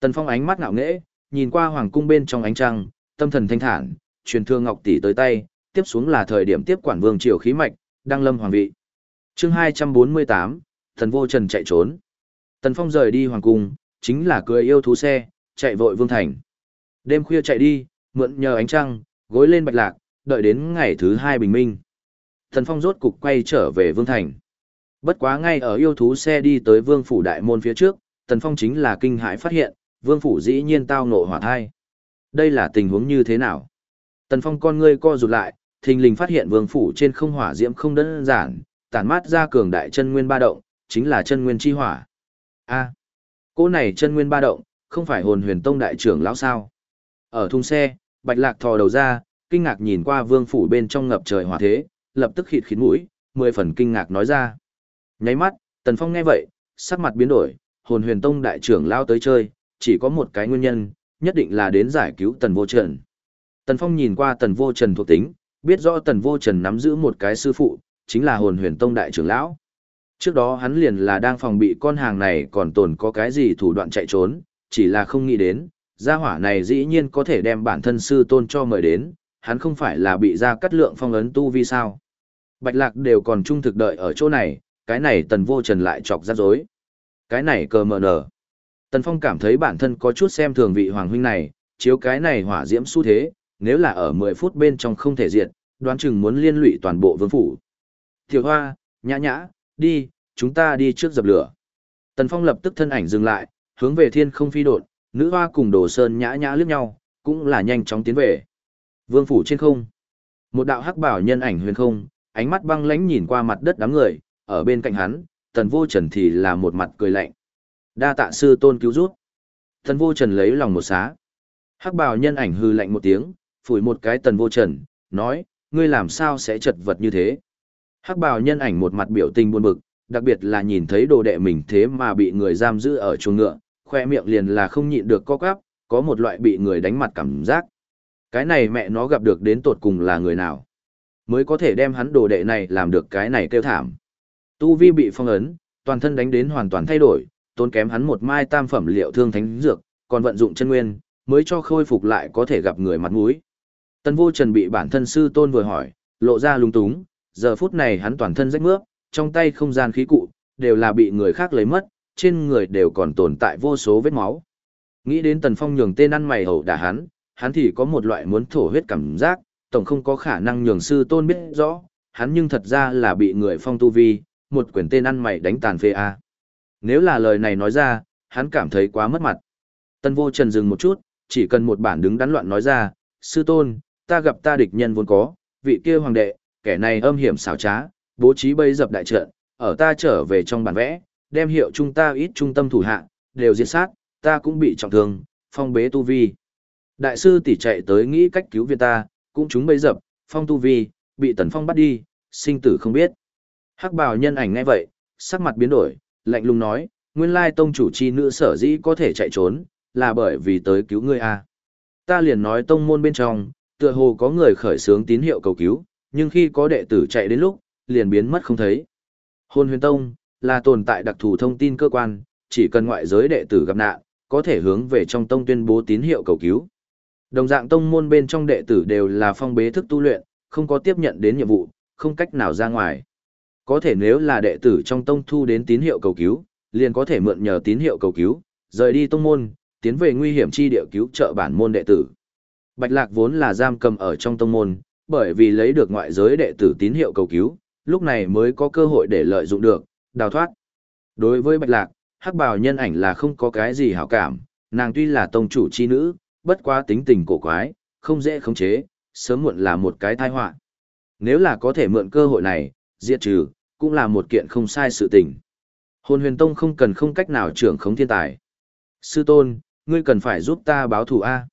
Tần Phong ánh mắt ngạo nghễ, nhìn qua hoàng cung bên trong ánh trăng, tâm thần thanh thản, truyền thương ngọc tỷ tới tay, tiếp xuống là thời điểm tiếp quản vương triều khí mạch, đăng lâm hoàng vị. Chương 248, Thần Vô Trần chạy trốn. Tần Phong rời đi hoàng cung, chính là cưỡi yêu thú xe, chạy vội vương thành. Đêm khuya chạy đi, mượn nhờ ánh trăng, gối lên bạch lạc, đợi đến ngày thứ hai bình minh. Tần Phong rốt cục quay trở về vương thành. Bất quá ngay ở yêu thú xe đi tới vương phủ đại môn phía trước, Tần Phong chính là kinh hãi phát hiện, vương phủ dĩ nhiên tao ngộ hỏa thai. Đây là tình huống như thế nào? Tần Phong con ngươi co rụt lại, thình lình phát hiện vương phủ trên không hỏa diễm không đơn giản, tản mát ra cường đại chân nguyên ba động, chính là chân nguyên chi hỏa. A, cỗ này chân nguyên ba động, không phải hồn huyền tông đại trưởng lão sao? Ở thùng xe, Bạch Lạc thò đầu ra, kinh ngạc nhìn qua vương phủ bên trong ngập trời hỏa thế, lập tức khịt khiến mũi, mười phần kinh ngạc nói ra. Nháy mắt, Tần Phong nghe vậy, sắc mặt biến đổi, hồn huyền tông đại trưởng lão tới chơi, chỉ có một cái nguyên nhân, nhất định là đến giải cứu Tần Vô Trần. Tần Phong nhìn qua Tần Vô Trần thuộc tính, biết rõ Tần Vô Trần nắm giữ một cái sư phụ, chính là hồn huyền tông đại trưởng lão. Trước đó hắn liền là đang phòng bị con hàng này còn tồn có cái gì thủ đoạn chạy trốn, chỉ là không nghĩ đến, gia hỏa này dĩ nhiên có thể đem bản thân sư tôn cho mời đến, hắn không phải là bị ra cắt lượng phong ấn tu vi sao. Bạch lạc đều còn trung thực đợi ở chỗ này, cái này tần vô trần lại chọc ra dối. Cái này cờ mờ nở. Tần Phong cảm thấy bản thân có chút xem thường vị hoàng huynh này, chiếu cái này hỏa diễm xu thế, nếu là ở 10 phút bên trong không thể diệt, đoán chừng muốn liên lụy toàn bộ vương phủ. Tiểu Hoa, nhã nhã, đi, chúng ta đi trước dập lửa. Tần Phong lập tức thân ảnh dừng lại, hướng về thiên không phi đột, nữ hoa cùng đồ sơn nhã nhã liếc nhau, cũng là nhanh chóng tiến về. Vương phủ trên không. Một đạo hắc bảo nhân ảnh huyền không, ánh mắt băng lãnh nhìn qua mặt đất đám người, ở bên cạnh hắn, tần vô trần thì là một mặt cười lạnh. Đa tạ sư tôn cứu rút. Tần vô trần lấy lòng một xá. Hắc bảo nhân ảnh hư lạnh một tiếng, phủi một cái tần vô trần, nói, ngươi làm sao sẽ chật vật như thế. Hắc bào nhân ảnh một mặt biểu tình buồn bực, đặc biệt là nhìn thấy đồ đệ mình thế mà bị người giam giữ ở chuồng ngựa, khoe miệng liền là không nhịn được co quắp, có một loại bị người đánh mặt cảm giác. Cái này mẹ nó gặp được đến tột cùng là người nào? Mới có thể đem hắn đồ đệ này làm được cái này kêu thảm. Tu vi bị phong ấn, toàn thân đánh đến hoàn toàn thay đổi, tốn kém hắn một mai tam phẩm liệu thương thánh dược, còn vận dụng chân nguyên, mới cho khôi phục lại có thể gặp người mặt mũi. Tần vô trần bị bản thân sư tôn vừa hỏi, lộ ra lung túng, giờ phút này hắn toàn thân rách mướp, trong tay không gian khí cụ, đều là bị người khác lấy mất, trên người đều còn tồn tại vô số vết máu. Nghĩ đến tần phong nhường tên ăn mày hầu đả hắn, hắn thì có một loại muốn thổ huyết cảm giác, tổng không có khả năng nhường sư tôn biết rõ, hắn nhưng thật ra là bị người phong tu vi, một quyển tên ăn mày đánh tàn phê a. Nếu là lời này nói ra, hắn cảm thấy quá mất mặt. Tân vô trần dừng một chút, chỉ cần một bản đứng đắn loạn nói ra, sư tôn, ta gặp ta địch nhân vốn có, vị kia hoàng đệ, kẻ này âm hiểm xảo trá, bố trí bây dập đại trận, ở ta trở về trong bản vẽ, đem hiệu chúng ta ít trung tâm thủ hạ, đều diệt sát, ta cũng bị trọng thương, phong bế tu vi. Đại sư tỷ chạy tới nghĩ cách cứu viện ta, cũng chúng bây dập, phong tu vi, bị tần phong bắt đi, sinh tử không biết. Hắc bào nhân ảnh ngay vậy, sắc mặt biến đổi, lạnh lùng nói, nguyên lai tông chủ chi nữ sở dĩ có thể chạy trốn, là bởi vì tới cứu ngươi a. À. Ta liền nói tông môn bên trong, tựa hồ có người khởi xướng tín hiệu cầu cứu, nhưng khi có đệ tử chạy đến lúc, liền biến mất không thấy. Hôn huyền tông, là tồn tại đặc thù thông tin cơ quan, chỉ cần ngoại giới đệ tử gặp nạn, có thể hướng về trong tông tuyên bố tín hiệu cầu cứu. Đồng dạng tông môn bên trong đệ tử đều là phong bế thức tu luyện, không có tiếp nhận đến nhiệm vụ, không cách nào ra ngoài. Có thể nếu là đệ tử trong tông thu đến tín hiệu cầu cứu, liền có thể mượn nhờ tín hiệu cầu cứu, rời đi tông môn, tiến về nguy hiểm chi địa cứu trợ bản môn đệ tử. Bạch Lạc vốn là giam cầm ở trong tông môn, bởi vì lấy được ngoại giới đệ tử tín hiệu cầu cứu, lúc này mới có cơ hội để lợi dụng được, đào thoát. Đối với Bạch Lạc, hắc bào nhân ảnh là không có cái gì hảo cảm, nàng tuy là tông chủ chi nữ, bất quá tính tình cổ quái, không dễ khống chế, sớm muộn là một cái tai họa. Nếu là có thể mượn cơ hội này, diệt trừ, cũng là một kiện không sai sự tình. Hồn huyền tông không cần không cách nào trưởng khống thiên tài. Sư tôn, ngươi cần phải giúp ta báo thù A.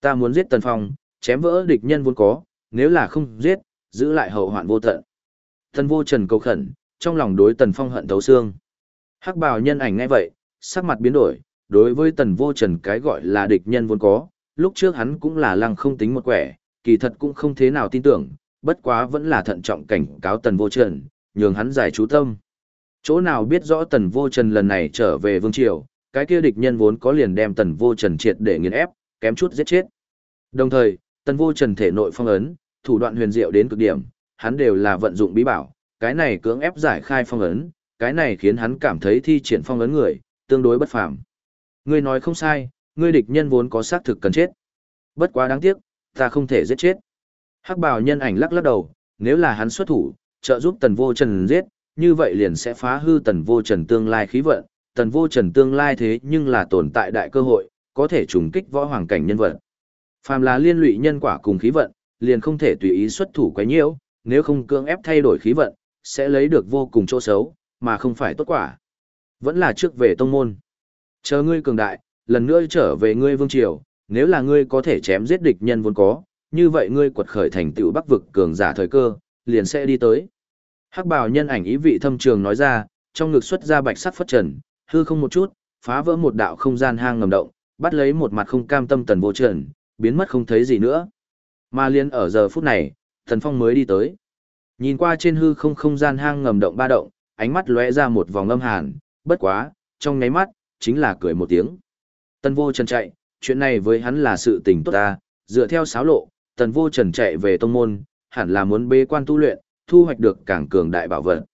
Ta muốn giết tần phong, chém vỡ địch nhân vốn có, nếu là không giết, giữ lại hậu hoạn vô tận. Tần vô trần cầu khẩn, trong lòng đối tần phong hận thấu xương. Hắc bào nhân ảnh ngay vậy, sắc mặt biến đổi, đối với tần vô trần cái gọi là địch nhân vốn có, lúc trước hắn cũng là lăng không tính một quẻ, kỳ thật cũng không thế nào tin tưởng, bất quá vẫn là thận trọng cảnh cáo tần vô trần, nhường hắn giải chú tâm. Chỗ nào biết rõ tần vô trần lần này trở về vương triều, cái kia địch nhân vốn có liền đem tần vô trần triệt để nghiền ép, kém chút giết chết. Đồng thời, tần vô trần thể nội phong ấn, thủ đoạn huyền diệu đến cực điểm, hắn đều là vận dụng bí bảo, cái này cưỡng ép giải khai phong ấn, cái này khiến hắn cảm thấy thi triển phong ấn người, tương đối bất phàm. Ngươi nói không sai, ngươi địch nhân vốn có xác thực cần chết. Bất quá đáng tiếc, ta không thể giết chết. Hắc bào nhân ảnh lắc lắc đầu, nếu là hắn xuất thủ, trợ giúp tần vô trần giết, như vậy liền sẽ phá hư tần vô trần tương lai khí vận. Tần vô trần tương lai thế nhưng là tồn tại đại cơ hội, có thể trùng kích võ hoàng cảnh nhân vật. Phàm là liên lụy nhân quả cùng khí vận, liền không thể tùy ý xuất thủ quá nhiễu, nếu không cưỡng ép thay đổi khí vận, sẽ lấy được vô cùng chỗ xấu, mà không phải tốt quả. Vẫn là trước về tông môn. Chờ ngươi cường đại, lần nữa trở về ngươi vương triều, nếu là ngươi có thể chém giết địch nhân vốn có, như vậy ngươi quật khởi thành tựu bắc vực cường giả thời cơ, liền sẽ đi tới. Hắc bào nhân ảnh ý vị thâm trường nói ra, trong ngực xuất ra bạch sắc phất trần, hư không một chút, phá vỡ một đạo không gian hang ngầm động, bắt lấy một mặt không cam tâm tần vô trần, biến mất không thấy gì nữa. Mà liên ở giờ phút này, thần phong mới đi tới. Nhìn qua trên hư không không gian hang ngầm động ba động, ánh mắt lóe ra một vòng âm hàn, bất quá, trong nháy mắt, chính là cười một tiếng. Tần vô trần chạy, chuyện này với hắn là sự tình tốt ta, dựa theo sáo lộ, tần vô trần chạy về tông môn, hẳn là muốn bế quan tu luyện, thu hoạch được càng cường đại bảo vật.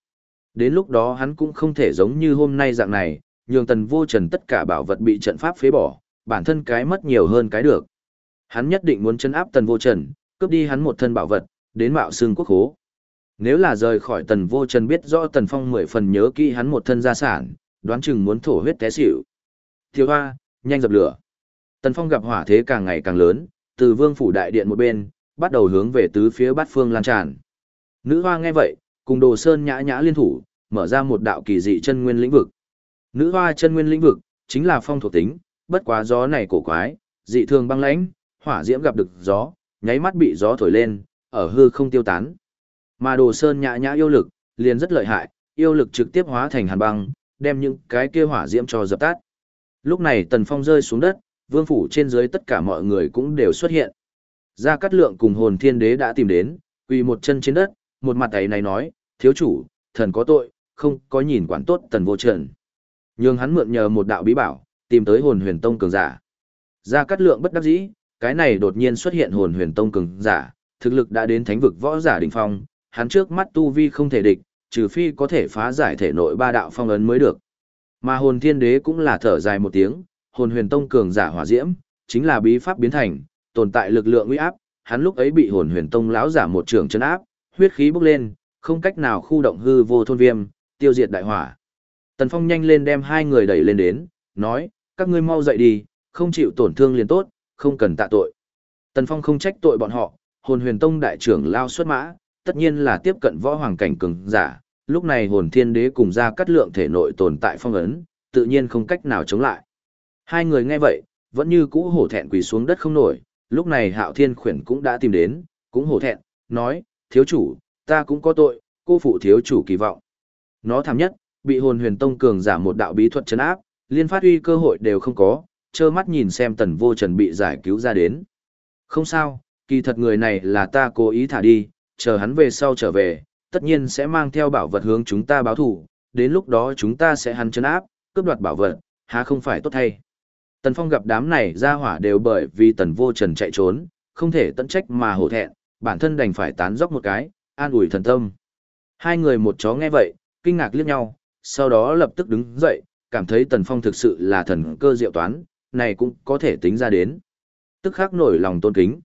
Đến lúc đó hắn cũng không thể giống như hôm nay dạng này, nhường tần vô trần tất cả bảo vật bị trận pháp phế bỏ, bản thân cái mất nhiều hơn cái được. Hắn nhất định muốn chân áp tần vô trần, cướp đi hắn một thân bảo vật, đến mạo xương quốc hố. Nếu là rời khỏi tần vô trần biết rõ tần phong mười phần nhớ kỹ hắn một thân gia sản, đoán chừng muốn thổ huyết té xỉu. Thiếu hoa, nhanh dập lửa. Tần phong gặp hỏa thế càng ngày càng lớn, từ vương phủ đại điện một bên, bắt đầu hướng về tứ phía bát phương lan tràn. Nữ hoa nghe vậy, cùng Đồ Sơn nhã nhã liên thủ, mở ra một đạo kỳ dị chân nguyên lĩnh vực. Nữ hoa chân nguyên lĩnh vực chính là phong thuộc tính, bất quá gió này cổ quái, dị thường băng lãnh, hỏa diễm gặp được gió, nháy mắt bị gió thổi lên, ở hư không tiêu tán. Mà Đồ Sơn nhã nhã yêu lực, liền rất lợi hại, yêu lực trực tiếp hóa thành hàn băng, đem những cái kia hỏa diễm cho dập tắt. Lúc này Tần Phong rơi xuống đất, vương phủ trên dưới tất cả mọi người cũng đều xuất hiện. Gia Cát Lượng cùng hồn thiên đế đã tìm đến, quỳ một chân trên đất, một mặt ấy này nói, thiếu chủ, thần có tội, không có nhìn quản tốt tần vô trần. Nhưng hắn mượn nhờ một đạo bí bảo, tìm tới hồn huyền tông cường giả. Gia Cát Lượng bất đắc dĩ, cái này đột nhiên xuất hiện hồn huyền tông cường giả, thực lực đã đến thánh vực võ giả đỉnh phong, hắn trước mắt tu vi không thể địch, trừ phi có thể phá giải thể nội ba đạo phong ấn mới được. Mà hồn thiên đế cũng là thở dài một tiếng, hồn huyền tông cường giả hỏa diễm, chính là bí pháp biến thành, tồn tại lực lượng uy áp, hắn lúc ấy bị hồn huyền tông lão giả một trường chân áp, huyết khí bốc lên, không cách nào khu động hư vô thôn viêm, tiêu diệt đại hỏa. Tần Phong nhanh lên đem hai người đẩy lên đến, nói, các ngươi mau dậy đi, không chịu tổn thương liền tốt, không cần tạ tội. Tần Phong không trách tội bọn họ, hồn huyền tông đại trưởng lao xuất mã, tất nhiên là tiếp cận võ hoàng cảnh cường giả, lúc này hồn thiên đế cùng ra cắt lượng thể nội tồn tại phong ấn, tự nhiên không cách nào chống lại. Hai người nghe vậy, vẫn như cũ hổ thẹn quỳ xuống đất không nổi, lúc này hạo thiên khuyển cũng đã tìm đến, cũng hổ thẹn, nói, thiếu chủ, ta cũng có tội, cô phụ thiếu chủ kỳ vọng. Nó thảm nhất, bị hồn huyền tông cường giả một đạo bí thuật chấn áp, liên phát uy cơ hội đều không có, trơ mắt nhìn xem tần vô trần bị giải cứu ra đến. Không sao, kỳ thật người này là ta cố ý thả đi, chờ hắn về sau trở về, tất nhiên sẽ mang theo bảo vật hướng chúng ta báo thủ, đến lúc đó chúng ta sẽ hắn chấn áp, cướp đoạt bảo vật, há không phải tốt thay. Tần Phong gặp đám này ra hỏa đều bởi vì tần vô trần chạy trốn, không thể tận trách mà hổ thẹn, bản thân đành phải tán dốc một cái, an ủi thần tâm. Hai người một chó nghe vậy, kinh ngạc liếc nhau, sau đó lập tức đứng dậy, cảm thấy tần phong thực sự là thần cơ diệu toán, này cũng có thể tính ra đến. Tức khắc nổi lòng tôn kính.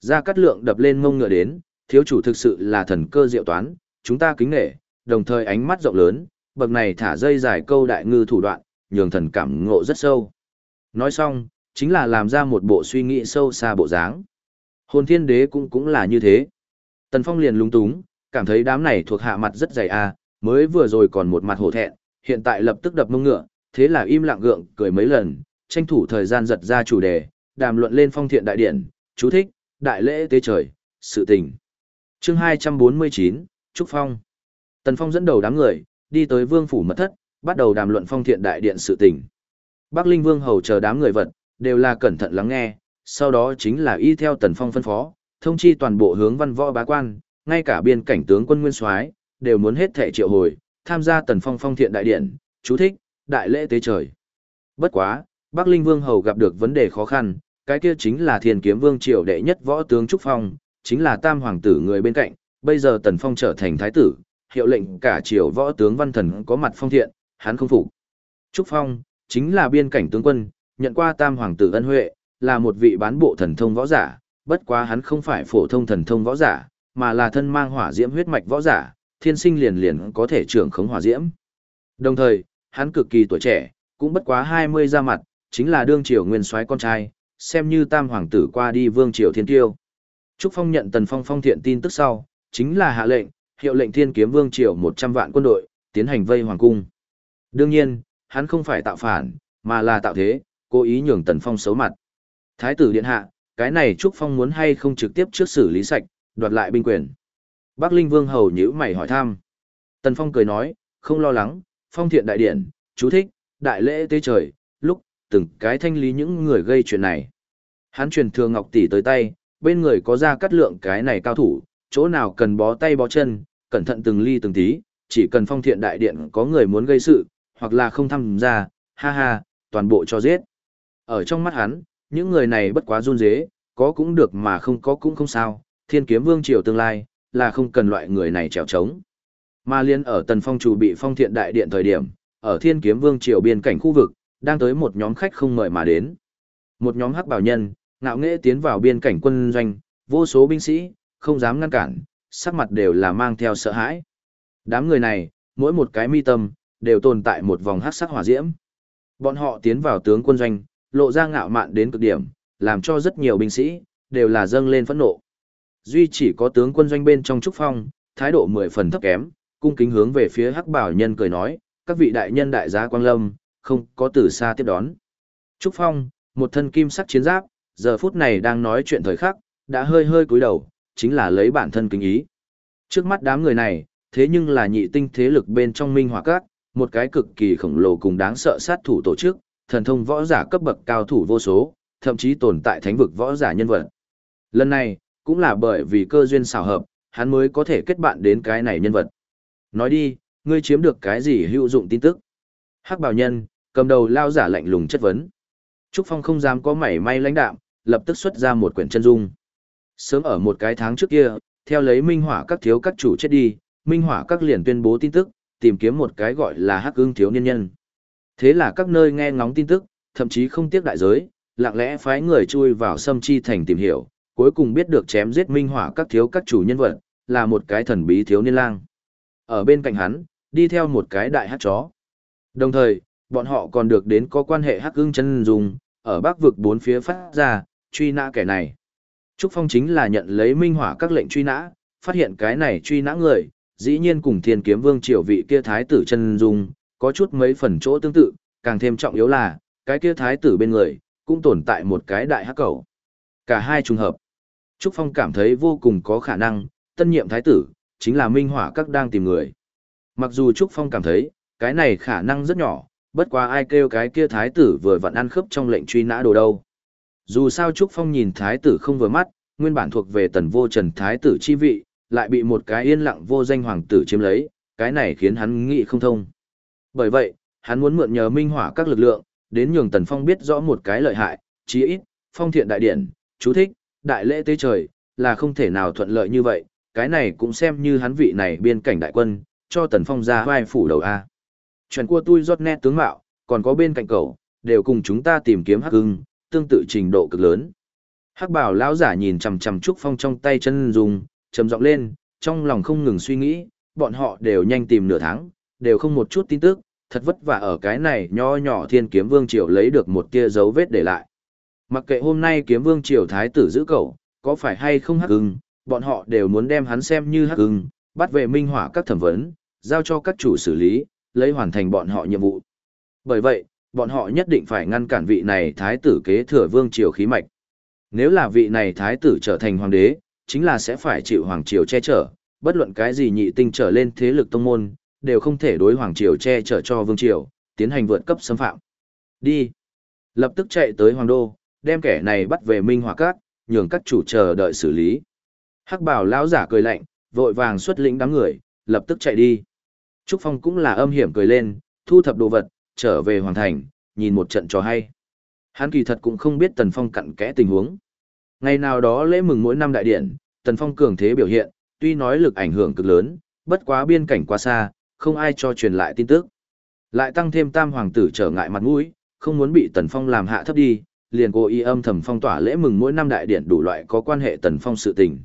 Ra Cát lượng đập lên mông ngựa đến, thiếu chủ thực sự là thần cơ diệu toán, chúng ta kính nể, đồng thời ánh mắt rộng lớn, bậc này thả dây dài câu đại ngư thủ đoạn, nhường thần cảm ngộ rất sâu. Nói xong, chính là làm ra một bộ suy nghĩ sâu xa bộ dáng. Hồn thiên đế cũng cũng là như thế. Tần Phong liền lúng túng, cảm thấy đám này thuộc hạ mặt rất dày à mới vừa rồi còn một mặt hổ thẹn, hiện tại lập tức đập mông ngựa, thế là im lặng gượng cười mấy lần, tranh thủ thời gian giật ra chủ đề, đàm luận lên phong thiện đại điển, chú thích, đại lễ tế trời, sự tình. Chương 249, Trúc Phong. Tần Phong dẫn đầu đám người, đi tới vương phủ mật thất, bắt đầu đàm luận phong thiện đại điện sự tình. Bắc Linh Vương hầu chờ đám người vật, đều là cẩn thận lắng nghe, sau đó chính là y theo Tần Phong phân phó, thông chi toàn bộ hướng văn võ bá quan, ngay cả biên cảnh tướng quân nguyên soái đều muốn hết thệ triệu hồi, tham gia Tần Phong phong thiện đại điện, chú thích, đại lễ tế trời. Bất quá, Bắc Linh Vương hầu gặp được vấn đề khó khăn, cái kia chính là Thiên Kiếm Vương triều đệ nhất võ tướng Trúc Phong, chính là tam hoàng tử người bên cạnh, bây giờ Tần Phong trở thành thái tử, hiệu lệnh cả triều võ tướng văn thần có mặt phong thiện, hắn không phục. Trúc Phong, chính là biên cảnh tướng quân, nhận qua tam hoàng tử ân huệ, là một vị bán bộ thần thông võ giả, bất quá hắn không phải phổ thông thần thông võ giả, mà là thân mang hỏa diễm huyết mạch võ giả, thiên sinh liền liền có thể trưởng khống hỏa diễm. Đồng thời, hắn cực kỳ tuổi trẻ, cũng bất quá 20 ra mặt, chính là đương triều nguyên soái con trai, xem như tam hoàng tử qua đi vương triều thiên tiêu. Trúc Phong nhận Tần Phong phong thiện tin tức sau, chính là hạ lệnh, hiệu lệnh thiên kiếm vương triều 100 vạn quân đội, tiến hành vây hoàng cung. Đương nhiên, hắn không phải tạo phản, mà là tạo thế, cố ý nhường Tần Phong xấu mặt. Thái tử điện hạ, cái này Trúc Phong muốn hay không trực tiếp trước xử lý sạch, đoạt lại binh quyền. Bắc Linh Vương hầu nhữ mày hỏi thăm. Tần Phong cười nói, không lo lắng, phong thiện đại điện, chú thích, đại lễ tế trời, lúc, từng cái thanh lý những người gây chuyện này. Hắn truyền thừa ngọc tỷ tới tay, bên người có ra cắt lượng cái này cao thủ, chỗ nào cần bó tay bó chân, cẩn thận từng ly từng tí, chỉ cần phong thiện đại điện có người muốn gây sự, hoặc là không tham gia, ha ha, toàn bộ cho giết. Ở trong mắt hắn, những người này bất quá run dế, có cũng được mà không có cũng không sao, thiên kiếm vương triều tương lai, là không cần loại người này trèo trống. Mà liên ở tần phong chủ bị phong thiện đại điện thời điểm, ở thiên kiếm vương triều biên cảnh khu vực, đang tới một nhóm khách không mời mà đến. Một nhóm hắc bảo nhân, ngạo nghễ tiến vào biên cảnh quân doanh, vô số binh sĩ, không dám ngăn cản, sắc mặt đều là mang theo sợ hãi. Đám người này, mỗi một cái mi tâm, đều tồn tại một vòng hắc sắc hỏa diễm. Bọn họ tiến vào tướng quân doanh, lộ ra ngạo mạn đến cực điểm, làm cho rất nhiều binh sĩ, đều là dâng lên phẫn nộ. Duy chỉ có tướng quân doanh bên trong trúc phong, thái độ mười phần thấp kém, cung kính hướng về phía hắc bảo nhân cười nói, các vị đại nhân đại gia quang lâm, không có từ xa tiếp đón. Trúc Phong, một thân kim sắc chiến giáp, giờ phút này đang nói chuyện thời khắc, đã hơi hơi cúi đầu, chính là lấy bản thân kính ý. Trước mắt đám người này, thế nhưng là nhị tinh thế lực bên trong minh hỏa cát, một cái cực kỳ khổng lồ cùng đáng sợ sát thủ tổ chức, thần thông võ giả cấp bậc cao thủ vô số, thậm chí tồn tại thánh vực võ giả nhân vật. Lần này, cũng là bởi vì cơ duyên xào hợp, hắn mới có thể kết bạn đến cái này nhân vật. Nói đi, ngươi chiếm được cái gì hữu dụng tin tức? Hắc bảo nhân, cầm đầu lao giả lạnh lùng chất vấn. Trúc Phong không dám có mảy may lãnh đạm, lập tức xuất ra một quyển chân dung. Sớm ở một cái tháng trước kia, theo lấy minh hỏa các thiếu các chủ chết đi, minh hỏa các liền tuyên bố tin tức, tìm kiếm một cái gọi là hắc ương thiếu niên nhân. Thế là các nơi nghe ngóng tin tức, thậm chí không tiếc đại giới, lặng lẽ phái người chui vào sâm chi thành tìm hiểu, cuối cùng biết được chém giết minh hỏa các thiếu các chủ nhân vật, là một cái thần bí thiếu niên lang. Ở bên cạnh hắn, đi theo một cái đại hát chó. Đồng thời, bọn họ còn được đến có quan hệ hắc ưng chân dùng, ở bắc vực bốn phía phát ra, truy nã kẻ này. Trúc Phong chính là nhận lấy minh hỏa các lệnh truy nã, phát hiện cái này truy nã người, dĩ nhiên cùng thiên kiếm vương triều vị kia thái tử chân dung, có chút mấy phần chỗ tương tự, càng thêm trọng yếu là, cái kia thái tử bên người, cũng tồn tại một cái đại hắc cầu. Cả hai trùng hợp. Trúc Phong cảm thấy vô cùng có khả năng, tân nhiệm thái tử, chính là minh hỏa các đang tìm người. Mặc dù Trúc Phong cảm thấy, cái này khả năng rất nhỏ, bất quá ai kêu cái kia thái tử vừa vặn ăn khớp trong lệnh truy nã đồ đâu. Dù sao Trúc Phong nhìn thái tử không vừa mắt, nguyên bản thuộc về tần vô trần thái tử chi vị, lại bị một cái yên lặng vô danh hoàng tử chiếm lấy, cái này khiến hắn nghĩ không thông. Bởi vậy, hắn muốn mượn nhờ minh hỏa các lực lượng, đến nhường tần phong biết rõ một cái lợi hại, chí ít, phong thiện đại điển, chú thích, đại lễ tế trời, là không thể nào thuận lợi như vậy, cái này cũng xem như hắn vị này biên cảnh đại quân, cho tần phong ra vai phủ đầu A. Chuyện của tôi rót nét tướng mạo, còn có bên cạnh cậu, đều cùng chúng ta tìm kiếm hắc hưng, tương tự trình độ cực lớn. Hắc bảo lão giả nhìn chằm chằm Trúc Phong trong tay chân dùng, trầm giọng lên, trong lòng không ngừng suy nghĩ, bọn họ đều nhanh tìm nửa tháng, đều không một chút tin tức, thật vất vả ở cái này nho nhỏ thiên kiếm vương triều lấy được một tia dấu vết để lại. Mặc kệ hôm nay kiếm vương triều thái tử giữ cậu, có phải hay không hắc hưng, bọn họ đều muốn đem hắn xem như hắc hưng, bắt về minh hỏa các thẩm vấn, giao cho các chủ xử lý, lấy hoàn thành bọn họ nhiệm vụ. Bởi vậy, bọn họ nhất định phải ngăn cản vị này thái tử kế thừa vương triều khí mạch. Nếu là vị này thái tử trở thành hoàng đế, chính là sẽ phải chịu hoàng triều che chở, bất luận cái gì nhị tinh trở lên thế lực tông môn, đều không thể đối hoàng triều che chở cho vương triều, tiến hành vượt cấp xâm phạm. Đi. Lập tức chạy tới hoàng đô, đem kẻ này bắt về Minh hòa Cát, nhường các chủ chờ đợi xử lý. Hắc bảo lão giả cười lạnh, vội vàng xuất lĩnh đám người, lập tức chạy đi. Trúc Phong cũng là âm hiểm cười lên, thu thập đồ vật, trở về hoàng thành, nhìn một trận trò hay. Hắn kỳ thật cũng không biết Tần Phong cặn kẽ tình huống. Ngày nào đó lễ mừng mỗi năm đại điện, Tần Phong cường thế biểu hiện, tuy nói lực ảnh hưởng cực lớn, bất quá biên cảnh quá xa, không ai cho truyền lại tin tức. Lại tăng thêm tam hoàng tử trở ngại mặt mũi, không muốn bị Tần Phong làm hạ thấp đi, liền cố ý âm thầm phong tỏa lễ mừng mỗi năm đại điện đủ loại có quan hệ Tần Phong sự tình.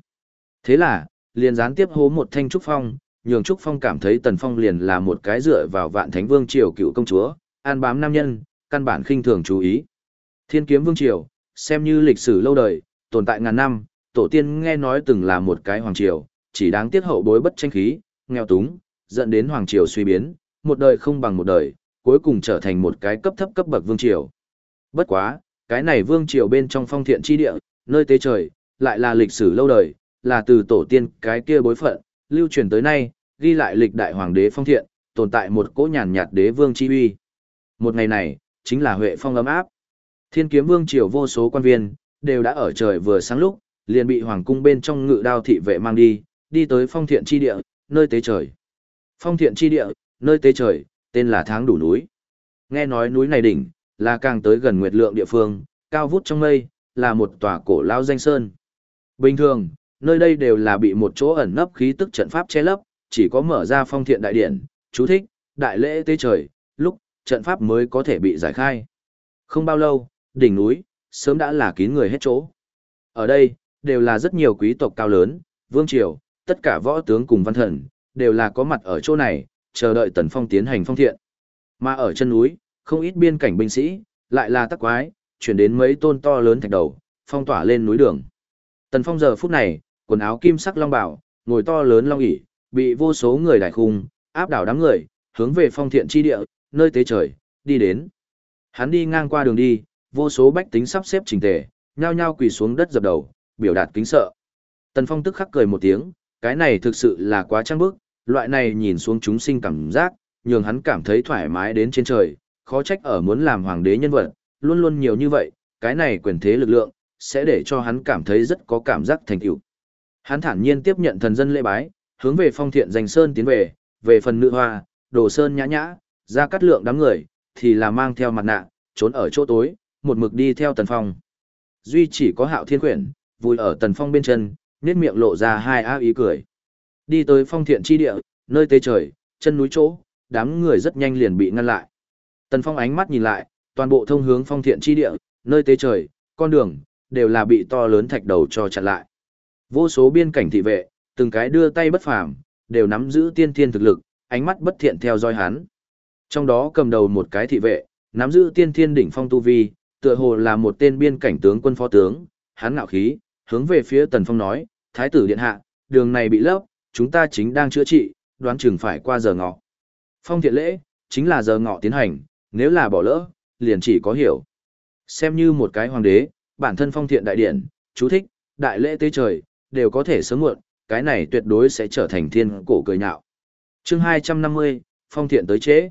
Thế là, liền gián tiếp hố một thanh trúc phong, nhường trúc phong cảm thấy Tần Phong liền là một cái dựa vào vạn thánh vương triều cựu công chúa, an bám nam nhân, căn bản khinh thường chú ý. Thiên kiếm vương triều, xem như lịch sử lâu đời, tồn tại ngàn năm, tổ tiên nghe nói từng là một cái hoàng triều, chỉ đáng tiếc hậu bối bất tranh khí, nghèo túng, dẫn đến hoàng triều suy biến, một đời không bằng một đời, cuối cùng trở thành một cái cấp thấp cấp bậc vương triều. Bất quá, cái này vương triều bên trong phong thiện chi địa, nơi tế trời, lại là lịch sử lâu đời, là từ tổ tiên cái kia bối phận, lưu truyền tới nay, ghi lại lịch đại hoàng đế phong thiện, tồn tại một cỗ nhàn nhạt đế vương chi uy. Một ngày này, chính là Huệ Phong ấm áp. Thiên kiếm vương triều vô số quan viên, đều đã ở trời vừa sáng lúc, liền bị hoàng cung bên trong ngự đao thị vệ mang đi, đi tới phong thiện chi địa, nơi tế trời. Phong thiện chi địa, nơi tế trời, tên là tháng đủ núi. Nghe nói núi này đỉnh, là càng tới gần nguyệt lượng địa phương, cao vút trong mây, là một tòa cổ lao danh sơn. Bình thường, nơi đây đều là bị một chỗ ẩn nấp khí tức trận pháp che lấp, chỉ có mở ra phong thiện đại điển, chú thích, đại lễ tế trời, lúc, trận pháp mới có thể bị giải khai. Không bao lâu, đỉnh núi, sớm đã là kín người hết chỗ. Ở đây, đều là rất nhiều quý tộc cao lớn, vương triều, tất cả võ tướng cùng văn thần, đều là có mặt ở chỗ này, chờ đợi tần phong tiến hành phong thiện. Mà ở chân núi, không ít biên cảnh binh sĩ, lại là tắc quái, chuyển đến mấy tôn to lớn thạch đầu, phong tỏa lên núi đường. Tần phong giờ phút này, quần áo kim sắc long bảo, ngồi to lớn long ỷ, bị vô số người đại khung, áp đảo đám người, hướng về phong thiện chi địa, nơi tế trời, đi đến. Hắn đi ngang qua đường đi, vô số bách tính sắp xếp chỉnh tề, nhao nhao quỳ xuống đất dập đầu, biểu đạt kính sợ. Tần Phong tức khắc cười một tiếng, cái này thực sự là quá trang bức, loại này nhìn xuống chúng sinh cảm giác, nhường hắn cảm thấy thoải mái đến trên trời, khó trách ở muốn làm hoàng đế nhân vật, luôn luôn nhiều như vậy, cái này quyền thế lực lượng, sẽ để cho hắn cảm thấy rất có cảm giác thành tựu. Hắn thản nhiên tiếp nhận thần dân lễ bái, hướng về phong thiện danh sơn tiến về, về phần nữ hoa, đồ sơn nhã nhã, ra cắt lượng đám người, thì là mang theo mặt nạ, trốn ở chỗ tối, một mực đi theo tần phong. Duy chỉ có hạo thiên quyển, vui ở tần phong bên chân, nét miệng lộ ra hai á ý cười. Đi tới phong thiện chi địa, nơi tê trời, chân núi chỗ, đám người rất nhanh liền bị ngăn lại. Tần phong ánh mắt nhìn lại, toàn bộ thông hướng phong thiện chi địa, nơi tế trời, con đường, đều là bị to lớn thạch đầu cho chặn lại. Vô số biên cảnh thị vệ, từng cái đưa tay bất phàm, đều nắm giữ tiên thiên thực lực, ánh mắt bất thiện theo dõi hắn. Trong đó cầm đầu một cái thị vệ, nắm giữ tiên thiên đỉnh phong tu vi, tựa hồ là một tên biên cảnh tướng quân phó tướng, hắn ngạo khí, hướng về phía Tần Phong nói, Thái tử điện hạ, đường này bị lấp, chúng ta chính đang chữa trị, đoán chừng phải qua giờ ngọ. Phong thiện lễ, chính là giờ ngọ tiến hành, nếu là bỏ lỡ, liền chỉ có hiểu. Xem như một cái hoàng đế, bản thân phong thiện đại điện, chú thích, đại lễ tế trời, đều có thể sớm muộn, cái này tuyệt đối sẽ trở thành thiên cổ cười nhạo. chương 250, phong thiện tới chế.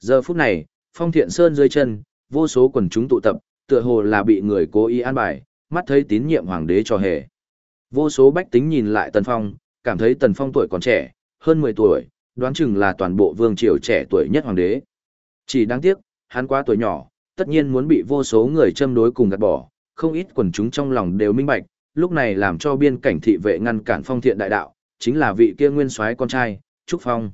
Giờ phút này, phong thiện sơn dưới chân, vô số quần chúng tụ tập, tựa hồ là bị người cố ý an bài, mắt thấy tín nhiệm hoàng đế cho hề. Vô số bách tính nhìn lại Tần Phong, cảm thấy Tần Phong tuổi còn trẻ, hơn 10 tuổi, đoán chừng là toàn bộ vương triều trẻ tuổi nhất hoàng đế. Chỉ đáng tiếc, hắn quá tuổi nhỏ, tất nhiên muốn bị vô số người châm đối cùng gạt bỏ, không ít quần chúng trong lòng đều minh bạch, lúc này làm cho biên cảnh thị vệ ngăn cản phong thiện đại đạo, chính là vị kia nguyên soái con trai, Trúc Phong.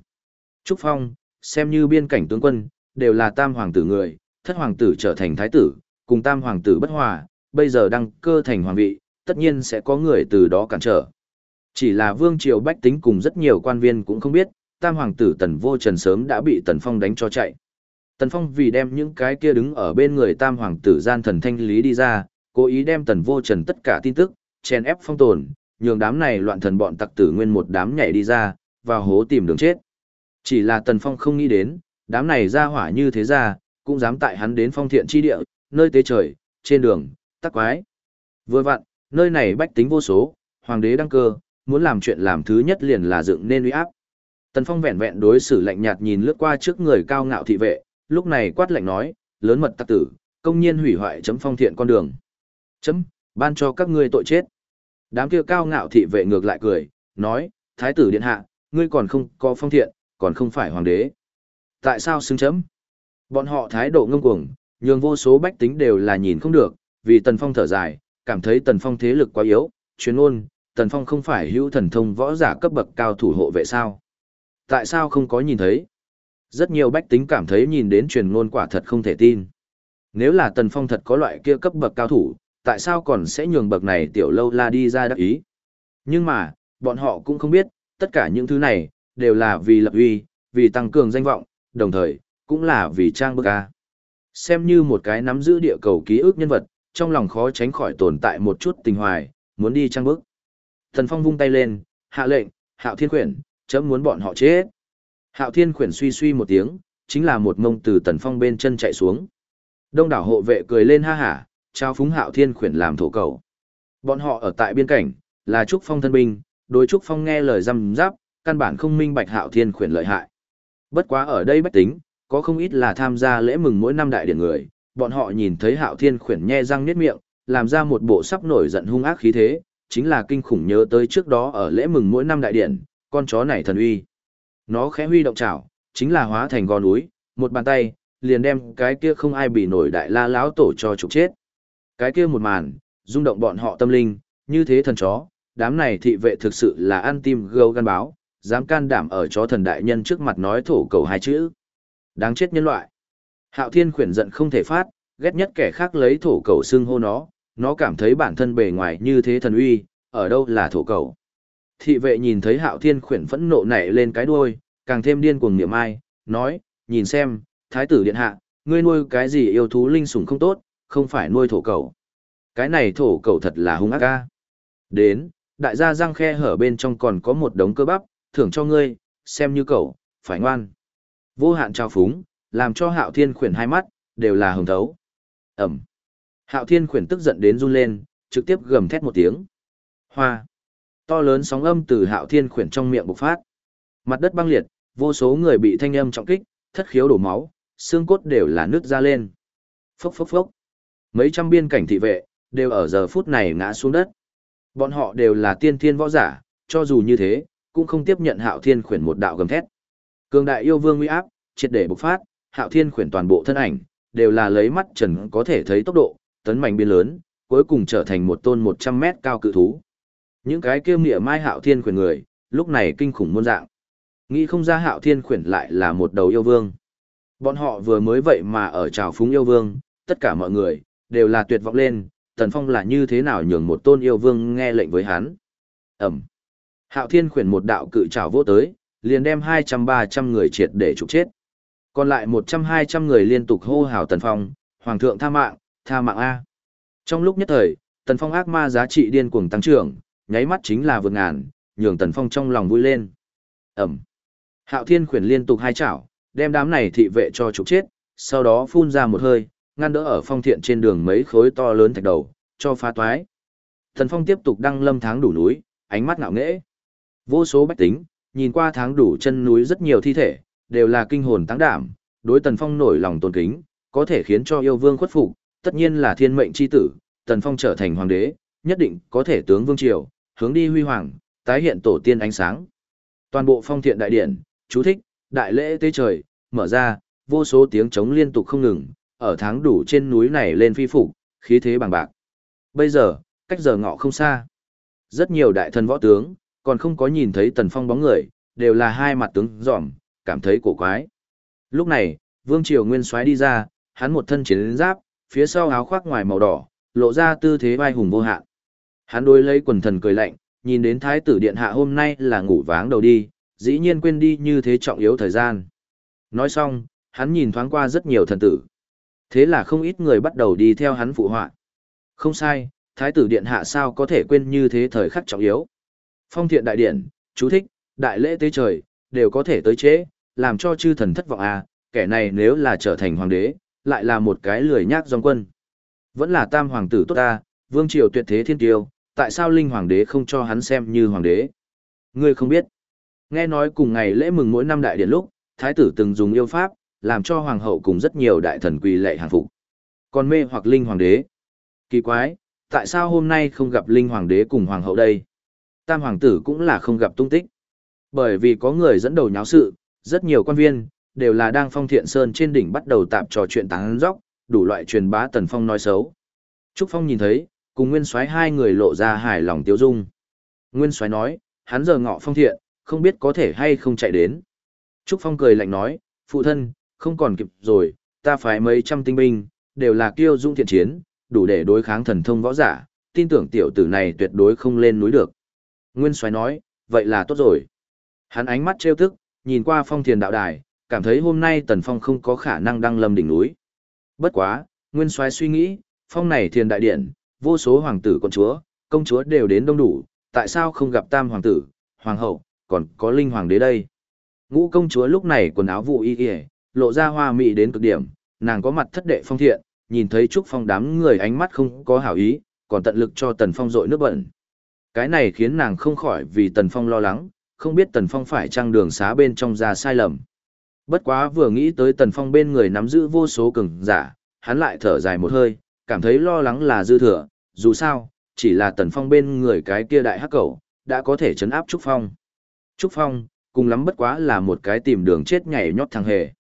Trúc Phong, xem như biên cảnh tướng quân, đều là tam hoàng tử người, thất hoàng tử trở thành thái tử, cùng tam hoàng tử bất hòa, bây giờ đăng cơ thành hoàng vị, tất nhiên sẽ có người từ đó cản trở. Chỉ là vương triều bách tính cùng rất nhiều quan viên cũng không biết, tam hoàng tử tần vô trần sớm đã bị tần phong đánh cho chạy. Tần phong vì đem những cái kia đứng ở bên người tam hoàng tử gian thần thanh lý đi ra, cố ý đem tần vô trần tất cả tin tức, chèn ép phong tồn, nhường đám này loạn thần bọn tặc tử nguyên một đám nhảy đi ra, vào hố tìm đường chết. Chỉ là tần phong không nghĩ đến, đám này ra hỏa như thế ra, cũng dám tại hắn đến phong thiện chi địa, nơi tế trời, trên đường, tắc quái. Vừa vặn, nơi này bách tính vô số, hoàng đế đăng cơ, muốn làm chuyện làm thứ nhất liền là dựng nên uy áp. Tần Phong vẹn vẹn đối xử lạnh nhạt nhìn lướt qua trước người cao ngạo thị vệ, lúc này quát lạnh nói, lớn mật tắc tử, công nhiên hủy hoại chấm phong thiện con đường. Chấm, ban cho các ngươi tội chết. Đám kia cao ngạo thị vệ ngược lại cười, nói, thái tử điện hạ, ngươi còn không có phong thiện, còn không phải hoàng đế. Tại sao xứng chấm? Bọn họ thái độ ngông cuồng, nhường vô số bách tính đều là nhìn không được, vì Tần Phong thở dài, cảm thấy Tần Phong thế lực quá yếu, chuyên ôn, Tần Phong không phải hữu thần thông võ giả cấp bậc cao thủ hộ vệ sao? Tại sao không có nhìn thấy? Rất nhiều bách tính cảm thấy nhìn đến truyền ngôn quả thật không thể tin. Nếu là Tần Phong thật có loại kia cấp bậc cao thủ, tại sao còn sẽ nhường bậc này tiểu lâu la đi ra đắc ý? Nhưng mà, bọn họ cũng không biết, tất cả những thứ này, đều là vì lập uy, vì tăng cường danh vọng, đồng thời, cũng là vì trang bức ca. Xem như một cái nắm giữ địa cầu ký ức nhân vật, trong lòng khó tránh khỏi tồn tại một chút tình hoài, muốn đi trang bức. Thần Phong vung tay lên, hạ lệnh, Hạo Thiên quyển, chấm muốn bọn họ chết. Hạo Thiên Khuyển suy suy một tiếng, chính là một mông từ Tần Phong bên chân chạy xuống. Đông đảo hộ vệ cười lên ha hả, trao phúng Hạo Thiên Khuyển làm thổ cầu. Bọn họ ở tại biên cảnh, là Trúc Phong thân binh, đối Trúc Phong nghe lời răm giáp, căn bản không minh bạch Hạo Thiên Khuyển lợi hại. Bất quá ở đây bách tính, có không ít là tham gia lễ mừng mỗi năm đại điển người, bọn họ nhìn thấy Hạo Thiên Khuyển nhe răng niết miệng, làm ra một bộ sắp nổi giận hung ác khí thế, chính là kinh khủng nhớ tới trước đó ở lễ mừng mỗi năm đại điển, con chó này thần uy. Nó khẽ huy động chảo, chính là hóa thành gò núi, một bàn tay, liền đem cái kia không ai bị nổi đại la lão tổ cho trục chết. Cái kia một màn, rung động bọn họ tâm linh, như thế thần chó, đám này thị vệ thực sự là ăn tim gâu gan báo, dám can đảm ở chó thần đại nhân trước mặt nói thổ cầu hai chữ. Đáng chết nhân loại. Hạo Thiên khuyển giận không thể phát, ghét nhất kẻ khác lấy thổ cầu xưng hô nó, nó cảm thấy bản thân bề ngoài như thế thần uy, ở đâu là thổ cầu. Thị vệ nhìn thấy Hạo Thiên khuyển phẫn nộ nảy lên cái đuôi, càng thêm điên cuồng niệm ai, nói, nhìn xem, thái tử điện hạ, ngươi nuôi cái gì yêu thú linh sủng không tốt, không phải nuôi thổ cầu. Cái này thổ cầu thật là hung ác ca. Đến, đại gia răng khe hở bên trong còn có một đống cơ bắp, thưởng cho ngươi, xem như cậu, phải ngoan. Vô hạn trao phúng, làm cho hạo thiên khuyển hai mắt, đều là hồng thấu. Ẩm. Hạo thiên khuyển tức giận đến run lên, trực tiếp gầm thét một tiếng. Hoa. To lớn sóng âm từ hạo thiên khuyển trong miệng bộc phát. Mặt đất băng liệt, vô số người bị thanh âm trọng kích, thất khiếu đổ máu, xương cốt đều là nước ra lên. Phốc phốc phốc. Mấy trăm biên cảnh thị vệ, đều ở giờ phút này ngã xuống đất. Bọn họ đều là tiên thiên võ giả, cho dù như thế, cũng không tiếp nhận hạo thiên khuyển một đạo gầm thét. Cường đại yêu vương uy áp, triệt để bộc phát, hạo thiên khuyển toàn bộ thân ảnh, đều là lấy mắt trần có thể thấy tốc độ, tấn mạnh biên lớn, cuối cùng trở thành một tôn 100 mét cao cự thú. Những cái kia nghĩa mai hạo thiên khuyển người, lúc này kinh khủng muôn dạng. Nghĩ không ra hạo thiên khuyển lại là một đầu yêu vương. Bọn họ vừa mới vậy mà ở trào phúng yêu vương, tất cả mọi người, đều là tuyệt vọng lên, Tần Phong là như thế nào nhường một tôn yêu vương nghe lệnh với hắn. Ẩm. Hạo thiên khuyển một đạo cự trào vô tới, liền đem 200-300 người triệt để trục chết. Còn lại 100-200 người liên tục hô hào Tần Phong, Hoàng thượng tha mạng, tha mạng A. Trong lúc nhất thời, Tần Phong ác ma giá trị điên cuồng tăng trưởng, nháy mắt chính là vượt ngàn, nhường Tần Phong trong lòng vui lên. Ẩm. Hạo Thiên khuyển liên tục hai chảo, đem đám này thị vệ cho trục chết, sau đó phun ra một hơi, ngăn đỡ ở phong thiện trên đường mấy khối to lớn thạch đầu, cho phá toái. Tần Phong tiếp tục đăng lâm tháng đủ núi, ánh mắt ngạo nghễ. Vô số bách tính, nhìn qua tháng đủ chân núi rất nhiều thi thể, đều là kinh hồn tăng đảm, đối Tần Phong nổi lòng tôn kính, có thể khiến cho yêu vương khuất phục, tất nhiên là thiên mệnh chi tử, Tần Phong trở thành hoàng đế, nhất định có thể tướng vương triều, hướng đi huy hoàng, tái hiện tổ tiên ánh sáng. Toàn bộ phong thiện đại điện, chú thích, đại lễ tế trời, mở ra, vô số tiếng trống liên tục không ngừng, ở tháng đủ trên núi này lên phi phục, khí thế bằng bạc. Bây giờ, cách giờ ngọ không xa. Rất nhiều đại thần võ tướng, còn không có nhìn thấy tần phong bóng người, đều là hai mặt tướng giỏm, cảm thấy cổ quái. Lúc này, Vương Triều Nguyên soái đi ra, hắn một thân chiến giáp, phía sau áo khoác ngoài màu đỏ, lộ ra tư thế vai hùng vô hạn. Hắn đối lấy quần thần cười lạnh, nhìn đến thái tử điện hạ hôm nay là ngủ váng đầu đi, dĩ nhiên quên đi như thế trọng yếu thời gian. Nói xong, hắn nhìn thoáng qua rất nhiều thần tử. Thế là không ít người bắt đầu đi theo hắn phụ họa. Không sai, thái tử điện hạ sao có thể quên như thế thời khắc trọng yếu. Phong thiện đại điện, chú thích, đại lễ tế trời, đều có thể tới chế, làm cho chư thần thất vọng à, kẻ này nếu là trở thành hoàng đế, lại là một cái lười nhác dòng quân. Vẫn là tam hoàng tử tốt ta, vương triều tuyệt thế thiên tiêu, tại sao linh hoàng đế không cho hắn xem như hoàng đế? Ngươi không biết. Nghe nói cùng ngày lễ mừng mỗi năm đại điện lúc, thái tử từng dùng yêu pháp, làm cho hoàng hậu cùng rất nhiều đại thần quỳ lệ hàng phục. Còn mê hoặc linh hoàng đế. Kỳ quái, tại sao hôm nay không gặp linh hoàng đế cùng hoàng hậu đây? Tam hoàng tử cũng là không gặp tung tích. Bởi vì có người dẫn đầu nháo sự, rất nhiều quan viên, đều là đang phong thiện sơn trên đỉnh bắt đầu tạp trò chuyện tán dóc, đủ loại truyền bá tần phong nói xấu. Trúc Phong nhìn thấy, cùng Nguyên Soái hai người lộ ra hài lòng tiêu dung. Nguyên Soái nói, hắn giờ ngọ phong thiện, không biết có thể hay không chạy đến. Trúc Phong cười lạnh nói, phụ thân, không còn kịp rồi, ta phải mấy trăm tinh binh, đều là kiêu dung thiện chiến, đủ để đối kháng thần thông võ giả, tin tưởng tiểu tử này tuyệt đối không lên núi được. Nguyên Soái nói, vậy là tốt rồi. Hắn ánh mắt trêu tức, nhìn qua phong thiền đạo đài, cảm thấy hôm nay Tần Phong không có khả năng đăng lâm đỉnh núi. Bất quá, Nguyên Soái suy nghĩ, phong này thiền đại điện, vô số hoàng tử con chúa, công chúa đều đến đông đủ, tại sao không gặp tam hoàng tử, hoàng hậu, còn có linh hoàng đế đây. Ngũ công chúa lúc này quần áo vụ y y, lộ ra hoa mị đến cực điểm, nàng có mặt thất đệ phong thiện, nhìn thấy Trúc Phong đám người ánh mắt không có hảo ý, còn tận lực cho Tần Phong dội nước bẩn. Cái này khiến nàng không khỏi vì Tần Phong lo lắng, không biết Tần Phong phải trăng đường xá bên trong ra sai lầm. Bất quá vừa nghĩ tới Tần Phong bên người nắm giữ vô số cường giả, hắn lại thở dài một hơi, cảm thấy lo lắng là dư thừa, dù sao, chỉ là Tần Phong bên người cái kia đại hắc cẩu, đã có thể chấn áp Trúc Phong. Trúc Phong, cùng lắm bất quá là một cái tìm đường chết nhảy nhót thằng hề.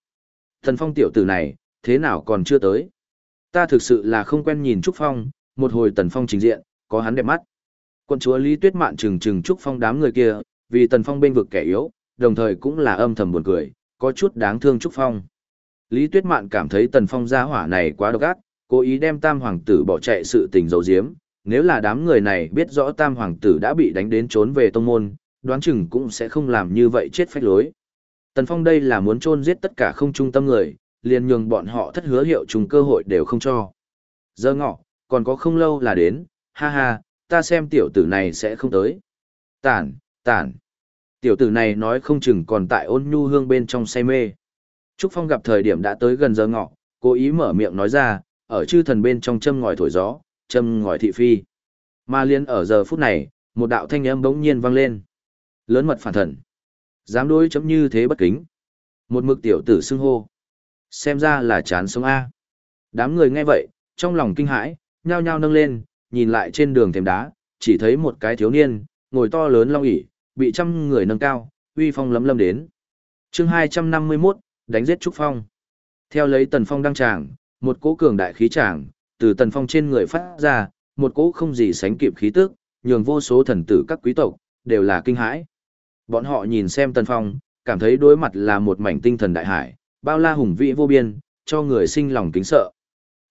Tần Phong tiểu tử này, thế nào còn chưa tới? Ta thực sự là không quen nhìn Trúc Phong, một hồi Tần Phong trình diện, có hắn đẹp mắt. Quân chúa Lý Tuyết Mạn trừng trừng Trúc Phong đám người kia, vì Tần Phong bên vực kẻ yếu, đồng thời cũng là âm thầm buồn cười, có chút đáng thương Trúc Phong. Lý Tuyết Mạn cảm thấy Tần Phong gia hỏa này quá độc ác, cố ý đem Tam Hoàng tử bỏ chạy sự tình dấu diếm. Nếu là đám người này biết rõ Tam Hoàng tử đã bị đánh đến trốn về tông môn, đoán chừng cũng sẽ không làm như vậy chết phách lối. Tần Phong đây là muốn chôn giết tất cả không trung tâm người, liền nhường bọn họ thất hứa hiệu trùng cơ hội đều không cho. Giờ ngọ, còn có không lâu là đến, ha ha, ta xem tiểu tử này sẽ không tới. Tản, tản. Tiểu tử này nói không chừng còn tại ôn nhu hương bên trong say mê. Trúc Phong gặp thời điểm đã tới gần giờ ngọ, cố ý mở miệng nói ra, ở chư thần bên trong châm ngòi thổi gió, châm ngòi thị phi. Mà liên ở giờ phút này, một đạo thanh âm bỗng nhiên vang lên. Lớn mật phản thần. Dám đối chấm như thế bất kính. Một mực tiểu tử xưng hô. Xem ra là chán sống A. Đám người nghe vậy, trong lòng kinh hãi, nhao nhao nâng lên, nhìn lại trên đường thềm đá, chỉ thấy một cái thiếu niên, ngồi to lớn long ỉ, bị trăm người nâng cao, uy phong lấm lâm đến. chương 251, đánh giết Trúc Phong. Theo lấy Tần Phong đăng tràng, một cỗ cường đại khí tràng, từ Tần Phong trên người phát ra, một cỗ không gì sánh kịp khí tức, nhường vô số thần tử các quý tộc, đều là kinh hãi. Bọn họ nhìn xem Tần Phong, cảm thấy đối mặt là một mảnh tinh thần đại hải, bao la hùng vĩ vô biên, cho người sinh lòng kính sợ.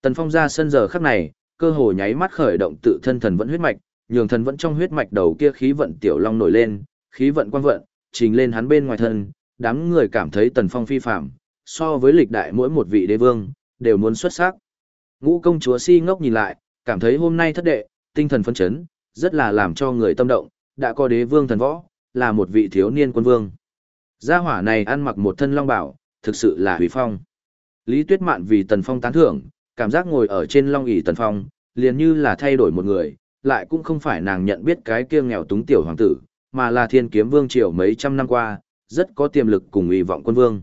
Tần Phong ra sân giờ khắc này, cơ hồ nháy mắt khởi động tự thân thần vẫn huyết mạch, nhường thần vẫn trong huyết mạch đầu kia khí vận tiểu long nổi lên, khí vận quang vận, trình lên hắn bên ngoài thân, đám người cảm thấy Tần Phong phi phạm, so với lịch đại mỗi một vị đế vương, đều muốn xuất sắc. Ngũ công chúa si ngốc nhìn lại, cảm thấy hôm nay thất đệ, tinh thần phấn chấn, rất là làm cho người tâm động, đã có đế vương thần võ, là một vị thiếu niên quân vương. Gia hỏa này ăn mặc một thân long bảo, thực sự là hủy phong. Lý Tuyết Mạn vì Tần Phong tán thưởng, cảm giác ngồi ở trên long ỷ Tần Phong, liền như là thay đổi một người, lại cũng không phải nàng nhận biết cái kia nghèo túng tiểu hoàng tử, mà là thiên kiếm vương triều mấy trăm năm qua, rất có tiềm lực cùng ủy vọng quân vương.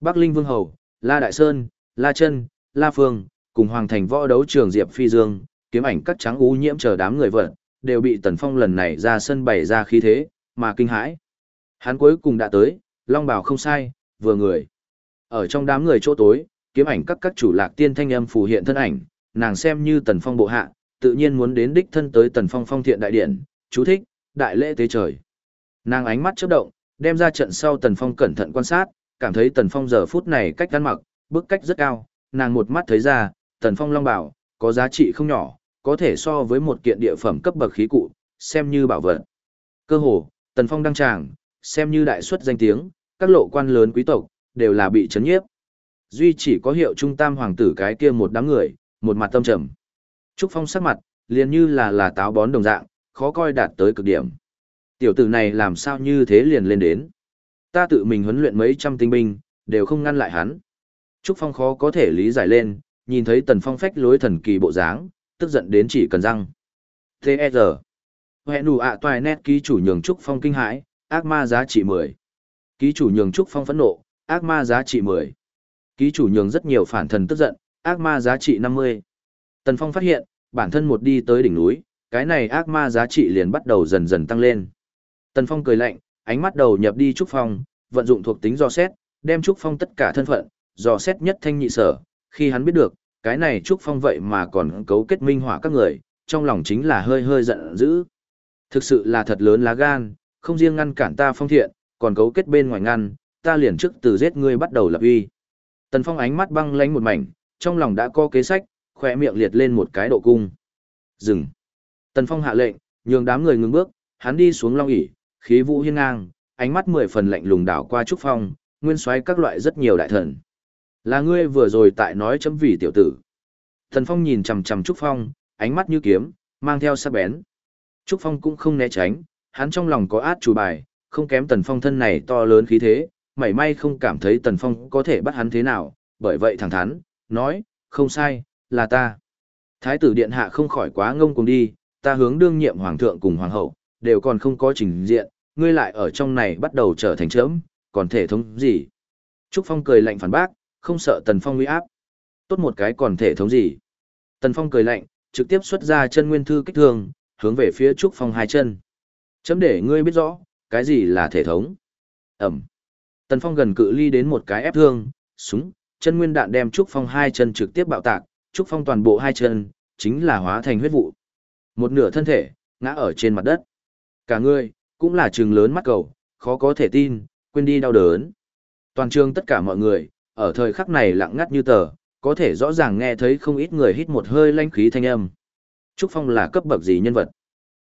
Bắc Linh Vương Hầu, La Đại Sơn, La Trân, La Phương, cùng Hoàng Thành võ đấu trường Diệp Phi Dương, kiếm ảnh cắt trắng ú nhiễm chờ đám người vật, đều bị Tần Phong lần này ra sân bày ra khí thế, mà kinh hãi. Hắn cuối cùng đã tới, Long Bảo không sai, vừa người. Ở trong đám người chỗ tối, kiếm ảnh các các chủ lạc tiên thanh âm phù hiện thân ảnh, nàng xem như Tần Phong bộ hạ, tự nhiên muốn đến đích thân tới Tần Phong phong thiện đại điện, chú thích, đại lễ tế trời. Nàng ánh mắt chớp động, đem ra trận sau Tần Phong cẩn thận quan sát, cảm thấy Tần Phong giờ phút này cách ăn mặc, bước cách rất cao, nàng một mắt thấy ra, Tần Phong long bảo, có giá trị không nhỏ, có thể so với một kiện địa phẩm cấp bậc khí cụ, xem như bảo vật. Cơ hồ, Tần Phong đăng tràng, xem như đại xuất danh tiếng, các lộ quan lớn quý tộc, đều là bị chấn nhiếp. Duy chỉ có hiệu trung tam hoàng tử cái kia một đám người, một mặt tâm trầm. Trúc Phong sắc mặt, liền như là là táo bón đồng dạng, khó coi đạt tới cực điểm. Tiểu tử này làm sao như thế liền lên đến. Ta tự mình huấn luyện mấy trăm tinh binh, đều không ngăn lại hắn. Trúc Phong khó có thể lý giải lên, nhìn thấy Tần Phong phách lối thần kỳ bộ dáng, tức giận đến chỉ cần răng. T.E.R. Hẹn đủ ạ toài nét ký chủ nhường Trúc Phong kinh hãi, ác ma giá trị 10. Ký chủ nhường Trúc Phong phẫn nộ, ác ma giá trị 10. Ký chủ nhường rất nhiều phản thần tức giận, ác ma giá trị 50. Tần Phong phát hiện, bản thân một đi tới đỉnh núi, cái này ác ma giá trị liền bắt đầu dần dần tăng lên. Tần Phong cười lạnh, ánh mắt đầu nhập đi Trúc Phong, vận dụng thuộc tính do xét, đem Trúc Phong tất cả thân phận, dò xét nhất thanh nhị sở, khi hắn biết được, cái này Trúc Phong vậy mà còn cấu kết minh hỏa các người, trong lòng chính là hơi hơi giận dữ. Thực sự là thật lớn lá gan, không riêng ngăn cản ta phong thiện, còn cấu kết bên ngoài ngăn, ta liền trước từ giết ngươi bắt đầu lập uy. Tần Phong ánh mắt băng lánh một mảnh, trong lòng đã có kế sách, khỏe miệng liệt lên một cái độ cung. Dừng. Tần Phong hạ lệnh, nhường đám người ngừng bước, hắn đi xuống long ỉ, khí vũ hiên ngang, ánh mắt mười phần lạnh lùng đảo qua trúc phong, nguyên soái các loại rất nhiều đại thần. Là ngươi vừa rồi tại nói chấm vì tiểu tử. Tần Phong nhìn chằm chằm trúc phong, ánh mắt như kiếm, mang theo sắc bén. Trúc Phong cũng không né tránh, hắn trong lòng có át chủ bài, không kém Tần Phong thân này to lớn khí thế, mảy may không cảm thấy Tần Phong có thể bắt hắn thế nào, bởi vậy thẳng thắn, nói, không sai, là ta. Thái tử điện hạ không khỏi quá ngông cuồng đi, ta hướng đương nhiệm hoàng thượng cùng hoàng hậu, đều còn không có trình diện, ngươi lại ở trong này bắt đầu trở thành chớm, còn thể thống gì? Trúc Phong cười lạnh phản bác, không sợ Tần Phong uy áp. Tốt một cái còn thể thống gì? Tần Phong cười lạnh, trực tiếp xuất ra chân nguyên thư kích thương, hướng về phía Trúc Phong hai chân. Chấm để ngươi biết rõ, cái gì là thể thống. Ẩm. Tần Phong gần cự ly đến một cái ép thương, súng, chân nguyên đạn đem Trúc Phong hai chân trực tiếp bạo tạc, Trúc Phong toàn bộ hai chân, chính là hóa thành huyết vụ. Một nửa thân thể, ngã ở trên mặt đất. Cả ngươi cũng là trường lớn mắt cầu, khó có thể tin, quên đi đau đớn. Toàn trường tất cả mọi người, ở thời khắc này lặng ngắt như tờ, có thể rõ ràng nghe thấy không ít người hít một hơi lanh khí thanh âm. Trúc Phong là cấp bậc gì nhân vật?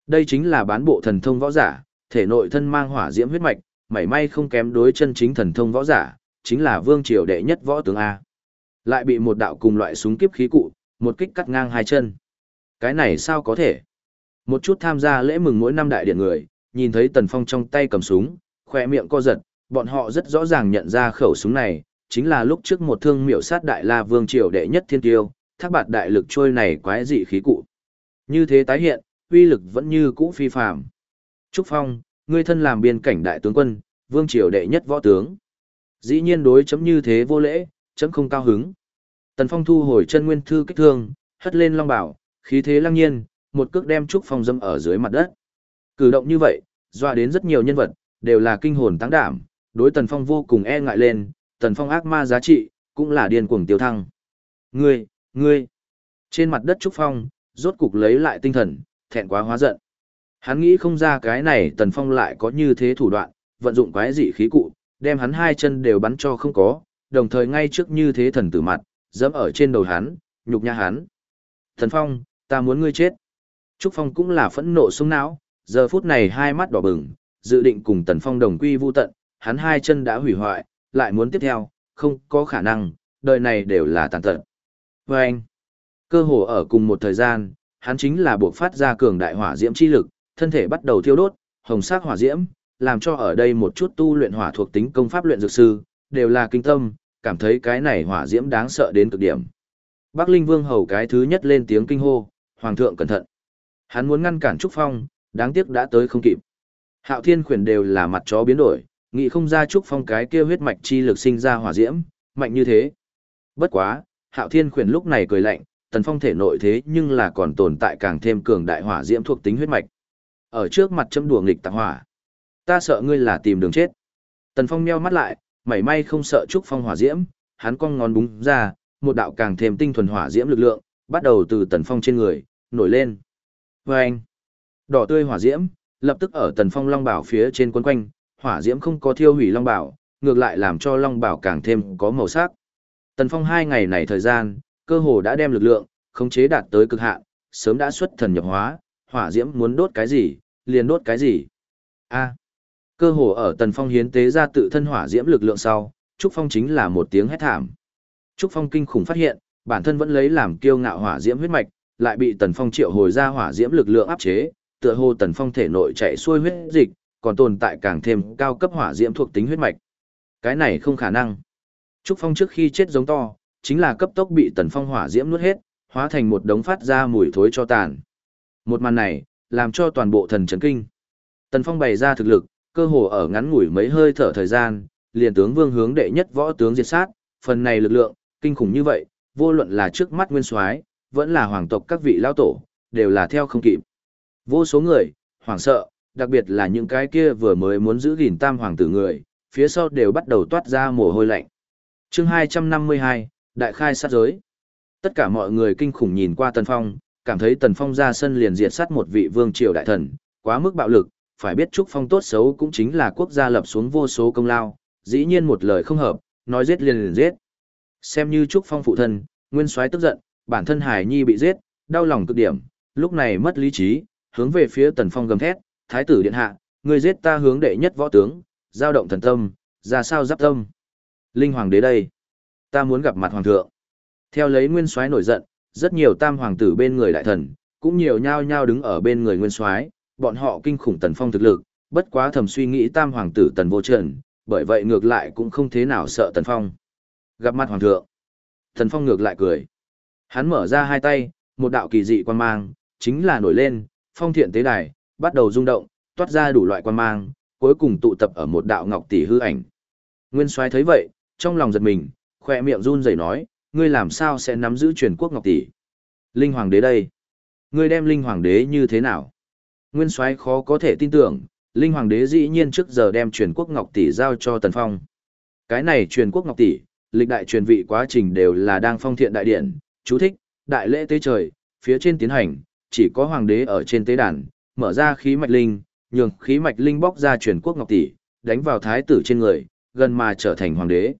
Đây chính là bán bộ thần thông võ giả, thể nội thân mang hỏa diễm huyết mạch, mảy may không kém đối chân chính thần thông võ giả, chính là vương triều đệ nhất võ tướng A. Lại bị một đạo cùng loại súng kiếp khí cụ, một kích cắt ngang hai chân. Cái này sao có thể? Một chút tham gia lễ mừng mỗi năm đại điện người, nhìn thấy Tần Phong trong tay cầm súng, khoe miệng co giật, bọn họ rất rõ ràng nhận ra khẩu súng này, chính là lúc trước một thương miểu sát đại la vương triều đệ nhất thiên tiêu, thác bạt đại lực trôi này quái dị khí cụ. Như thế tái hiện, uy lực vẫn như cũ phi phàm. Trúc Phong, ngươi thân làm biên cảnh đại tướng quân, vương triều đệ nhất võ tướng. Dĩ nhiên đối chấm như thế vô lễ, chấm không cao hứng. Tần Phong thu hồi chân nguyên thư kích thương, hất lên long bảo, khí thế lăng nhiên, một cước đem Trúc Phong dâm ở dưới mặt đất. Cử động như vậy, dọa đến rất nhiều nhân vật, đều là kinh hồn tăng đảm, đối Tần Phong vô cùng e ngại lên, Tần Phong ác ma giá trị, cũng là điên cuồng tiêu thăng. Ngươi, ngươi, trên mặt đất Trúc Phong, rốt cục lấy lại tinh thần, thẹn quá hóa giận. Hắn nghĩ không ra cái này Tần Phong lại có như thế thủ đoạn, vận dụng quái dị khí cụ, đem hắn hai chân đều bắn cho không có, đồng thời ngay trước như thế thần tử mặt, dẫm ở trên đầu hắn, nhục nhã hắn. Tần Phong, ta muốn ngươi chết. Trúc Phong cũng là phẫn nộ sung não, giờ phút này hai mắt đỏ bừng, dự định cùng Tần Phong đồng quy vu tận, hắn hai chân đã hủy hoại, lại muốn tiếp theo, không có khả năng, đời này đều là tàn tật. Và anh, cơ hồ ở cùng một thời gian, hắn chính là buộc phát ra cường đại hỏa diễm chi lực, thân thể bắt đầu thiêu đốt, hồng sắc hỏa diễm, làm cho ở đây một chút tu luyện hỏa thuộc tính công pháp luyện dược sư, đều là kinh tâm, cảm thấy cái này hỏa diễm đáng sợ đến cực điểm. Bắc Linh Vương hầu cái thứ nhất lên tiếng kinh hô, hoàng thượng cẩn thận. Hắn muốn ngăn cản Trúc Phong, đáng tiếc đã tới không kịp. Hạo Thiên khuyển đều là mặt chó biến đổi, nghĩ không ra Trúc Phong cái kia huyết mạch chi lực sinh ra hỏa diễm, mạnh như thế. Bất quá, Hạo Thiên khuyển lúc này cười lạnh, Tần Phong thể nội thế nhưng là còn tồn tại càng thêm cường đại hỏa diễm thuộc tính huyết mạch. Ở trước mặt châm đùa nghịch tạc hỏa, ta sợ ngươi là tìm đường chết. Tần Phong meo mắt lại, mảy may không sợ Trúc Phong hỏa diễm, hắn cong ngón búng ra, một đạo càng thêm tinh thuần hỏa diễm lực lượng, bắt đầu từ Tần Phong trên người, nổi lên. Vâng! Đỏ tươi hỏa diễm, lập tức ở Tần Phong long bảo phía trên quấn quanh, hỏa diễm không có thiêu hủy long bảo, ngược lại làm cho long bảo càng thêm có màu sắc. Tần Phong hai ngày này thời gian, cơ hồ đã đem lực lượng, khống chế đạt tới cực hạn, sớm đã xuất thần nhập hóa, hỏa diễm muốn đốt cái gì, liền đốt cái gì. A. cơ hồ ở Tần Phong hiến tế ra tự thân hỏa diễm lực lượng sau, Trúc Phong chính là một tiếng hét thảm. Trúc Phong kinh khủng phát hiện, bản thân vẫn lấy làm kiêu ngạo hỏa diễm huyết mạch, lại bị Tần Phong triệu hồi ra hỏa diễm lực lượng áp chế, tựa hồ Tần Phong thể nội chạy xuôi huyết dịch, còn tồn tại càng thêm cao cấp hỏa diễm thuộc tính huyết mạch. Cái này không khả năng. Trúc Phong trước khi chết giống to, chính là cấp tốc bị Tần Phong hỏa diễm nuốt hết, hóa thành một đống phát ra mùi thối cho tàn. Một màn này, làm cho toàn bộ thần chấn kinh. Tần Phong bày ra thực lực, cơ hồ ở ngắn ngủi mấy hơi thở thời gian, liền tướng vương hướng đệ nhất võ tướng diệt sát, phần này lực lượng, kinh khủng như vậy, vô luận là trước mắt nguyên soái, vẫn là hoàng tộc các vị lao tổ, đều là theo không kịp. Vô số người, hoảng sợ, đặc biệt là những cái kia vừa mới muốn giữ gìn tam hoàng tử người, phía sau đều bắt đầu toát ra mồ hôi lạnh. chương 252, Đại khai sát giới. Tất cả mọi người kinh khủng nhìn qua Tần Phong, cảm thấy Tần Phong ra sân liền diệt sát một vị vương triều đại thần, quá mức bạo lực, phải biết Trúc Phong tốt xấu cũng chính là quốc gia lập xuống vô số công lao, dĩ nhiên một lời không hợp, nói giết liền liền giết. Xem như Trúc Phong phụ thân, Nguyên Soái tức giận, bản thân Hải Nhi bị giết, đau lòng cực điểm, lúc này mất lý trí, hướng về phía Tần Phong gầm thét, "Thái tử điện hạ, ngươi giết ta hướng đệ nhất võ tướng, giao động thần tâm, ra sao giáp tâm?" Linh hoàng đế đây, ta muốn gặp mặt hoàng thượng. Theo lấy Nguyên Soái nổi giận, rất nhiều tam hoàng tử bên người đại thần, cũng nhiều nhao nhao đứng ở bên người Nguyên Soái, bọn họ kinh khủng Tần Phong thực lực, bất quá thầm suy nghĩ tam hoàng tử Tần Vô Trần, bởi vậy ngược lại cũng không thế nào sợ Tần Phong. Gặp mặt hoàng thượng, Tần Phong ngược lại cười. Hắn mở ra hai tay, một đạo kỳ dị quan mang, chính là nổi lên, phong thiện tế đài, bắt đầu rung động, toát ra đủ loại quan mang, cuối cùng tụ tập ở một đạo ngọc tỷ hư ảnh. Nguyên Soái thấy vậy, trong lòng giật mình, khoe miệng run rẩy nói, ngươi làm sao sẽ nắm giữ truyền quốc ngọc tỷ? Linh hoàng đế đây, ngươi đem linh hoàng đế như thế nào? Nguyên Soái khó có thể tin tưởng, linh hoàng đế dĩ nhiên trước giờ đem truyền quốc ngọc tỷ giao cho Tần Phong. Cái này truyền quốc ngọc tỷ, lịch đại truyền vị quá trình đều là đang phong thiện đại điện, chú thích, đại lễ tế trời, phía trên tiến hành, chỉ có hoàng đế ở trên tế đàn, mở ra khí mạch linh, nhường khí mạch linh bóc ra truyền quốc ngọc tỷ, đánh vào thái tử trên người, gần mà trở thành hoàng đế.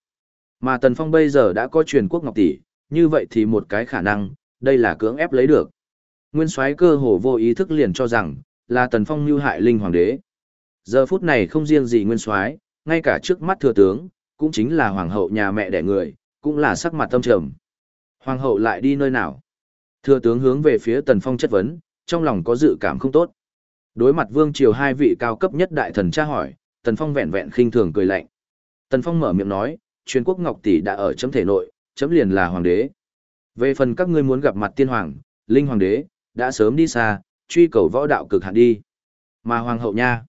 Mà Tần Phong bây giờ đã có truyền quốc ngọc tỷ, như vậy thì một cái khả năng, đây là cưỡng ép lấy được. Nguyên soái cơ hồ vô ý thức liền cho rằng, là Tần Phong mưu hại linh hoàng đế. Giờ phút này không riêng gì nguyên soái, ngay cả trước mắt thừa tướng, cũng chính là hoàng hậu nhà mẹ đẻ người, cũng là sắc mặt tâm trầm. Hoàng hậu lại đi nơi nào? Thừa tướng hướng về phía Tần Phong chất vấn, trong lòng có dự cảm không tốt. Đối mặt vương triều hai vị cao cấp nhất đại thần tra hỏi, Tần Phong vẹn vẹn khinh thường cười lạnh. Tần Phong mở miệng nói, truyền quốc ngọc tỷ đã ở chấm thể nội, chấm liền là hoàng đế. Về phần các ngươi muốn gặp mặt tiên hoàng, linh hoàng đế, đã sớm đi xa, truy cầu võ đạo cực hạn đi. Mà hoàng hậu nha.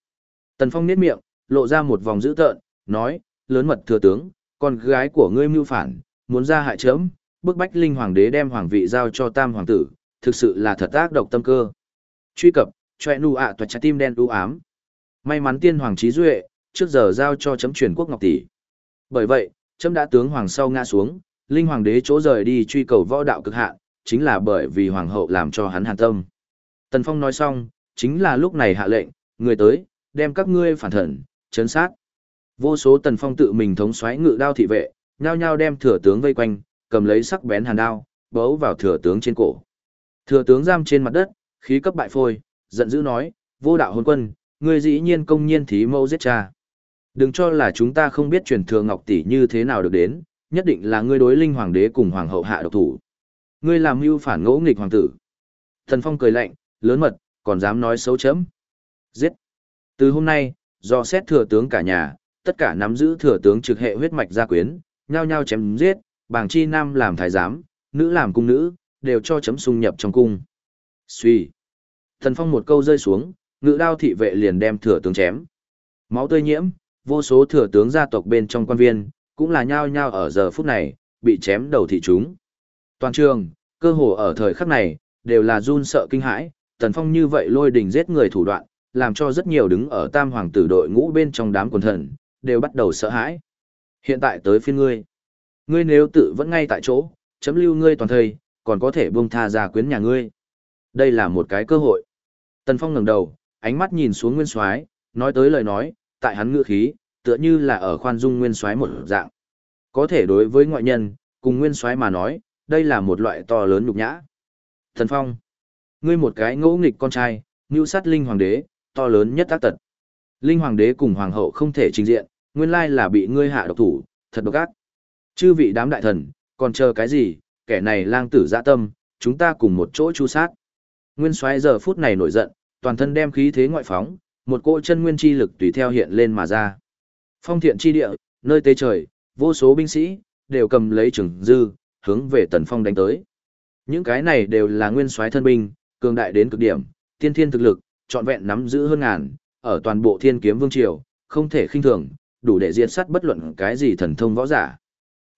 Tần Phong niết miệng, lộ ra một vòng dữ tợn, nói, lớn mật thừa tướng, con gái của ngươi mưu phản, muốn ra hại chấm, bức bách linh hoàng đế đem hoàng vị giao cho tam hoàng tử, thực sự là thật ác độc tâm cơ. Truy cập, choe nu ạ à trái tim đen u ám. May mắn tiên hoàng trí duệ, trước giờ giao cho chấm truyền quốc ngọc tỷ. Bởi vậy, chấm đã tướng hoàng sau ngã xuống, linh hoàng đế chỗ rời đi truy cầu võ đạo cực hạn, chính là bởi vì hoàng hậu làm cho hắn hàn tâm. Tần Phong nói xong, chính là lúc này hạ lệnh, người tới, đem các ngươi phản thần, chấn sát. Vô số Tần Phong tự mình thống xoáy ngự đao thị vệ, nhao nhao đem thừa tướng vây quanh, cầm lấy sắc bén hàn đao, bấu vào thừa tướng trên cổ. Thừa tướng giam trên mặt đất, khí cấp bại phôi, giận dữ nói, vô đạo hôn quân, ngươi dĩ nhiên công nhiên thí mâu giết cha. Đừng cho là chúng ta không biết truyền thừa ngọc tỷ như thế nào được đến, nhất định là ngươi đối linh hoàng đế cùng hoàng hậu hạ độc thủ. Ngươi làm mưu phản ngỗ nghịch hoàng tử. Thần Phong cười lạnh, lớn mật, còn dám nói xấu chấm. Giết. Từ hôm nay, do xét thừa tướng cả nhà, tất cả nắm giữ thừa tướng trực hệ huyết mạch gia quyến, nhao nhao chém giết, bảng chi nam làm thái giám, nữ làm cung nữ, đều cho chấm xung nhập trong cung. Suy. Thần Phong một câu rơi xuống, ngự đao thị vệ liền đem thừa tướng chém. Máu tươi nhiễm, vô số thừa tướng gia tộc bên trong quan viên, cũng là nhao nhao ở giờ phút này, bị chém đầu thị chúng. Toàn trường, cơ hồ ở thời khắc này, đều là run sợ kinh hãi, Tần Phong như vậy lôi đình giết người thủ đoạn, làm cho rất nhiều đứng ở tam hoàng tử đội ngũ bên trong đám quần thần, đều bắt đầu sợ hãi. Hiện tại tới phiên ngươi. Ngươi nếu tự vẫn ngay tại chỗ, chấm lưu ngươi toàn thời, còn có thể buông tha ra quyến nhà ngươi. Đây là một cái cơ hội. Tần Phong ngẩng đầu, ánh mắt nhìn xuống Nguyên Soái, nói tới lời nói, tại hắn ngữ khí, tựa như là ở khoan dung Nguyên Soái một dạng. Có thể đối với ngoại nhân, cùng Nguyên Soái mà nói, đây là một loại to lớn nhục nhã. Tần Phong, ngươi một cái ngỗ nghịch con trai, mưu sát linh hoàng đế, to lớn nhất tác tật. Linh hoàng đế cùng hoàng hậu không thể trình diện, nguyên lai là bị ngươi hạ độc thủ, thật độc ác. Chư vị đám đại thần, còn chờ cái gì, kẻ này lang tử dạ tâm, chúng ta cùng một chỗ chu sát. Nguyên soái giờ phút này nổi giận, toàn thân đem khí thế ngoại phóng, một cỗ chân nguyên chi lực tùy theo hiện lên mà ra. Phong thiện chi địa, nơi tế trời, vô số binh sĩ, đều cầm lấy trường dư, hướng về tần phong đánh tới. Những cái này đều là nguyên soái thân binh, cường đại đến cực điểm, tiên thiên thực lực, trọn vẹn nắm giữ hơn ngàn, ở toàn bộ thiên kiếm vương triều, không thể khinh thường, đủ để diệt sát bất luận cái gì thần thông võ giả.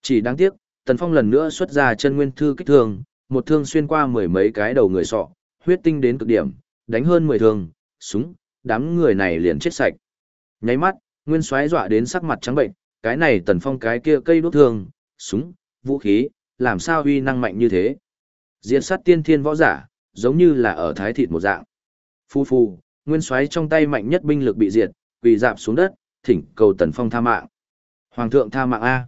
Chỉ đáng tiếc, Tần Phong lần nữa xuất ra chân nguyên thư kích thương, một thương xuyên qua mười mấy cái đầu người sọ, huyết tinh đến cực điểm, đánh hơn mười thương, súng, đám người này liền chết sạch. Nháy mắt, Nguyên Soái dọa đến sắc mặt trắng bệnh, cái này Tần Phong cái kia cây đốt thương, súng, vũ khí, làm sao uy năng mạnh như thế? Diệt sát tiên thiên võ giả, giống như là ở thái thịt một dạng. Phu phu, Nguyên Soái trong tay mạnh nhất binh lực bị diệt, quỳ dạp xuống đất, thỉnh cầu Tần Phong tha mạng. Hoàng thượng tha mạng a.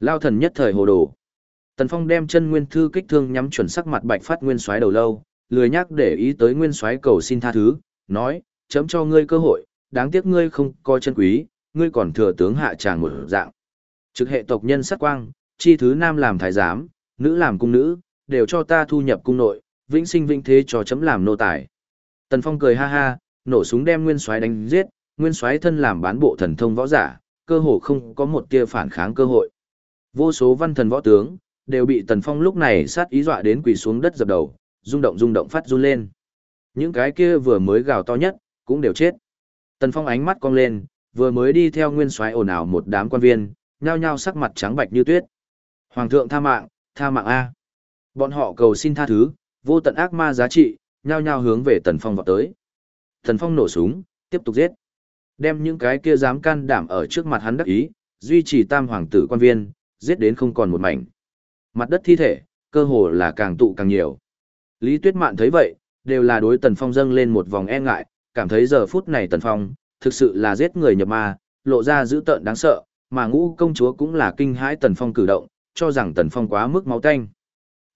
Lao thần nhất thời hồ đồ. Tần Phong đem chân nguyên thư kích thương nhắm chuẩn sắc mặt Bạch Phát Nguyên Soái đầu lâu, lười nhắc để ý tới Nguyên Soái cầu xin tha thứ, nói: "Chấm cho ngươi cơ hội, đáng tiếc ngươi không coi chân quý, ngươi còn thừa tướng hạ tràng một dạng. Trực hệ tộc nhân sát quang, chi thứ nam làm thái giám, nữ làm cung nữ, đều cho ta thu nhập cung nội, vĩnh sinh vĩnh thế cho chấm làm nô tài." Tần Phong cười ha ha, nổ súng đem Nguyên Soái đánh giết, Nguyên Soái thân làm bán bộ thần thông võ giả, cơ hồ không có một tia phản kháng cơ hội. Vô số văn thần võ tướng, đều bị Tần Phong lúc này sát ý dọa đến quỳ xuống đất dập đầu, rung động rung động phát run lên. Những cái kia vừa mới gào to nhất, cũng đều chết. Tần Phong ánh mắt cong lên, vừa mới đi theo nguyên soái ồn ào một đám quan viên, nhao nhao sắc mặt trắng bạch như tuyết. Hoàng thượng tha mạng, tha mạng A. Bọn họ cầu xin tha thứ, vô tận ác ma giá trị, nhao nhao hướng về Tần Phong vào tới. Tần Phong nổ súng, tiếp tục giết. Đem những cái kia dám can đảm ở trước mặt hắn đắc ý, duy trì tam hoàng tử quan viên, giết đến không còn một mảnh. Mặt đất thi thể, cơ hồ là càng tụ càng nhiều. Lý Tuyết Mạn thấy vậy, đều là đối Tần Phong dâng lên một vòng e ngại, cảm thấy giờ phút này Tần Phong, thực sự là giết người nhập ma, lộ ra dữ tợn đáng sợ, mà ngũ công chúa cũng là kinh hãi Tần Phong cử động, cho rằng Tần Phong quá mức máu tanh.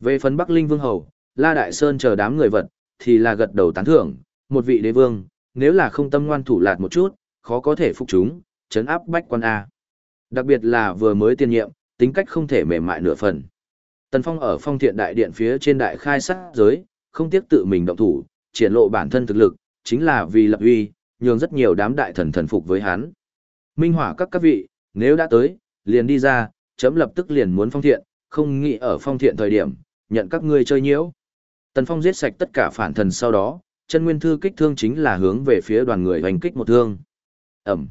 Về phần Bắc Linh Vương Hầu, La Đại Sơn chờ đám người vật, thì là gật đầu tán thưởng, một vị đế vương, nếu là không tâm ngoan thủ lạt một chút, khó có thể phục chúng, chấn áp bách quan A. Đặc biệt là vừa mới tiên nhiệm, tính cách không thể mềm mại nửa phần. Tần Phong ở phong thiện đại điện phía trên đại khai sát giới, không tiếc tự mình động thủ, triển lộ bản thân thực lực, chính là vì lập uy, nhường rất nhiều đám đại thần thần phục với hắn. Minh hỏa các các vị, nếu đã tới, liền đi ra, chấm lập tức liền muốn phong thiện, không nghĩ ở phong thiện thời điểm, nhận các ngươi chơi nhiễu. Tần Phong giết sạch tất cả phản thần sau đó, chân nguyên thư kích thương chính là hướng về phía đoàn người hoành kích một thương. Ẩm.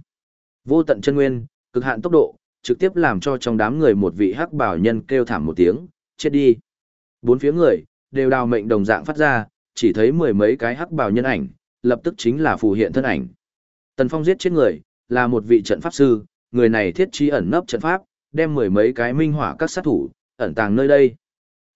Vô tận chân nguyên, cực hạn tốc độ, trực tiếp làm cho trong đám người một vị hắc bảo nhân kêu thảm một tiếng, chết đi. Bốn phía người, đều đào mệnh đồng dạng phát ra, chỉ thấy mười mấy cái hắc bào nhân ảnh, lập tức chính là phù hiện thân ảnh. Tần Phong giết chết người, là một vị trận pháp sư, người này thiết trí ẩn nấp trận pháp, đem mười mấy cái minh hỏa các sát thủ, ẩn tàng nơi đây.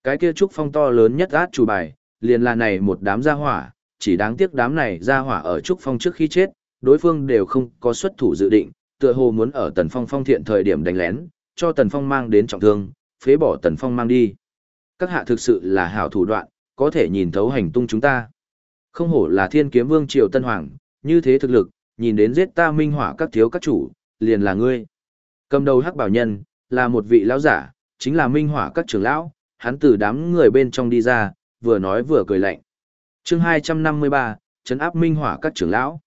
Cái kia trúc phong to lớn nhất át chủ bài, liền là này một đám gia hỏa, chỉ đáng tiếc đám này gia hỏa ở trúc phong trước khi chết, đối phương đều không có xuất thủ dự định, tựa hồ muốn ở tần phong phong thiện thời điểm đánh lén, cho tần phong mang đến trọng thương, phế bỏ tần phong mang đi. Các hạ thực sự là hảo thủ đoạn, có thể nhìn thấu hành tung chúng ta. Không hổ là thiên kiếm vương triều tân hoàng, như thế thực lực, nhìn đến giết ta minh hỏa các thiếu các chủ, liền là ngươi. Cầm đầu hắc bảo nhân, là một vị lão giả, chính là minh hỏa các trưởng lão, hắn từ đám người bên trong đi ra, vừa nói vừa cười lạnh. chương 253, chấn áp minh hỏa các trưởng lão.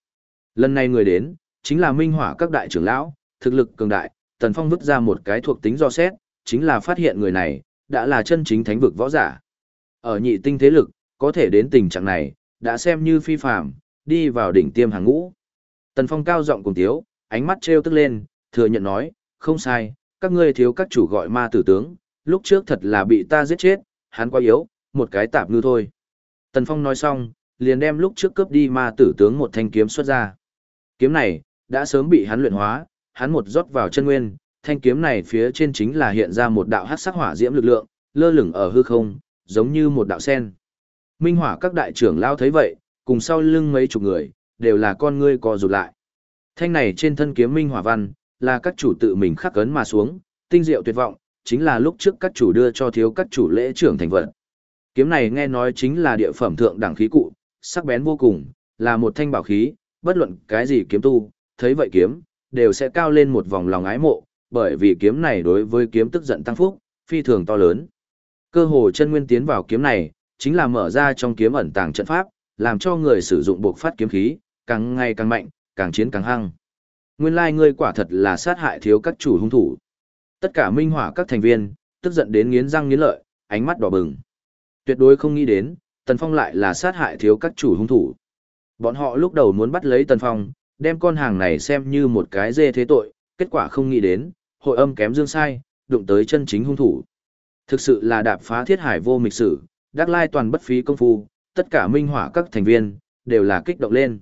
Lần này người đến, chính là minh hỏa các đại trưởng lão, thực lực cường đại, Tần Phong vứt ra một cái thuộc tính do xét, chính là phát hiện người này, đã là chân chính thánh vực võ giả. Ở nhị tinh thế lực, có thể đến tình trạng này, đã xem như phi phàm, đi vào đỉnh tiêm hàng ngũ. Tần Phong cao giọng cùng tiếu, ánh mắt treo tức lên, thừa nhận nói, không sai, các ngươi thiếu các chủ gọi ma tử tướng, lúc trước thật là bị ta giết chết, hắn quá yếu, một cái tạp ngư thôi. Tần Phong nói xong, liền đem lúc trước cướp đi ma tử tướng một thanh kiếm xuất ra. Kiếm này, đã sớm bị hắn luyện hóa, hắn một rót vào chân nguyên, thanh kiếm này phía trên chính là hiện ra một đạo hát sắc hỏa diễm lực lượng, lơ lửng ở hư không, giống như một đạo sen. Minh hỏa các đại trưởng lao thấy vậy, cùng sau lưng mấy chục người, đều là con ngươi co rụt lại. Thanh này trên thân kiếm minh hỏa văn, là các chủ tự mình khắc cấn mà xuống, tinh diệu tuyệt vọng, chính là lúc trước các chủ đưa cho thiếu các chủ lễ trưởng thành vật. Kiếm này nghe nói chính là địa phẩm thượng đẳng khí cụ, sắc bén vô cùng, là một thanh bảo khí, bất luận cái gì kiếm tu, thấy vậy kiếm, đều sẽ cao lên một vòng lòng ái mộ, bởi vì kiếm này đối với kiếm tức giận tăng phúc, phi thường to lớn. Cơ hồ chân nguyên tiến vào kiếm này, chính là mở ra trong kiếm ẩn tàng trận pháp, làm cho người sử dụng buộc phát kiếm khí, càng ngày càng mạnh, càng chiến càng hăng. Nguyên lai like ngươi quả thật là sát hại thiếu các chủ hung thủ. Tất cả minh hỏa các thành viên, tức giận đến nghiến răng nghiến lợi, ánh mắt đỏ bừng. Tuyệt đối không nghĩ đến, Tần Phong lại là sát hại thiếu các chủ hung thủ. Bọn họ lúc đầu muốn bắt lấy Tần Phong, đem con hàng này xem như một cái dê thế tội, kết quả không nghĩ đến, hội âm kém dương sai, đụng tới chân chính hung thủ. Thực sự là đạp phá thiết hải vô mịch sử, đắc lai toàn bất phí công phu, tất cả minh hỏa các thành viên, đều là kích động lên.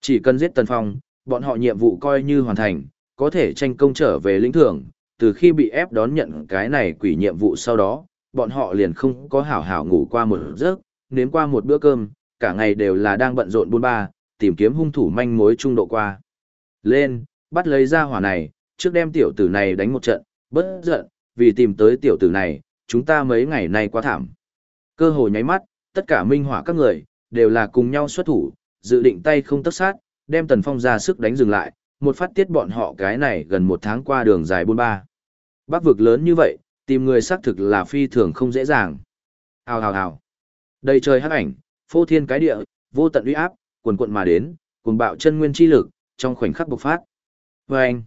Chỉ cần giết Tần Phong, bọn họ nhiệm vụ coi như hoàn thành, có thể tranh công trở về lĩnh thưởng, từ khi bị ép đón nhận cái này quỷ nhiệm vụ sau đó, bọn họ liền không có hảo hảo ngủ qua một giấc, nếm qua một bữa cơm, cả ngày đều là đang bận rộn buôn ba, tìm kiếm hung thủ manh mối trung độ qua. Lên, bắt lấy ra hỏa này, trước đem tiểu tử này đánh một trận, bất giận, vì tìm tới tiểu tử này, chúng ta mấy ngày nay quá thảm. Cơ hội nháy mắt, tất cả minh hỏa các người, đều là cùng nhau xuất thủ, dự định tay không tất sát, đem Tần Phong ra sức đánh dừng lại, một phát tiết bọn họ cái này gần một tháng qua đường dài buôn ba. Bắc vực lớn như vậy, tìm người xác thực là phi thường không dễ dàng. Hào hào hào. Đầy trời hắc ảnh, phô thiên cái địa, vô tận uy áp, cuồn cuộn mà đến, cuồng bạo chân nguyên chi lực, trong khoảnh khắc bộc phát. Vâng anh,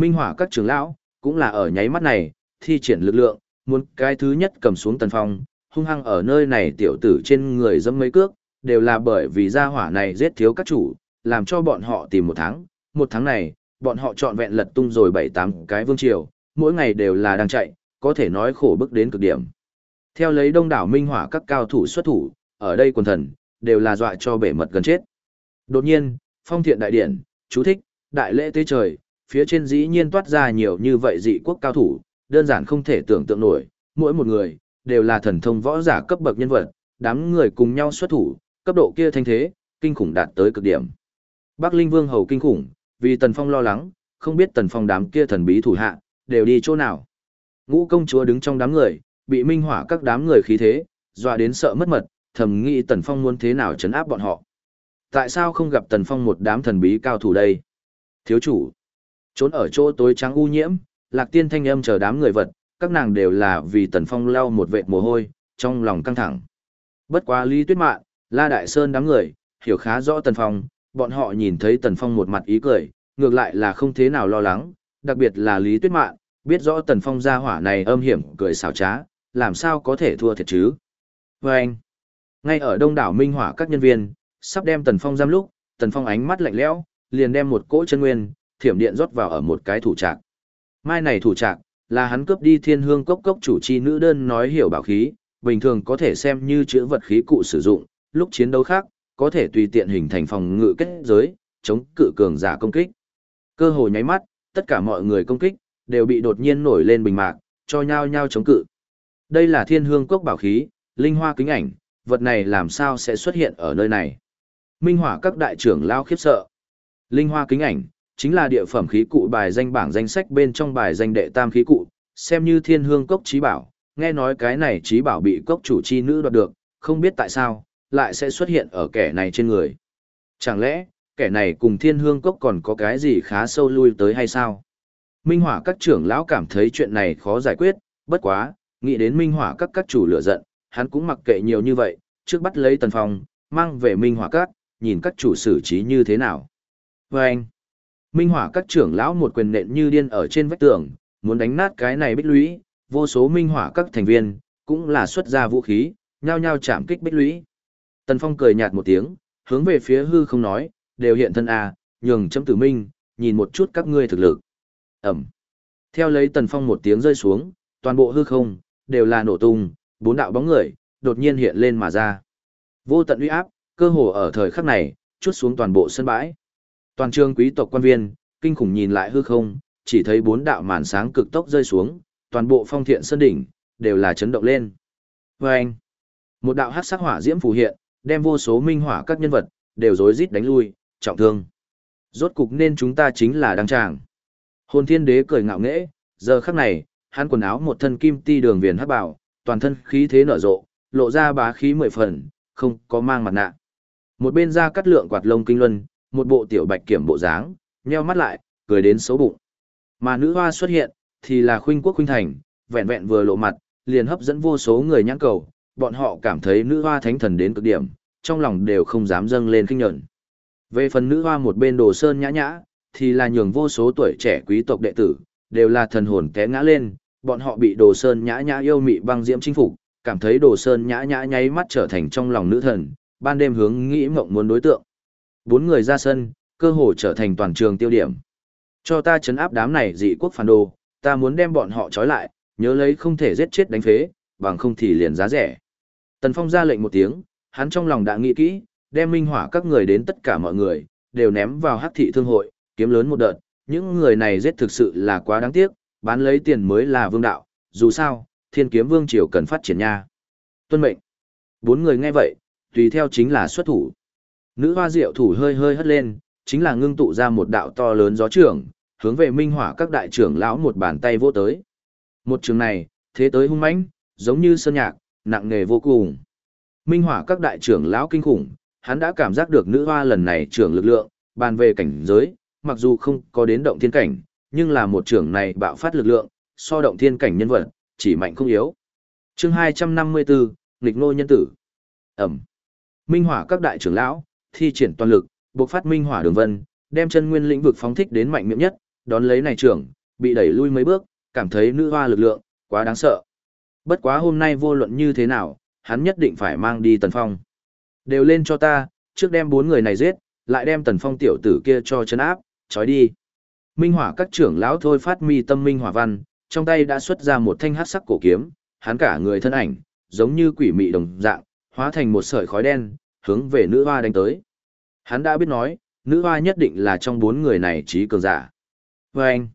Minh hỏa các trưởng lão, cũng là ở nháy mắt này, thi triển lực lượng, muốn cái thứ nhất cầm xuống tần phong, hung hăng ở nơi này tiểu tử trên người dẫm mấy cước, đều là bởi vì gia hỏa này giết thiếu các chủ, làm cho bọn họ tìm một tháng, một tháng này, bọn họ trọn vẹn lật tung rồi bảy tám cái vương triều, mỗi ngày đều là đang chạy, có thể nói khổ bức đến cực điểm. Theo lấy đông đảo minh hỏa các cao thủ xuất thủ, ở đây quần thần, đều là dọa cho bể mật gần chết. Đột nhiên, phong thiện đại điển, chú thích, đại lễ tế trời, phía trên dĩ nhiên toát ra nhiều như vậy dị quốc cao thủ, đơn giản không thể tưởng tượng nổi, mỗi một người, đều là thần thông võ giả cấp bậc nhân vật, đám người cùng nhau xuất thủ, cấp độ kia thanh thế, kinh khủng đạt tới cực điểm. Bắc Linh Vương hầu kinh khủng, vì Tần Phong lo lắng, không biết Tần Phong đám kia thần bí thủ hạ, đều đi chỗ nào. Ngũ công chúa đứng trong đám người, bị minh hỏa các đám người khí thế, dọa đến sợ mất mật, thầm nghĩ Tần Phong muốn thế nào chấn áp bọn họ. Tại sao không gặp Tần Phong một đám thần bí cao thủ đây? Thiếu chủ, trốn ở chỗ tối trắng u nhiễm, lạc tiên thanh âm chờ đám người vật, các nàng đều là vì Tần Phong lau một vệt mồ hôi, trong lòng căng thẳng. Bất quá Lý Tuyết Mạn, La Đại Sơn đám người, hiểu khá rõ Tần Phong, bọn họ nhìn thấy Tần Phong một mặt ý cười, ngược lại là không thế nào lo lắng, đặc biệt là Lý Tuyết Mạn, biết rõ Tần Phong gia hỏa này âm hiểm cười xảo trá, làm sao có thể thua thiệt chứ. Và anh, ngay ở đông đảo minh hỏa các nhân viên, sắp đem Tần Phong giam lúc, Tần Phong ánh mắt lạnh lẽo, liền đem một cỗ chân nguyên, thiểm điện rót vào ở một cái thủ trạc. Mai này thủ trạc, là hắn cướp đi thiên hương cốc cốc chủ chi nữ đơn nói hiểu bảo khí, bình thường có thể xem như chữ vật khí cụ sử dụng, lúc chiến đấu khác, có thể tùy tiện hình thành phòng ngự kết giới, chống cự cường giả công kích. Cơ hội nháy mắt, tất cả mọi người công kích, đều bị đột nhiên nổi lên bình mạc, cho nhau nhau chống cự. Đây là thiên hương cốc bảo khí, linh hoa kính ảnh, vật này làm sao sẽ xuất hiện ở nơi này. Minh hỏa các đại trưởng lao khiếp sợ. Linh hoa kính ảnh, chính là địa phẩm khí cụ bài danh bảng danh sách bên trong bài danh đệ tam khí cụ, xem như thiên hương cốc trí bảo, nghe nói cái này trí bảo bị cốc chủ chi nữ đoạt được, không biết tại sao, lại sẽ xuất hiện ở kẻ này trên người. Chẳng lẽ, kẻ này cùng thiên hương cốc còn có cái gì khá sâu lui tới hay sao? Minh hỏa các trưởng lão cảm thấy chuyện này khó giải quyết, bất quá, nghĩ đến minh hỏa các các chủ lửa giận, hắn cũng mặc kệ nhiều như vậy, trước bắt lấy tần phong, mang về minh hỏa các, nhìn các chủ xử trí như thế nào. Vâng! anh, minh hỏa các trưởng lão một quyền nện như điên ở trên vách tường, muốn đánh nát cái này bích lũy, vô số minh hỏa các thành viên, cũng là xuất ra vũ khí, nhao nhao chạm kích bích lũy. Tần phong cười nhạt một tiếng, hướng về phía hư không nói, đều hiện thân a, nhường chấm tử minh, nhìn một chút các ngươi thực lực. Ẩm. Theo lấy tần phong một tiếng rơi xuống, toàn bộ hư không, đều là nổ tung, bốn đạo bóng người, đột nhiên hiện lên mà ra. Vô tận uy áp, cơ hồ ở thời khắc này, chút xuống toàn bộ sân bãi. Toàn trường quý tộc quan viên, kinh khủng nhìn lại hư không, chỉ thấy bốn đạo màn sáng cực tốc rơi xuống, toàn bộ phong thiện sơn đỉnh, đều là chấn động lên. Và anh, một đạo hắc sắc hỏa diễm phù hiện, đem vô số minh hỏa các nhân vật, đều rối rít đánh lui, trọng thương. Rốt cục nên chúng ta chính là đăng tràng. Hồn thiên đế cười ngạo nghễ, giờ khắc này, hắn quần áo một thân kim ti đường viền hắc bảo, toàn thân khí thế nở rộ, lộ ra bá khí mười phần, không có mang mặt nạ. Một bên ra cắt lượng quạt lông kinh luân, một bộ tiểu bạch kiểm bộ dáng, nheo mắt lại, cười đến xấu bụng. Mà nữ hoa xuất hiện, thì là khuynh quốc khuynh thành, vẹn vẹn vừa lộ mặt, liền hấp dẫn vô số người nhãn cầu, bọn họ cảm thấy nữ hoa thánh thần đến cực điểm, trong lòng đều không dám dâng lên kinh nhận. Về phần nữ hoa một bên đồ sơn nhã nhã, thì là nhường vô số tuổi trẻ quý tộc đệ tử, đều là thần hồn té ngã lên, bọn họ bị đồ sơn nhã nhã yêu mị băng diễm chinh phục, cảm thấy đồ sơn nhã nhã nháy mắt trở thành trong lòng nữ thần, ban đêm hướng nghĩ mộng muốn đối tượng. Bốn người ra sân, cơ hồ trở thành toàn trường tiêu điểm. Cho ta chấn áp đám này dị quốc phản đồ, ta muốn đem bọn họ trói lại, nhớ lấy không thể giết chết đánh phế, bằng không thì liền giá rẻ. Tần Phong ra lệnh một tiếng, hắn trong lòng đã nghĩ kỹ, đem minh hỏa các người đến tất cả mọi người, đều ném vào hắc thị thương hội, kiếm lớn một đợt, những người này giết thực sự là quá đáng tiếc, bán lấy tiền mới là vương đạo, dù sao, thiên kiếm vương triều cần phát triển nha. Tuân mệnh. Bốn người nghe vậy, tùy theo chính là xuất thủ. Nữ hoa diệu thủ hơi hơi hất lên, chính là ngưng tụ ra một đạo to lớn gió trưởng, hướng về minh hỏa các đại trưởng lão một bàn tay vô tới. Một trường này, thế tới hung mãnh, giống như sơn nhạc, nặng nề vô cùng. Minh hỏa các đại trưởng lão kinh khủng, hắn đã cảm giác được nữ hoa lần này trưởng lực lượng, bàn về cảnh giới, mặc dù không có đến động thiên cảnh, nhưng là một trưởng này bạo phát lực lượng, so động thiên cảnh nhân vật, chỉ mạnh không yếu. chương 254, nghịch nô nhân tử. Ẩm. Minh hỏa các đại trưởng lão, thi triển toàn lực, buộc phát minh hỏa đường vân, đem chân nguyên lĩnh vực phóng thích đến mạnh miệng nhất, đón lấy này trưởng, bị đẩy lui mấy bước, cảm thấy nữ hoa lực lượng, quá đáng sợ. Bất quá hôm nay vô luận như thế nào, hắn nhất định phải mang đi tần phong. Đều lên cho ta, trước đem bốn người này giết, lại đem tần phong tiểu tử kia cho chân áp, trói đi. Minh hỏa các trưởng lão thôi phát mi tâm minh hỏa văn, trong tay đã xuất ra một thanh hắc sắc cổ kiếm, hắn cả người thân ảnh, giống như quỷ mị đồng dạng, hóa thành một sợi khói đen, hướng về nữ hoa đánh tới. Hắn đã biết nói, nữ hoa nhất định là trong bốn người này trí cường giả. Và anh,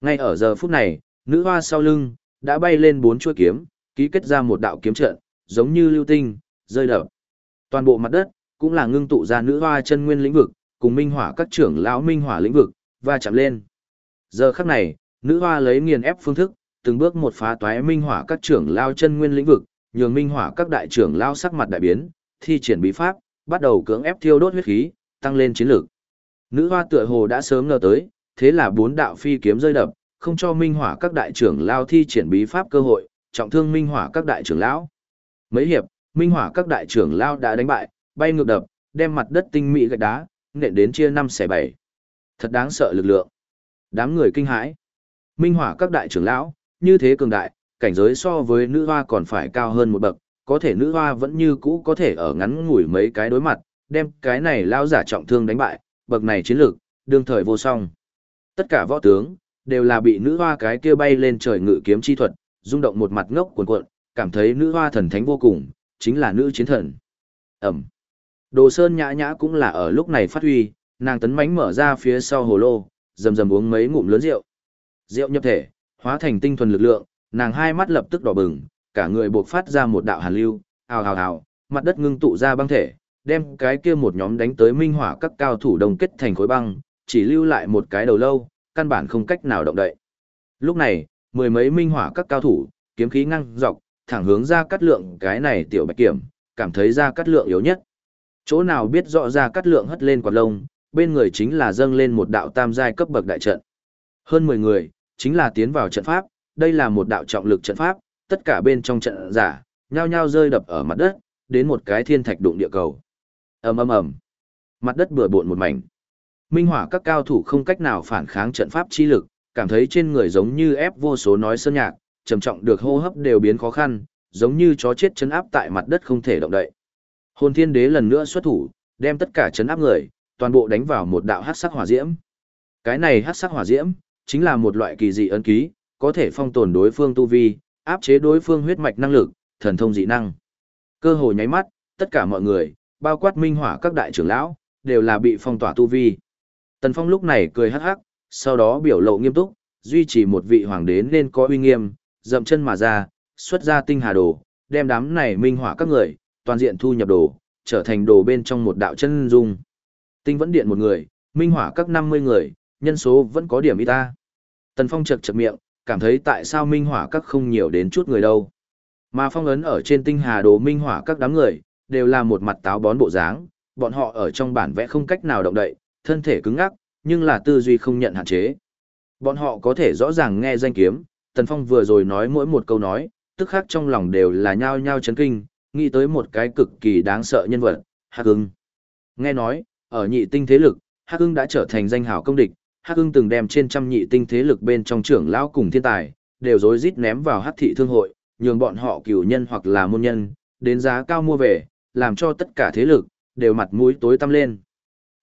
ngay ở giờ phút này, nữ hoa sau lưng, đã bay lên bốn chuôi kiếm, ký kết ra một đạo kiếm trận, giống như lưu tinh, rơi đập. Toàn bộ mặt đất, cũng là ngưng tụ ra nữ hoa chân nguyên lĩnh vực, cùng minh hỏa các trưởng lão minh hỏa lĩnh vực, và chạm lên. Giờ khắc này, nữ hoa lấy nghiền ép phương thức, từng bước một phá toái minh hỏa các trưởng lao chân nguyên lĩnh vực, nhường minh hỏa các đại trưởng lao sắc mặt đại biến, thi triển bí pháp, bắt đầu cưỡng ép thiêu đốt huyết khí, tăng lên chiến lược. Nữ hoa tựa hồ đã sớm ngờ tới, thế là bốn đạo phi kiếm rơi đập, không cho minh hỏa các đại trưởng lao thi triển bí pháp cơ hội, trọng thương minh hỏa các đại trưởng lão. Mấy hiệp, minh hỏa các đại trưởng lao đã đánh bại, bay ngược đập, đem mặt đất tinh mỹ gạch đá, nện đến chia năm xẻ bảy. Thật đáng sợ lực lượng. Đám người kinh hãi. Minh hỏa các đại trưởng lão, như thế cường đại, cảnh giới so với nữ hoa còn phải cao hơn một bậc, có thể nữ hoa vẫn như cũ có thể ở ngắn ngủi mấy cái đối mặt, đem cái này lao giả trọng thương đánh bại, bậc này chiến lược, đương thời vô song. Tất cả võ tướng, đều là bị nữ hoa cái kia bay lên trời ngự kiếm chi thuật, rung động một mặt ngốc cuồn cuộn, cảm thấy nữ hoa thần thánh vô cùng, chính là nữ chiến thần. Ẩm. Đồ Sơn nhã nhã cũng là ở lúc này phát huy, nàng tấn mánh mở ra phía sau hồ lô, rầm rầm uống mấy ngụm lớn rượu. Rượu nhập thể, hóa thành tinh thuần lực lượng, nàng hai mắt lập tức đỏ bừng, cả người buộc phát ra một đạo hàn lưu, ào ào ào, mặt đất ngưng tụ ra băng thể, đem cái kia một nhóm đánh tới minh hỏa các cao thủ đồng kết thành khối băng, chỉ lưu lại một cái đầu lâu, căn bản không cách nào động đậy. Lúc này, mười mấy minh hỏa các cao thủ, kiếm khí ngăng dọc, thẳng hướng ra cắt lượng cái này tiểu bạch kiểm, cảm thấy ra cắt lượng yếu nhất. Chỗ nào biết rõ ra cắt lượng hất lên quạt lông, bên người chính là dâng lên một đạo tam giai cấp bậc đại trận. Hơn 10 người, chính là tiến vào trận pháp, đây là một đạo trọng lực trận pháp, tất cả bên trong trận giả, nhao nhao rơi đập ở mặt đất, đến một cái thiên thạch đụng địa cầu. ầm ầm ầm, mặt đất bừa bộn một mảnh. Minh hỏa các cao thủ không cách nào phản kháng trận pháp chi lực, cảm thấy trên người giống như ép vô số nói sơn nhạc, trầm trọng được hô hấp đều biến khó khăn, giống như chó chết chấn áp tại mặt đất không thể động đậy. Hồn Thiên Đế lần nữa xuất thủ, đem tất cả chấn áp người, toàn bộ đánh vào một đạo hắc sắc hỏa diễm. Cái này hắc sắc hỏa diễm chính là một loại kỳ dị ấn ký, có thể phong tồn đối phương tu vi, áp chế đối phương huyết mạch năng lực, thần thông dị năng. Cơ hội nháy mắt, tất cả mọi người, bao quát minh hỏa các đại trưởng lão, đều là bị phong tỏa tu vi. Tần Phong lúc này cười hắc hắc, sau đó biểu lộ nghiêm túc, duy trì một vị hoàng đế nên có uy nghiêm, dậm chân mà ra, xuất ra tinh hà đồ, đem đám này minh hỏa các người, toàn diện thu nhập đồ, trở thành đồ bên trong một đạo chân dung. Tinh vẫn điện một người, minh hỏa các 50 người, nhân số vẫn có điểm ít ta. Tần Phong chật chật miệng, cảm thấy tại sao minh hỏa các không nhiều đến chút người đâu. Mà phong ấn ở trên tinh hà đồ minh hỏa các đám người, đều là một mặt táo bón bộ dáng, bọn họ ở trong bản vẽ không cách nào động đậy, thân thể cứng ngắc, nhưng là tư duy không nhận hạn chế. Bọn họ có thể rõ ràng nghe danh kiếm, Tần Phong vừa rồi nói mỗi một câu nói, tức khác trong lòng đều là nhao nhao chấn kinh, nghĩ tới một cái cực kỳ đáng sợ nhân vật, Hắc Hưng. Nghe nói, ở nhị tinh thế lực, Hắc Hưng đã trở thành danh hào công địch, Hắc Hưng từng đem trên trăm nhị tinh thế lực bên trong trưởng lão cùng thiên tài, đều rối rít ném vào Hắc thị thương hội, nhường bọn họ cửu nhân hoặc là môn nhân, đến giá cao mua về, làm cho tất cả thế lực đều mặt mũi tối tăm lên.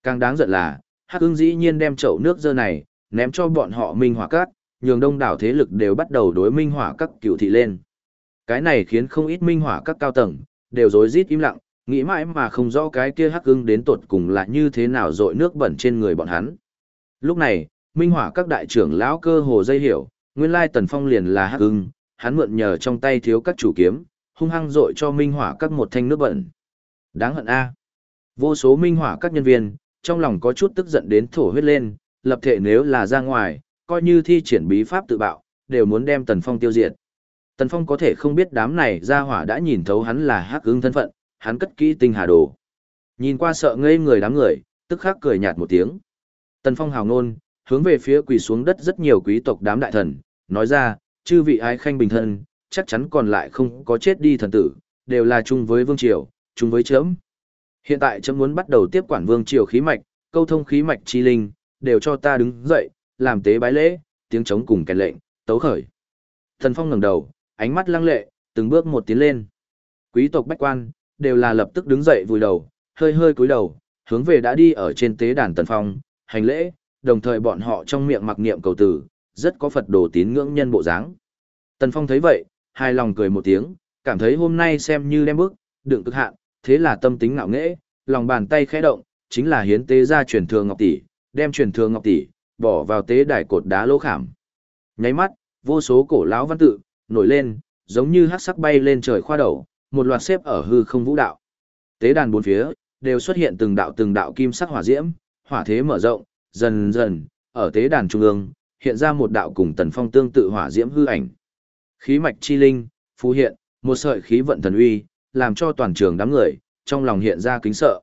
Càng đáng giận là, Hắc Hưng dĩ nhiên đem chậu nước dơ này ném cho bọn họ Minh Hỏa Cát, nhường đông đảo thế lực đều bắt đầu đối Minh Hỏa các cửu thị lên. Cái này khiến không ít Minh Hỏa các cao tầng đều rối rít im lặng, nghĩ mãi mà không rõ cái kia Hắc Ưng đến tột cùng là như thế nào dội nước bẩn trên người bọn hắn. Lúc này, Minh Hỏa các đại trưởng lão cơ hồ dây hiểu, nguyên lai Tần Phong liền là Hắc Ưng, hắn mượn nhờ trong tay thiếu các chủ kiếm, hung hăng dội cho Minh Hỏa các một thanh nước bẩn. Đáng hận a. Vô số Minh Hỏa các nhân viên, trong lòng có chút tức giận đến thổ huyết lên, lập thể nếu là ra ngoài, coi như thi triển bí pháp tự bạo, đều muốn đem Tần Phong tiêu diệt. Tần Phong có thể không biết đám này ra hỏa đã nhìn thấu hắn là hắc ứng thân phận, hắn cất kỹ tinh hà đồ. Nhìn qua sợ ngây người đám người, tức khắc cười nhạt một tiếng. Tần Phong hào ngôn, hướng về phía quỳ xuống đất rất nhiều quý tộc đám đại thần, nói ra, chư vị ái khanh bình thân, chắc chắn còn lại không có chết đi thần tử, đều là chung với vương triều, chung với chấm. Hiện tại chấm muốn bắt đầu tiếp quản vương triều khí mạch, câu thông khí mạch chi linh, đều cho ta đứng dậy, làm tế bái lễ, tiếng chống cùng kèn lệnh, tấu khởi. Thần Phong ngẩng đầu, ánh mắt lăng lệ, từng bước một tiến lên. Quý tộc bách quan, đều là lập tức đứng dậy vùi đầu, hơi hơi cúi đầu, hướng về đã đi ở trên tế đàn Tần Phong, hành lễ, đồng thời bọn họ trong miệng mặc niệm cầu tử, rất có Phật đồ tín ngưỡng nhân bộ dáng. Tần Phong thấy vậy, hài lòng cười một tiếng, cảm thấy hôm nay xem như đem bước, đựng cực hạn, thế là tâm tính ngạo nghễ, lòng bàn tay khẽ động, chính là hiến tế ra truyền thừa ngọc tỷ, đem truyền thừa ngọc tỷ bỏ vào tế đài cột đá lỗ khảm. Nháy mắt, vô số cổ lão văn tự nổi lên, giống như hắc sắc bay lên trời khoa đầu, một loạt xếp ở hư không vũ đạo. Tế đàn bốn phía đều xuất hiện từng đạo từng đạo kim sắc hỏa diễm, hỏa thế mở rộng, dần dần, ở tế đàn trung ương, hiện ra một đạo cùng tần phong tương tự hỏa diễm hư ảnh. Khí mạch chi linh, phù hiện, một sợi khí vận thần uy, làm cho toàn trường đám người, trong lòng hiện ra kính sợ.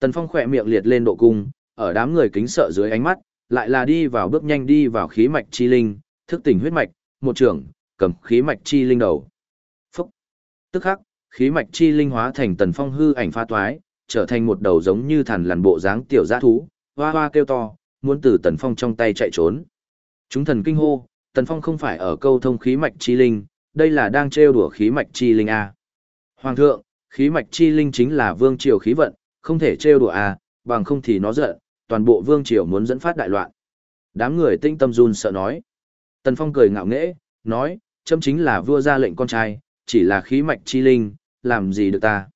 Tần phong khỏe miệng liệt lên độ cung, ở đám người kính sợ dưới ánh mắt, lại là đi vào bước nhanh đi vào khí mạch chi linh, thức tỉnh huyết mạch, một trường, cầm khí mạch chi linh đầu. Phúc! Tức khắc, khí mạch chi linh hóa thành tần phong hư ảnh pha toái, trở thành một đầu giống như thằn lằn bộ dáng tiểu giã thú, hoa hoa kêu to, muốn từ Tần Phong trong tay chạy trốn. Chúng thần kinh hô, Tần Phong không phải ở câu thông khí mạch chi linh, đây là đang trêu đùa khí mạch chi linh A. Hoàng thượng, khí mạch chi linh chính là vương triều khí vận, không thể trêu đùa A, bằng không thì nó giận, toàn bộ vương triều muốn dẫn phát đại loạn. Đám người tinh tâm run sợ nói. Tần Phong cười ngạo nghễ, nói, chấm chính là vua ra lệnh con trai, chỉ là khí mạch chi linh, làm gì được ta.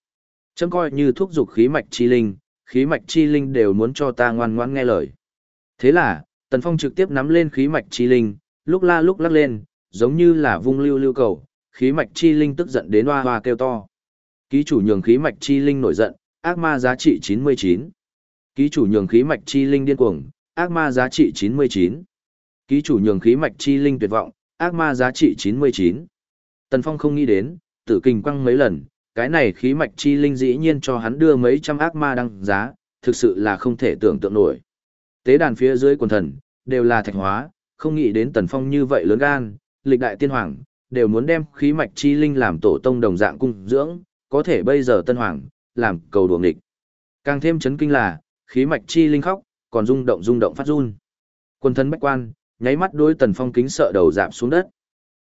Chấm coi như thuốc dục khí mạch chi linh, khí mạch chi linh đều muốn cho ta ngoan ngoãn nghe lời. Thế là, Tần Phong trực tiếp nắm lên khí mạch chi linh, lúc la lúc lắc lên, giống như là vung lưu lưu cầu, khí mạch chi linh tức giận đến hoa hoa kêu to. Ký chủ nhường khí mạch chi linh nổi giận, ác ma giá trị 99. Ký chủ nhường khí mạch chi linh điên cuồng, ác ma giá trị 99. Ký chủ nhường khí mạch chi linh tuyệt vọng, ác ma giá trị 99. Tần Phong không nghĩ đến, tử kinh quăng mấy lần, cái này khí mạch chi linh dĩ nhiên cho hắn đưa mấy trăm ác ma đăng giá, thực sự là không thể tưởng tượng nổi. Tế đàn phía dưới quần thần, đều là thạch hóa, không nghĩ đến Tần Phong như vậy lớn gan, lịch đại tiên hoàng, đều muốn đem khí mạch chi linh làm tổ tông đồng dạng cung dưỡng, có thể bây giờ tân hoàng, làm cầu đuồng địch. Càng thêm chấn kinh là, khí mạch chi linh khóc, còn rung động rung động phát run. Quân thân bách quan, nháy mắt đối Tần Phong kính sợ đầu dạp xuống đất.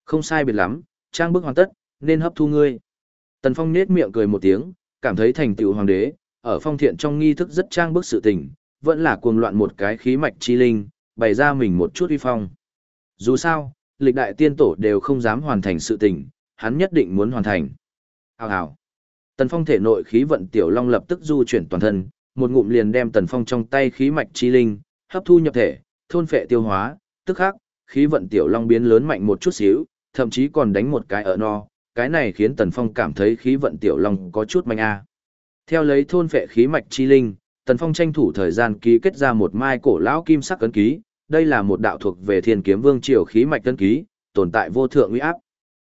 Không sai biệt lắm, trang bức hoàn tất, nên hấp thu ngươi. Tần Phong nết miệng cười một tiếng, cảm thấy thành tựu hoàng đế, ở phong thiện trong nghi thức rất trang bức sự tình, vẫn là cuồng loạn một cái khí mạch chi linh, bày ra mình một chút uy phong. Dù sao, lịch đại tiên tổ đều không dám hoàn thành sự tình, hắn nhất định muốn hoàn thành. Hào hào. Tần Phong thể nội khí vận tiểu long lập tức du chuyển toàn thân, một ngụm liền đem Tần Phong trong tay khí mạch chi linh hấp thu nhập thể, thôn phệ tiêu hóa, tức khắc, khí vận tiểu long biến lớn mạnh một chút xíu, thậm chí còn đánh một cái ở no, cái này khiến Tần Phong cảm thấy khí vận tiểu long có chút manh a. Theo lấy thôn phệ khí mạch chi linh, Tần Phong tranh thủ thời gian ký kết ra một mai cổ lão kim sắc ấn ký, đây là một đạo thuộc về Thiên Kiếm Vương triều khí mạch ấn ký, tồn tại vô thượng uy áp.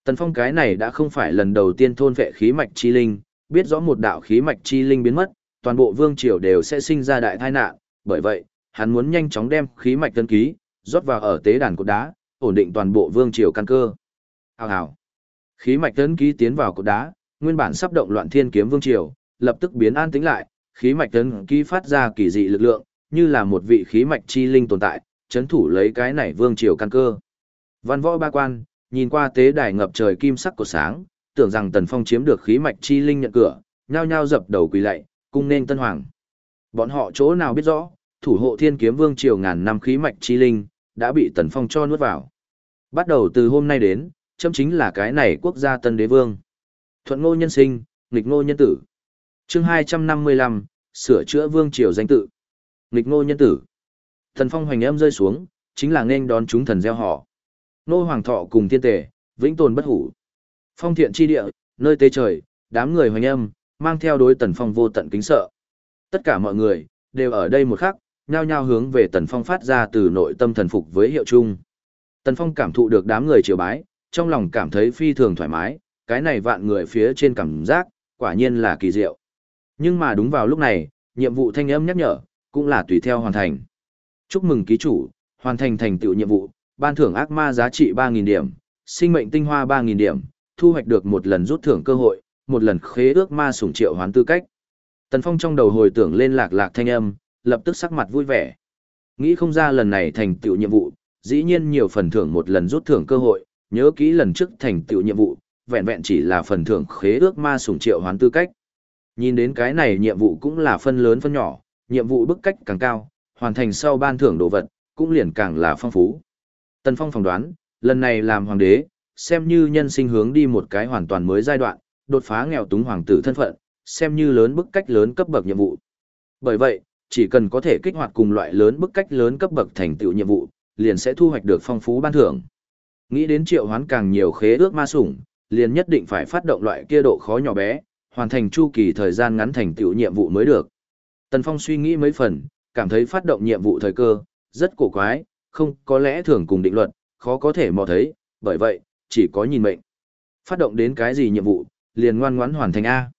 Tần Phong cái này đã không phải lần đầu tiên thôn vệ khí mạch chi linh, biết rõ một đạo khí mạch chi linh biến mất, toàn bộ vương triều đều sẽ sinh ra đại tai nạn, bởi vậy, hắn muốn nhanh chóng đem khí mạch ấn ký rót vào ở tế đàn cột đá, ổn định toàn bộ vương triều căn cơ. Hào hào. Khí mạch tấn ký tiến vào cột đá, nguyên bản sắp động loạn thiên kiếm vương triều, lập tức biến an tĩnh lại, khí mạch tấn ký phát ra kỳ dị lực lượng, như là một vị khí mạch chi linh tồn tại, chấn thủ lấy cái này vương triều căn cơ. Văn võ ba quan, nhìn qua tế đài ngập trời kim sắc của sáng, tưởng rằng Tần Phong chiếm được khí mạch chi linh nhận cửa, nhao nhao dập đầu quỳ lạy, cung nên tân hoàng. Bọn họ chỗ nào biết rõ, thủ hộ thiên kiếm vương triều ngàn năm khí mạch chi linh, đã bị Tần Phong cho nuốt vào. Bắt đầu từ hôm nay đến, châm chính là cái này quốc gia tân đế vương. Thuận ngô nhân sinh, nghịch ngô nhân tử. chương 255, sửa chữa vương triều danh tự. Nghịch ngô nhân tử. Thần phong hoành âm rơi xuống, chính là nên đón chúng thần gieo họ. Nô hoàng thọ cùng thiên tể, vĩnh tồn bất hủ. Phong thiện chi địa, nơi tế trời, đám người hoành âm, mang theo đối tần phong vô tận kính sợ. Tất cả mọi người, đều ở đây một khắc, nhao nhao hướng về tần phong phát ra từ nội tâm thần phục với hiệu chung. Tần phong cảm thụ được đám người triều bái, trong lòng cảm thấy phi thường thoải mái, cái này vạn người phía trên cảm giác, quả nhiên là kỳ diệu. Nhưng mà đúng vào lúc này, nhiệm vụ thanh âm nhắc nhở, cũng là tùy theo hoàn thành. Chúc mừng ký chủ, hoàn thành thành tựu nhiệm vụ, ban thưởng ác ma giá trị 3.000 điểm, sinh mệnh tinh hoa 3.000 điểm, thu hoạch được một lần rút thưởng cơ hội, một lần khế ước ma sủng triệu hoán tư cách. Tần Phong trong đầu hồi tưởng lên lạc lạc thanh âm, lập tức sắc mặt vui vẻ. Nghĩ không ra lần này thành tựu nhiệm vụ, dĩ nhiên nhiều phần thưởng một lần rút thưởng cơ hội, nhớ kỹ lần trước thành tựu nhiệm vụ, vẹn vẹn chỉ là phần thưởng khế ước ma sủng triệu hoán tư cách. Nhìn đến cái này nhiệm vụ cũng là phân lớn phân nhỏ, nhiệm vụ bức cách càng cao, hoàn thành sau ban thưởng đồ vật, cũng liền càng là phong phú. Tần Phong phỏng đoán, lần này làm hoàng đế, xem như nhân sinh hướng đi một cái hoàn toàn mới giai đoạn, đột phá nghèo túng hoàng tử thân phận, xem như lớn bức cách lớn cấp bậc nhiệm vụ. Bởi vậy, chỉ cần có thể kích hoạt cùng loại lớn bức cách lớn cấp bậc thành tựu nhiệm vụ, liền sẽ thu hoạch được phong phú ban thưởng. Nghĩ đến triệu hoán càng nhiều khế ước ma sủng, liền nhất định phải phát động loại kia độ khó nhỏ bé, hoàn thành chu kỳ thời gian ngắn thành tựu nhiệm vụ mới được. Tần Phong suy nghĩ mấy phần, cảm thấy phát động nhiệm vụ thời cơ, rất cổ quái, không có lẽ thường cùng định luật, khó có thể mò thấy, bởi vậy, chỉ có nhìn mệnh. Phát động đến cái gì nhiệm vụ, liền ngoan ngoãn hoàn thành A.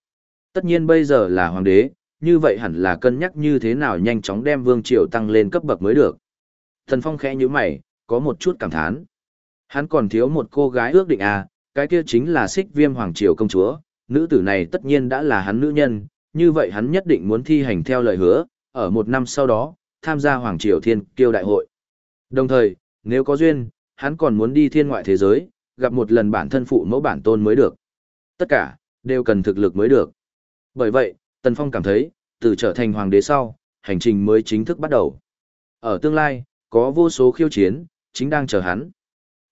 Tất nhiên bây giờ là hoàng đế, như vậy hẳn là cân nhắc như thế nào nhanh chóng đem vương triều tăng lên cấp bậc mới được. tần Phong khẽ như mày, có một chút cảm thán. Hắn còn thiếu một cô gái ước định à, cái kia chính là xích viêm hoàng triều công chúa, nữ tử này tất nhiên đã là hắn nữ nhân, như vậy hắn nhất định muốn thi hành theo lời hứa, ở một năm sau đó, tham gia Hoàng Triều Thiên Kiêu Đại hội. Đồng thời, nếu có duyên, hắn còn muốn đi thiên ngoại thế giới, gặp một lần bản thân phụ mẫu bản tôn mới được. Tất cả, đều cần thực lực mới được. Bởi vậy, Tần Phong cảm thấy, từ trở thành hoàng đế sau, hành trình mới chính thức bắt đầu. Ở tương lai, có vô số khiêu chiến, chính đang chờ hắn.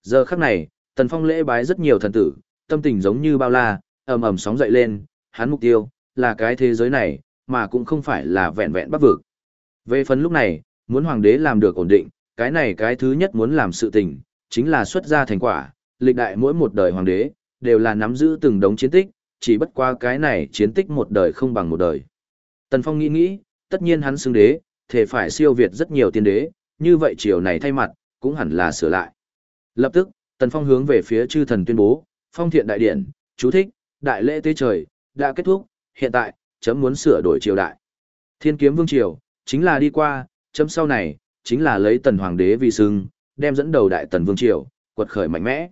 Giờ khắc này, Tần Phong lễ bái rất nhiều thần tử, tâm tình giống như bao la, ầm ầm sóng dậy lên, hắn mục tiêu là cái thế giới này, mà cũng không phải là vẹn vẹn bắc vực. Về phần lúc này, muốn hoàng đế làm được ổn định, cái này cái thứ nhất muốn làm sự tình, chính là xuất ra thành quả, lịch đại mỗi một đời hoàng đế, đều là nắm giữ từng đống chiến tích, chỉ bất qua cái này chiến tích một đời không bằng một đời. Tần Phong nghĩ nghĩ, tất nhiên hắn xưng đế, thể phải siêu việt rất nhiều tiên đế, như vậy chiều này thay mặt, cũng hẳn là sửa lại. Lập tức, Tần Phong hướng về phía chư thần tuyên bố, phong thiện đại điển, chú thích, đại lễ tế trời, đã kết thúc, hiện tại, chấm muốn sửa đổi triều đại. Thiên kiếm vương triều, chính là đi qua, chấm sau này, chính là lấy tần hoàng đế vì sưng, đem dẫn đầu đại tần vương triều, quật khởi mạnh mẽ.